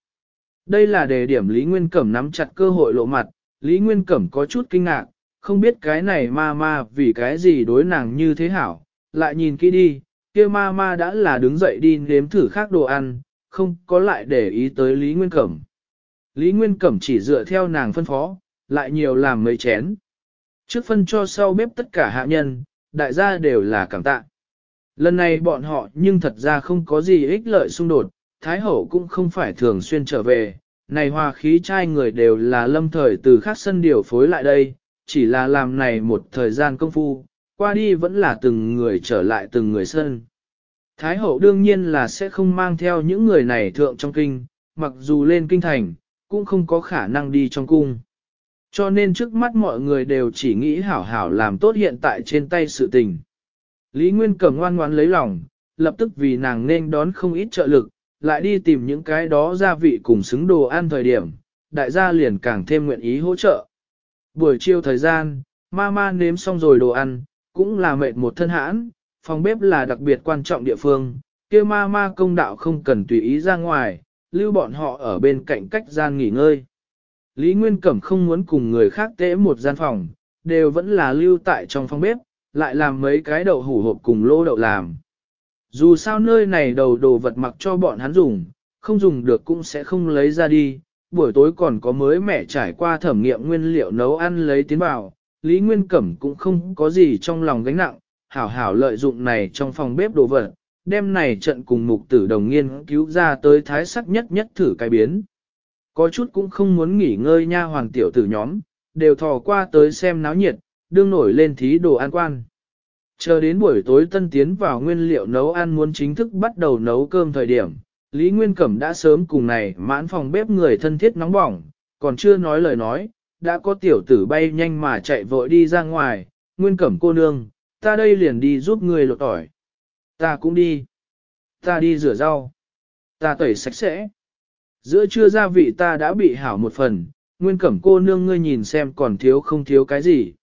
Đây là đề điểm Lý Nguyên Cẩm nắm chặt cơ hội lộ mặt, Lý Nguyên Cẩm có chút kinh ngạc, không biết cái này ma ma vì cái gì đối nàng như thế hảo, lại nhìn kỹ đi, kia ma ma đã là đứng dậy đi nếm thử khác đồ ăn, không có lại để ý tới Lý Nguyên Cẩm. Lý Nguyên Cẩm chỉ dựa theo nàng phân phó, lại nhiều làm mấy chén. Trước phân cho sau bếp tất cả hạ nhân, đại gia đều là cảm tạ. Lần này bọn họ nhưng thật ra không có gì ích lợi xung đột, Thái Hậu cũng không phải thường xuyên trở về, này hòa khí trai người đều là lâm thời từ khác sân điều phối lại đây, chỉ là làm này một thời gian công phu, qua đi vẫn là từng người trở lại từng người sân. Thái hậu đương nhiên là sẽ không mang theo những người này thượng trong kinh, mặc dù lên kinh thành, cũng không có khả năng đi trong cung. Cho nên trước mắt mọi người đều chỉ nghĩ hảo hảo làm tốt hiện tại trên tay sự tình. Lý Nguyên cầm ngoan ngoan lấy lòng, lập tức vì nàng nên đón không ít trợ lực, lại đi tìm những cái đó gia vị cùng xứng đồ ăn thời điểm, đại gia liền càng thêm nguyện ý hỗ trợ. Buổi chiều thời gian, ma ma nếm xong rồi đồ ăn, cũng là mệt một thân hãn, phòng bếp là đặc biệt quan trọng địa phương, kia ma ma công đạo không cần tùy ý ra ngoài, lưu bọn họ ở bên cạnh cách gian nghỉ ngơi. Lý Nguyên Cẩm không muốn cùng người khác tễ một gian phòng, đều vẫn là lưu tại trong phòng bếp, lại làm mấy cái đậu hủ hộp cùng lô đậu làm. Dù sao nơi này đầu đồ vật mặc cho bọn hắn dùng, không dùng được cũng sẽ không lấy ra đi, buổi tối còn có mới mẻ trải qua thẩm nghiệm nguyên liệu nấu ăn lấy tiến vào, Lý Nguyên Cẩm cũng không có gì trong lòng gánh nặng, hảo hảo lợi dụng này trong phòng bếp đồ vật, đem này trận cùng mục tử đồng nghiên cứu ra tới thái sắc nhất nhất thử cái biến. Có chút cũng không muốn nghỉ ngơi nha hoàng tiểu tử nhóm, đều thò qua tới xem náo nhiệt, đương nổi lên thí đồ an quan. Chờ đến buổi tối tân tiến vào nguyên liệu nấu ăn muốn chính thức bắt đầu nấu cơm thời điểm, Lý Nguyên Cẩm đã sớm cùng này mãn phòng bếp người thân thiết nóng bỏng, còn chưa nói lời nói, đã có tiểu tử bay nhanh mà chạy vội đi ra ngoài, Nguyên Cẩm cô nương, ta đây liền đi giúp người lột tỏi. Ta cũng đi. Ta đi rửa rau. Ta tẩy sạch sẽ. Giữa trưa gia vị ta đã bị hảo một phần, nguyên cẩm cô nương ngươi nhìn xem còn thiếu không thiếu cái gì.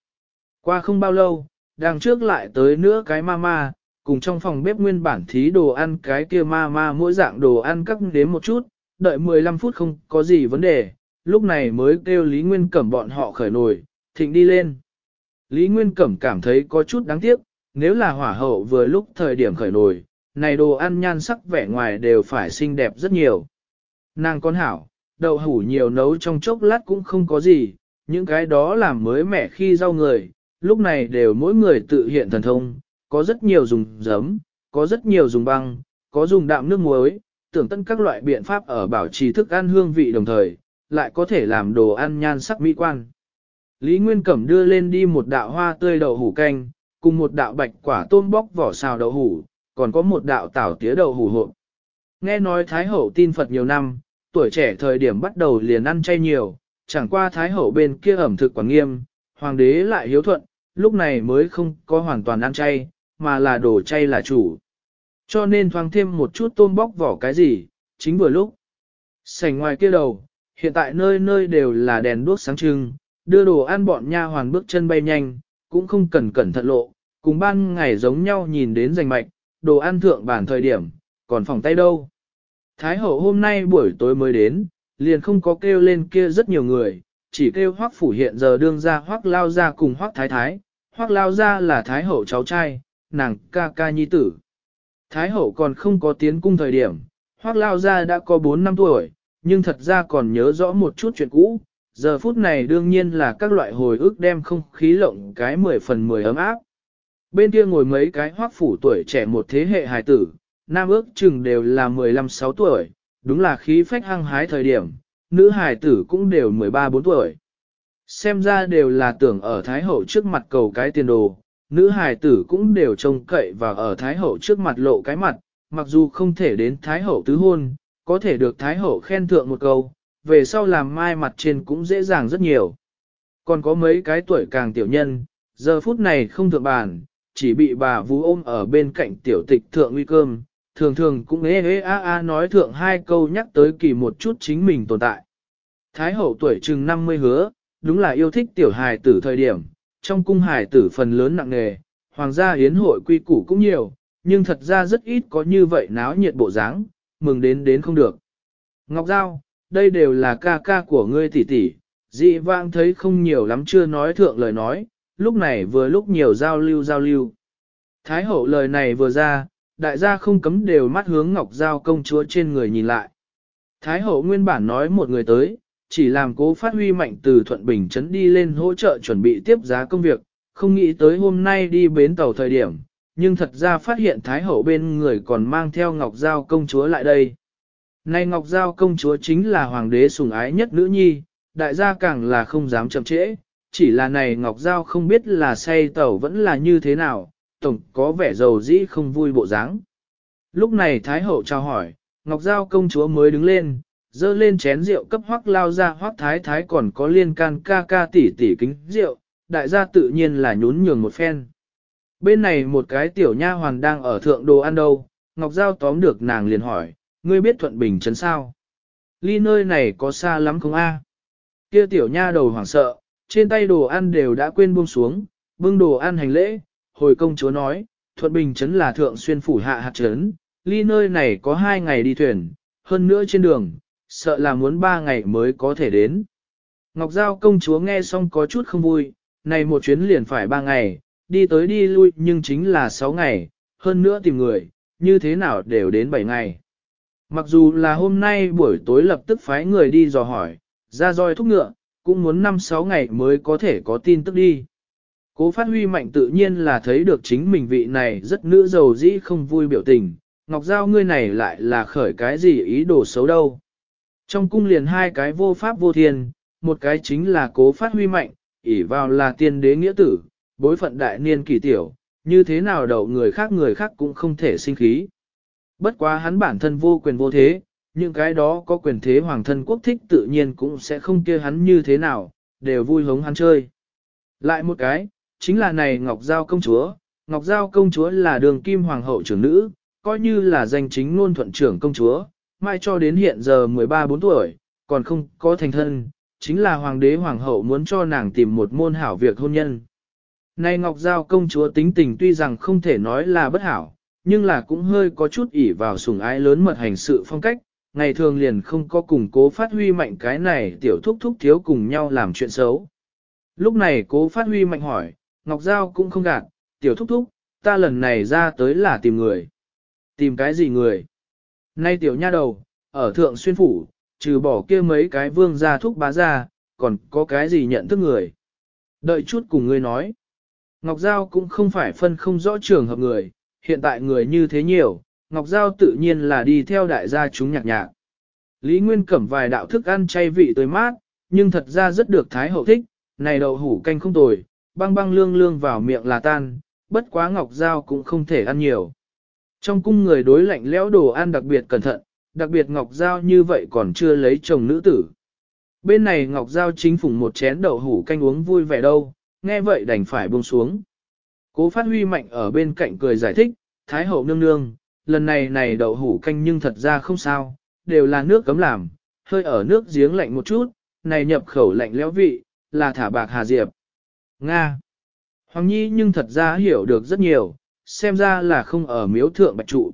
Qua không bao lâu, đằng trước lại tới nữa cái ma ma, cùng trong phòng bếp nguyên bản thí đồ ăn cái kia ma ma mỗi dạng đồ ăn cắt đến một chút, đợi 15 phút không có gì vấn đề, lúc này mới kêu Lý Nguyên Cẩm bọn họ khởi nổi, thịnh đi lên. Lý Nguyên Cẩm cảm thấy có chút đáng tiếc, nếu là hỏa hậu vừa lúc thời điểm khởi nổi, này đồ ăn nhan sắc vẻ ngoài đều phải xinh đẹp rất nhiều. Nàng con hảo, đậu hủ nhiều nấu trong chốc lát cũng không có gì, những cái đó làm mới mẻ khi rau người, lúc này đều mỗi người tự hiện thần thông, có rất nhiều dùng giấm, có rất nhiều dùng băng, có dùng đạm nước muối, tưởng tân các loại biện pháp ở bảo trì thức ăn hương vị đồng thời, lại có thể làm đồ ăn nhan sắc mỹ quan. Lý Nguyên Cẩm đưa lên đi một đạo hoa tươi đậu hủ canh, cùng một đạo bạch quả tôm bóc vỏ xào đậu hủ, còn có một đạo tảo tía đậu hủ hộp. Nghe nói Thái Hậu tin Phật nhiều năm, tuổi trẻ thời điểm bắt đầu liền ăn chay nhiều, chẳng qua Thái Hậu bên kia ẩm thực quản nghiêm, Hoàng đế lại hiếu thuận, lúc này mới không có hoàn toàn ăn chay, mà là đồ chay là chủ. Cho nên thoáng thêm một chút tôm bóc vỏ cái gì, chính vừa lúc. Sảnh ngoài kia đầu, hiện tại nơi nơi đều là đèn đuốc sáng trưng, Đưa đồ ăn bọn nha hoàn bước chân bay nhanh, cũng không cần cẩn thận lộ, cùng ban ngày giống nhau nhìn đến rành mạch, đồ ăn thượng bản thời điểm, còn phòng tay đâu. Thái hậu hôm nay buổi tối mới đến, liền không có kêu lên kia rất nhiều người, chỉ kêu hoắc phủ hiện giờ đương ra hoắc lao ra cùng hoắc thái thái, hoắc lao ra là thái hậu cháu trai, nàng ca ca nhi tử. Thái hậu còn không có tiến cung thời điểm, hoắc lao ra đã có 4 năm tuổi, nhưng thật ra còn nhớ rõ một chút chuyện cũ, giờ phút này đương nhiên là các loại hồi ức đem không khí lộng cái 10 phần 10 ấm áp. Bên kia ngồi mấy cái hoác phủ tuổi trẻ một thế hệ hài tử, nam ước chừng đều là 15-6 tuổi, đúng là khí phách hăng hái thời điểm, nữ hài tử cũng đều 13-4 tuổi. Xem ra đều là tưởng ở Thái Hậu trước mặt cầu cái tiền đồ, nữ hài tử cũng đều trông cậy và ở Thái Hậu trước mặt lộ cái mặt, mặc dù không thể đến Thái Hậu tứ hôn, có thể được Thái Hậu khen thượng một câu, về sau làm mai mặt trên cũng dễ dàng rất nhiều. Còn có mấy cái tuổi càng tiểu nhân, giờ phút này không thượng bàn, chỉ bị bà vú ôm ở bên cạnh tiểu tịch thượng uy cơm, thường thường cũng ế ế a a nói thượng hai câu nhắc tới kỳ một chút chính mình tồn tại. Thái hậu tuổi chừng 50 hứa, đúng là yêu thích tiểu hài tử thời điểm, trong cung hài tử phần lớn nặng nghề, hoàng gia hiến hội quy củ cũng nhiều, nhưng thật ra rất ít có như vậy náo nhiệt bộ dáng, mừng đến đến không được. Ngọc Giao, đây đều là ca ca của ngươi tỷ tỷ, dị vãng thấy không nhiều lắm chưa nói thượng lời nói, lúc này vừa lúc nhiều giao lưu giao lưu. Thái hậu lời này vừa ra, đại gia không cấm đều mắt hướng ngọc giao công chúa trên người nhìn lại. Thái hậu nguyên bản nói một người tới, chỉ làm cố phát huy mạnh từ Thuận Bình chấn đi lên hỗ trợ chuẩn bị tiếp giá công việc, không nghĩ tới hôm nay đi bến tàu thời điểm, nhưng thật ra phát hiện Thái hậu bên người còn mang theo ngọc giao công chúa lại đây. Này Ngọc Giao công chúa chính là hoàng đế sủng ái nhất nữ nhi, đại gia càng là không dám chậm trễ, chỉ là này Ngọc Giao không biết là say tẩu vẫn là như thế nào, tổng có vẻ giàu dĩ không vui bộ dáng. Lúc này Thái Hậu trao hỏi, Ngọc Giao công chúa mới đứng lên, dơ lên chén rượu cấp hoắc lao ra hoắc thái thái còn có liên can ca ca tỉ tỉ kính rượu, đại gia tự nhiên là nhún nhường một phen. Bên này một cái tiểu nha hoàn đang ở thượng đồ ăn đâu, Ngọc Giao tóm được nàng liền hỏi, ngươi biết Thuận Bình Trấn sao? Ly nơi này có xa lắm không a? Kia tiểu nha đầu hoảng sợ, trên tay đồ ăn đều đã quên buông xuống, bưng đồ ăn hành lễ, hồi công chúa nói, Thuận Bình Trấn là thượng xuyên phủ hạ hạt trấn, ly nơi này có hai ngày đi thuyền, hơn nữa trên đường, sợ là muốn ba ngày mới có thể đến. Ngọc Giao công chúa nghe xong có chút không vui, này một chuyến liền phải ba ngày, đi tới đi lui nhưng chính là sáu ngày, hơn nữa tìm người, như thế nào đều đến bảy ngày. Mặc dù là hôm nay buổi tối lập tức phái người đi dò hỏi, ra roi thúc ngựa, cũng muốn 5-6 ngày mới có thể có tin tức đi. Cố phát huy mạnh tự nhiên là thấy được chính mình vị này rất nữ giàu dĩ không vui biểu tình, ngọc giao ngươi này lại là khởi cái gì ý đồ xấu đâu. Trong cung liền hai cái vô pháp vô thiên, một cái chính là cố phát huy mạnh, ỷ vào là tiên đế nghĩa tử, bối phận đại niên kỳ tiểu, như thế nào đậu người khác người khác cũng không thể sinh khí bất quá hắn bản thân vô quyền vô thế, những cái đó có quyền thế hoàng thân quốc thích tự nhiên cũng sẽ không kia hắn như thế nào, đều vui hống hắn chơi. Lại một cái, chính là này Ngọc Giao công chúa, Ngọc Giao công chúa là đường kim hoàng hậu trưởng nữ, coi như là danh chính ngôn thuận trưởng công chúa, mai cho đến hiện giờ 13-4 tuổi, còn không có thành thân, chính là hoàng đế hoàng hậu muốn cho nàng tìm một môn hảo việc hôn nhân. Nay Ngọc Giao công chúa tính tình tuy rằng không thể nói là bất hảo, nhưng là cũng hơi có chút ỉ vào sùng ái lớn mật hành sự phong cách, ngày thường liền không có cùng cố phát huy mạnh cái này tiểu thúc thúc thiếu cùng nhau làm chuyện xấu. Lúc này cố phát huy mạnh hỏi, Ngọc Giao cũng không gạt, tiểu thúc thúc, ta lần này ra tới là tìm người. Tìm cái gì người? Nay tiểu nha đầu, ở thượng xuyên phủ, trừ bỏ kia mấy cái vương gia thúc bá ra, còn có cái gì nhận thức người? Đợi chút cùng ngươi nói. Ngọc Giao cũng không phải phân không rõ trường hợp người, hiện tại người như thế nhiều, Ngọc Giao tự nhiên là đi theo đại gia chúng nhạc nhạc. Lý Nguyên cẩm vài đạo thức ăn chay vị tới mát, nhưng thật ra rất được Thái Hậu thích, này đậu hủ canh không tồi, băng băng lương lương vào miệng là tan, bất quá Ngọc Giao cũng không thể ăn nhiều. Trong cung người đối lạnh lẽo đồ ăn đặc biệt cẩn thận, đặc biệt Ngọc Giao như vậy còn chưa lấy chồng nữ tử. Bên này Ngọc Giao chính phủng một chén đậu hủ canh uống vui vẻ đâu, nghe vậy đành phải buông xuống. Cố phát huy mạnh ở bên cạnh cười giải thích, Thái hậu nương nương, lần này này đậu hủ canh nhưng thật ra không sao, đều là nước cấm làm, hơi ở nước giếng lạnh một chút, này nhập khẩu lạnh léo vị, là thả bạc hà diệp. Nga. Hoàng Nhi nhưng thật ra hiểu được rất nhiều, xem ra là không ở miếu thượng bạch trụ.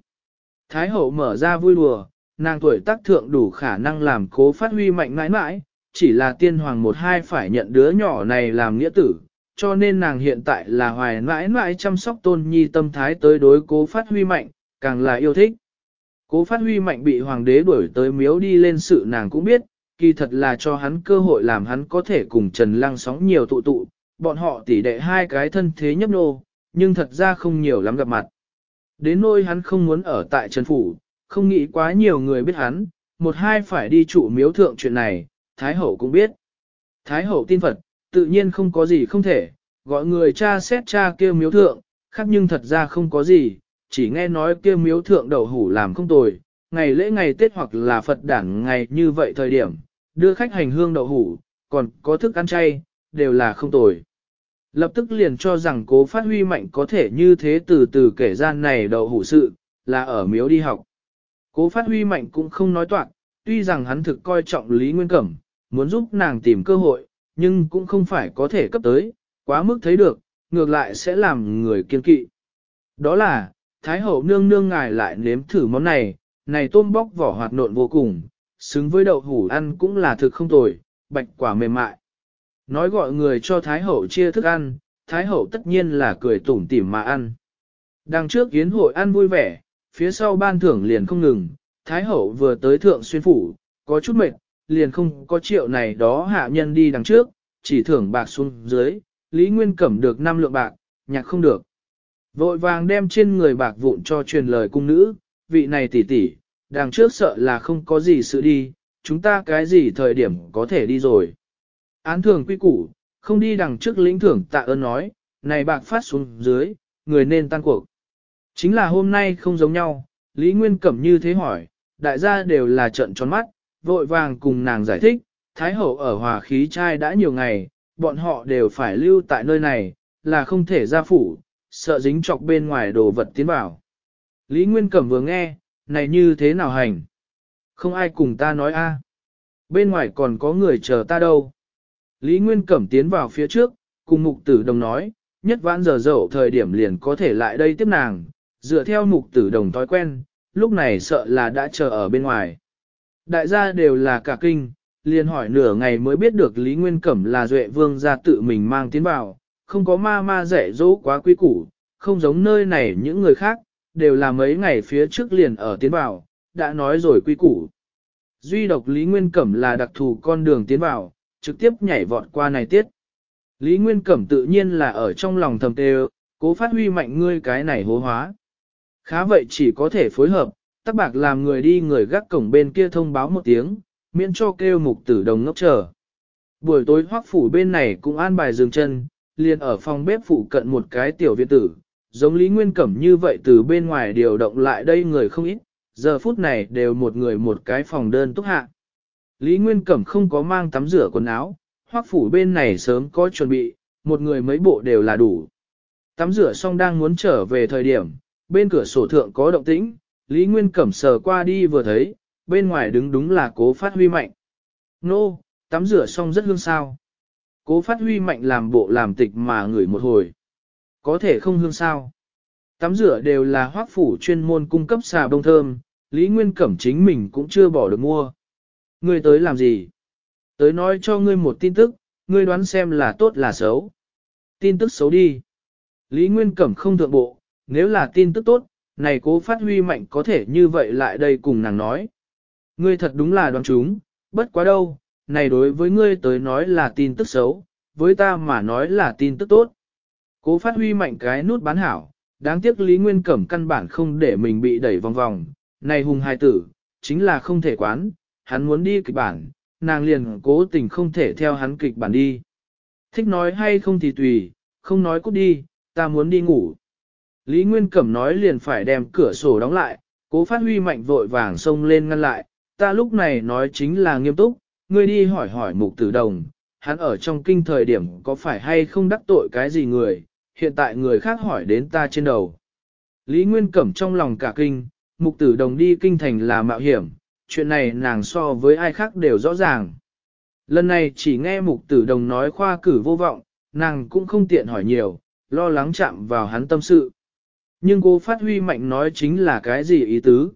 Thái hậu mở ra vui đùa, nàng tuổi tác thượng đủ khả năng làm cố phát huy mạnh mãi mãi, chỉ là tiên hoàng một hai phải nhận đứa nhỏ này làm nghĩa tử, cho nên nàng hiện tại là hoài mãi mãi chăm sóc tôn nhi tâm thái tới đối cố phát huy mạnh, càng là yêu thích. Cố phát huy mạnh bị hoàng đế đuổi tới miếu đi lên sự nàng cũng biết, kỳ thật là cho hắn cơ hội làm hắn có thể cùng Trần Lăng sóng nhiều tụ tụ, bọn họ tỉ đệ hai cái thân thế nhấp nô, nhưng thật ra không nhiều lắm gặp mặt. Đến nỗi hắn không muốn ở tại Trần Phủ, không nghĩ quá nhiều người biết hắn, một hai phải đi chủ miếu thượng chuyện này, Thái Hậu cũng biết. Thái Hậu tin Phật, tự nhiên không có gì không thể, gọi người cha xét cha kia miếu thượng, khác nhưng thật ra không có gì, chỉ nghe nói kia miếu thượng đầu hủ làm không tồi, ngày lễ ngày Tết hoặc là Phật đản ngày như vậy thời điểm, đưa khách hành hương đậu hủ, còn có thức ăn chay, đều là không tồi. Lập tức liền cho rằng cố phát huy mạnh có thể như thế từ từ kể gian này đậu hủ sự, là ở miếu đi học. Cố phát huy mạnh cũng không nói toạc, tuy rằng hắn thực coi trọng Lý Nguyên Cẩm, muốn giúp nàng tìm cơ hội, nhưng cũng không phải có thể cấp tới, quá mức thấy được, ngược lại sẽ làm người kiên kỵ. Đó là, Thái hậu nương nương ngài lại nếm thử món này, này tôm bóc vỏ hoạt nộn vô cùng, xứng với đậu hủ ăn cũng là thực không tồi, bạch quả mềm mại. Nói gọi người cho Thái hậu chia thức ăn, Thái hậu tất nhiên là cười tủm tỉm mà ăn. Đằng trước yến hội ăn vui vẻ, phía sau ban thưởng liền không ngừng, Thái hậu vừa tới thượng xuyên phủ, có chút mệt, liền không có triệu này đó hạ nhân đi đằng trước, chỉ thưởng bạc xuống dưới, Lý Nguyên Cẩm được 5 lượng bạc, nhạc không được. Vội vàng đem trên người bạc vụn cho truyền lời cung nữ, vị này tỷ tỷ, đằng trước sợ là không có gì sự đi, chúng ta cái gì thời điểm có thể đi rồi. Án thường quy củ, không đi đằng trước lĩnh thưởng tạ ơn nói, này bạc phát xuống dưới, người nên tan cuộc. Chính là hôm nay không giống nhau, Lý Nguyên Cẩm như thế hỏi, đại gia đều là trận tròn mắt, vội vàng cùng nàng giải thích, Thái Hậu ở hòa khí trai đã nhiều ngày, bọn họ đều phải lưu tại nơi này, là không thể ra phủ, sợ dính chọc bên ngoài đồ vật tiến vào. Lý Nguyên Cẩm vừa nghe, này như thế nào hành? Không ai cùng ta nói a. Bên ngoài còn có người chờ ta đâu. Lý Nguyên Cẩm tiến vào phía trước, cùng mục tử đồng nói, nhất vãn giờ dậu thời điểm liền có thể lại đây tiếp nàng, dựa theo mục tử đồng thói quen, lúc này sợ là đã chờ ở bên ngoài đại gia đều là cả kinh, liền hỏi nửa ngày mới biết được Lý Nguyên Cẩm là Duệ Vương ra tự mình mang tiến vào, không có ma ma rẻ dỗ quá quý củ, không giống nơi này những người khác, đều là mấy ngày phía trước liền ở tiến vào, đã nói rồi quý củ. Duy độc Lý Nguyên Cẩm là đặc thù con đường tiến vào, trực tiếp nhảy vọt qua này tiết. Lý Nguyên Cẩm tự nhiên là ở trong lòng thầm tê cố phát huy mạnh ngươi cái này hố hóa. Khá vậy chỉ có thể phối hợp, Tắc bạc làm người đi người gác cổng bên kia thông báo một tiếng, miễn cho kêu mục tử đồng ngốc chờ. Buổi tối hoắc phủ bên này cũng an bài dừng chân, liền ở phòng bếp phụ cận một cái tiểu viện tử, giống Lý Nguyên Cẩm như vậy từ bên ngoài điều động lại đây người không ít, giờ phút này đều một người một cái phòng đơn túc hạ. Lý Nguyên Cẩm không có mang tắm rửa quần áo, hoắc phủ bên này sớm có chuẩn bị, một người mấy bộ đều là đủ. Tắm rửa xong đang muốn trở về thời điểm, bên cửa sổ thượng có động tĩnh, Lý Nguyên Cẩm sờ qua đi vừa thấy, bên ngoài đứng đúng là cố phát huy mạnh. Nô, tắm rửa xong rất hương sao. Cố phát huy mạnh làm bộ làm tịch mà ngửi một hồi. Có thể không hương sao. Tắm rửa đều là hoác phủ chuyên môn cung cấp xà bông thơm, Lý Nguyên Cẩm chính mình cũng chưa bỏ được mua. Ngươi tới làm gì? Tới nói cho ngươi một tin tức, ngươi đoán xem là tốt là xấu. Tin tức xấu đi. Lý Nguyên Cẩm không thượng bộ, nếu là tin tức tốt, này cố phát huy mạnh có thể như vậy lại đây cùng nàng nói. Ngươi thật đúng là đoán chúng, bất quá đâu, này đối với ngươi tới nói là tin tức xấu, với ta mà nói là tin tức tốt. Cố phát huy mạnh cái nút bán hảo, đáng tiếc Lý Nguyên Cẩm căn bản không để mình bị đẩy vòng vòng, này hùng hai tử, chính là không thể quán, hắn muốn đi kịch bản, nàng liền cố tình không thể theo hắn kịch bản đi. Thích nói hay không thì tùy, không nói cút đi, ta muốn đi ngủ. Lý Nguyên Cẩm nói liền phải đem cửa sổ đóng lại, cố phát huy mạnh vội vàng xông lên ngăn lại, ta lúc này nói chính là nghiêm túc, ngươi đi hỏi hỏi mục tử đồng, hắn ở trong kinh thời điểm có phải hay không đắc tội cái gì người, hiện tại người khác hỏi đến ta trên đầu. Lý Nguyên Cẩm trong lòng cả kinh, mục tử đồng đi kinh thành là mạo hiểm, chuyện này nàng so với ai khác đều rõ ràng. Lần này chỉ nghe mục tử đồng nói khoa cử vô vọng, nàng cũng không tiện hỏi nhiều, lo lắng chạm vào hắn tâm sự. Nhưng cô phát huy mạnh nói chính là cái gì ý tứ?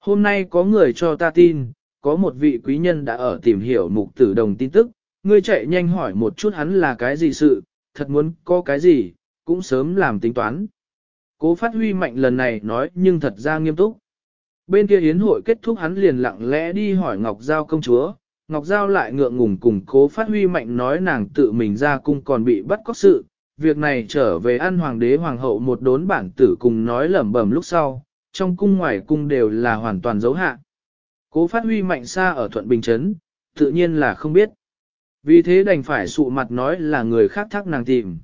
Hôm nay có người cho ta tin, có một vị quý nhân đã ở tìm hiểu mục tử đồng tin tức, ngươi chạy nhanh hỏi một chút hắn là cái gì sự, thật muốn có cái gì, cũng sớm làm tính toán. Cố phát huy mạnh lần này nói nhưng thật ra nghiêm túc. Bên kia hiến hội kết thúc hắn liền lặng lẽ đi hỏi Ngọc Giao công chúa, Ngọc Giao lại ngượng ngùng cùng cố phát huy mạnh nói nàng tự mình ra cung còn bị bắt có sự, việc này trở về ăn hoàng đế hoàng hậu một đốn bản tử cùng nói lẩm bẩm lúc sau, trong cung ngoài cung đều là hoàn toàn dấu hạ. Cố phát huy mạnh xa ở Thuận Bình chấn tự nhiên là không biết. Vì thế đành phải sụ mặt nói là người khác thác nàng tìm.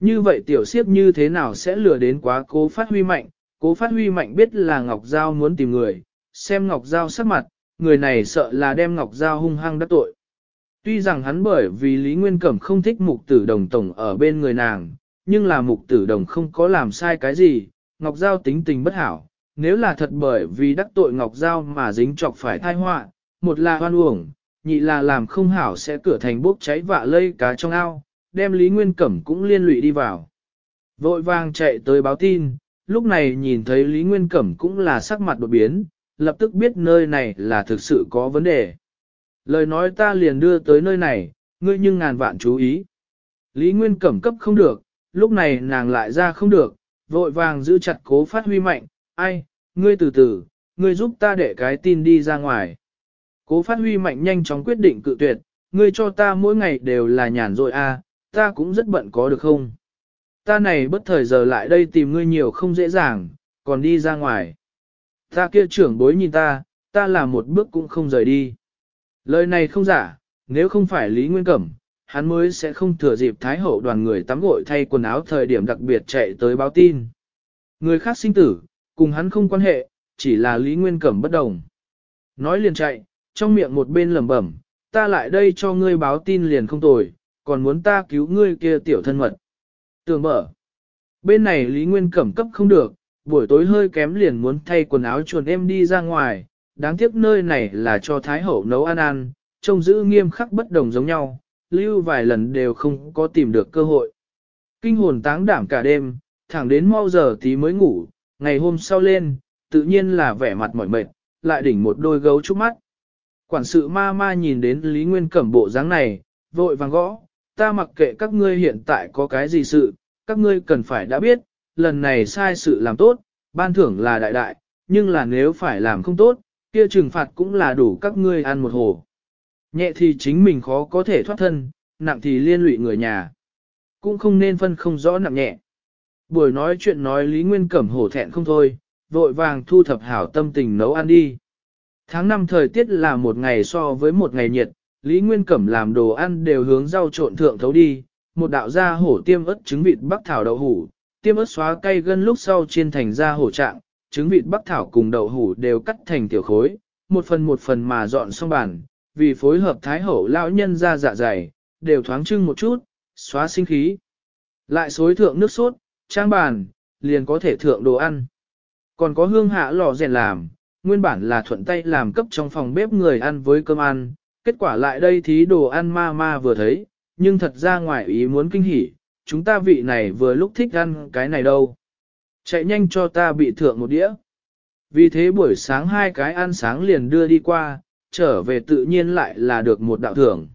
Như vậy tiểu siếp như thế nào sẽ lừa đến quá cố phát huy mạnh, cố phát huy mạnh biết là Ngọc Giao muốn tìm người, xem Ngọc Giao sắc mặt, người này sợ là đem Ngọc Giao hung hăng đắc tội. Tuy rằng hắn bởi vì Lý Nguyên Cẩm không thích mục tử đồng tổng ở bên người nàng, nhưng là mục tử đồng không có làm sai cái gì, Ngọc Giao tính tình bất hảo, nếu là thật bởi vì đắc tội Ngọc Giao mà dính chọc phải thai họa một là hoan uổng, nhị là làm không hảo sẽ cửa thành bốc cháy vạ lây cá trong ao, đem Lý Nguyên Cẩm cũng liên lụy đi vào. Vội vàng chạy tới báo tin, lúc này nhìn thấy Lý Nguyên Cẩm cũng là sắc mặt đột biến, lập tức biết nơi này là thực sự có vấn đề. Lời nói ta liền đưa tới nơi này, ngươi nhưng ngàn vạn chú ý. Lý Nguyên cẩm cấp không được, lúc này nàng lại ra không được, vội vàng giữ chặt cố phát huy mạnh, ai, ngươi từ từ, ngươi giúp ta để cái tin đi ra ngoài. Cố phát huy mạnh nhanh chóng quyết định cự tuyệt, ngươi cho ta mỗi ngày đều là nhàn rồi a à, ta cũng rất bận có được không? Ta này bất thời giờ lại đây tìm ngươi nhiều không dễ dàng, còn đi ra ngoài. Ta kia trưởng bối nhìn ta, ta là một bước cũng không rời đi. Lời này không giả, nếu không phải Lý Nguyên Cẩm, hắn mới sẽ không thừa dịp Thái Hậu đoàn người tắm gội thay quần áo thời điểm đặc biệt chạy tới báo tin. Người khác sinh tử, cùng hắn không quan hệ, chỉ là Lý Nguyên Cẩm bất đồng. Nói liền chạy, trong miệng một bên lầm bẩm, ta lại đây cho ngươi báo tin liền không tồi, còn muốn ta cứu ngươi kia tiểu thân mật. Tường mở. Bên này Lý Nguyên Cẩm cấp không được, buổi tối hơi kém liền muốn thay quần áo chuồn em đi ra ngoài, đáng tiếc nơi này là cho Thái Hậu nấu ăn ăn, trông giữ nghiêm khắc bất đồng giống nhau, lưu vài lần đều không có tìm được cơ hội. Kinh hồn táng đảm cả đêm, thẳng đến mau giờ thì mới ngủ, ngày hôm sau lên, tự nhiên là vẻ mặt mỏi mệt, lại đỉnh một đôi gấu trúc mắt. Quản sự ma ma nhìn đến Lý Nguyên Cẩm bộ dáng này, vội vàng gõ, ta mặc kệ các ngươi hiện tại có cái gì sự, các ngươi cần phải đã biết, lần này sai sự làm tốt, ban thưởng là đại đại, nhưng là nếu phải làm không tốt, kia trừng phạt cũng là đủ các ngươi ăn một hồ. Nhẹ thì chính mình khó có thể thoát thân, nặng thì liên lụy người nhà. Cũng không nên phân không rõ nặng nhẹ. Buổi nói chuyện nói Lý Nguyên Cẩm hổ thẹn không thôi, vội vàng thu thập hảo tâm tình nấu ăn đi. Tháng 5 thời tiết là một ngày so với một ngày nhiệt, Lý Nguyên Cẩm làm đồ ăn đều hướng rau trộn thượng thấu đi, một đạo gia hổ tiêm ớt trứng vịt bắc thảo đậu hủ, tiêm ớt xóa cay gân lúc sau chiên thành ra hổ trạng, trứng vịt bắc thảo cùng đậu hủ đều cắt thành tiểu khối, một phần một phần mà dọn xong bàn, vì phối hợp thái hậu lão nhân ra dạ dày, đều thoáng trưng một chút, xóa sinh khí. Lại xối thượng nước sốt, trang bàn, liền có thể thượng đồ ăn. Còn có hương hạ lò rèn làm, nguyên bản là thuận tay làm cấp trong phòng bếp người ăn với cơm ăn, kết quả lại đây thí đồ ăn ma ma vừa thấy, nhưng thật ra ngoài ý muốn kinh hỉ, chúng ta vị này vừa lúc thích ăn cái này đâu chạy nhanh cho ta bị thượng một đĩa. Vì thế buổi sáng hai cái ăn sáng liền đưa đi qua, trở về tự nhiên lại là được một đạo thưởng.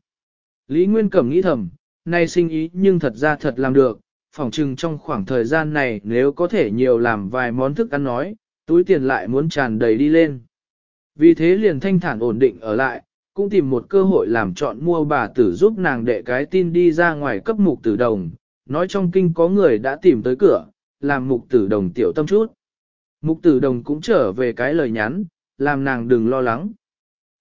Lý Nguyên Cẩm nghĩ thầm, nay sinh ý nhưng thật ra thật làm được, phỏng chừng trong khoảng thời gian này nếu có thể nhiều làm vài món thức ăn nói, túi tiền lại muốn tràn đầy đi lên. Vì thế liền thanh thản ổn định ở lại, cũng tìm một cơ hội làm chọn mua bà tử giúp nàng đệ cái tin đi ra ngoài cấp mục tử đồng, nói trong kinh có người đã tìm tới cửa, làm mục tử đồng tiểu tâm chút. Mục tử đồng cũng trở về cái lời nhắn, làm nàng đừng lo lắng.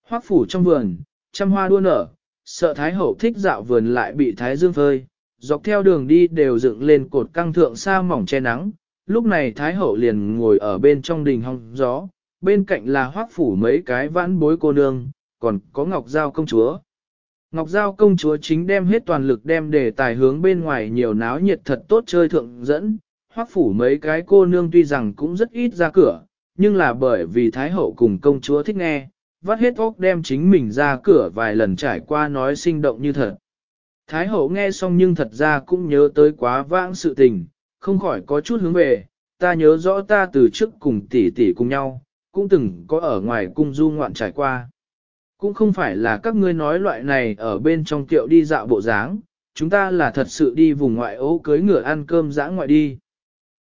Hoác phủ trong vườn, trăm hoa đua nở, sợ thái hậu thích dạo vườn lại bị thái dương phơi, dọc theo đường đi đều dựng lên cột căng thượng xa mỏng che nắng. Lúc này thái hậu liền ngồi ở bên trong đình hong gió, bên cạnh là hoác phủ mấy cái vãn bối cô nương, còn có ngọc giao công chúa. Ngọc Giao công chúa chính đem hết toàn lực đem đề tài hướng bên ngoài nhiều náo nhiệt thật tốt chơi thượng dẫn, hoác phủ mấy cái cô nương tuy rằng cũng rất ít ra cửa, nhưng là bởi vì Thái Hậu cùng công chúa thích nghe, vắt hết óc đem chính mình ra cửa vài lần trải qua nói sinh động như thật. Thái Hậu nghe xong nhưng thật ra cũng nhớ tới quá vãng sự tình, không khỏi có chút hướng về, ta nhớ rõ ta từ trước cùng tỷ tỷ cùng nhau, cũng từng có ở ngoài cung du ngoạn trải qua. Cũng không phải là các ngươi nói loại này ở bên trong tiệu đi dạo bộ dáng, chúng ta là thật sự đi vùng ngoại ô cưới ngựa ăn cơm dã ngoại đi.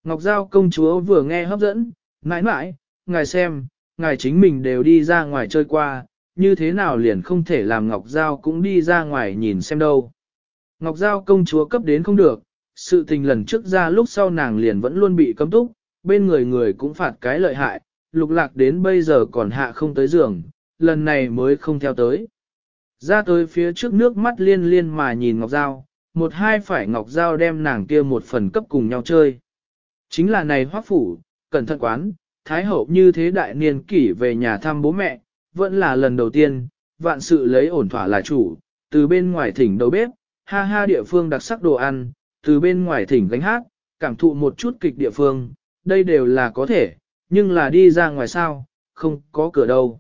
Ngọc Giao công chúa vừa nghe hấp dẫn, mãi mãi, ngài xem, ngài chính mình đều đi ra ngoài chơi qua, như thế nào liền không thể làm Ngọc Giao cũng đi ra ngoài nhìn xem đâu. Ngọc Giao công chúa cấp đến không được, sự tình lần trước ra lúc sau nàng liền vẫn luôn bị cấm túc, bên người người cũng phạt cái lợi hại, lục lạc đến bây giờ còn hạ không tới giường, lần này mới không theo tới. Ra tới phía trước nước mắt liên liên mà nhìn Ngọc Giao, một hai phải Ngọc Giao đem nàng kia một phần cấp cùng nhau chơi. Chính là này hoác phủ, cẩn thận quán, Thái Hậu như thế đại niên kỷ về nhà thăm bố mẹ, vẫn là lần đầu tiên, vạn sự lấy ổn thỏa là chủ, từ bên ngoài thỉnh đầu bếp, ha ha địa phương đặc sắc đồ ăn, từ bên ngoài thỉnh gánh hát, cảm thụ một chút kịch địa phương, đây đều là có thể, nhưng là đi ra ngoài sao, không có cửa đâu.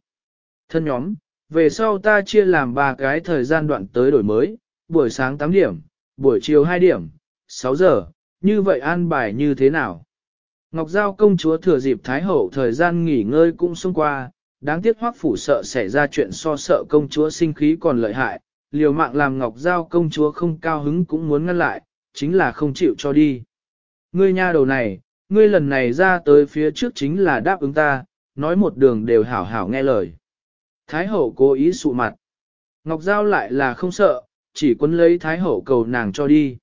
Thân nhóm, về sau ta chia làm ba cái thời gian đoạn tới đổi mới, buổi sáng 8 điểm, buổi chiều 2 điểm, 6 giờ, như vậy an bài như thế nào? Ngọc Giao công chúa thừa dịp Thái Hậu thời gian nghỉ ngơi cũng xông qua, đáng tiếc hoác phủ sợ xảy ra chuyện so sợ công chúa sinh khí còn lợi hại, liều mạng làm Ngọc Giao công chúa không cao hứng cũng muốn ngăn lại, chính là không chịu cho đi. Ngươi nha đầu này, ngươi lần này ra tới phía trước chính là đáp ứng ta, nói một đường đều hảo hảo nghe lời. Thái Hậu cố ý sụ mặt. Ngọc Giao lại là không sợ, chỉ quấn lấy Thái Hậu cầu nàng cho đi.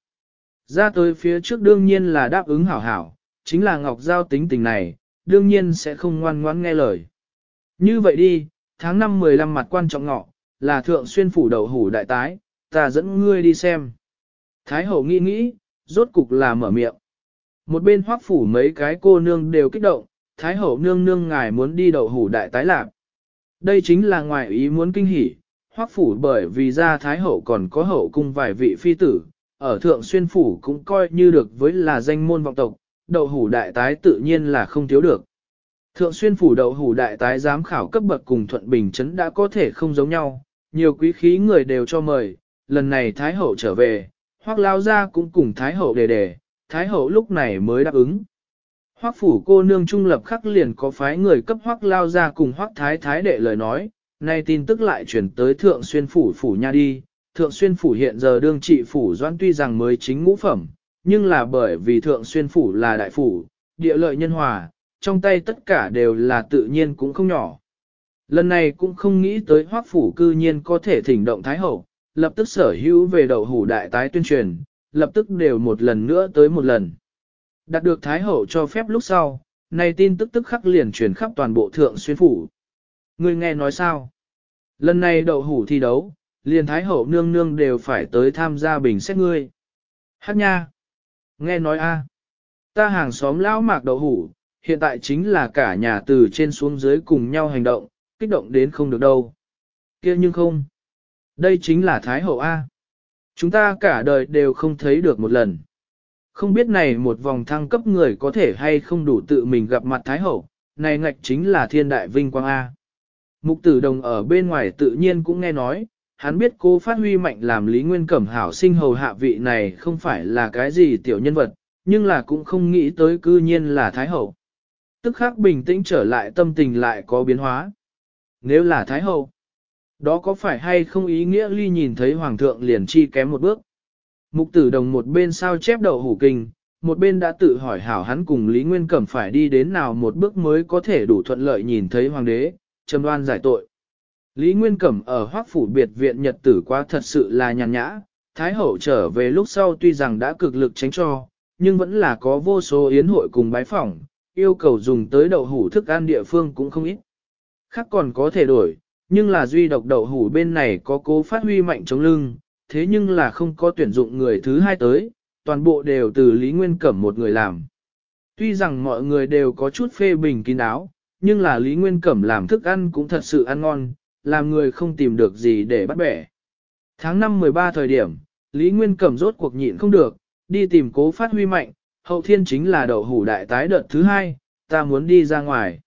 Ra tới phía trước đương nhiên là đáp ứng hảo hảo, chính là Ngọc Giao tính tình này, đương nhiên sẽ không ngoan ngoãn nghe lời. Như vậy đi, tháng 5 15 mặt quan trọng ngọ, là thượng xuyên phủ đầu hủ đại tái, ta dẫn ngươi đi xem. Thái hậu nghĩ nghĩ, rốt cục là mở miệng. Một bên hoác phủ mấy cái cô nương đều kích động, Thái hậu nương nương ngài muốn đi đầu hủ đại tái lạc. Đây chính là ngoài ý muốn kinh hỉ, hoắc phủ bởi vì ra Thái hậu còn có hậu cung vài vị phi tử, ở Thượng Xuyên Phủ cũng coi như được với là danh môn vọng tộc, đậu hủ đại tái tự nhiên là không thiếu được. Thượng Xuyên Phủ đậu hủ đại tái giám khảo cấp bậc cùng Thuận Bình Trấn đã có thể không giống nhau, nhiều quý khí người đều cho mời, lần này Thái Hậu trở về, hoác lao ra cũng cùng Thái Hậu đề đề, Thái Hậu lúc này mới đáp ứng. hoắc Phủ cô nương trung lập khắc liền có phái người cấp hoắc lao ra cùng hoắc Thái Thái đệ lời nói, nay tin tức lại chuyển tới Thượng Xuyên Phủ Phủ Nha đi, Thượng Xuyên Phủ hiện giờ đương trị phủ doãn tuy rằng mới chính ngũ phẩm, nhưng là bởi vì Thượng Xuyên Phủ là đại phủ, địa lợi nhân hòa, trong tay tất cả đều là tự nhiên cũng không nhỏ. Lần này cũng không nghĩ tới hoác phủ cư nhiên có thể thỉnh động Thái Hậu, lập tức sở hữu về đậu hủ đại tái tuyên truyền, lập tức đều một lần nữa tới một lần. Đạt được Thái Hậu cho phép lúc sau, này tin tức tức khắc liền truyền khắp toàn bộ Thượng Xuyên Phủ. Người nghe nói sao? Lần này đậu hủ thi đấu, liền thái hậu nương nương đều phải tới tham gia bình xét ngươi. Hát nha! Nghe nói a, ta hàng xóm lão mạc đậu hủ, hiện tại chính là cả nhà từ trên xuống dưới cùng nhau hành động, kích động đến không được đâu. kia nhưng không. Đây chính là Thái Hậu A. Chúng ta cả đời đều không thấy được một lần. Không biết này một vòng thăng cấp người có thể hay không đủ tự mình gặp mặt Thái Hậu, này ngạch chính là thiên đại vinh quang A. Mục tử đồng ở bên ngoài tự nhiên cũng nghe nói, Hắn biết cô phát huy mạnh làm Lý Nguyên Cẩm hảo sinh hầu hạ vị này không phải là cái gì tiểu nhân vật, nhưng là cũng không nghĩ tới cư nhiên là Thái Hậu. Tức khắc bình tĩnh trở lại tâm tình lại có biến hóa. Nếu là Thái Hậu, đó có phải hay không ý nghĩa ly nhìn thấy Hoàng thượng liền chi kém một bước? Mục tử đồng một bên sao chép đầu hủ kinh, một bên đã tự hỏi hảo hắn cùng Lý Nguyên Cẩm phải đi đến nào một bước mới có thể đủ thuận lợi nhìn thấy Hoàng đế, trầm đoan giải tội. Lý Nguyên Cẩm ở hoác phủ biệt viện nhật tử quá thật sự là nhàn nhã, Thái Hậu trở về lúc sau tuy rằng đã cực lực tránh cho, nhưng vẫn là có vô số yến hội cùng bái phỏng, yêu cầu dùng tới đậu hủ thức ăn địa phương cũng không ít. Khác còn có thể đổi, nhưng là duy độc đậu hủ bên này có cố phát huy mạnh chống lưng, thế nhưng là không có tuyển dụng người thứ hai tới, toàn bộ đều từ Lý Nguyên Cẩm một người làm. Tuy rằng mọi người đều có chút phê bình kín đáo, nhưng là Lý Nguyên Cẩm làm thức ăn cũng thật sự ăn ngon, làm người không tìm được gì để bắt bẻ. Tháng năm 13 thời điểm, Lý Nguyên Cẩm rốt cuộc nhịn không được, đi tìm cố phát huy mạnh, hậu thiên chính là đậu hủ đại tái đợt thứ hai, ta muốn đi ra ngoài.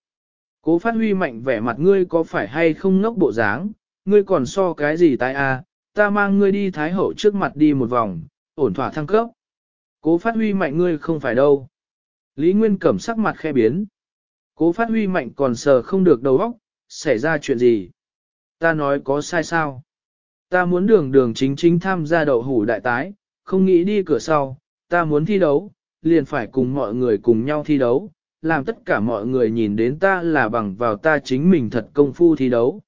Cố phát huy mạnh vẻ mặt ngươi có phải hay không ngốc bộ dáng, ngươi còn so cái gì tái a à? ta mang ngươi đi thái hậu trước mặt đi một vòng, ổn thỏa thăng cấp. Cố phát huy mạnh ngươi không phải đâu. Lý Nguyên Cẩm sắc mặt khe biến. Cố phát huy mạnh còn sờ không được đầu óc, xảy ra chuyện gì ta nói có sai sao? Ta muốn đường đường chính chính tham gia đậu hủ đại tái, không nghĩ đi cửa sau, ta muốn thi đấu, liền phải cùng mọi người cùng nhau thi đấu, làm tất cả mọi người nhìn đến ta là bằng vào ta chính mình thật công phu thi đấu.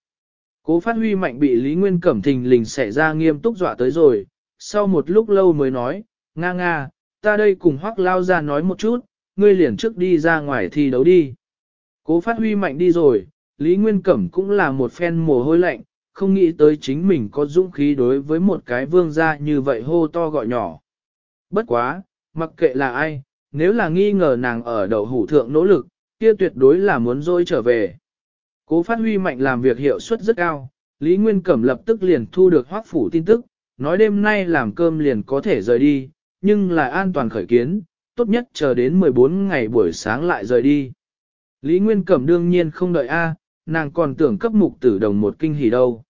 Cố phát huy mạnh bị Lý Nguyên Cẩm thình lình xẻ ra nghiêm túc dọa tới rồi, sau một lúc lâu mới nói, nga nga, ta đây cùng hoác lao ra nói một chút, ngươi liền trước đi ra ngoài thi đấu đi. Cố phát huy mạnh đi rồi, Lý Nguyên Cẩm cũng là một phen mồ hôi lạnh, không nghĩ tới chính mình có dũng khí đối với một cái vương gia như vậy hô to gọi nhỏ. Bất quá, mặc kệ là ai, nếu là nghi ngờ nàng ở đầu hủ thượng nỗ lực, kia tuyệt đối là muốn dôi trở về. Cố phát huy mạnh làm việc hiệu suất rất cao, Lý Nguyên Cẩm lập tức liền thu được hoác phủ tin tức, nói đêm nay làm cơm liền có thể rời đi, nhưng là an toàn khởi kiến, tốt nhất chờ đến 14 ngày buổi sáng lại rời đi. Lý Nguyên Cẩm đương nhiên không đợi A, nàng còn tưởng cấp mục tử đồng một kinh hỉ đâu.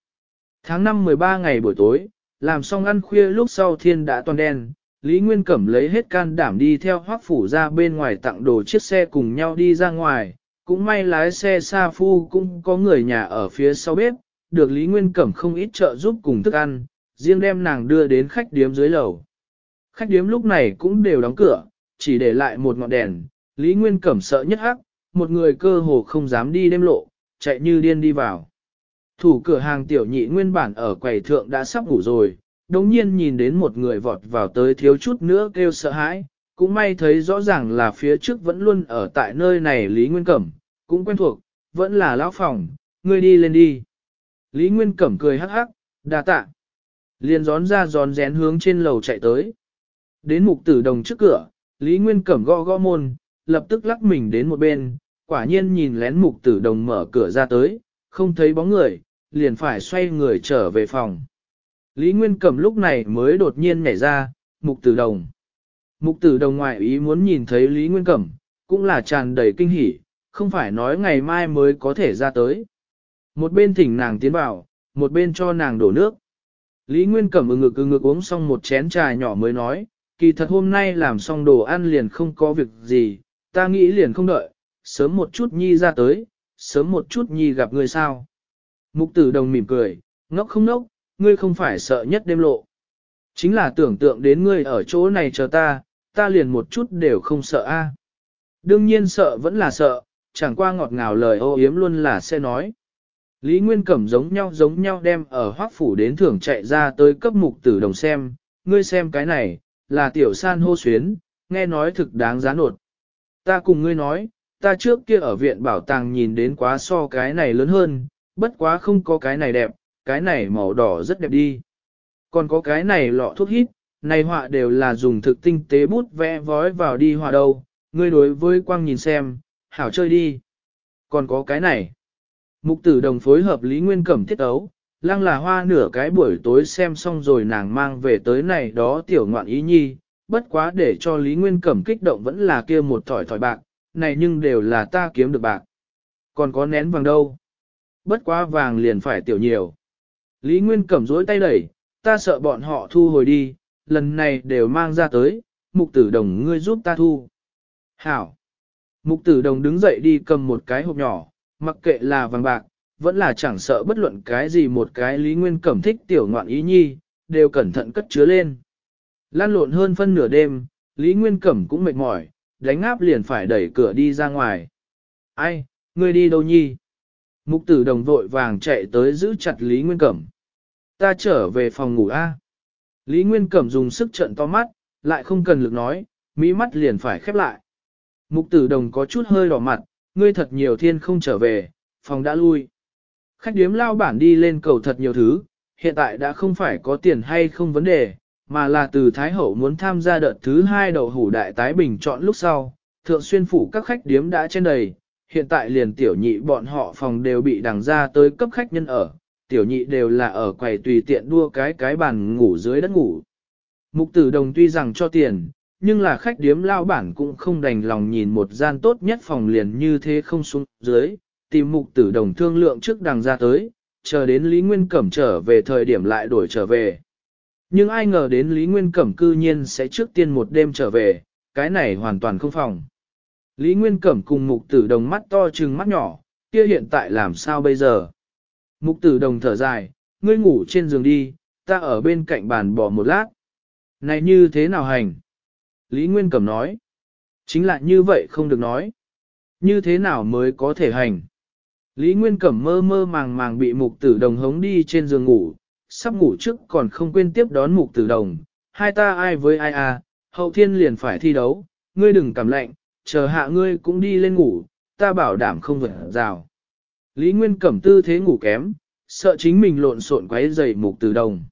Tháng 5 13 ngày buổi tối, làm xong ăn khuya lúc sau thiên đã toàn đen, Lý Nguyên Cẩm lấy hết can đảm đi theo hoác phủ ra bên ngoài tặng đồ chiếc xe cùng nhau đi ra ngoài, cũng may lái xe xa phu cũng có người nhà ở phía sau bếp, được Lý Nguyên Cẩm không ít trợ giúp cùng thức ăn, riêng đem nàng đưa đến khách điếm dưới lầu. Khách điếm lúc này cũng đều đóng cửa, chỉ để lại một ngọn đèn, Lý Nguyên Cẩm sợ nhất hắc, một người cơ hồ không dám đi đêm lộ, chạy như điên đi vào. Thủ cửa hàng tiểu nhị nguyên bản ở quầy thượng đã sắp ngủ rồi, đồng nhiên nhìn đến một người vọt vào tới thiếu chút nữa kêu sợ hãi, cũng may thấy rõ ràng là phía trước vẫn luôn ở tại nơi này Lý Nguyên Cẩm, cũng quen thuộc, vẫn là lão phòng, ngươi đi lên đi. Lý Nguyên Cẩm cười hắc hắc, đà tạ. liên gión ra gión rén hướng trên lầu chạy tới. Đến mục tử đồng trước cửa, Lý Nguyên Cẩm gõ gõ môn, lập tức lắc mình đến một bên, quả nhiên nhìn lén mục tử đồng mở cửa ra tới, không thấy bóng người, liền phải xoay người trở về phòng. Lý Nguyên Cẩm lúc này mới đột nhiên nhảy ra, mục tử đồng. Mục tử đồng ngoại ý muốn nhìn thấy Lý Nguyên Cẩm, cũng là tràn đầy kinh hỉ, không phải nói ngày mai mới có thể ra tới. Một bên thỉnh nàng tiến vào, một bên cho nàng đổ nước. Lý Nguyên Cẩm ừ ngực ừ ngực uống xong một chén trà nhỏ mới nói, kỳ thật hôm nay làm xong đồ ăn liền không có việc gì, ta nghĩ liền không đợi, sớm một chút nhi ra tới, sớm một chút nhi gặp ngươi sao. Mục tử đồng mỉm cười, ngốc không ngốc, ngươi không phải sợ nhất đêm lộ. Chính là tưởng tượng đến ngươi ở chỗ này chờ ta, ta liền một chút đều không sợ a. Đương nhiên sợ vẫn là sợ, chẳng qua ngọt ngào lời ô yếm luôn là sẽ nói. Lý Nguyên Cẩm giống nhau giống nhau đem ở hoác phủ đến thưởng chạy ra tới cấp mục tử đồng xem, ngươi xem cái này, là tiểu san hô xuyến, nghe nói thực đáng giá nột. Ta cùng ngươi nói, ta trước kia ở viện bảo tàng nhìn đến quá so cái này lớn hơn, bất quá không có cái này đẹp, cái này màu đỏ rất đẹp đi. Còn có cái này lọ thuốc hít, này họa đều là dùng thực tinh tế bút vẽ vói vào đi họa đâu, ngươi đối với quang nhìn xem, hảo chơi đi. Còn có cái này. Mục tử đồng phối hợp Lý Nguyên Cẩm thiết ấu, lăng là hoa nửa cái buổi tối xem xong rồi nàng mang về tới này đó tiểu ngoạn ý nhi, bất quá để cho Lý Nguyên Cẩm kích động vẫn là kia một thỏi thỏi bạc, này nhưng đều là ta kiếm được bạc. Còn có nén vàng đâu. Bất quá vàng liền phải tiểu nhiều. Lý Nguyên cẩm rối tay đẩy, ta sợ bọn họ thu hồi đi, lần này đều mang ra tới, mục tử đồng ngươi giúp ta thu. Hảo. Mục tử đồng đứng dậy đi cầm một cái hộp nhỏ, mặc kệ là vàng bạc, vẫn là chẳng sợ bất luận cái gì một cái Lý Nguyên cẩm thích tiểu ngoạn ý nhi, đều cẩn thận cất chứa lên. Lan lộn hơn phân nửa đêm, Lý Nguyên cẩm cũng mệt mỏi, đánh áp liền phải đẩy cửa đi ra ngoài. Ai, ngươi đi đâu nhi? Mục tử đồng vội vàng chạy tới giữ chặt Lý Nguyên Cẩm. Ta trở về phòng ngủ A. Lý Nguyên Cẩm dùng sức trận to mắt, lại không cần lực nói, mỹ mắt liền phải khép lại. Mục tử đồng có chút hơi đỏ mặt, ngươi thật nhiều thiên không trở về, phòng đã lui. Khách điếm lao bản đi lên cầu thật nhiều thứ, hiện tại đã không phải có tiền hay không vấn đề, mà là từ Thái Hậu muốn tham gia đợt thứ hai đầu hủ đại tái bình chọn lúc sau, thượng xuyên phủ các khách điếm đã trên đầy, hiện tại liền tiểu nhị bọn họ phòng đều bị đằng ra tới cấp khách nhân ở, tiểu nhị đều là ở quầy tùy tiện đua cái cái bàn ngủ dưới đất ngủ. Mục tử đồng tuy rằng cho tiền, nhưng là khách điếm lao bản cũng không đành lòng nhìn một gian tốt nhất phòng liền như thế không xuống dưới, tìm mục tử đồng thương lượng trước đằng ra tới, chờ đến Lý Nguyên Cẩm trở về thời điểm lại đổi trở về. Nhưng ai ngờ đến Lý Nguyên Cẩm cư nhiên sẽ trước tiên một đêm trở về, cái này hoàn toàn không phòng. Lý Nguyên Cẩm cùng mục tử đồng mắt to trừng mắt nhỏ, kia hiện tại làm sao bây giờ? Mục tử đồng thở dài, ngươi ngủ trên giường đi, ta ở bên cạnh bàn bỏ một lát. Này như thế nào hành? Lý Nguyên Cẩm nói. Chính là như vậy không được nói. Như thế nào mới có thể hành? Lý Nguyên Cẩm mơ mơ màng màng bị mục tử đồng hống đi trên giường ngủ, sắp ngủ trước còn không quên tiếp đón mục tử đồng, hai ta ai với ai à, hậu thiên liền phải thi đấu, ngươi đừng cảm lạnh, chờ hạ ngươi cũng đi lên ngủ, ta bảo đảm không vượt rào. Lý Nguyên Cẩm tư thế ngủ kém, sợ chính mình lộn xộn quấy dày mục tử đồng.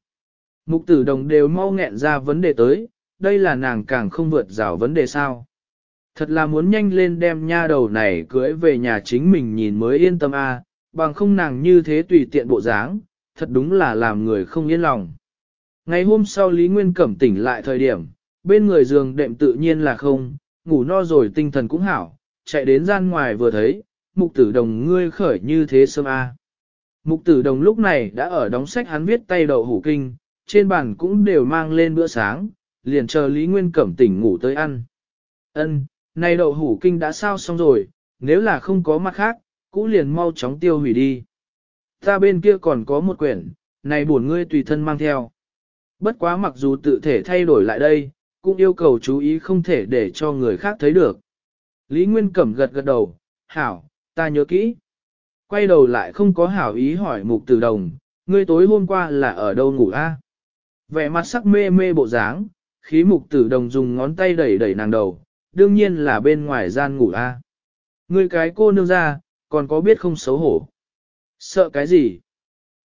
Mục tử đồng đều mau nghẹn ra vấn đề tới, đây là nàng càng không vượt rào vấn đề sao. Thật là muốn nhanh lên đem nha đầu này cưới về nhà chính mình nhìn mới yên tâm a à, bằng không nàng như thế tùy tiện bộ dáng, thật đúng là làm người không yên lòng. Ngày hôm sau Lý Nguyên Cẩm tỉnh lại thời điểm, bên người giường đệm tự nhiên là không, ngủ no rồi tinh thần cũng hảo, chạy đến gian ngoài vừa thấy, mục tử đồng ngươi khởi như thế sớm a. Mục tử đồng lúc này đã ở đóng sách hắn viết tay đậu hủ kinh, trên bàn cũng đều mang lên bữa sáng, liền chờ Lý Nguyên Cẩm tỉnh ngủ tới ăn. ân nay đậu hủ kinh đã sao xong rồi, nếu là không có mặt khác, cũng liền mau chóng tiêu hủy đi. Ta bên kia còn có một quyển, này bổn ngươi tùy thân mang theo. Bất quá mặc dù tự thể thay đổi lại đây, cũng yêu cầu chú ý không thể để cho người khác thấy được. Lý Nguyên Cẩm gật gật đầu, hảo, ta nhớ kỹ. Quay đầu lại không có hảo ý hỏi mục tử đồng, ngươi tối hôm qua là ở đâu ngủ a? Vẻ mặt sắc mê mê bộ dáng, khí mục tử đồng dùng ngón tay đẩy đẩy nàng đầu, đương nhiên là bên ngoài gian ngủ a? Ngươi cái cô nương ra, còn có biết không xấu hổ. Sợ cái gì?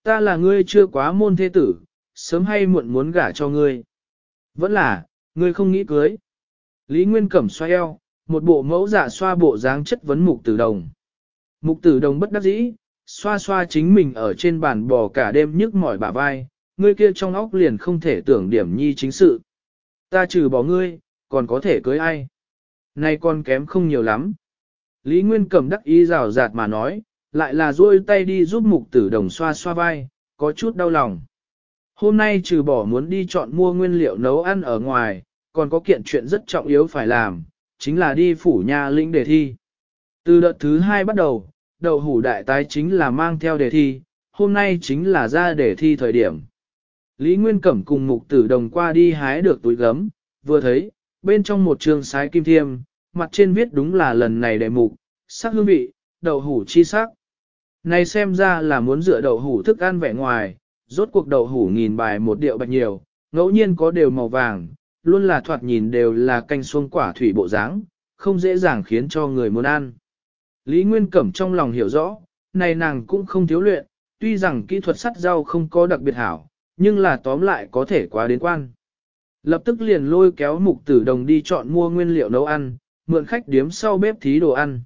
Ta là ngươi chưa quá môn thế tử, sớm hay muộn muốn gả cho ngươi. Vẫn là, ngươi không nghĩ cưới. Lý Nguyên Cẩm xoay eo, một bộ mẫu giả xoa bộ dáng chất vấn mục tử đồng. Mục tử đồng bất đắc dĩ, xoa xoa chính mình ở trên bàn bò cả đêm nhức mỏi bả vai, ngươi kia trong óc liền không thể tưởng điểm nhi chính sự. Ta trừ bỏ ngươi, còn có thể cưới ai? Nay con kém không nhiều lắm. Lý Nguyên Cẩm đắc ý rào rạt mà nói, lại là duỗi tay đi giúp mục tử đồng xoa xoa vai, có chút đau lòng. Hôm nay trừ bỏ muốn đi chọn mua nguyên liệu nấu ăn ở ngoài, còn có kiện chuyện rất trọng yếu phải làm, chính là đi phủ nhà lĩnh đề thi. Từ đợt thứ hai bắt đầu, đầu hủ đại tái chính là mang theo đề thi, hôm nay chính là ra đề thi thời điểm. Lý Nguyên Cẩm cùng mục tử đồng qua đi hái được túi gấm, vừa thấy, bên trong một trường sái kim thiêm, mặt trên viết đúng là lần này đề mục, sắc hương vị, đậu hủ chi sắc. Này xem ra là muốn dựa đậu hủ thức ăn vẻ ngoài, rốt cuộc đậu hủ nghìn bài một điệu bạch nhiều, ngẫu nhiên có đều màu vàng, luôn là thoạt nhìn đều là canh xuông quả thủy bộ dáng, không dễ dàng khiến cho người muốn ăn. Lý Nguyên Cẩm trong lòng hiểu rõ, này nàng cũng không thiếu luyện, tuy rằng kỹ thuật sắt rau không có đặc biệt hảo, nhưng là tóm lại có thể quá đến quan. Lập tức liền lôi kéo mục tử đồng đi chọn mua nguyên liệu nấu ăn, mượn khách điếm sau bếp thí đồ ăn.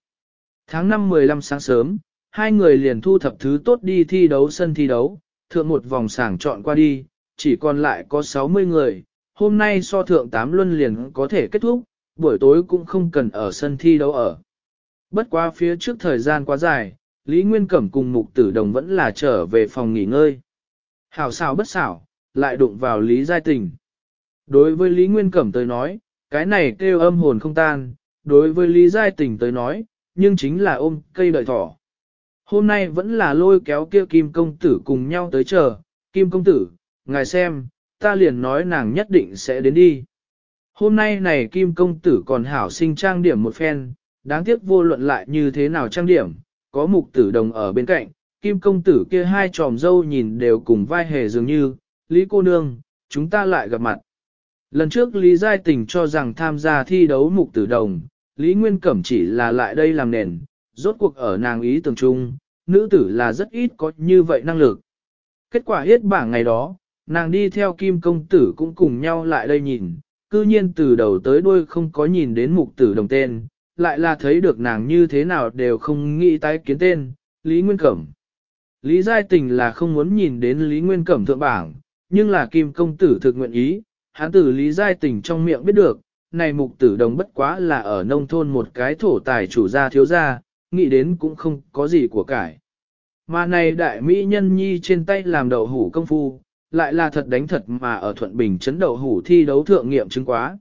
Tháng 5 15 sáng sớm, hai người liền thu thập thứ tốt đi thi đấu sân thi đấu, thượng một vòng sàng chọn qua đi, chỉ còn lại có 60 người, hôm nay so thượng 8 luân liền có thể kết thúc, buổi tối cũng không cần ở sân thi đấu ở. Bất quá phía trước thời gian quá dài, Lý Nguyên Cẩm cùng Mục Tử Đồng vẫn là trở về phòng nghỉ ngơi. Hảo xảo bất xảo, lại đụng vào Lý Giai Tình. Đối với Lý Nguyên Cẩm tới nói, cái này kêu âm hồn không tan, đối với Lý Giai Tình tới nói, nhưng chính là ôm cây đợi thỏ hôm nay vẫn là lôi kéo kia Kim Công Tử cùng nhau tới chờ. Kim Công Tử, ngài xem, ta liền nói nàng nhất định sẽ đến đi. Hôm nay này Kim Công Tử còn hảo sinh trang điểm một phen, đáng tiếc vô luận lại như thế nào trang điểm, có mục tử đồng ở bên cạnh, Kim Công Tử kia hai tròm dâu nhìn đều cùng vai hề dường như, Lý Cô Nương, chúng ta lại gặp mặt. Lần trước Lý Giai Tình cho rằng tham gia thi đấu mục tử đồng, Lý Nguyên Cẩm chỉ là lại đây làm nền, rốt cuộc ở nàng ý tưởng chung, nữ tử là rất ít có như vậy năng lực. Kết quả hết bảng ngày đó, nàng đi theo kim công tử cũng cùng nhau lại đây nhìn, cư nhiên từ đầu tới đuôi không có nhìn đến mục tử đồng tên, lại là thấy được nàng như thế nào đều không nghĩ tái kiến tên, Lý Nguyên Cẩm. Lý Giai Tình là không muốn nhìn đến Lý Nguyên Cẩm thượng bảng, nhưng là Kim Công Tử thực nguyện ý, hắn tử Lý Giai Tình trong miệng biết được, này mục tử đồng bất quá là ở nông thôn một cái thổ tài chủ gia thiếu gia, nghĩ đến cũng không có gì của cải. Mà này đại mỹ nhân nhi trên tay làm đậu hủ công phu, lại là thật đánh thật mà ở Thuận Bình chấn đậu hủ thi đấu thượng nghiệm chứng quá.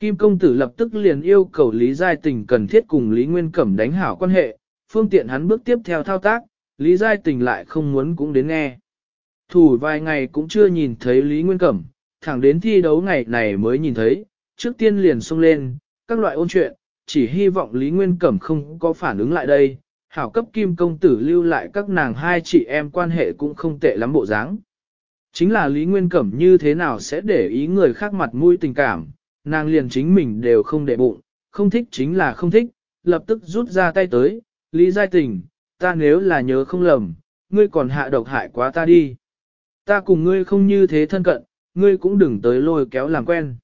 Kim công tử lập tức liền yêu cầu Lý Giai Tình cần thiết cùng Lý Nguyên Cẩm đánh hảo quan hệ, phương tiện hắn bước tiếp theo thao tác, Lý Giai Tình lại không muốn cũng đến nghe. Thủ vài ngày cũng chưa nhìn thấy Lý Nguyên Cẩm, thẳng đến thi đấu ngày này mới nhìn thấy, trước tiên liền xông lên, các loại ôn chuyện, chỉ hy vọng Lý Nguyên Cẩm không có phản ứng lại đây, hảo cấp kim công tử lưu lại các nàng hai chị em quan hệ cũng không tệ lắm bộ dáng. Chính là Lý Nguyên Cẩm như thế nào sẽ để ý người khác mặt mũi tình cảm, nàng liền chính mình đều không để bụng, không thích chính là không thích, lập tức rút ra tay tới, Lý Giai Tình, ta nếu là nhớ không lầm, ngươi còn hạ độc hại quá ta đi. Ta cùng ngươi không như thế thân cận, ngươi cũng đừng tới lôi kéo làm quen.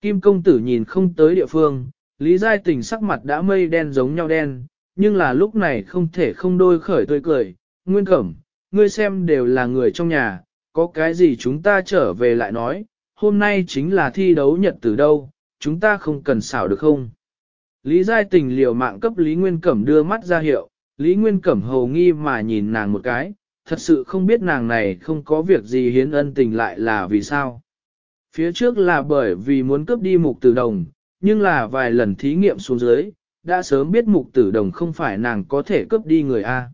Kim công tử nhìn không tới địa phương, Lý Giai Tình sắc mặt đã mây đen giống nhau đen, nhưng là lúc này không thể không đôi khởi tươi cười. Nguyên Cẩm, ngươi xem đều là người trong nhà, có cái gì chúng ta trở về lại nói, hôm nay chính là thi đấu nhật từ đâu, chúng ta không cần xảo được không? Lý Giai Tình liều mạng cấp Lý Nguyên Cẩm đưa mắt ra hiệu, Lý Nguyên Cẩm hầu nghi mà nhìn nàng một cái, thật sự không biết nàng này không có việc gì hiến ân tình lại là vì sao. Phía trước là bởi vì muốn cướp đi mục từ đồng, nhưng là vài lần thí nghiệm xuống dưới, đã sớm biết mục tử đồng không phải nàng có thể cướp đi người A.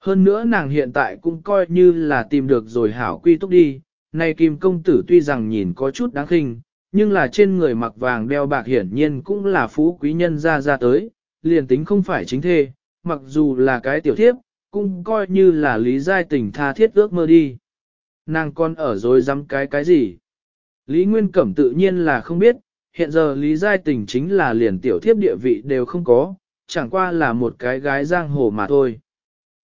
Hơn nữa nàng hiện tại cũng coi như là tìm được rồi hảo quy túc đi, nay kim công tử tuy rằng nhìn có chút đáng khinh, nhưng là trên người mặc vàng đeo bạc hiển nhiên cũng là phú quý nhân ra ra tới, liền tính không phải chính thê, mặc dù là cái tiểu thiếp, cũng coi như là lý giai tình tha thiết ước mơ đi. Nàng con ở rồi dám cái cái gì? Lý Nguyên Cẩm tự nhiên là không biết, hiện giờ Lý Giai Tình chính là liền tiểu thiếp địa vị đều không có, chẳng qua là một cái gái giang hồ mà thôi.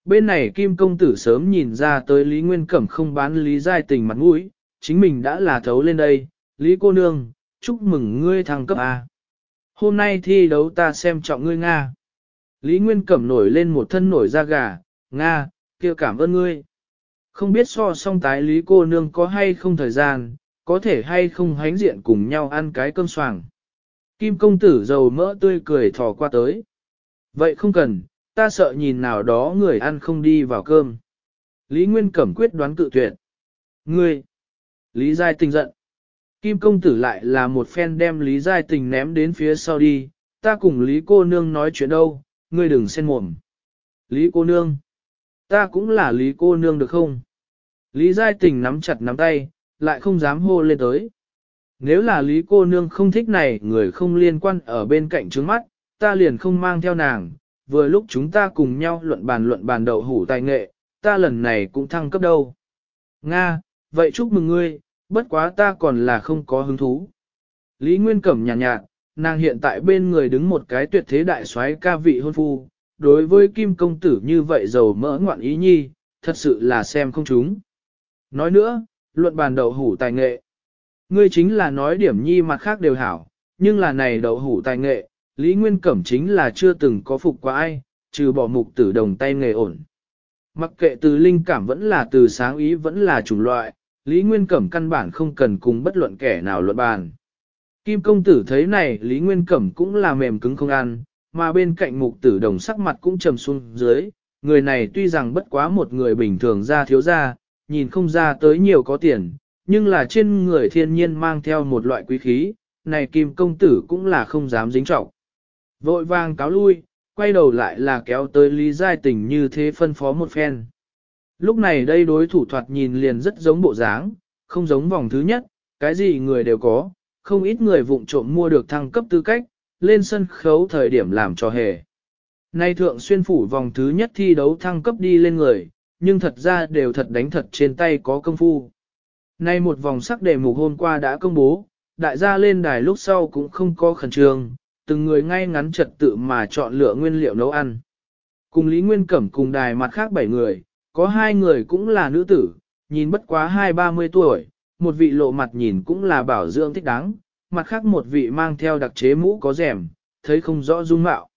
Bên này Kim Công Tử sớm nhìn ra tới Lý Nguyên Cẩm không bán Lý Giai Tình mặt mũi, chính mình đã là thấu lên đây, Lý Cô Nương, chúc mừng ngươi thăng cấp A. Hôm nay thi đấu ta xem trọng ngươi Nga. Lý Nguyên Cẩm nổi lên một thân nổi da gà, Nga, kia cảm ơn ngươi. Không biết so song tái Lý Cô Nương có hay không thời gian, có thể hay không hánh diện cùng nhau ăn cái cơm soàng. Kim công tử dầu mỡ tươi cười thò qua tới. Vậy không cần, ta sợ nhìn nào đó người ăn không đi vào cơm. Lý Nguyên Cẩm quyết đoán cự tuyệt. Ngươi! Lý Giai Tình giận. Kim công tử lại là một phen đem Lý Giai Tình ném đến phía sau đi, ta cùng Lý cô nương nói chuyện đâu, ngươi đừng xen mồm. Lý cô nương! Ta cũng là Lý cô nương được không? Lý Giai Tình nắm chặt nắm tay, lại không dám hô lên tới. Nếu là Lý cô nương không thích này, người không liên quan ở bên cạnh trước mắt, ta liền không mang theo nàng, vừa lúc chúng ta cùng nhau luận bàn luận bàn đậu hủ tài nghệ, ta lần này cũng thăng cấp đâu. Nga, vậy chúc mừng ngươi, bất quá ta còn là không có hứng thú. Lý Nguyên Cẩm nhàn nhạt, nhạt, nàng hiện tại bên người đứng một cái tuyệt thế đại soái ca vị hôn phu, đối với Kim Công Tử như vậy giàu mỡ ngoạn ý nhi, thật sự là xem không chúng. Nói nữa, luận bàn đậu hủ tài nghệ. Ngươi chính là nói điểm nhi mặt khác đều hảo, nhưng là này đậu hủ tài nghệ, Lý Nguyên Cẩm chính là chưa từng có phục qua ai, trừ bỏ mục tử đồng tay nghề ổn. Mặc kệ từ linh cảm vẫn là từ sáng ý vẫn là chủng loại, Lý Nguyên Cẩm căn bản không cần cùng bất luận kẻ nào luận bàn. Kim công tử thấy này Lý Nguyên Cẩm cũng là mềm cứng không ăn, mà bên cạnh mục tử đồng sắc mặt cũng trầm xuống dưới, người này tuy rằng bất quá một người bình thường ra thiếu ra, nhìn không ra tới nhiều có tiền, nhưng là trên người thiên nhiên mang theo một loại quý khí, này kim công tử cũng là không dám dính trọng. Vội vàng cáo lui, quay đầu lại là kéo tới Lý Giai Tình như thế phân phó một phen. Lúc này đây đối thủ thoạt nhìn liền rất giống bộ dáng, không giống vòng thứ nhất, cái gì người đều có, không ít người vụng trộm mua được thăng cấp tư cách, lên sân khấu thời điểm làm cho hề. Nay thượng xuyên phủ vòng thứ nhất thi đấu thăng cấp đi lên người, nhưng thật ra đều thật đánh thật trên tay có công phu. Nay một vòng sắc đề mục hôm qua đã công bố, đại gia lên đài lúc sau cũng không có khẩn trương, từng người ngay ngắn trật tự mà chọn lựa nguyên liệu nấu ăn. Cùng Lý Nguyên Cẩm cùng đài mặt khác 7 người, có hai người cũng là nữ tử, nhìn bất quá hai ba mươi tuổi, một vị lộ mặt nhìn cũng là bảo dưỡng thích đáng, mặt khác một vị mang theo đặc chế mũ có rèm, thấy không rõ dung mạo.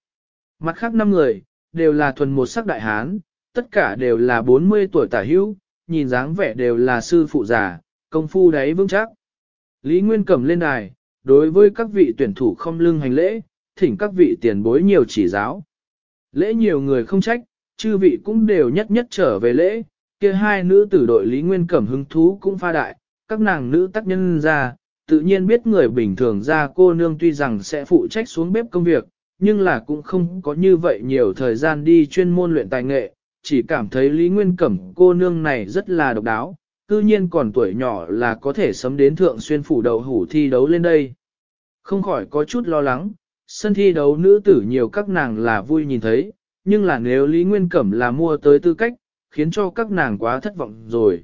Mặt khác năm người, đều là thuần một sắc đại hán, tất cả đều là 40 tuổi tả hữu, nhìn dáng vẻ đều là sư phụ già, công phu đấy vững chắc. Lý Nguyên cầm lên đài, đối với các vị tuyển thủ không lưng hành lễ, thỉnh các vị tiền bối nhiều chỉ giáo. Lễ nhiều người không trách, chư vị cũng đều nhất nhất trở về lễ, kia hai nữ tử đội Lý Nguyên Cẩm hứng thú cũng pha đại, các nàng nữ tác nhân ra, tự nhiên biết người bình thường ra cô nương tuy rằng sẽ phụ trách xuống bếp công việc, nhưng là cũng không có như vậy nhiều thời gian đi chuyên môn luyện tài nghệ, chỉ cảm thấy Lý Nguyên Cẩm cô nương này rất là độc đáo, tự nhiên còn tuổi nhỏ là có thể sấm đến thượng xuyên phủ đầu hủ thi đấu lên đây. Không khỏi có chút lo lắng, sân thi đấu nữ tử nhiều các nàng là vui nhìn thấy, nhưng là nếu Lý Nguyên Cẩm là mua tới tư cách, khiến cho các nàng quá thất vọng rồi.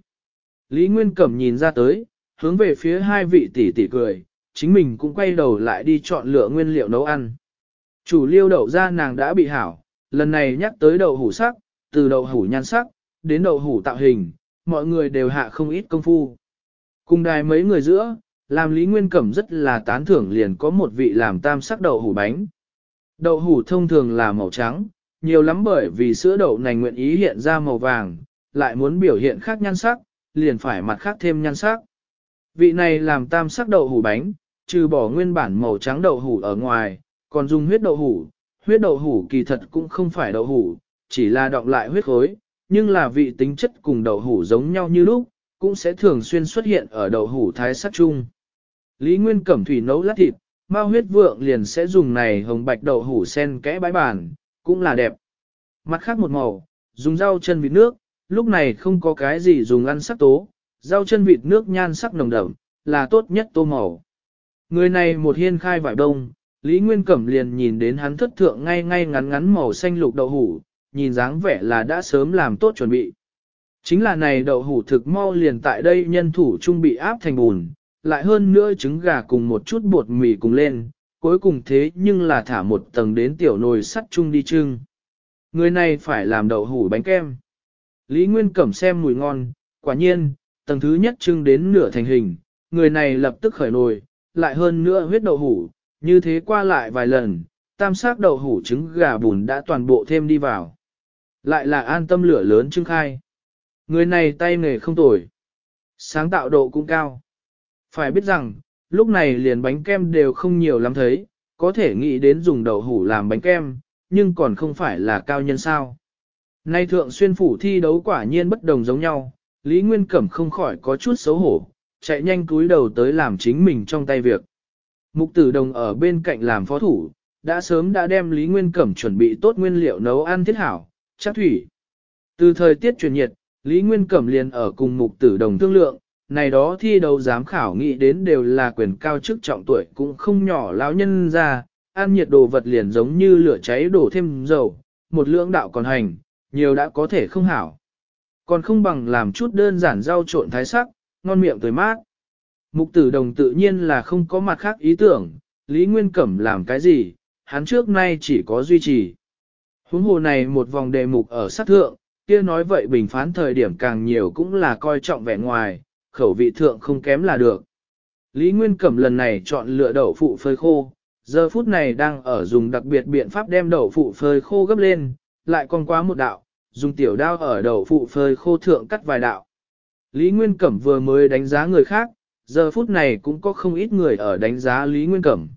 Lý Nguyên Cẩm nhìn ra tới, hướng về phía hai vị tỷ tỷ cười, chính mình cũng quay đầu lại đi chọn lựa nguyên liệu nấu ăn. Chủ liêu đậu ra nàng đã bị hảo, lần này nhắc tới đậu hủ sắc, từ đậu hủ nhan sắc, đến đậu hủ tạo hình, mọi người đều hạ không ít công phu. Cùng đài mấy người giữa, làm Lý Nguyên Cẩm rất là tán thưởng liền có một vị làm tam sắc đậu hủ bánh. Đậu hủ thông thường là màu trắng, nhiều lắm bởi vì sữa đậu này nguyện ý hiện ra màu vàng, lại muốn biểu hiện khác nhan sắc, liền phải mặt khác thêm nhan sắc. Vị này làm tam sắc đậu hủ bánh, trừ bỏ nguyên bản màu trắng đậu hủ ở ngoài, còn dùng huyết đậu hủ, huyết đậu hủ kỳ thật cũng không phải đậu hủ, chỉ là đọng lại huyết khối, nhưng là vị tính chất cùng đậu hủ giống nhau như lúc, cũng sẽ thường xuyên xuất hiện ở đậu hủ thái sắc chung. Lý Nguyên cẩm thủy nấu lát thịt, Mao huyết vượng liền sẽ dùng này hồng bạch đậu hủ sen kẽ bãi bàn, cũng là đẹp. Mặt khác một màu, dùng rau chân vịt nước, lúc này không có cái gì dùng ăn sắc tố, rau chân vịt nước nhan sắc nồng đậm, là tốt nhất tô màu. Người này một hiên khai vải đông, Lý Nguyên Cẩm liền nhìn đến hắn thất thượng ngay ngay ngắn ngắn màu xanh lục đậu hủ, nhìn dáng vẻ là đã sớm làm tốt chuẩn bị. Chính là này đậu hủ thực mau liền tại đây nhân thủ trung bị áp thành bùn, lại hơn nữa trứng gà cùng một chút bột mì cùng lên, cuối cùng thế nhưng là thả một tầng đến tiểu nồi sắt chung đi trưng. Người này phải làm đậu hủ bánh kem. Lý Nguyên Cẩm xem mùi ngon, quả nhiên, tầng thứ nhất trưng đến nửa thành hình, người này lập tức khởi nồi, lại hơn nữa huyết đậu hủ, như thế qua lại vài lần, tam sát đậu hủ trứng gà bùn đã toàn bộ thêm đi vào. Lại là an tâm lửa lớn trưng khai. Người này tay nghề không tồi. Sáng tạo độ cũng cao. Phải biết rằng, lúc này liền bánh kem đều không nhiều lắm thấy, có thể nghĩ đến dùng đậu hủ làm bánh kem, nhưng còn không phải là cao nhân sao. Nay thượng xuyên phủ thi đấu quả nhiên bất đồng giống nhau, Lý Nguyên Cẩm không khỏi có chút xấu hổ, chạy nhanh túi đầu tới làm chính mình trong tay việc. Mục tử đồng ở bên cạnh làm phó thủ, đã sớm đã đem Lý Nguyên Cẩm chuẩn bị tốt nguyên liệu nấu ăn thiết hảo, Chắc thủy. Từ thời tiết chuyển nhiệt, Lý Nguyên Cẩm liền ở cùng mục tử đồng thương lượng, này đó thi đấu giám khảo nghĩ đến đều là quyền cao chức trọng tuổi cũng không nhỏ lão nhân ra, ăn nhiệt đồ vật liền giống như lửa cháy đổ thêm dầu, một lượng đạo còn hành, nhiều đã có thể không hảo. Còn không bằng làm chút đơn giản rau trộn thái sắc, ngon miệng tới mát. Mục tử đồng tự nhiên là không có mặt khác ý tưởng, Lý Nguyên Cẩm làm cái gì, hắn trước nay chỉ có duy trì. Huống hồ này một vòng đề mục ở sát thượng, kia nói vậy bình phán thời điểm càng nhiều cũng là coi trọng vẻ ngoài, khẩu vị thượng không kém là được. Lý Nguyên Cẩm lần này chọn lựa đậu phụ phơi khô, giờ phút này đang ở dùng đặc biệt biện pháp đem đậu phụ phơi khô gấp lên, lại còn quá một đạo, dùng tiểu đao ở đậu phụ phơi khô thượng cắt vài đạo. Lý Nguyên Cẩm vừa mới đánh giá người khác, giờ phút này cũng có không ít người ở đánh giá Lý Nguyên Cẩm.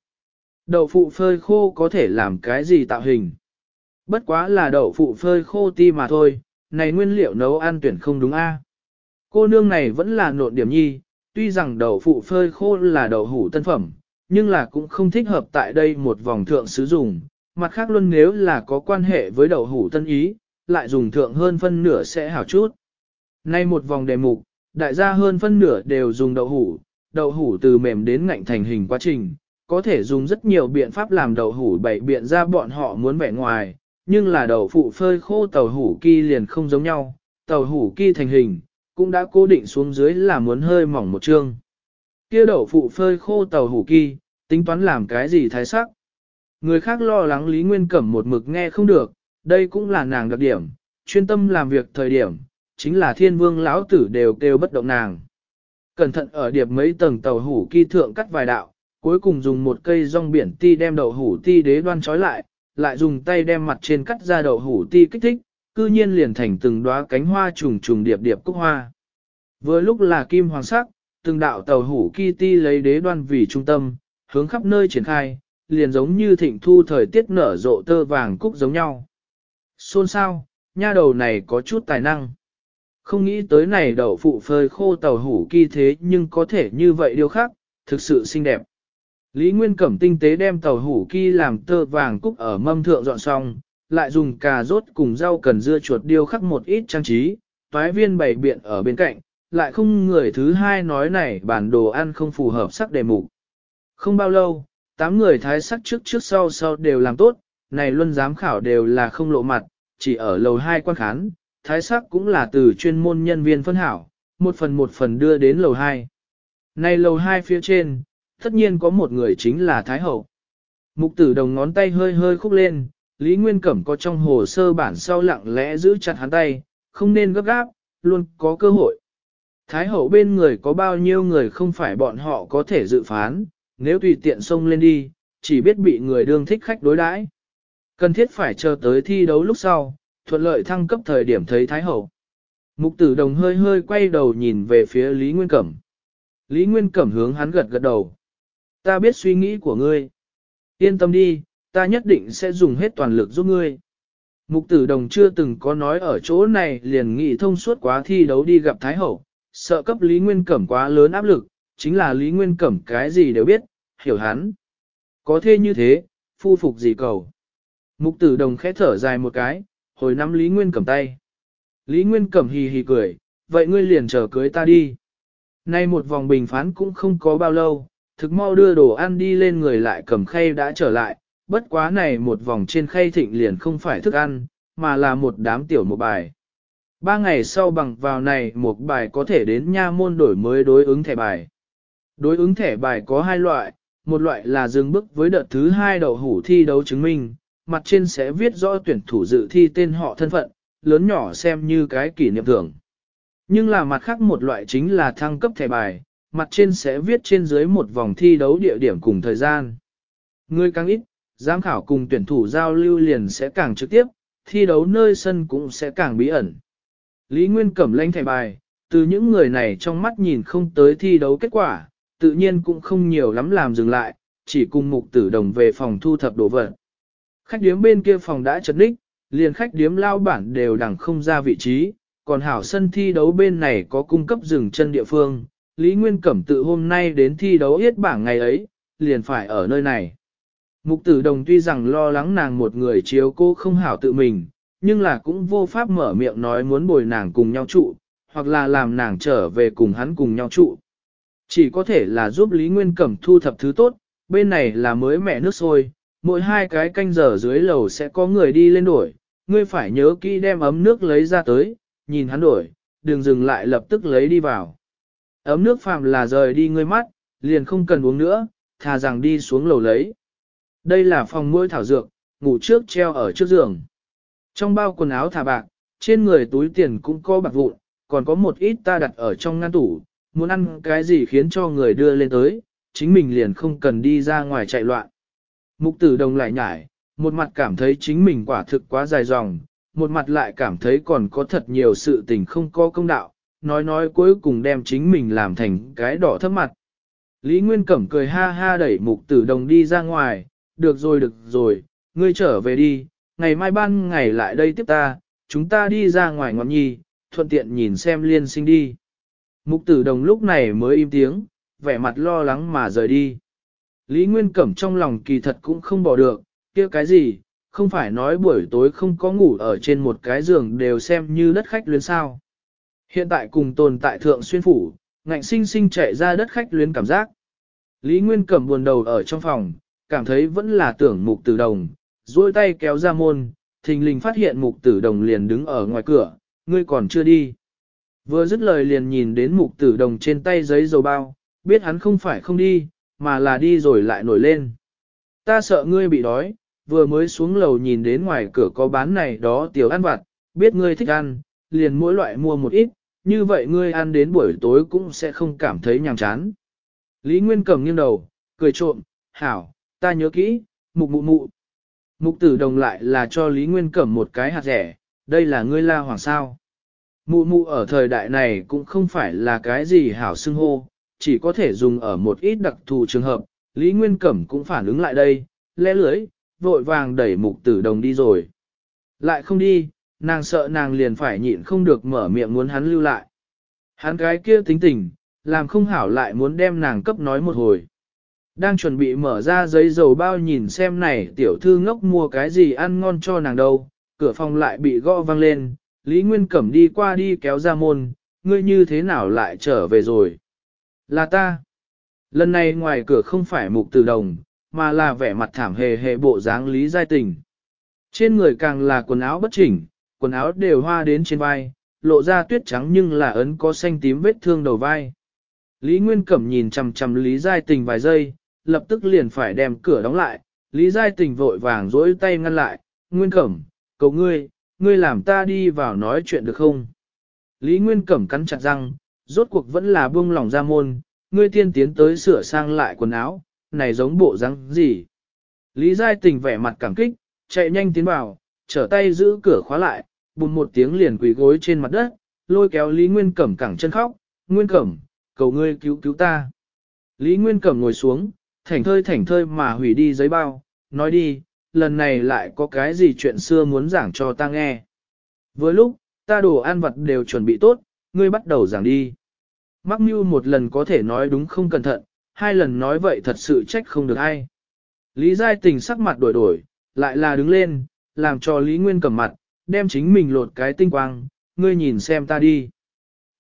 Đậu phụ phơi khô có thể làm cái gì tạo hình? Bất quá là đậu phụ phơi khô ti mà thôi, này nguyên liệu nấu ăn tuyển không đúng a. À? Cô nương này vẫn là nộn điểm nhi, tuy rằng đậu phụ phơi khô là đậu hủ tân phẩm, nhưng là cũng không thích hợp tại đây một vòng thượng sử dụng, mặt khác luôn nếu là có quan hệ với đậu hủ tân ý, lại dùng thượng hơn phân nửa sẽ hảo chút. Nay một vòng đề mục, đại gia hơn phân nửa đều dùng đậu hủ, đậu hủ từ mềm đến ngạnh thành hình quá trình, có thể dùng rất nhiều biện pháp làm đậu hủ bảy biện ra bọn họ muốn vẻ ngoài, nhưng là đậu phụ phơi khô tàu hủ ki liền không giống nhau, tàu hủ ki thành hình, cũng đã cố định xuống dưới là muốn hơi mỏng một chương. Kia đậu phụ phơi khô tàu hủ ki, tính toán làm cái gì thái sắc. Người khác lo lắng Lý Nguyên Cẩm một mực nghe không được, đây cũng là nàng đặc điểm, chuyên tâm làm việc thời điểm, chính là thiên vương lão tử đều kêu bất động nàng. Cẩn thận ở điệp mấy tầng tàu hủ ki thượng cắt vài đạo, cuối cùng dùng một cây rong biển ti đem đậu hủ ti đế đoan trói lại, lại dùng tay đem mặt trên cắt ra đậu hủ ti kích thích, cư nhiên liền thành từng đóa cánh hoa trùng trùng điệp điệp cúc hoa. Vừa lúc là kim hoàng sắc, từng đạo tàu hủ ki ti lấy đế đoan vì trung tâm, hướng khắp nơi triển khai, liền giống như thịnh thu thời tiết nở rộ tơ vàng cúc giống nhau. Xôn sao, nha đầu này có chút tài năng. Không nghĩ tới này đậu phụ phơi khô tàu hủ ki thế nhưng có thể như vậy điều khác, thực sự xinh đẹp. Lý Nguyên Cẩm tinh tế đem tàu hủ ki làm tơ vàng cúc ở mâm thượng dọn xong, lại dùng cà rốt cùng rau cần dưa chuột điêu khắc một ít trang trí, toái viên bày biện ở bên cạnh, lại không người thứ hai nói này bản đồ ăn không phù hợp sắc đề mục. Không bao lâu, tám người thái sắc trước trước sau sau đều làm tốt, này luân giám khảo đều là không lộ mặt, chỉ ở lầu hai quan khán, thái sắc cũng là từ chuyên môn nhân viên phân hảo, một phần một phần đưa đến lầu hai. Này lầu hai phía trên, tất nhiên có một người chính là Thái Hậu. Mục tử đồng ngón tay hơi hơi khúc lên, Lý Nguyên Cẩm có trong hồ sơ bản sau lặng lẽ giữ chặt hắn tay, không nên gấp gáp, luôn có cơ hội. Thái hậu bên người có bao nhiêu người không phải bọn họ có thể dự phán, nếu tùy tiện xông lên đi, chỉ biết bị người đương thích khách đối đãi. Cần thiết phải chờ tới thi đấu lúc sau, thuận lợi thăng cấp thời điểm thấy Thái hậu. Mục tử đồng hơi hơi quay đầu nhìn về phía Lý Nguyên Cẩm. Lý Nguyên Cẩm hướng hắn gật gật đầu, Ta biết suy nghĩ của ngươi. Yên tâm đi, ta nhất định sẽ dùng hết toàn lực giúp ngươi. Mục tử đồng chưa từng có nói ở chỗ này liền nghị thông suốt quá thi đấu đi gặp Thái Hậu, sợ cấp Lý Nguyên Cẩm quá lớn áp lực, chính là Lý Nguyên Cẩm cái gì đều biết, hiểu hắn. Có thế như thế, phu phục gì cầu. Mục tử đồng khẽ thở dài một cái, hồi nắm Lý Nguyên Cẩm tay. Lý Nguyên Cẩm hì hì cười, vậy ngươi liền chờ cưới ta đi. Nay một vòng bình phán cũng không có bao lâu, thực mau đưa đồ ăn đi lên người lại cầm khay đã trở lại, bất quá này một vòng trên khay thịnh liền không phải thức ăn, mà là một đám tiểu một bài. Ba ngày sau bằng vào này một bài có thể đến nha môn đổi mới đối ứng thẻ bài. Đối ứng thẻ bài có hai loại, một loại là dừng bước với đợt thứ hai đầu hủ thi đấu chứng minh, mặt trên sẽ viết rõ tuyển thủ dự thi tên họ thân phận, lớn nhỏ xem như cái kỷ niệm thưởng. Nhưng là mặt khác một loại chính là thăng cấp thẻ bài, mặt trên sẽ viết trên dưới một vòng thi đấu địa điểm cùng thời gian. Người càng ít, giám khảo cùng tuyển thủ giao lưu liền sẽ càng trực tiếp, thi đấu nơi sân cũng sẽ càng bí ẩn. Lý Nguyên cẩm lãnh thẻ bài, từ những người này trong mắt nhìn không tới thi đấu kết quả, tự nhiên cũng không nhiều lắm làm dừng lại, chỉ cùng mục tử đồng về phòng thu thập đồ vật. Khách điếm bên kia phòng đã chật ních, liền khách điếm lao bản đều đẳng không ra vị trí, còn hảo sân thi đấu bên này có cung cấp rừng chân địa phương, Lý Nguyên Cẩm tự hôm nay đến thi đấu yết bảng ngày ấy, liền phải ở nơi này. Mục tử đồng tuy rằng lo lắng nàng một người chiếu cô không hảo tự mình, nhưng là cũng vô pháp mở miệng nói muốn bồi nàng cùng nhau trụ, hoặc là làm nàng trở về cùng hắn cùng nhau trụ. Chỉ có thể là giúp Lý Nguyên Cẩm thu thập thứ tốt, bên này là mới mẹ nước sôi, mỗi hai cái canh giờ dưới lầu sẽ có người đi lên đổi, ngươi phải nhớ kỹ đem ấm nước lấy ra tới, nhìn hắn đổi, đừng dừng lại lập tức lấy đi vào. Ấm nước phàm là rời đi ngươi mắt, liền không cần uống nữa, thà rằng đi xuống lầu lấy. Đây là phòng mũi thảo dược, ngủ trước treo ở trước giường. Trong bao quần áo thả bạc, trên người túi tiền cũng có bạc vụn, còn có một ít ta đặt ở trong ngăn tủ, muốn ăn cái gì khiến cho người đưa lên tới, chính mình liền không cần đi ra ngoài chạy loạn. Mục tử đồng lại nhải, một mặt cảm thấy chính mình quả thực quá dài dòng, một mặt lại cảm thấy còn có thật nhiều sự tình không có công đạo, nói nói cuối cùng đem chính mình làm thành cái đỏ thấp mặt. Lý Nguyên Cẩm cười ha ha đẩy mục tử đồng đi ra ngoài, được rồi được rồi, ngươi trở về đi, ngày mai ban ngày lại đây tiếp ta, chúng ta đi ra ngoài ngọn nhi, thuận tiện nhìn xem liên sinh đi. Mục tử đồng lúc này mới im tiếng, vẻ mặt lo lắng mà rời đi. Lý Nguyên Cẩm trong lòng kỳ thật cũng không bỏ được, kia cái gì, không phải nói buổi tối không có ngủ ở trên một cái giường đều xem như đất khách luyến sao. Hiện tại cùng tồn tại thượng xuyên phủ, ngạnh sinh sinh chạy ra đất khách luyến cảm giác. Lý Nguyên Cẩm buồn đầu ở trong phòng, cảm thấy vẫn là tưởng mục tử đồng, duỗi tay kéo ra môn, thình lình phát hiện mục tử đồng liền đứng ở ngoài cửa, ngươi còn chưa đi. Vừa dứt lời liền nhìn đến mục tử đồng trên tay giấy dầu bao, biết hắn không phải không đi, mà là đi rồi lại nổi lên. Ta sợ ngươi bị đói, vừa mới xuống lầu nhìn đến ngoài cửa có bán này đó tiểu ăn vặt, biết ngươi thích ăn, liền mỗi loại mua một ít, như vậy ngươi ăn đến buổi tối cũng sẽ không cảm thấy nhàm chán. Lý Nguyên cầm nghiêng đầu, cười trộm, hảo, ta nhớ kỹ, mục mụ mụ. Mục tử đồng lại là cho Lý Nguyên Cẩm một cái hạt rẻ, đây là ngươi la hoàng sao. Mụ mụ ở thời đại này cũng không phải là cái gì hảo xưng hô, chỉ có thể dùng ở một ít đặc thù trường hợp. Lý Nguyên Cẩm cũng phản ứng lại đây, lẽ lưới, vội vàng đẩy mục tử đồng đi rồi. Lại không đi, nàng sợ nàng liền phải nhịn không được mở miệng muốn hắn lưu lại. Hắn cái kia tính tình, làm không hảo lại muốn đem nàng cấp nói một hồi. Đang chuẩn bị mở ra giấy dầu bao nhìn xem này tiểu thư ngốc mua cái gì ăn ngon cho nàng đâu, cửa phòng lại bị gõ vang lên, Lý Nguyên Cẩm đi qua đi kéo ra môn, ngươi như thế nào lại trở về rồi? Là ta. Lần này ngoài cửa không phải mục từ đồng, mà là vẻ mặt thảm hề hề bộ dáng Lý Giai Tình. Trên người càng là quần áo bất chỉnh, quần áo đều hoa đến trên vai, lộ ra tuyết trắng nhưng là ấn có xanh tím vết thương đầu vai. Lý Nguyên Cẩm nhìn chầm chầm Lý Giai Tình vài giây, lập tức liền phải đem cửa đóng lại, Lý Giai Tình vội vàng dối tay ngăn lại, Nguyên Cẩm, cầu ngươi, ngươi làm ta đi vào nói chuyện được không? Lý Nguyên Cẩm cắn chặt răng, rốt cuộc vẫn là buông lòng ra môn, ngươi tiên tiến tới sửa sang lại quần áo, này giống bộ răng gì? Lý Giai Tình vẻ mặt cảm kích, chạy nhanh tiến vào, trở tay giữ cửa khóa lại, bùm một tiếng liền quỳ gối trên mặt đất, lôi kéo Lý Nguyên Cẩm cẳng chân khóc, Nguyên Cẩm, cầu ngươi cứu cứu ta. Lý Nguyên Cẩm ngồi xuống, thảnh thơi thảnh thơi mà hủy đi giấy bao, nói đi, lần này lại có cái gì chuyện xưa muốn giảng cho ta nghe. Với lúc, ta đồ ăn vật đều chuẩn bị tốt, ngươi bắt đầu giảng đi. Mắc Mưu một lần có thể nói đúng không cẩn thận, hai lần nói vậy thật sự trách không được ai. Lý Giai Tình sắc mặt đổi đổi, lại là đứng lên, làm cho Lý Nguyên cầm mặt, đem chính mình lột cái tinh quang, ngươi nhìn xem ta đi.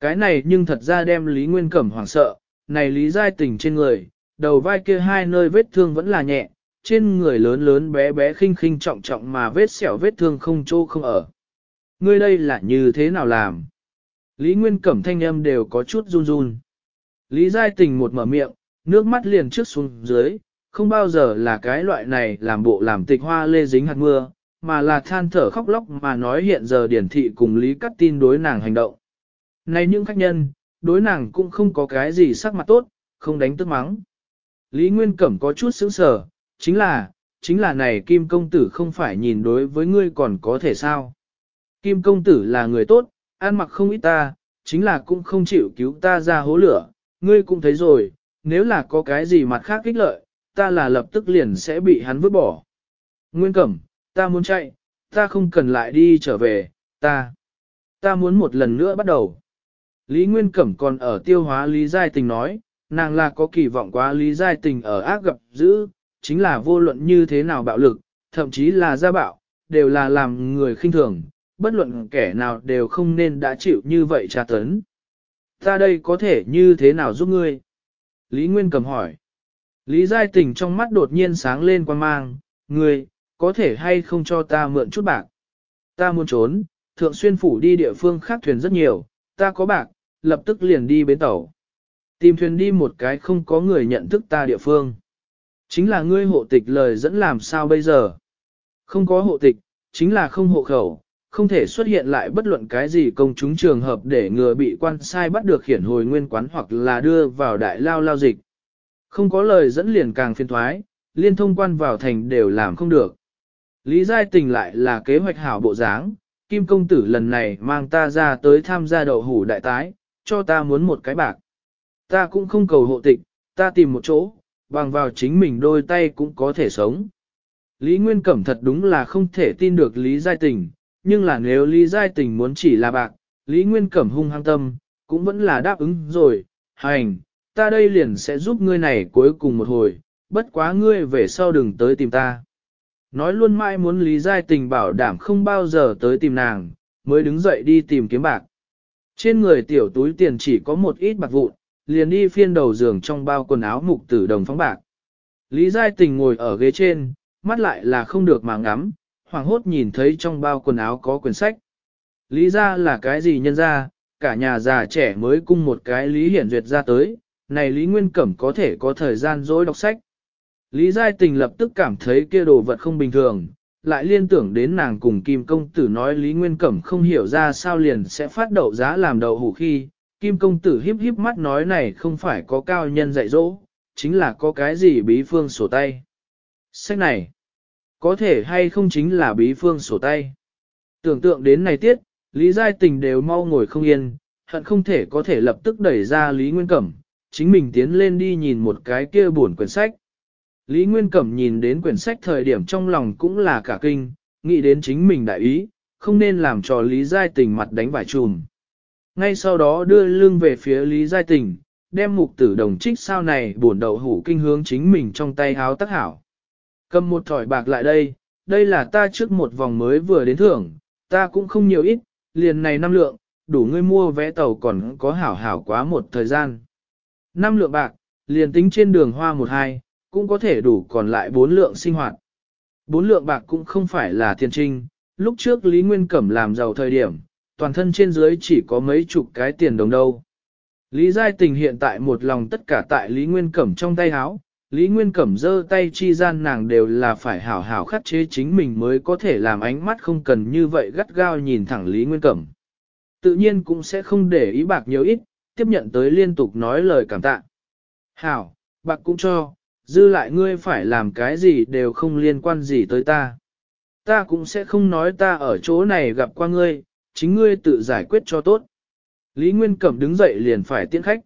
Cái này nhưng thật ra đem Lý Nguyên Cẩm hoảng sợ, này Lý Giai Tình trên người, đầu vai kia hai nơi vết thương vẫn là nhẹ, trên người lớn lớn bé bé khinh khinh trọng trọng mà vết sẹo vết thương không chỗ không ở. Ngươi đây là như thế nào làm? Lý Nguyên Cẩm thanh âm đều có chút run run. Lý Giai Tình một mở miệng, nước mắt liền trước xuống dưới, không bao giờ là cái loại này làm bộ làm tịch hoa lê dính hạt mưa, mà là than thở khóc lóc mà nói hiện giờ điển thị cùng Lý cắt tin đối nàng hành động. Này những khách nhân, đối nàng cũng không có cái gì sắc mặt tốt, không đánh tức mắng. Lý Nguyên Cẩm có chút sững sở, chính là, chính là này Kim Công Tử không phải nhìn đối với ngươi còn có thể sao. Kim Công Tử là người tốt, an mặc không ít ta, chính là cũng không chịu cứu ta ra hố lửa, ngươi cũng thấy rồi, nếu là có cái gì mặt khác kích lợi, ta là lập tức liền sẽ bị hắn vứt bỏ. Nguyên Cẩm, ta muốn chạy, ta không cần lại đi trở về, ta, ta muốn một lần nữa bắt đầu. Lý Nguyên Cẩm còn ở tiêu hóa Lý Giai Tình nói, nàng là có kỳ vọng quá Lý Giai Tình ở ác gặp dữ, chính là vô luận như thế nào bạo lực, thậm chí là gia bạo, đều là làm người khinh thường, bất luận kẻ nào đều không nên đã chịu như vậy tra tấn. Ta đây có thể như thế nào giúp ngươi? Lý Nguyên Cẩm hỏi. Lý Giai Tình trong mắt đột nhiên sáng lên quan mang, ngươi, có thể hay không cho ta mượn chút bạc. Ta muốn trốn, thượng xuyên phủ đi địa phương khác thuyền rất nhiều, ta có bạc, lập tức liền đi bến tàu. Tìm thuyền đi một cái không có người nhận thức ta địa phương. Chính là ngươi hộ tịch lời dẫn làm sao bây giờ. Không có hộ tịch, chính là không hộ khẩu, không thể xuất hiện lại bất luận cái gì công chúng trường hợp để ngừa bị quan sai bắt được khiển hồi nguyên quán hoặc là đưa vào đại lao lao dịch. Không có lời dẫn liền càng phiên thoái, liên thông quan vào thành đều làm không được. Lý Giai Tình lại là kế hoạch hảo bộ dáng, Kim Công Tử lần này mang ta ra tới tham gia đậu hủ đại tái, cho ta muốn một cái bạc. Ta cũng không cầu hộ tịch, ta tìm một chỗ, bằng vào chính mình đôi tay cũng có thể sống. Lý Nguyên Cẩm thật đúng là không thể tin được Lý Giai Tình, nhưng là nếu Lý Giai Tình muốn chỉ là bạc, Lý Nguyên Cẩm hung hăng tâm, cũng vẫn là đáp ứng rồi, hành, ta đây liền sẽ giúp ngươi này cuối cùng một hồi, bất quá ngươi về sau đừng tới tìm ta nói luôn mãi muốn Lý Giai Tình bảo đảm không bao giờ tới tìm nàng, mới đứng dậy đi tìm kiếm bạc. Trên người tiểu túi tiền chỉ có một ít bạc vụn, liền đi phiên đầu giường trong bao quần áo mục tử đồng phóng bạc. Lý Giai Tình ngồi ở ghế trên, mắt lại là không được mà ngắm, hoảng hốt nhìn thấy trong bao quần áo có quyển sách. Lý ra là cái gì nhân ra, cả nhà già trẻ mới cung một cái Lý Hiển Duyệt ra tới, này Lý Nguyên Cẩm có thể có thời gian dối đọc sách. Lý Giai Tình lập tức cảm thấy kia đồ vật không bình thường, lại liên tưởng đến nàng cùng Kim Công Tử nói Lý Nguyên Cẩm không hiểu ra sao liền sẽ phát đậu giá làm đậu hủ khi. Kim Công Tử hiếp hiếp mắt nói này không phải có cao nhân dạy dỗ, chính là có cái gì bí phương sổ tay. Sách này, có thể hay không chính là bí phương sổ tay. Tưởng tượng đến này tiết, Lý Giai Tình đều mau ngồi không yên, hận không thể có thể lập tức đẩy ra Lý Nguyên Cẩm, chính mình tiến lên đi nhìn một cái kia buồn quyển sách. Lý Nguyên Cẩm nhìn đến quyển sách thời điểm trong lòng cũng là cả kinh, nghĩ đến chính mình đại ý, không nên làm cho Lý Giai Tình mặt đánh vải trùm. Ngay sau đó đưa lưng về phía Lý Giai Tình, đem mục tử đồng trích sao này buồn đậu hủ kinh hướng chính mình trong tay háo tác hảo. Cầm một thỏi bạc lại đây, đây là ta trước một vòng mới vừa đến thưởng, ta cũng không nhiều ít, liền này năm lượng, đủ ngươi mua vé tàu còn có hảo hảo quá một thời gian. Năm lượng bạc, liền tính trên đường hoa một hai, cũng có thể đủ còn lại bốn lượng sinh hoạt. Bốn lượng bạc cũng không phải là tiền trinh, lúc trước Lý Nguyên Cẩm làm giàu thời điểm, toàn thân trên dưới chỉ có mấy chục cái tiền đồng đâu. Lý Giai Tình hiện tại một lòng tất cả tại Lý Nguyên Cẩm trong tay háo, Lý Nguyên Cẩm dơ tay chi gian nàng đều là phải hảo hảo khắc chế chính mình mới có thể làm ánh mắt không cần như vậy gắt gao nhìn thẳng Lý Nguyên Cẩm. Tự nhiên cũng sẽ không để ý bạc nhiều ít, tiếp nhận tới liên tục nói lời cảm tạ. Hảo, bạc cũng cho, dư lại ngươi phải làm cái gì đều không liên quan gì tới ta. Ta cũng sẽ không nói ta ở chỗ này gặp qua ngươi, chính ngươi tự giải quyết cho tốt. Lý Nguyên Cẩm đứng dậy liền phải tiễn khách.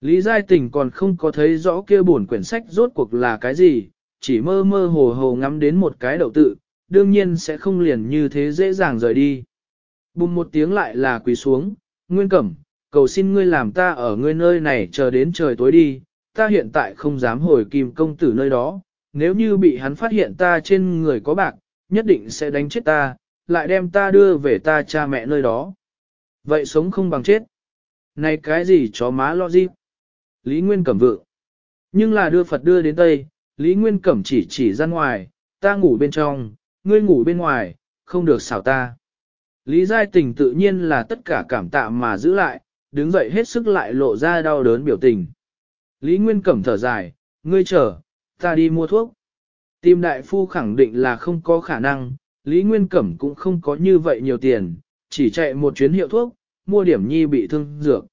Lý Giai Tình còn không có thấy rõ kia buồn quyển sách rốt cuộc là cái gì, chỉ mơ mơ hồ hồ ngắm đến một cái đầu tự, đương nhiên sẽ không liền như thế dễ dàng rời đi. Bùm một tiếng lại là quỳ xuống, Nguyên Cẩm, cầu xin ngươi làm ta ở ngươi nơi này chờ đến trời tối đi, ta hiện tại không dám hồi kim công tử nơi đó, nếu như bị hắn phát hiện ta trên người có bạc, nhất định sẽ đánh chết ta, lại đem ta đưa về ta cha mẹ nơi đó. Vậy sống không bằng chết. Này cái gì chó má lo gì? Lý Nguyên Cẩm vượng. Nhưng là đưa Phật đưa đến Tây, Lý Nguyên Cẩm chỉ chỉ ra ngoài, ta ngủ bên trong, ngươi ngủ bên ngoài, không được xảo ta. Lý Giai Tình tự nhiên là tất cả cảm tạ mà giữ lại, đứng dậy hết sức lại lộ ra đau đớn biểu tình. Lý Nguyên Cẩm thở dài, ngươi chờ, ta đi mua thuốc. Tìm đại phu khẳng định là không có khả năng, Lý Nguyên Cẩm cũng không có như vậy nhiều tiền, chỉ chạy một chuyến hiệu thuốc, mua điểm nhi bị thương dược.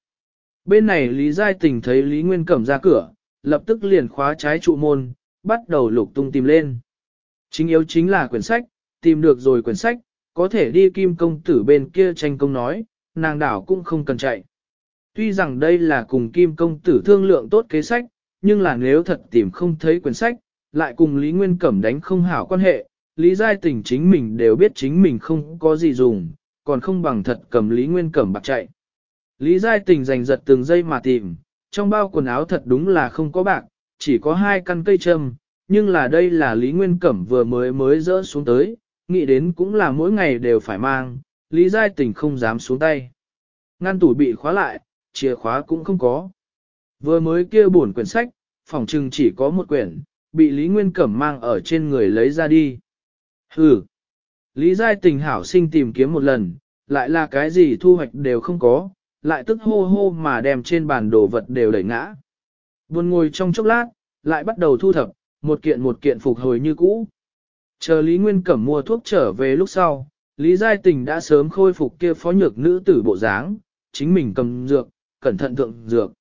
Bên này Lý Giai Tình thấy Lý Nguyên Cẩm ra cửa, lập tức liền khóa trái trụ môn, bắt đầu lục tung tìm lên. Chính yếu chính là quyển sách, tìm được rồi quyển sách, có thể đi kim công tử bên kia tranh công nói, nàng đảo cũng không cần chạy. Tuy rằng đây là cùng Kim Công Tử thương lượng tốt kế sách, nhưng là nếu thật tìm không thấy quyển sách, lại cùng Lý Nguyên Cẩm đánh không hảo quan hệ, Lý Giai Tình chính mình đều biết chính mình không có gì dùng, còn không bằng thật cầm Lý Nguyên Cẩm bạc chạy. Lý Giai Tình giành giật từng giây mà tìm, trong bao quần áo thật đúng là không có bạc, chỉ có hai căn cây châm, nhưng là đây là Lý Nguyên Cẩm vừa mới mới rỡ xuống tới, nghĩ đến cũng là mỗi ngày đều phải mang, Lý Giai Tình không dám xuống tay. Ngăn tủ bị khóa lại, chìa khóa cũng không có. Vừa mới kia buồn quyển sách, phòng trừng chỉ có một quyển, bị Lý Nguyên Cẩm mang ở trên người lấy ra đi. Hừ! Lý Giai tình hảo sinh tìm kiếm một lần, lại là cái gì thu hoạch đều không có, lại tức hô hô mà đem trên bàn đồ vật đều đẩy ngã. Buồn ngồi trong chốc lát, lại bắt đầu thu thập, một kiện một kiện phục hồi như cũ. Chờ Lý Nguyên Cẩm mua thuốc trở về lúc sau, Lý Giai Tình đã sớm khôi phục kia phó nhược nữ tử bộ dáng, chính mình cầm dược, cẩn thận thượng dược.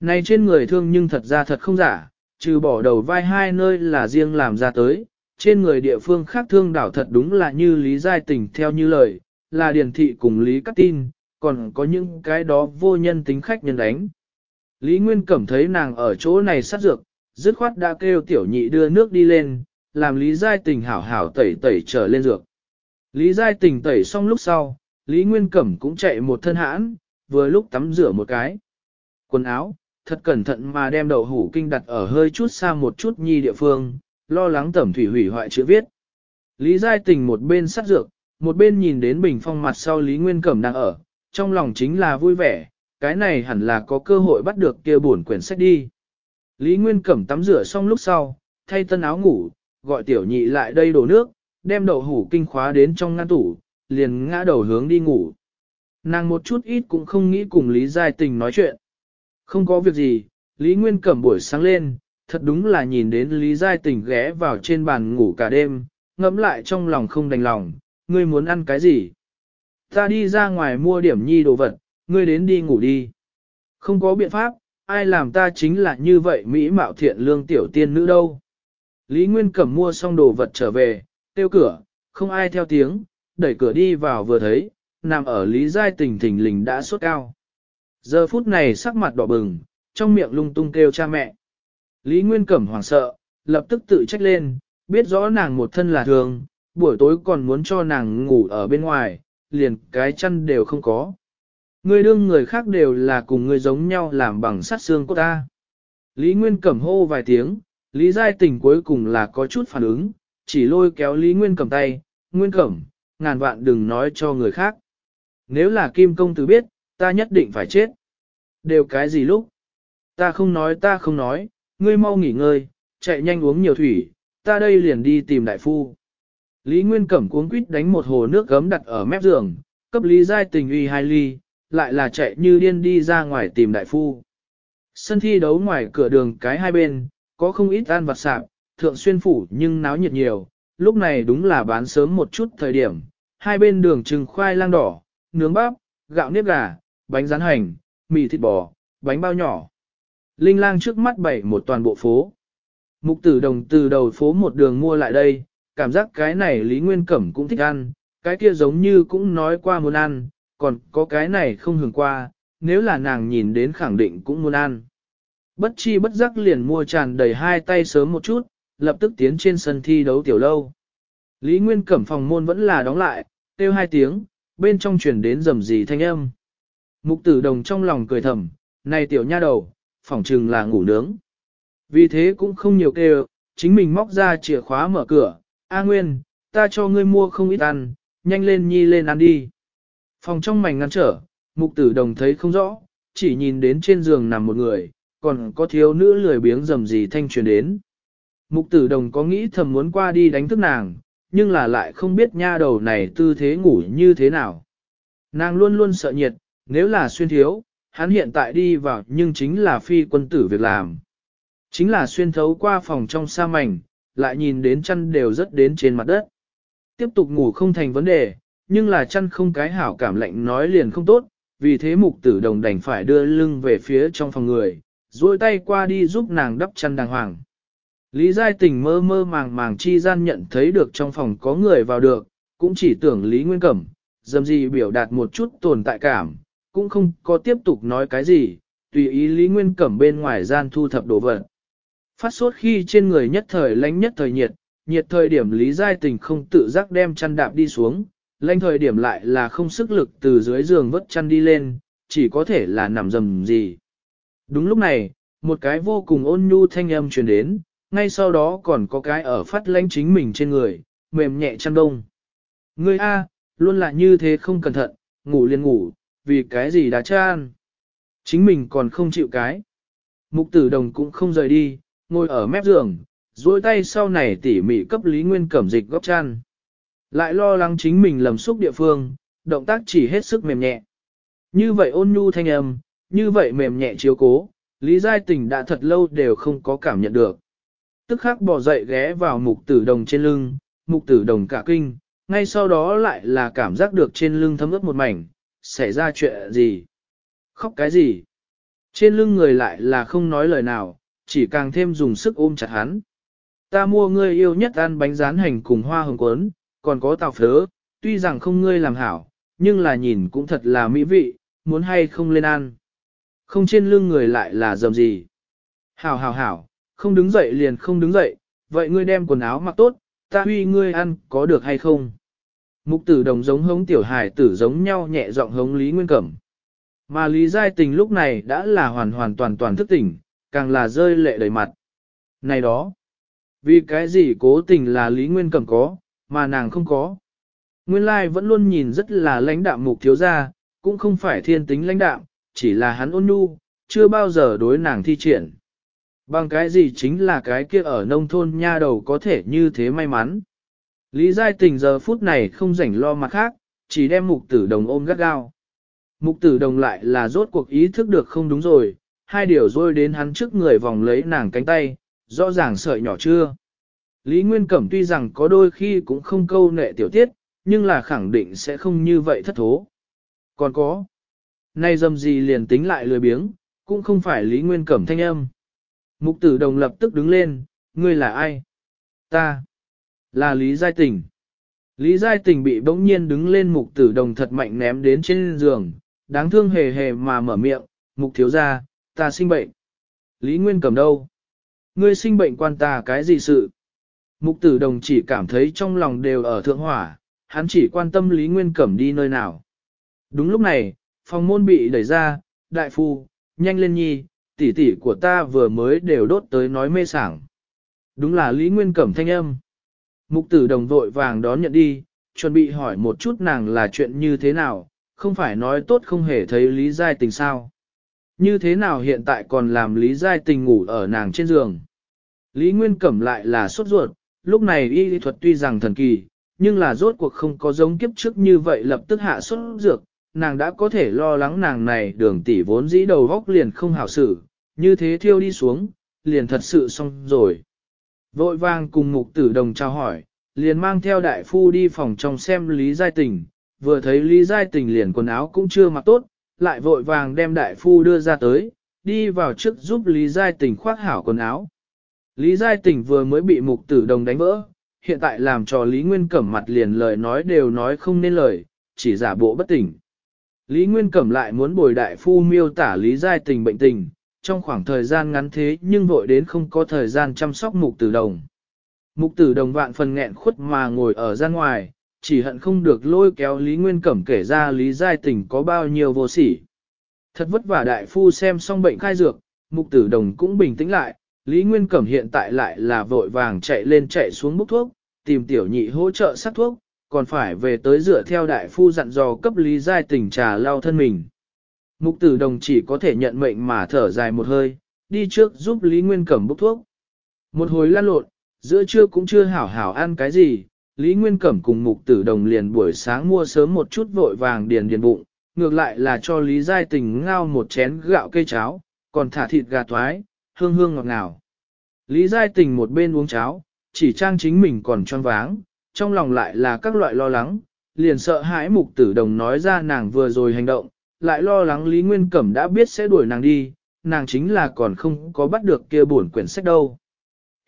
Này trên người thương nhưng thật ra thật không giả, trừ bỏ đầu vai hai nơi là riêng làm ra tới, trên người địa phương khác thương đảo thật đúng là như Lý Giai Tình theo như lời, là điển thị cùng Lý Cát Tin, còn có những cái đó vô nhân tính khách nhân đánh. Lý Nguyên Cẩm thấy nàng ở chỗ này sát dược, dứt khoát đã kêu tiểu nhị đưa nước đi lên, làm Lý Giai Tình hảo hảo tẩy tẩy trở lên dược. Lý Giai Tình tẩy xong lúc sau, Lý Nguyên Cẩm cũng chạy một thân hãn, vừa lúc tắm rửa một cái. Quần áo, thật cẩn thận mà đem đậu hủ kinh đặt ở hơi chút xa một chút nhi địa phương, lo lắng tẩm thủy hủy hoại chữ viết. Lý Giai Tình một bên sát dược, một bên nhìn đến bình phong mặt sau Lý Nguyên Cẩm đang ở, trong lòng chính là vui vẻ, cái này hẳn là có cơ hội bắt được kia buồn quyển sách đi. Lý Nguyên Cẩm tắm rửa xong lúc sau, thay tân áo ngủ, gọi tiểu nhị lại đây đổ nước, đem đậu hủ kinh khóa đến trong ngăn tủ, liền ngã đầu hướng đi ngủ. Nàng một chút ít cũng không nghĩ cùng Lý Giai Tình nói chuyện. Không có việc gì, Lý Nguyên Cẩm buổi sáng lên, thật đúng là nhìn đến Lý Giai Tình ghé vào trên bàn ngủ cả đêm, ngẫm lại trong lòng không đành lòng, ngươi muốn ăn cái gì? Ta đi ra ngoài mua điểm nhi đồ vật, ngươi đến đi ngủ đi. Không có biện pháp, ai làm ta chính là như vậy Mỹ mạo thiện lương tiểu tiên nữ đâu. Lý Nguyên Cẩm mua xong đồ vật trở về, tiêu cửa, không ai theo tiếng, đẩy cửa đi vào vừa thấy, nằm ở Lý Giai Tình thình lình đã sốt cao. Giờ phút này sắc mặt đỏ bừng, trong miệng lung tung kêu cha mẹ. Lý Nguyên Cẩm hoảng sợ, lập tức tự trách lên, biết rõ nàng một thân là thường, buổi tối còn muốn cho nàng ngủ ở bên ngoài, liền cái chăn đều không có. Người đương người khác đều là cùng người giống nhau làm bằng sát xương của ta. Lý Nguyên Cẩm hô vài tiếng, Lý Giai Tình cuối cùng là có chút phản ứng, chỉ lôi kéo Lý Nguyên Cẩm tay, Nguyên Cẩm, ngàn vạn đừng nói cho người khác. Nếu là Kim Công Tử biết, ta nhất định phải chết. Đều cái gì lúc? Ta không nói ta không nói, ngươi mau nghỉ ngơi, chạy nhanh uống nhiều thủy, ta đây liền đi tìm đại phu. Lý Nguyên Cẩm cuống quýt đánh một hồ nước gấm đặt ở mép giường, cấp Lý Giai tình uy hai ly, lại là chạy như điên đi ra ngoài tìm đại phu. Sân thi đấu ngoài cửa đường cái hai bên, có không ít ăn vặt sạp, thượng xuyên phủ nhưng náo nhiệt nhiều, lúc này đúng là bán sớm một chút thời điểm, hai bên đường trừng khoai lang đỏ, nướng bắp, gạo nếp gà, bánh rán hành, mì thịt bò, bánh bao nhỏ. Linh lang trước mắt bày một toàn bộ phố. Mục tử đồng từ đầu phố một đường mua lại đây, cảm giác cái này Lý Nguyên Cẩm cũng thích ăn, cái kia giống như cũng nói qua muốn ăn, còn có cái này không hưởng qua, nếu là nàng nhìn đến khẳng định cũng muốn ăn. Bất chi bất giác liền mua tràn đầy hai tay sớm một chút, lập tức tiến trên sân thi đấu tiểu lâu. Lý Nguyên Cẩm phòng môn vẫn là đóng lại, kêu hai tiếng, bên trong truyền đến rầm rì thanh âm. Mục tử đồng trong lòng cười thầm, này tiểu nha đầu, phỏng trừng là ngủ nướng. Vì thế cũng không nhiều kêu, chính mình móc ra chìa khóa mở cửa, A Nguyên, ta cho ngươi mua không ít ăn, nhanh lên nhi lên ăn đi. Phòng trong mảnh ngăn trở, mục tử đồng thấy không rõ, chỉ nhìn đến trên giường nằm một người, còn có thiếu nữ lười biếng rầm rì thanh truyền đến. Mục tử đồng có nghĩ thầm muốn qua đi đánh thức nàng, nhưng là lại không biết nha đầu này tư thế ngủ như thế nào. Nàng luôn luôn sợ nhiệt, nếu là xuyên thiếu, hắn hiện tại đi vào nhưng chính là phi quân tử việc làm. Chính là xuyên thấu qua phòng trong sa mảnh, lại nhìn đến chân đều rất đến trên mặt đất. Tiếp tục ngủ không thành vấn đề, nhưng là chân không cái hảo cảm lạnh nói liền không tốt, vì thế mục tử đồng đành phải đưa lưng về phía trong phòng người, duỗi tay qua đi giúp nàng đắp chân đàng hoàng. Lý Giai Tình mơ mơ màng màng chi gian nhận thấy được trong phòng có người vào được, cũng chỉ tưởng Lý Nguyên Cẩm, dầm gì biểu đạt một chút tồn tại cảm, cũng không có tiếp tục nói cái gì, tùy ý Lý Nguyên Cẩm bên ngoài gian thu thập đồ vật. Phát sốt khi trên người nhất thời lánh nhất thời nhiệt, nhiệt thời điểm Lý Giai Tình không tự giác đem chăn đạp đi xuống, lánh thời điểm lại là không sức lực từ dưới giường vất chăn đi lên, chỉ có thể là nằm dầm gì. Đúng lúc này, một cái vô cùng ôn nhu thanh âm truyền đến, ngay sau đó còn có cái ở phát lánh chính mình trên người, mềm nhẹ chăn đông. Ngươi A, luôn là như thế không cẩn thận, ngủ liền ngủ, vì cái gì đã chan. Chính mình còn không chịu cái. Mục tử đồng cũng không rời đi, ngồi ở mép giường, duỗi tay sau này tỉ mỉ cấp Lý Nguyên Cẩm dịch góc chăn. Lại lo lắng chính mình lầm xúc địa phương, động tác chỉ hết sức mềm nhẹ. Như vậy ôn nhu thanh âm, như vậy mềm nhẹ chiếu cố, Lý Giai Tình đã thật lâu đều không có cảm nhận được tức khắc bỏ dậy ghé vào mục tử đồng trên lưng, mục tử đồng cả kinh, ngay sau đó lại là cảm giác được trên lưng thấm ướt một mảnh, xảy ra chuyện gì? Khóc cái gì? Trên lưng người lại là không nói lời nào, chỉ càng thêm dùng sức ôm chặt hắn. Ta mua ngươi yêu nhất ăn bánh rán hành cùng hoa hồng quấn, còn có tàu phớ, tuy rằng không ngươi làm hảo, nhưng là nhìn cũng thật là mỹ vị, muốn hay không lên ăn. Không trên lưng người lại là dầm gì. Hảo hảo hảo, không đứng dậy liền không đứng dậy, vậy ngươi đem quần áo mặc tốt, ta huy ngươi ăn có được hay không? Mục tử đồng giống hống tiểu hài tử giống nhau nhẹ giọng hống Lý Nguyên Cẩm. Mà Lý Giai Tình lúc này đã là hoàn hoàn toàn toàn thức tỉnh, càng là rơi lệ đầy mặt. Này đó, vì cái gì cố tình là Lý Nguyên Cẩm có, mà nàng không có. Nguyên Lai vẫn luôn nhìn rất là lãnh đạm mục thiếu gia, cũng không phải thiên tính lãnh đạm, chỉ là hắn ôn nhu, chưa bao giờ đối nàng thi triển. Bằng cái gì chính là cái kia ở nông thôn nha đầu có thể như thế may mắn. Lý Giai Tình giờ phút này không rảnh lo mặt khác, chỉ đem mục tử đồng ôm gắt gao. Mục tử đồng lại là rốt cuộc ý thức được không đúng rồi, hai điều rôi đến hắn trước người vòng lấy nàng cánh tay, rõ ràng sợi nhỏ chưa. Lý Nguyên Cẩm tuy rằng có đôi khi cũng không câu nệ tiểu tiết, nhưng là khẳng định sẽ không như vậy thất thố. Còn có, nay dâm gì liền tính lại lười biếng, cũng không phải Lý Nguyên Cẩm thanh âm. Mục tử đồng lập tức đứng lên, ngươi là ai? Ta. Là Lý Giai Tình. Lý Giai Tình bị bỗng nhiên đứng lên mục tử đồng thật mạnh ném đến trên giường, đáng thương hề hề mà mở miệng, mục thiếu ra, ta sinh bệnh. Lý Nguyên cầm đâu? Ngươi sinh bệnh quan ta cái gì sự? Mục tử đồng chỉ cảm thấy trong lòng đều ở thượng hỏa, hắn chỉ quan tâm Lý Nguyên Cẩm đi nơi nào. Đúng lúc này, phòng môn bị đẩy ra, đại phu, nhanh lên nhi, tỷ tỷ của ta vừa mới đều đốt tới nói mê sảng. Đúng là Lý Nguyên Cẩm thanh âm. Mục tử đồng vội vàng đón nhận đi, chuẩn bị hỏi một chút nàng là chuyện như thế nào, không phải nói tốt không hề thấy Lý Giai Tình sao. Như thế nào hiện tại còn làm Lý Giai Tình ngủ ở nàng trên giường. Lý Nguyên Cẩm lại là sốt ruột, lúc này y lý thuật tuy rằng thần kỳ, nhưng là rốt cuộc không có giống kiếp trước như vậy lập tức hạ xuất dược, nàng đã có thể lo lắng nàng này đường tỷ vốn dĩ đầu góc liền không hảo xử, như thế thiêu đi xuống, liền thật sự xong rồi. Vội vàng cùng mục tử đồng trao hỏi, liền mang theo đại phu đi phòng trong xem Lý Giai Tình, vừa thấy Lý Giai Tình liền quần áo cũng chưa mặc tốt, lại vội vàng đem đại phu đưa ra tới, đi vào trước giúp Lý Giai Tình khoác hảo quần áo. Lý Giai Tình vừa mới bị mục tử đồng đánh vỡ, hiện tại làm cho Lý Nguyên cẩm mặt liền lời nói đều nói không nên lời, chỉ giả bộ bất tỉnh. Lý Nguyên Cẩm lại muốn bồi đại phu miêu tả lý giai tình bệnh tình, trong khoảng thời gian ngắn thế nhưng vội đến không có thời gian chăm sóc mục tử đồng. Mục tử đồng vạn phần nghẹn khuất mà ngồi ở ra ngoài, chỉ hận không được lôi kéo Lý Nguyên Cẩm kể ra lý giai tình có bao nhiêu vô sỉ. Thật vất vả đại phu xem xong bệnh khai dược, mục tử đồng cũng bình tĩnh lại, Lý Nguyên Cẩm hiện tại lại là vội vàng chạy lên chạy xuống bốc thuốc, tìm tiểu nhị hỗ trợ sát thuốc, còn phải về tới dựa theo đại phu dặn dò cấp lý giai tình trà lao thân mình. Mục tử đồng chỉ có thể nhận mệnh mà thở dài một hơi, đi trước giúp Lý Nguyên Cẩm bốc thuốc. Một hồi lan lộn, giữa trưa cũng chưa hảo hảo ăn cái gì, Lý Nguyên Cẩm cùng mục tử đồng liền buổi sáng mua sớm một chút vội vàng điền điền bụng, ngược lại là cho Lý Giai Tình ngao một chén gạo cây cháo, còn thả thịt gà toái, hương hương ngọt ngào. Lý Giai Tình một bên uống cháo, chỉ trang chính mình còn tròn váng, trong lòng lại là các loại lo lắng, liền sợ hãi mục tử đồng nói ra nàng vừa rồi hành động, lại lo lắng Lý Nguyên Cẩm đã biết sẽ đuổi nàng đi, nàng chính là còn không có bắt được kia buồn quyển sách đâu.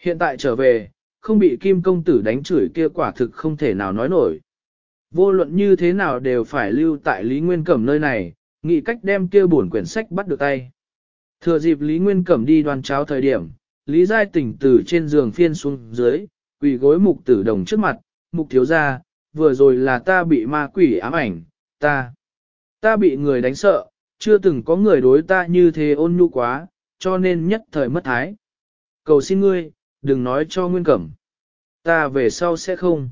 Hiện tại trở về, không bị Kim Công Tử đánh chửi kia quả thực không thể nào nói nổi. Vô luận như thế nào đều phải lưu tại Lý Nguyên Cẩm nơi này, nghĩ cách đem kia buồn quyển sách bắt được tay. Thừa dịp Lý Nguyên Cẩm đi đoàn cháo thời điểm, Lý Giai tỉnh từ trên giường phiên xuống dưới, quỳ gối mục tử đồng trước mặt, mục thiếu gia, vừa rồi là ta bị ma quỷ ám ảnh, ta, ta bị người đánh sợ, chưa từng có người đối ta như thế ôn nhu quá, cho nên nhất thời mất thái. Cầu xin ngươi, đừng nói cho nguyên cẩm. Ta về sau sẽ không.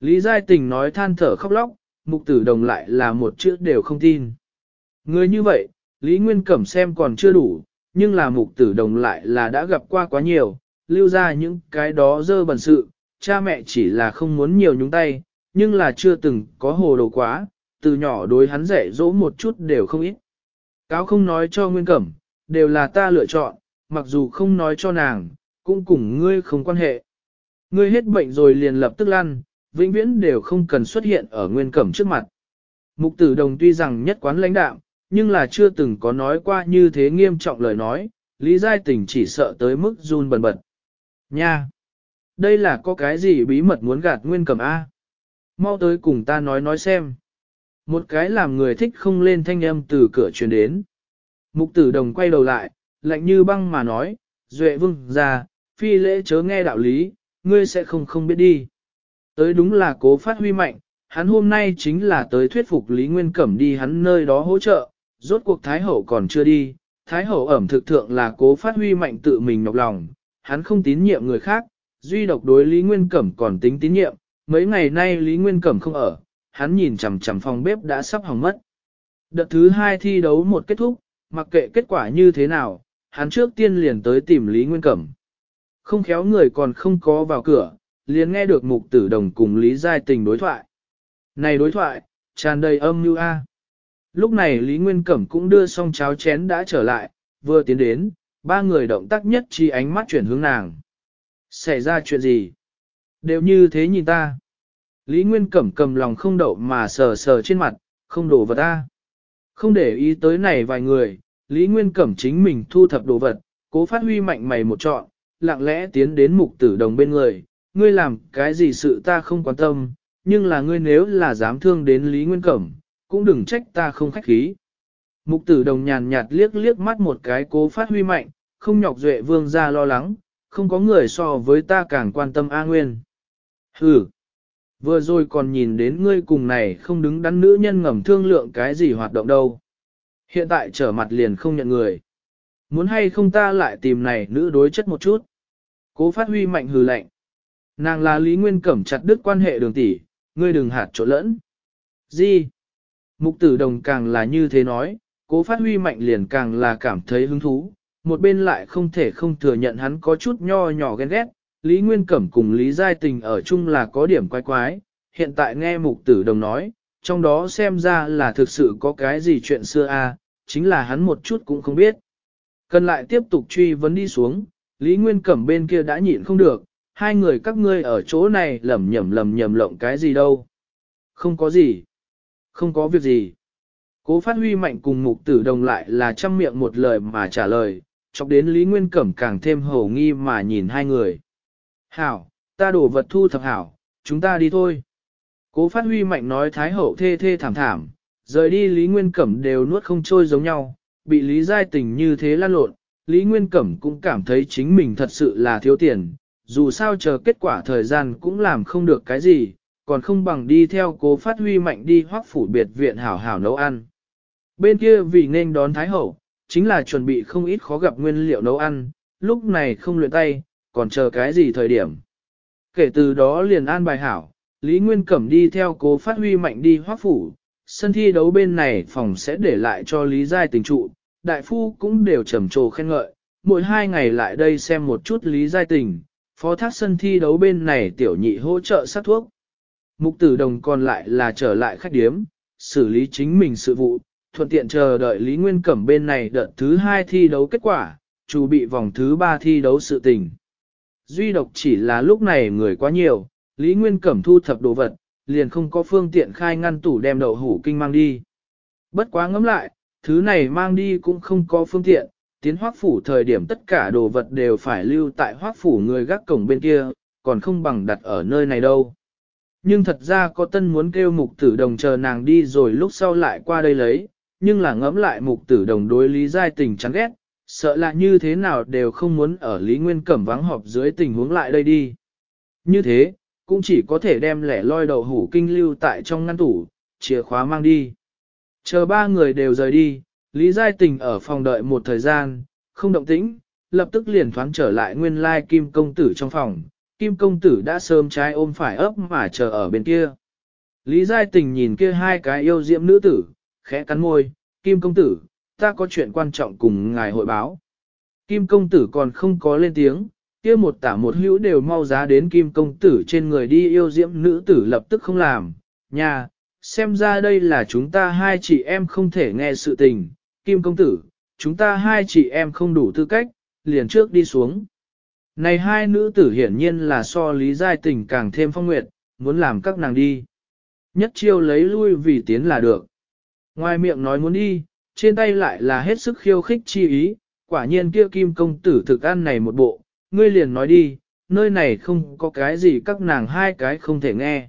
Lý Giai Tình nói than thở khóc lóc, mục tử đồng lại là một chữ đều không tin. Người như vậy, Lý Nguyên Cẩm xem còn chưa đủ, nhưng là mục tử đồng lại là đã gặp qua quá nhiều, lưu ra những cái đó dơ bẩn sự, cha mẹ chỉ là không muốn nhiều nhúng tay, nhưng là chưa từng có hồ đồ quá, từ nhỏ đối hắn dạy dỗ một chút đều không ít. Cáo không nói cho Nguyên Cẩm, đều là ta lựa chọn, mặc dù không nói cho nàng, cũng cùng ngươi không quan hệ. Ngươi hết bệnh rồi liền lập tức lăn, vĩnh viễn đều không cần xuất hiện ở Nguyên Cẩm trước mặt. Mục tử đồng tuy rằng nhất quán lãnh đạm, nhưng là chưa từng có nói qua như thế nghiêm trọng lời nói, Lý Giai Tình chỉ sợ tới mức run bần bật. Nha! đây là có cái gì bí mật muốn gạt nguyên cầm A. Mau tới cùng ta nói nói xem. Một cái làm người thích không lên thanh âm từ cửa truyền đến. Mục tử đồng quay đầu lại, lạnh như băng mà nói, duệ vương ra, phi lễ chớ nghe đạo lý, ngươi sẽ không không biết đi. Tới đúng là cố phát huy mạnh, hắn hôm nay chính là tới thuyết phục Lý Nguyên Cẩm đi hắn nơi đó hỗ trợ, rốt cuộc Thái Hậu còn chưa đi, Thái Hậu ẩm thực thượng là cố phát huy mạnh tự mình nhọc lòng, hắn không tín nhiệm người khác, duy độc đối Lý Nguyên Cẩm còn tính tín nhiệm, mấy ngày nay Lý Nguyên Cẩm không ở, hắn nhìn chằm chằm phòng bếp đã sắp hỏng mất. Đợt thứ hai thi đấu một kết thúc, mặc kệ kết quả như thế nào, hắn trước tiên liền tới tìm Lý Nguyên Cẩm. Không khéo người còn không có vào cửa, liền nghe được mục tử đồng cùng Lý Giai Tình đối thoại. Này đối thoại, tràn đầy âm như a. Lúc này Lý Nguyên Cẩm cũng đưa xong cháo chén đã trở lại, vừa tiến đến, ba người động tác nhất chi ánh mắt chuyển hướng nàng xảy ra chuyện gì? Đều như thế nhìn ta. Lý Nguyên Cẩm cầm lòng không đậu mà sờ sờ trên mặt, không đổ vật ta. Không để ý tới này vài người, Lý Nguyên Cẩm chính mình thu thập đồ vật, cố phát huy mạnh mày một trọn, lặng lẽ tiến đến mục tử đồng bên người. Ngươi làm cái gì sự ta không quan tâm, nhưng là ngươi nếu là dám thương đến Lý Nguyên Cẩm, cũng đừng trách ta không khách khí. Mục tử đồng nhàn nhạt liếc liếc mắt một cái cố phát huy mạnh, không nhọc duệ vương ra lo lắng, không có người so với ta càng quan tâm A Nguyên. Hừ, vừa rồi còn nhìn đến ngươi cùng này không đứng đắn nữ nhân ngầm thương lượng cái gì hoạt động đâu. Hiện tại trở mặt liền không nhận người. Muốn hay không ta lại tìm này nữ đối chất một chút. Cố phát huy mạnh hừ lạnh. Nàng là Lý Nguyên Cẩm chặt đứt quan hệ đường tỷ ngươi đừng hạt chỗ lẫn. Gì? Mục tử đồng càng là như thế nói, cố phát huy mạnh liền càng là cảm thấy hứng thú, một bên lại không thể không thừa nhận hắn có chút nho nhỏ ghen ghét. Lý Nguyên Cẩm cùng Lý Giai Tình ở chung là có điểm quái quái, hiện tại nghe mục tử đồng nói, trong đó xem ra là thực sự có cái gì chuyện xưa a chính là hắn một chút cũng không biết. Cần lại tiếp tục truy vấn đi xuống, Lý Nguyên Cẩm bên kia đã nhịn không được, hai người các ngươi ở chỗ này lầm nhầm lầm nhầm lộng cái gì đâu. Không có gì. Không có việc gì. Cố phát huy mạnh cùng mục tử đồng lại là trăm miệng một lời mà trả lời, chọc đến Lý Nguyên Cẩm càng thêm hổ nghi mà nhìn hai người. Hảo, ta đổ vật thu thập hảo, chúng ta đi thôi. Cố phát huy mạnh nói Thái Hậu thê thê thảm thảm, rời đi Lý Nguyên Cẩm đều nuốt không trôi giống nhau, bị Lý Giai Tình như thế lan lộn, Lý Nguyên Cẩm cũng cảm thấy chính mình thật sự là thiếu tiền, dù sao chờ kết quả thời gian cũng làm không được cái gì, còn không bằng đi theo cố phát huy mạnh đi hoác phủ biệt viện hảo hảo nấu ăn. Bên kia vì nên đón Thái Hậu, chính là chuẩn bị không ít khó gặp nguyên liệu nấu ăn, lúc này không luyện tay, còn chờ cái gì thời điểm. Kể từ đó liền an bài hảo, Lý Nguyên Cẩm đi theo cố phát huy mạnh đi hoác phủ, sân thi đấu bên này phòng sẽ để lại cho Lý Giai tình trụ, đại phu cũng đều trầm trồ khen ngợi, mỗi hai ngày lại đây xem một chút Lý Giai tình, phó thác sân thi đấu bên này tiểu nhị hỗ trợ sát thuốc. Mục tử đồng còn lại là trở lại khách điếm, xử lý chính mình sự vụ, thuận tiện chờ đợi Lý Nguyên Cẩm bên này đợt thứ 2 thi đấu kết quả, chủ bị vòng thứ 3 thi đấu sự tình. Duy độc chỉ là lúc này người quá nhiều, Lý Nguyên Cẩm thu thập đồ vật, liền không có phương tiện khai ngăn tủ đem đậu hủ kinh mang đi. Bất quá ngẫm lại, thứ này mang đi cũng không có phương tiện, tiến hoác phủ thời điểm tất cả đồ vật đều phải lưu tại hoác phủ người gác cổng bên kia, còn không bằng đặt ở nơi này đâu. Nhưng thật ra có tân muốn kêu mục tử đồng chờ nàng đi rồi lúc sau lại qua đây lấy, nhưng là ngẫm lại mục tử đồng đối Lý Giai Tình chán ghét, sợ là như thế nào đều không muốn ở Lý Nguyên Cẩm vắng họp dưới tình huống lại đây đi. Như thế, cũng chỉ có thể đem lẻ loi đậu hủ kinh lưu tại trong ngăn tủ, chìa khóa mang đi. Chờ ba người đều rời đi, Lý Giai Tình ở phòng đợi một thời gian, không động tĩnh, lập tức liền thoáng trở lại nguyên lai Kim Công Tử trong phòng. Kim Công Tử đã sớm trái ôm phải ấp mà chờ ở bên kia. Lý Giai Tình nhìn kia hai cái yêu diễm nữ tử, khẽ cắn môi, Kim công tử, ta có chuyện quan trọng cùng ngài hội báo. Kim công tử còn không có lên tiếng, kia một tả một hữu đều mau giá đến Kim công tử trên người đi yêu diễm nữ tử lập tức không làm, nha, xem ra đây là chúng ta hai chị em không thể nghe sự tình, Kim công tử, chúng ta hai chị em không đủ tư cách, liền trước đi xuống. Này hai nữ tử hiển nhiên là so lý giai tình càng thêm phong nguyệt, muốn làm các nàng đi. Nhất chiêu lấy lui vì tiến là được. Ngoài miệng nói muốn đi, trên tay lại là hết sức khiêu khích chi ý, quả nhiên kia kim công tử thực ăn này một bộ, ngươi liền nói đi, nơi này không có cái gì các nàng hai cái không thể nghe.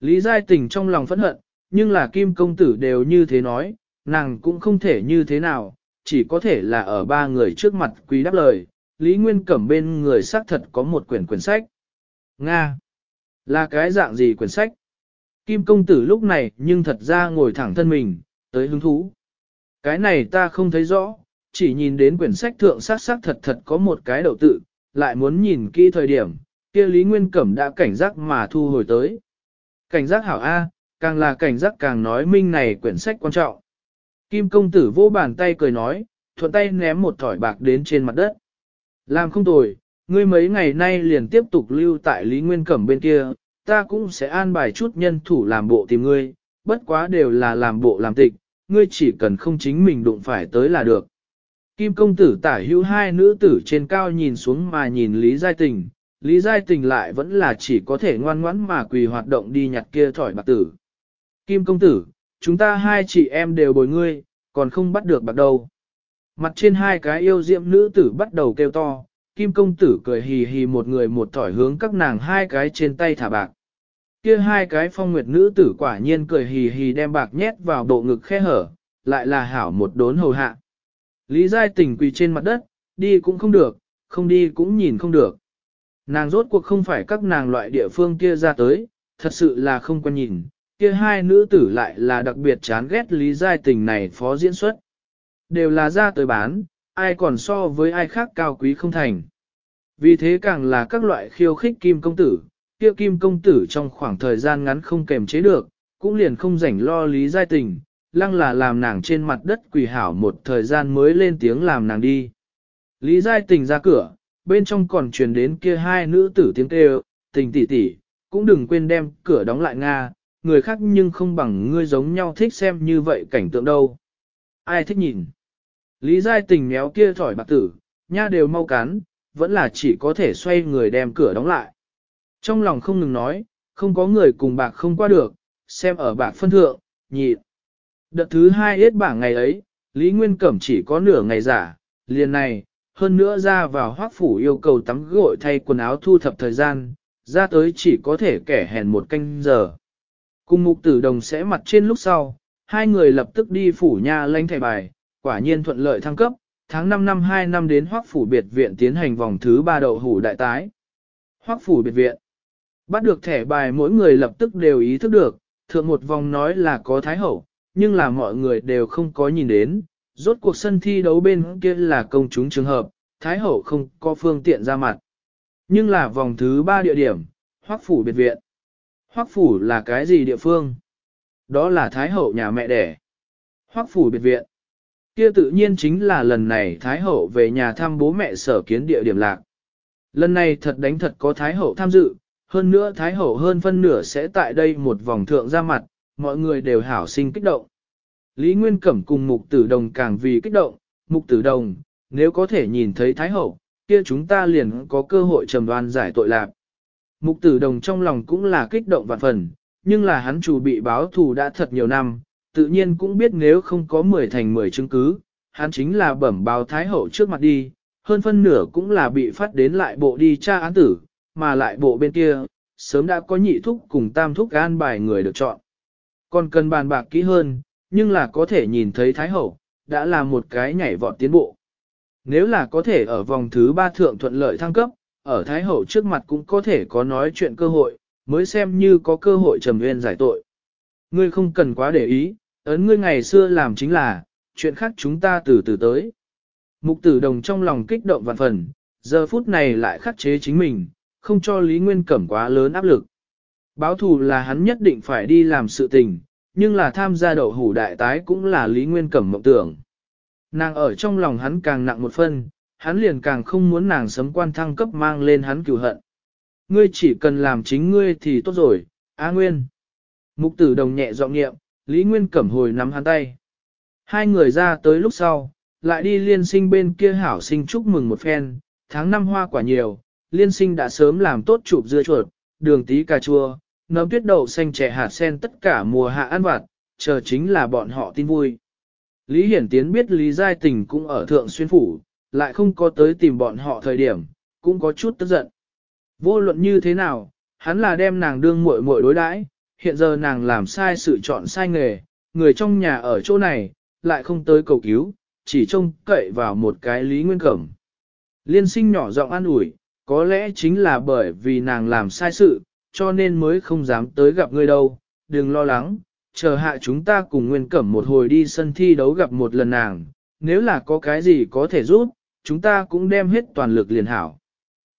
Lý Giai Tình trong lòng phẫn hận, nhưng là kim công tử đều như thế nói, nàng cũng không thể như thế nào, chỉ có thể là ở ba người trước mặt quý đáp lời, Lý Nguyên Cẩm bên người xác thật có một quyển quyển sách. Nga! Là cái dạng gì quyển sách? Kim công tử lúc này nhưng thật ra ngồi thẳng thân mình, tới hứng thú. Cái này ta không thấy rõ, chỉ nhìn đến quyển sách thượng sát sát thật thật có một cái đầu tự, lại muốn nhìn kỹ thời điểm, kia Lý Nguyên Cẩm đã cảnh giác mà thu hồi tới. Cảnh giác hảo A, càng là cảnh giác càng nói minh này quyển sách quan trọng. Kim công tử vô bàn tay cười nói, thuận tay ném một thỏi bạc đến trên mặt đất. Làm không tồi, ngươi mấy ngày nay liền tiếp tục lưu tại Lý Nguyên Cẩm bên kia, ta cũng sẽ an bài chút nhân thủ làm bộ tìm ngươi, bất quá đều là làm bộ làm tịch, ngươi chỉ cần không chính mình đụng phải tới là được. Kim công tử tả hữu hai nữ tử trên cao nhìn xuống mà nhìn Lý Giai Tình, Lý Giai Tình lại vẫn là chỉ có thể ngoan ngoãn mà quỳ hoạt động đi nhặt kia thỏi bạc tử. Kim công tử, chúng ta hai chị em đều bồi ngươi, còn không bắt được bạc đâu. Mặt trên hai cái yêu diệm nữ tử bắt đầu kêu to, Kim công tử cười hì hì một người một thỏi hướng các nàng hai cái trên tay thả bạc. Kia hai cái phong nguyệt nữ tử quả nhiên cười hì hì đem bạc nhét vào bộ ngực khe hở, lại là hảo một đốn hầu hạ. Lý Giai Tình quỳ trên mặt đất, đi cũng không được, không đi cũng nhìn không được. Nàng rốt cuộc không phải các nàng loại địa phương kia ra tới, thật sự là không quan nhìn, kia hai nữ tử lại là đặc biệt chán ghét Lý Giai Tình này phó diễn xuất. Đều là ra tới bán, ai còn so với ai khác cao quý không thành. Vì thế càng là các loại khiêu khích kim công tử, kia kim công tử trong khoảng thời gian ngắn không kềm chế được, cũng liền không rảnh lo lý giai tình, lăng là làm nàng trên mặt đất quỳ hảo một thời gian mới lên tiếng làm nàng đi. Lý giai tình ra cửa, bên trong còn truyền đến kia hai nữ tử tiếng kêu, tình tỷ tỷ, cũng đừng quên đem cửa đóng lại Nga, người khác nhưng không bằng ngươi giống nhau thích xem như vậy cảnh tượng đâu. Ai thích nhìn? Lý giai tình méo kia thỏi bạc tử, nha đều mau cắn, vẫn là chỉ có thể xoay người đem cửa đóng lại. Trong lòng không ngừng nói, không có người cùng bạc không qua được, xem ở bạc phân thượng, nhị. Đợt thứ hai hết bảng ngày ấy, Lý Nguyên Cẩm chỉ có nửa ngày giả, liền này, hơn nữa ra vào hoác phủ yêu cầu tắm gội thay quần áo thu thập thời gian, ra tới chỉ có thể kẻ hèn một canh giờ. Cùng mục tử đồng sẽ mặt trên lúc sau, hai người lập tức đi phủ nha lanh thẻ bài, quả nhiên thuận lợi thăng cấp, tháng 5 năm 2 năm đến hoác phủ biệt viện tiến hành vòng thứ 3 đậu hủ đại tái. Hoác phủ biệt viện Bắt được thẻ bài mỗi người lập tức đều ý thức được, thượng một vòng nói là có Thái Hậu, nhưng là mọi người đều không có nhìn đến, rốt cuộc sân thi đấu bên kia là công chúng trường hợp, Thái Hậu không có phương tiện ra mặt. Nhưng là vòng thứ ba địa điểm, Hoắc Phủ Biệt Viện. Hoắc Phủ là cái gì địa phương? Đó là Thái Hậu nhà mẹ đẻ. Hoắc Phủ Biệt Viện. Kia tự nhiên chính là lần này Thái Hậu về nhà thăm bố mẹ sở kiến địa điểm lạc. Lần này thật đánh thật có Thái Hậu tham dự, hơn nữa Thái Hậu hơn phân nửa sẽ tại đây một vòng thượng ra mặt, mọi người đều hảo sinh kích động. Lý Nguyên Cẩm cùng Mục Tử Đồng càng vì kích động, Mục Tử Đồng, nếu có thể nhìn thấy Thái Hậu, kia chúng ta liền có cơ hội trầm đoan giải tội lạc. Mục Tử Đồng trong lòng cũng là kích động vạn phần, nhưng là hắn chủ bị báo thù đã thật nhiều năm, tự nhiên cũng biết nếu không có 10 thành 10 chứng cứ, hắn chính là bẩm báo Thái Hậu trước mặt đi, hơn phân nửa cũng là bị phát đến lại bộ đi tra án tử, mà lại bộ bên kia, sớm đã có nhị thúc cùng tam thúc an bài người được chọn. Còn cần bàn bạc kỹ hơn, nhưng là có thể nhìn thấy Thái Hậu, đã là một cái nhảy vọt tiến bộ. Nếu là có thể ở vòng thứ ba thượng thuận lợi thăng cấp, ở Thái Hậu trước mặt cũng có thể có nói chuyện cơ hội, mới xem như có cơ hội trầm nguyên giải tội. Ngươi không cần quá để ý, ấn ngươi ngày xưa làm chính là, chuyện khác chúng ta từ từ tới. Mục tử đồng trong lòng kích động vạn phần, giờ phút này lại khắc chế chính mình, không cho Lý Nguyên Cẩm quá lớn áp lực. Báo thù là hắn nhất định phải đi làm sự tình, nhưng là tham gia đậu hủ đại tái cũng là Lý Nguyên Cẩm mộng tưởng. Nàng ở trong lòng hắn càng nặng một phân, hắn liền càng không muốn nàng sấm quan thăng cấp mang lên hắn cửu hận. Ngươi chỉ cần làm chính ngươi thì tốt rồi, A Nguyên. Mục tử đồng nhẹ giọng nghiệm, Lý Nguyên Cẩm hồi nắm hắn tay. Hai người ra tới lúc sau, lại đi liên sinh bên kia hảo sinh chúc mừng một phen, tháng năm hoa quả nhiều, liên sinh đã sớm làm tốt chụp dưa chuột, đường tí cà chua, nấm tuyết đậu xanh trẻ hạt sen tất cả mùa hạ ăn vặt, chờ chính là bọn họ tin vui. Lý Hiển Tiến biết Lý Giai Tình cũng ở Thượng Xuyên Phủ, lại không có tới tìm bọn họ thời điểm, cũng có chút tức giận. Vô luận như thế nào, hắn là đem nàng đương muội muội đối đãi, hiện giờ nàng làm sai sự chọn sai nghề, người trong nhà ở chỗ này, lại không tới cầu cứu, chỉ trông cậy vào một cái Lý Nguyên Cẩm. Liên sinh nhỏ giọng an ủi, có lẽ chính là bởi vì nàng làm sai sự, cho nên mới không dám tới gặp ngươi đâu, đừng lo lắng, chờ hạ chúng ta cùng Nguyên Cẩm một hồi đi sân thi đấu gặp một lần nàng, nếu là có cái gì có thể giúp, chúng ta cũng đem hết toàn lực liền hảo.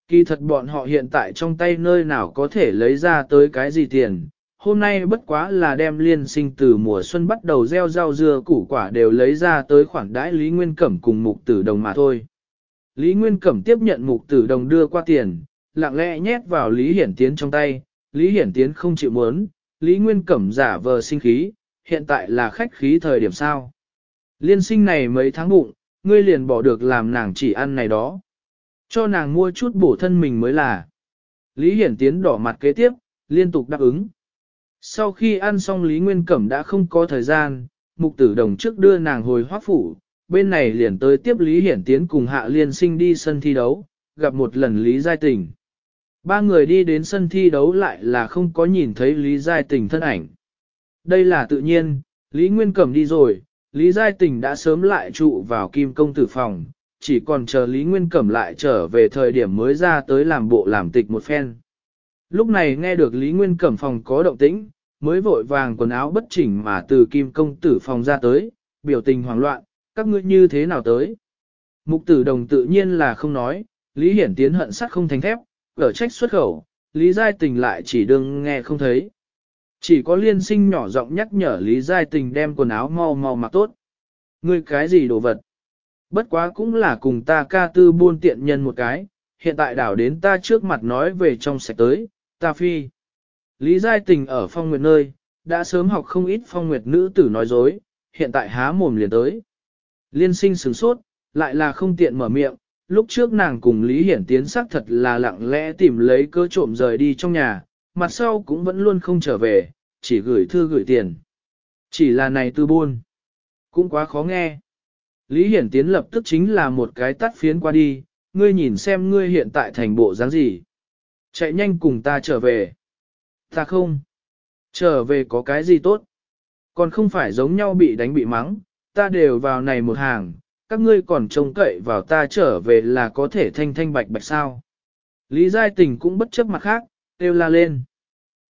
Kỳ thật bọn họ hiện tại trong tay nơi nào có thể lấy ra tới cái gì tiền, hôm nay bất quá là đem liên sinh từ mùa xuân bắt đầu gieo rau dưa củ quả đều lấy ra tới khoản đãi Lý Nguyên Cẩm cùng mục tử đồng mà thôi. Lý Nguyên Cẩm tiếp nhận mục tử đồng đưa qua tiền, lặng lẽ nhét vào Lý Hiển Tiến trong tay, Lý Hiển Tiến không chịu muốn, Lý Nguyên Cẩm giả vờ sinh khí, hiện tại là khách khí thời điểm sao. Liên sinh này mấy tháng bụng, ngươi liền bỏ được làm nàng chỉ ăn này đó. Cho nàng mua chút bổ thân mình mới là. Lý Hiển Tiến đỏ mặt kế tiếp, liên tục đáp ứng. Sau khi ăn xong Lý Nguyên Cẩm đã không có thời gian, mục tử đồng trước đưa nàng hồi hoác phủ, bên này liền tới tiếp Lý Hiển Tiến cùng Hạ Liên Sinh đi sân thi đấu, gặp một lần Lý Giai Tình. Ba người đi đến sân thi đấu lại là không có nhìn thấy Lý Giai Tình thân ảnh. Đây là tự nhiên, Lý Nguyên Cẩm đi rồi, Lý Giai Tình đã sớm lại trụ vào Kim Công Tử Phòng, chỉ còn chờ Lý Nguyên Cẩm lại trở về thời điểm mới ra tới làm bộ làm tịch một phen. Lúc này nghe được Lý Nguyên Cẩm Phòng có động tĩnh, mới vội vàng quần áo bất chỉnh mà từ Kim Công Tử Phòng ra tới, biểu tình hoảng loạn, các ngươi như thế nào tới? Mục tử đồng tự nhiên là không nói, Lý Hiển Tiến hận sắt không thành thép, ở trách xuất khẩu, Lý Giai Tình lại chỉ đừng nghe không thấy. Chỉ có liên sinh nhỏ giọng nhắc nhở Lý Giai Tình đem quần áo mau mau mặc tốt. Ngươi cái gì đồ vật? Bất quá cũng là cùng ta ca tư buôn tiện nhân một cái, hiện tại đảo đến ta trước mặt nói về trong sạch tới, ta phi. Lý Giai Tình ở phong nguyệt nơi, đã sớm học không ít phong nguyệt nữ tử nói dối, hiện tại há mồm liền tới. Liên sinh sửng sốt, lại là không tiện mở miệng, lúc trước nàng cùng Lý Hiển Tiến xác thật là lặng lẽ tìm lấy cơ trộm rời đi trong nhà, mặt sau cũng vẫn luôn không trở về, chỉ gửi thư gửi tiền. Chỉ là này tư buôn. Cũng quá khó nghe. Lý Hiển Tiến lập tức chính là một cái tắt phiến qua đi, ngươi nhìn xem ngươi hiện tại thành bộ dáng gì. Chạy nhanh cùng ta trở về. Ta không. Trở về có cái gì tốt. Còn không phải giống nhau bị đánh bị mắng, ta đều vào này một hàng, các ngươi còn trông cậy vào ta trở về là có thể thanh thanh bạch bạch sao. Lý Giai Tình cũng bất chấp mặt khác, kêu la lên.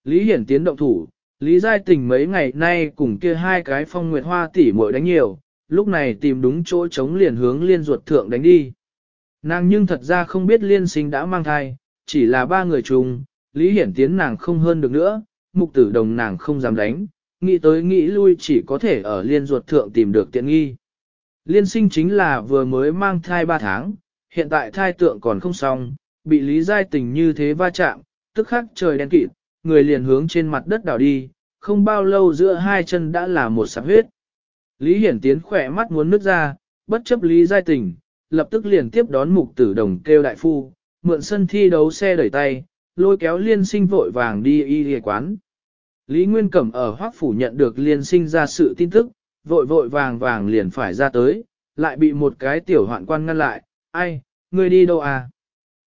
Lý Hiển tiến động thủ, Lý Giai Tình mấy ngày nay cùng kia hai cái phong nguyệt hoa tỉ muội đánh nhiều, lúc này tìm đúng chỗ chống liền hướng liên ruột thượng đánh đi. Nàng nhưng thật ra không biết liên sinh đã mang thai, chỉ là ba người chung, Lý Hiển tiến nàng không hơn được nữa, mục tử đồng nàng không dám đánh, nghĩ tới nghĩ lui chỉ có thể ở liên ruột thượng tìm được tiện nghi. Liên sinh chính là vừa mới mang thai 3 tháng, hiện tại thai tượng còn không xong, bị lý giai tình như thế va chạm, tức khắc trời đen kịt, người liền hướng trên mặt đất đảo đi, không bao lâu giữa hai chân đã là một sạp huyết. Lý Hiển Tiến khỏe mắt muốn nước ra, bất chấp Lý Giai Tình, lập tức liền tiếp đón mục tử đồng kêu đại phu, mượn sân thi đấu xe đẩy tay, lôi kéo liên sinh vội vàng đi y y quán. Lý Nguyên Cẩm ở Hoác Phủ nhận được liền sinh ra sự tin tức, vội vội vàng vàng liền phải ra tới, lại bị một cái tiểu hoạn quan ngăn lại, ai, ngươi đi đâu à?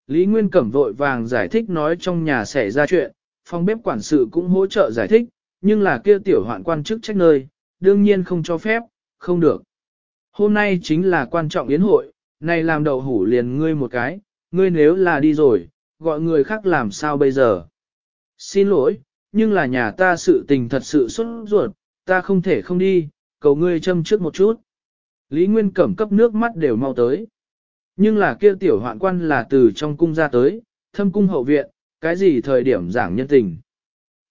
Lý Nguyên Cẩm vội vàng giải thích nói trong nhà xảy ra chuyện, phòng bếp quản sự cũng hỗ trợ giải thích, nhưng là kia tiểu hoạn quan chức trách nơi, đương nhiên không cho phép, không được. Hôm nay chính là quan trọng yến hội, này làm đậu hủ liền ngươi một cái, ngươi nếu là đi rồi, gọi người khác làm sao bây giờ? Xin lỗi, nhưng là nhà ta sự tình thật sự xuất ruột, ta không thể không đi, cầu ngươi châm trước một chút. Lý Nguyên Cẩm cấp nước mắt đều mau tới. Nhưng là kia tiểu hoạn quan là từ trong cung ra tới, thâm cung hậu viện, cái gì thời điểm giảng nhân tình.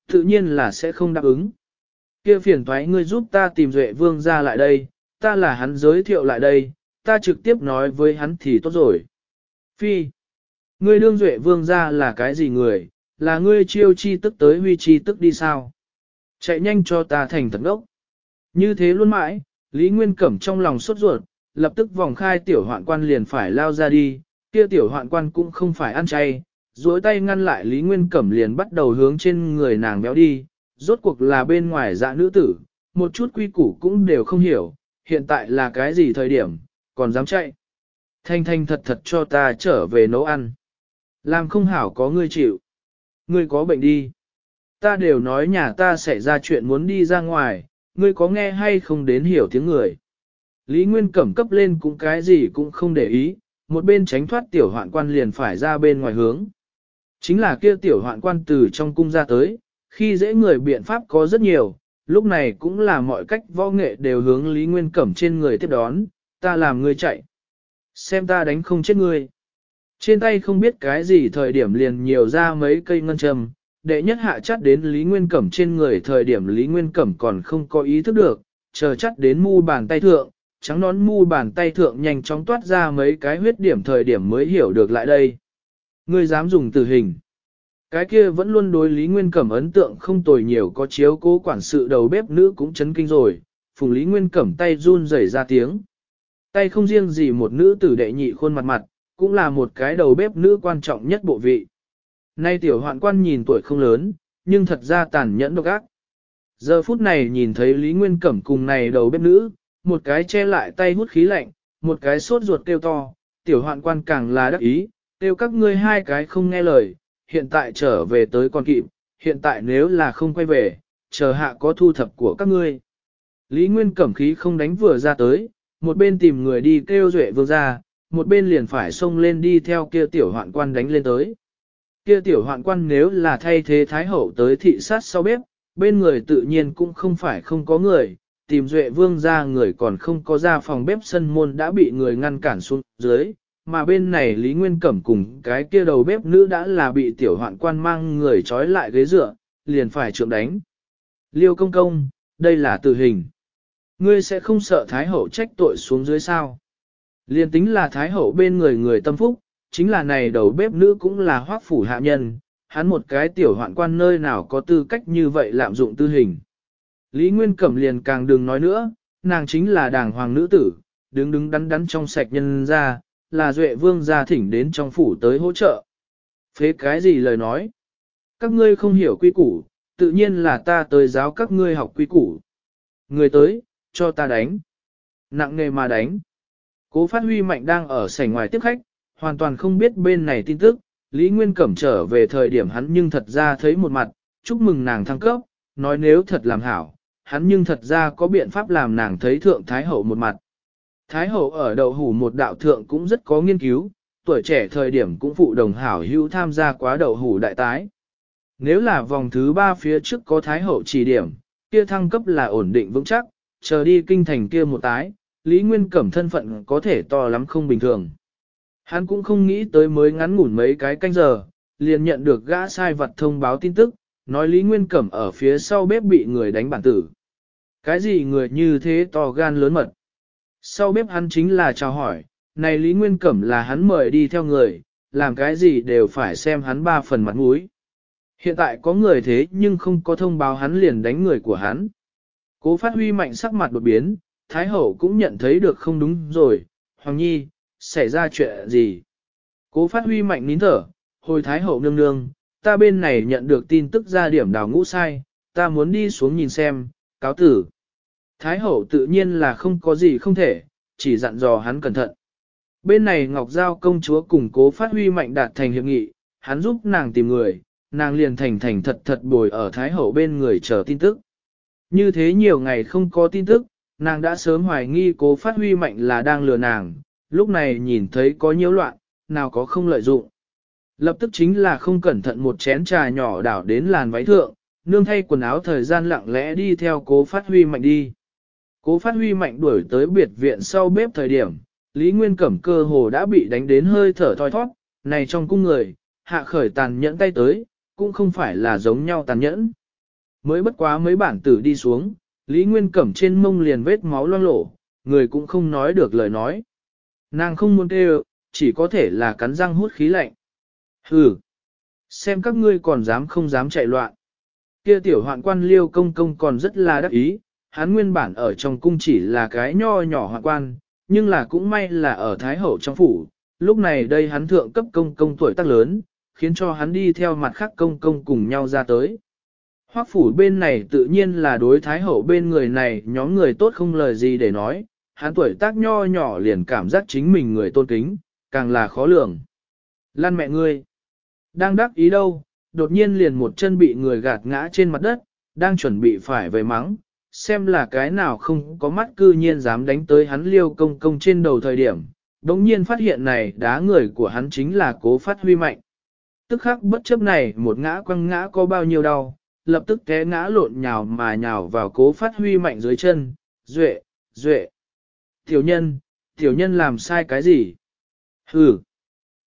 Tự nhiên là sẽ không đáp ứng. Kia phiền thoái ngươi giúp ta tìm Duệ Vương ra lại đây, ta là hắn giới thiệu lại đây, ta trực tiếp nói với hắn thì tốt rồi. Phi, ngươi đương Duệ Vương ra là cái gì người, là ngươi chiêu chi tức tới huy chi tức đi sao? Chạy nhanh cho ta thành thật đốc. Như thế luôn mãi, Lý Nguyên Cẩm trong lòng sốt ruột, lập tức vòng khai tiểu hoạn quan liền phải lao ra đi, kia tiểu hoạn quan cũng không phải ăn chay, duỗi tay ngăn lại Lý Nguyên Cẩm liền bắt đầu hướng trên người nàng béo đi, rốt cuộc là bên ngoài dạ nữ tử, một chút quy củ cũng đều không hiểu, hiện tại là cái gì thời điểm, còn dám chạy. Thanh thanh thật thật cho ta trở về nấu ăn. Làm không hảo có ngươi chịu ngươi có bệnh đi. Ta đều nói nhà ta sẽ ra chuyện muốn đi ra ngoài, ngươi có nghe hay không đến hiểu tiếng người. Lý Nguyên cẩm cấp lên cũng cái gì cũng không để ý, một bên tránh thoát tiểu hoạn quan liền phải ra bên ngoài hướng. Chính là kia tiểu hoạn quan từ trong cung ra tới, khi dễ người biện pháp có rất nhiều, lúc này cũng là mọi cách võ nghệ đều hướng Lý Nguyên Cẩm trên người tiếp đón, ta làm người chạy. Xem ta đánh không chết người. Trên tay không biết cái gì thời điểm liền nhiều ra mấy cây ngân châm, đệ nhất hạ chắt đến Lý Nguyên Cẩm trên người thời điểm Lý Nguyên Cẩm còn không có ý thức được, chờ chắt đến mu bàn tay thượng, trắng nón mu bàn tay thượng nhanh chóng toát ra mấy cái huyết điểm thời điểm mới hiểu được lại đây. Ngươi dám dùng tử hình. Cái kia vẫn luôn đối Lý Nguyên Cẩm ấn tượng không tồi nhiều có chiếu cố quản sự đầu bếp nữ cũng chấn kinh rồi, phùng Lý Nguyên Cẩm tay run rẩy ra tiếng. Tay không riêng gì một nữ tử đệ nhị khuôn mặt mặt, cũng là một cái đầu bếp nữ quan trọng nhất bộ vị. Nay tiểu hoạn quan nhìn tuổi không lớn, nhưng thật ra tàn nhẫn độc ác. Giờ phút này nhìn thấy Lý Nguyên Cẩm cùng này đầu bếp nữ, một cái che lại tay hút khí lạnh, một cái sốt ruột kêu to, tiểu hoạn quan càng là đắc ý, kêu các ngươi hai cái không nghe lời, hiện tại trở về tới con kịp, hiện tại nếu là không quay về, chờ hạ có thu thập của các ngươi. Lý Nguyên Cẩm khí không đánh vừa ra tới, một bên tìm người đi kêu duệ vương ra, một bên liền phải xông lên đi theo kia tiểu hoạn quan đánh lên tới. Kia tiểu hoạn quan nếu là thay thế thái hậu tới thị sát sau bếp, bên người tự nhiên cũng không phải không có người, tìm duệ vương ra người còn không có ra phòng bếp sân môn đã bị người ngăn cản xuống dưới, mà bên này Lý Nguyên Cẩm cùng cái kia đầu bếp nữ đã là bị tiểu hoạn quan mang người trói lại ghế dựa, liền phải trượng đánh. Liêu công công, đây là tử hình. Ngươi sẽ không sợ Thái Hậu trách tội xuống dưới sao? Liên tính là thái hậu bên người người tâm phúc, chính là này đầu bếp nữ cũng là hoác phủ hạ nhân, hắn một cái tiểu hoạn quan nơi nào có tư cách như vậy lạm dụng tư hình. Lý Nguyên Cẩm liền càng đừng nói nữa, nàng chính là đàng hoàng nữ tử, đứng đứng đắn đắn trong sạch nhân ra, là duệ vương gia thỉnh đến trong phủ tới hỗ trợ. Phế cái gì lời nói? Các ngươi không hiểu quy củ, tự nhiên là ta tới giáo các ngươi học quy củ. Người tới, cho ta đánh. Nặng nghề mà đánh. Cố phát huy mạnh đang ở sảnh ngoài tiếp khách, hoàn toàn không biết bên này tin tức, Lý Nguyên Cẩm trở về thời điểm hắn nhưng thật ra thấy một mặt, chúc mừng nàng thăng cấp, nói nếu thật làm hảo, hắn nhưng thật ra có biện pháp làm nàng thấy thượng Thái Hậu một mặt. Thái Hậu ở đầu hủ một đạo thượng cũng rất có nghiên cứu, tuổi trẻ thời điểm cũng phụ đồng hảo hữu tham gia quá đầu hủ đại tái. Nếu là vòng thứ ba phía trước có Thái Hậu chỉ điểm, kia thăng cấp là ổn định vững chắc, chờ đi kinh thành kia một tái, Lý Nguyên Cẩm thân phận có thể to lắm không bình thường. Hắn cũng không nghĩ tới mới ngắn ngủn mấy cái canh giờ, liền nhận được gã sai vật thông báo tin tức, nói Lý Nguyên Cẩm ở phía sau bếp bị người đánh bản tử. Cái gì người như thế to gan lớn mật? Sau bếp hắn chính là chào hỏi, này Lý Nguyên Cẩm là hắn mời đi theo người, làm cái gì đều phải xem hắn ba phần mặt mũi. Hiện tại có người thế nhưng không có thông báo hắn liền đánh người của hắn. Cố phát huy mạnh sắc mặt đột biến, Thái Hậu cũng nhận thấy được không đúng rồi, Hoàng Nhi, xảy ra chuyện gì? Cố phát huy mạnh nín thở, hồi Thái Hậu nương nương, ta bên này nhận được tin tức ra điểm đào ngũ sai, ta muốn đi xuống nhìn xem, cáo tử. Thái Hậu tự nhiên là không có gì không thể, chỉ dặn dò hắn cẩn thận. Bên này Ngọc Giao công chúa cùng cố phát huy mạnh đạt thành hiệp nghị, hắn giúp nàng tìm người, nàng liền thành thành thật thật bồi ở Thái Hậu bên người chờ tin tức. Như thế nhiều ngày không có tin tức, nàng đã sớm hoài nghi cố phát huy mạnh là đang lừa nàng, lúc này nhìn thấy có nhiễu loạn, nào có không lợi dụng. Lập tức chính là không cẩn thận một chén trà nhỏ đảo đến làn váy thượng, nương thay quần áo thời gian lặng lẽ đi theo cố phát huy mạnh đi. Cố phát huy mạnh đuổi tới biệt viện sau bếp thời điểm, Lý Nguyên Cẩm cơ hồ đã bị đánh đến hơi thở thoi thoát, này trong cung người, hạ khởi tàn nhẫn tay tới, cũng không phải là giống nhau tàn nhẫn. Mới bất quá mấy bản tử đi xuống, Lý Nguyên Cẩm trên mông liền vết máu loang lổ, người cũng không nói được lời nói. Nàng không muốn kêu, chỉ có thể là cắn răng hút khí lạnh. Hừ, xem các ngươi còn dám không dám chạy loạn. Kia tiểu hoạn quan liêu công công còn rất là đắc ý, hắn nguyên bản ở trong cung chỉ là cái nho nhỏ hoạn quan, nhưng là cũng may là ở Thái Hậu trong phủ, lúc này đây hắn thượng cấp công công tuổi tác lớn, khiến cho hắn đi theo mặt khác công công cùng nhau ra tới. Hoắc phủ bên này tự nhiên là đối thái hậu bên người này nhóm người tốt không lời gì để nói, hắn tuổi tác nho nhỏ liền cảm giác chính mình người tôn kính, càng là khó lường. Lan mẹ ngươi, đang đắc ý đâu, đột nhiên liền một chân bị người gạt ngã trên mặt đất, đang chuẩn bị phải về mắng, xem là cái nào không có mắt cư nhiên dám đánh tới hắn liêu công công trên đầu thời điểm, đống nhiên phát hiện này đá người của hắn chính là cố phát huy mạnh. Tức khắc bất chấp này một ngã quăng ngã có bao nhiêu đau, lập tức té ngã lộn nhào mà nhào vào cố phát huy mạnh dưới chân, duệ, duệ. Tiểu nhân, tiểu nhân làm sai cái gì? Hừ.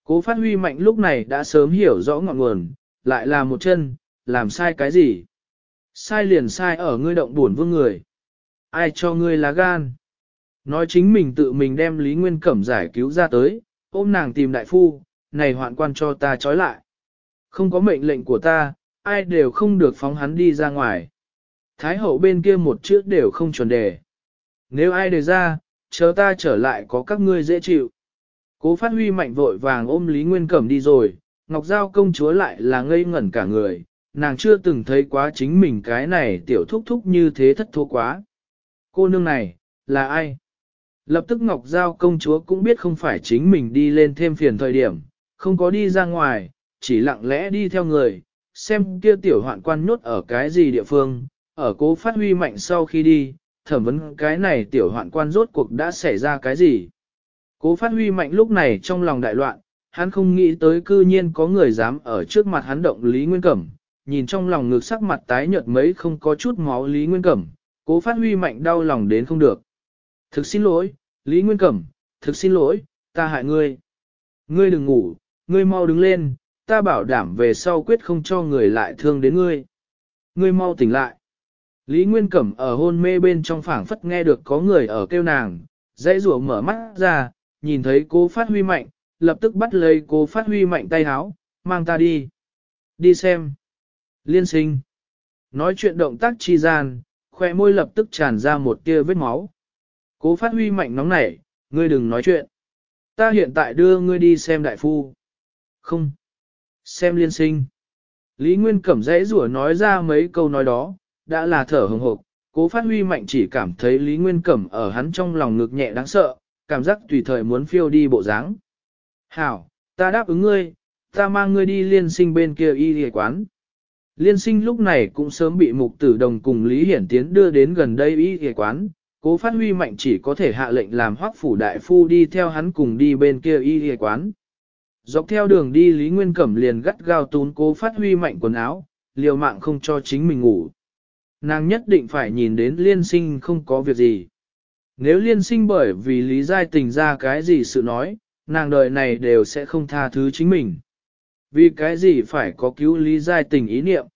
Cố phát huy mạnh lúc này đã sớm hiểu rõ ngọn nguồn, lại là một chân, làm sai cái gì? Sai liền sai ở ngươi động buồn vương người. Ai cho ngươi lá gan? Nói chính mình tự mình đem Lý Nguyên Cẩm giải cứu ra tới, ôm nàng tìm đại phu, này hoạn quan cho ta trói lại. Không có mệnh lệnh của ta, ai đều không được phóng hắn đi ra ngoài. Thái hậu bên kia một chữ đều không chuẩn đề. Nếu ai đề ra, chờ ta trở lại có các ngươi dễ chịu. Cố phát huy mạnh vội vàng ôm Lý Nguyên Cẩm đi rồi, Ngọc Giao công chúa lại là ngây ngẩn cả người, nàng chưa từng thấy quá chính mình cái này tiểu thúc thúc như thế thất thua quá. Cô nương này, là ai? Lập tức Ngọc Giao công chúa cũng biết không phải chính mình đi lên thêm phiền thời điểm, không có đi ra ngoài, chỉ lặng lẽ đi theo người, xem kia tiểu hoạn quan nhốt ở cái gì địa phương, ở cố phát huy mạnh sau khi đi, thẩm vấn cái này tiểu hoạn quan rốt cuộc đã xảy ra cái gì. Cố phát huy mạnh lúc này trong lòng đại loạn, hắn không nghĩ tới cư nhiên có người dám ở trước mặt hắn động Lý Nguyên Cẩm, nhìn trong lòng ngược sắc mặt tái nhợt mấy không có chút máu Lý Nguyên Cẩm, cố phát huy mạnh đau lòng đến không được. Thực xin lỗi, Lý Nguyên Cẩm, thực xin lỗi, ta hại ngươi. Ngươi đừng ngủ, ngươi mau đứng lên, ta bảo đảm về sau quyết không cho người lại thương đến ngươi. Ngươi mau tỉnh lại. Lý Nguyên Cẩm ở hôn mê bên trong phảng phất nghe được có người ở kêu nàng, dãy rủa mở mắt ra, nhìn thấy cô phát huy mạnh, lập tức bắt lấy cô phát huy mạnh tay háo, mang ta đi. Đi xem. Liên sinh. Nói chuyện động tác chi gian, khoe môi lập tức tràn ra một tia vết máu. Cố phát huy mạnh nóng nảy, ngươi đừng nói chuyện. Ta hiện tại đưa ngươi đi xem đại phu. Không xem liên sinh. Lý Nguyên Cẩm dễ rủa nói ra mấy câu nói đó, đã là thở hồng hộp, cố phát huy mạnh chỉ cảm thấy Lý Nguyên Cẩm ở hắn trong lòng ngực nhẹ đáng sợ, cảm giác tùy thời muốn phiêu đi bộ dáng Hảo, ta đáp ứng ngươi, ta mang ngươi đi liên sinh bên kia y y quán. Liên sinh lúc này cũng sớm bị mục tử đồng cùng Lý Hiển Tiến đưa đến gần đây y y quán, cố phát huy mạnh chỉ có thể hạ lệnh làm hoác phủ đại phu đi theo hắn cùng đi bên kia y y quán. Dọc theo đường đi Lý Nguyên Cẩm liền gắt gao tún cố phát huy mạnh quần áo, liều mạng không cho chính mình ngủ. Nàng nhất định phải nhìn đến liên sinh không có việc gì. Nếu liên sinh bởi vì lý giai tình ra cái gì sự nói, nàng đời này đều sẽ không tha thứ chính mình. Vì cái gì phải có cứu lý giai tình ý niệm.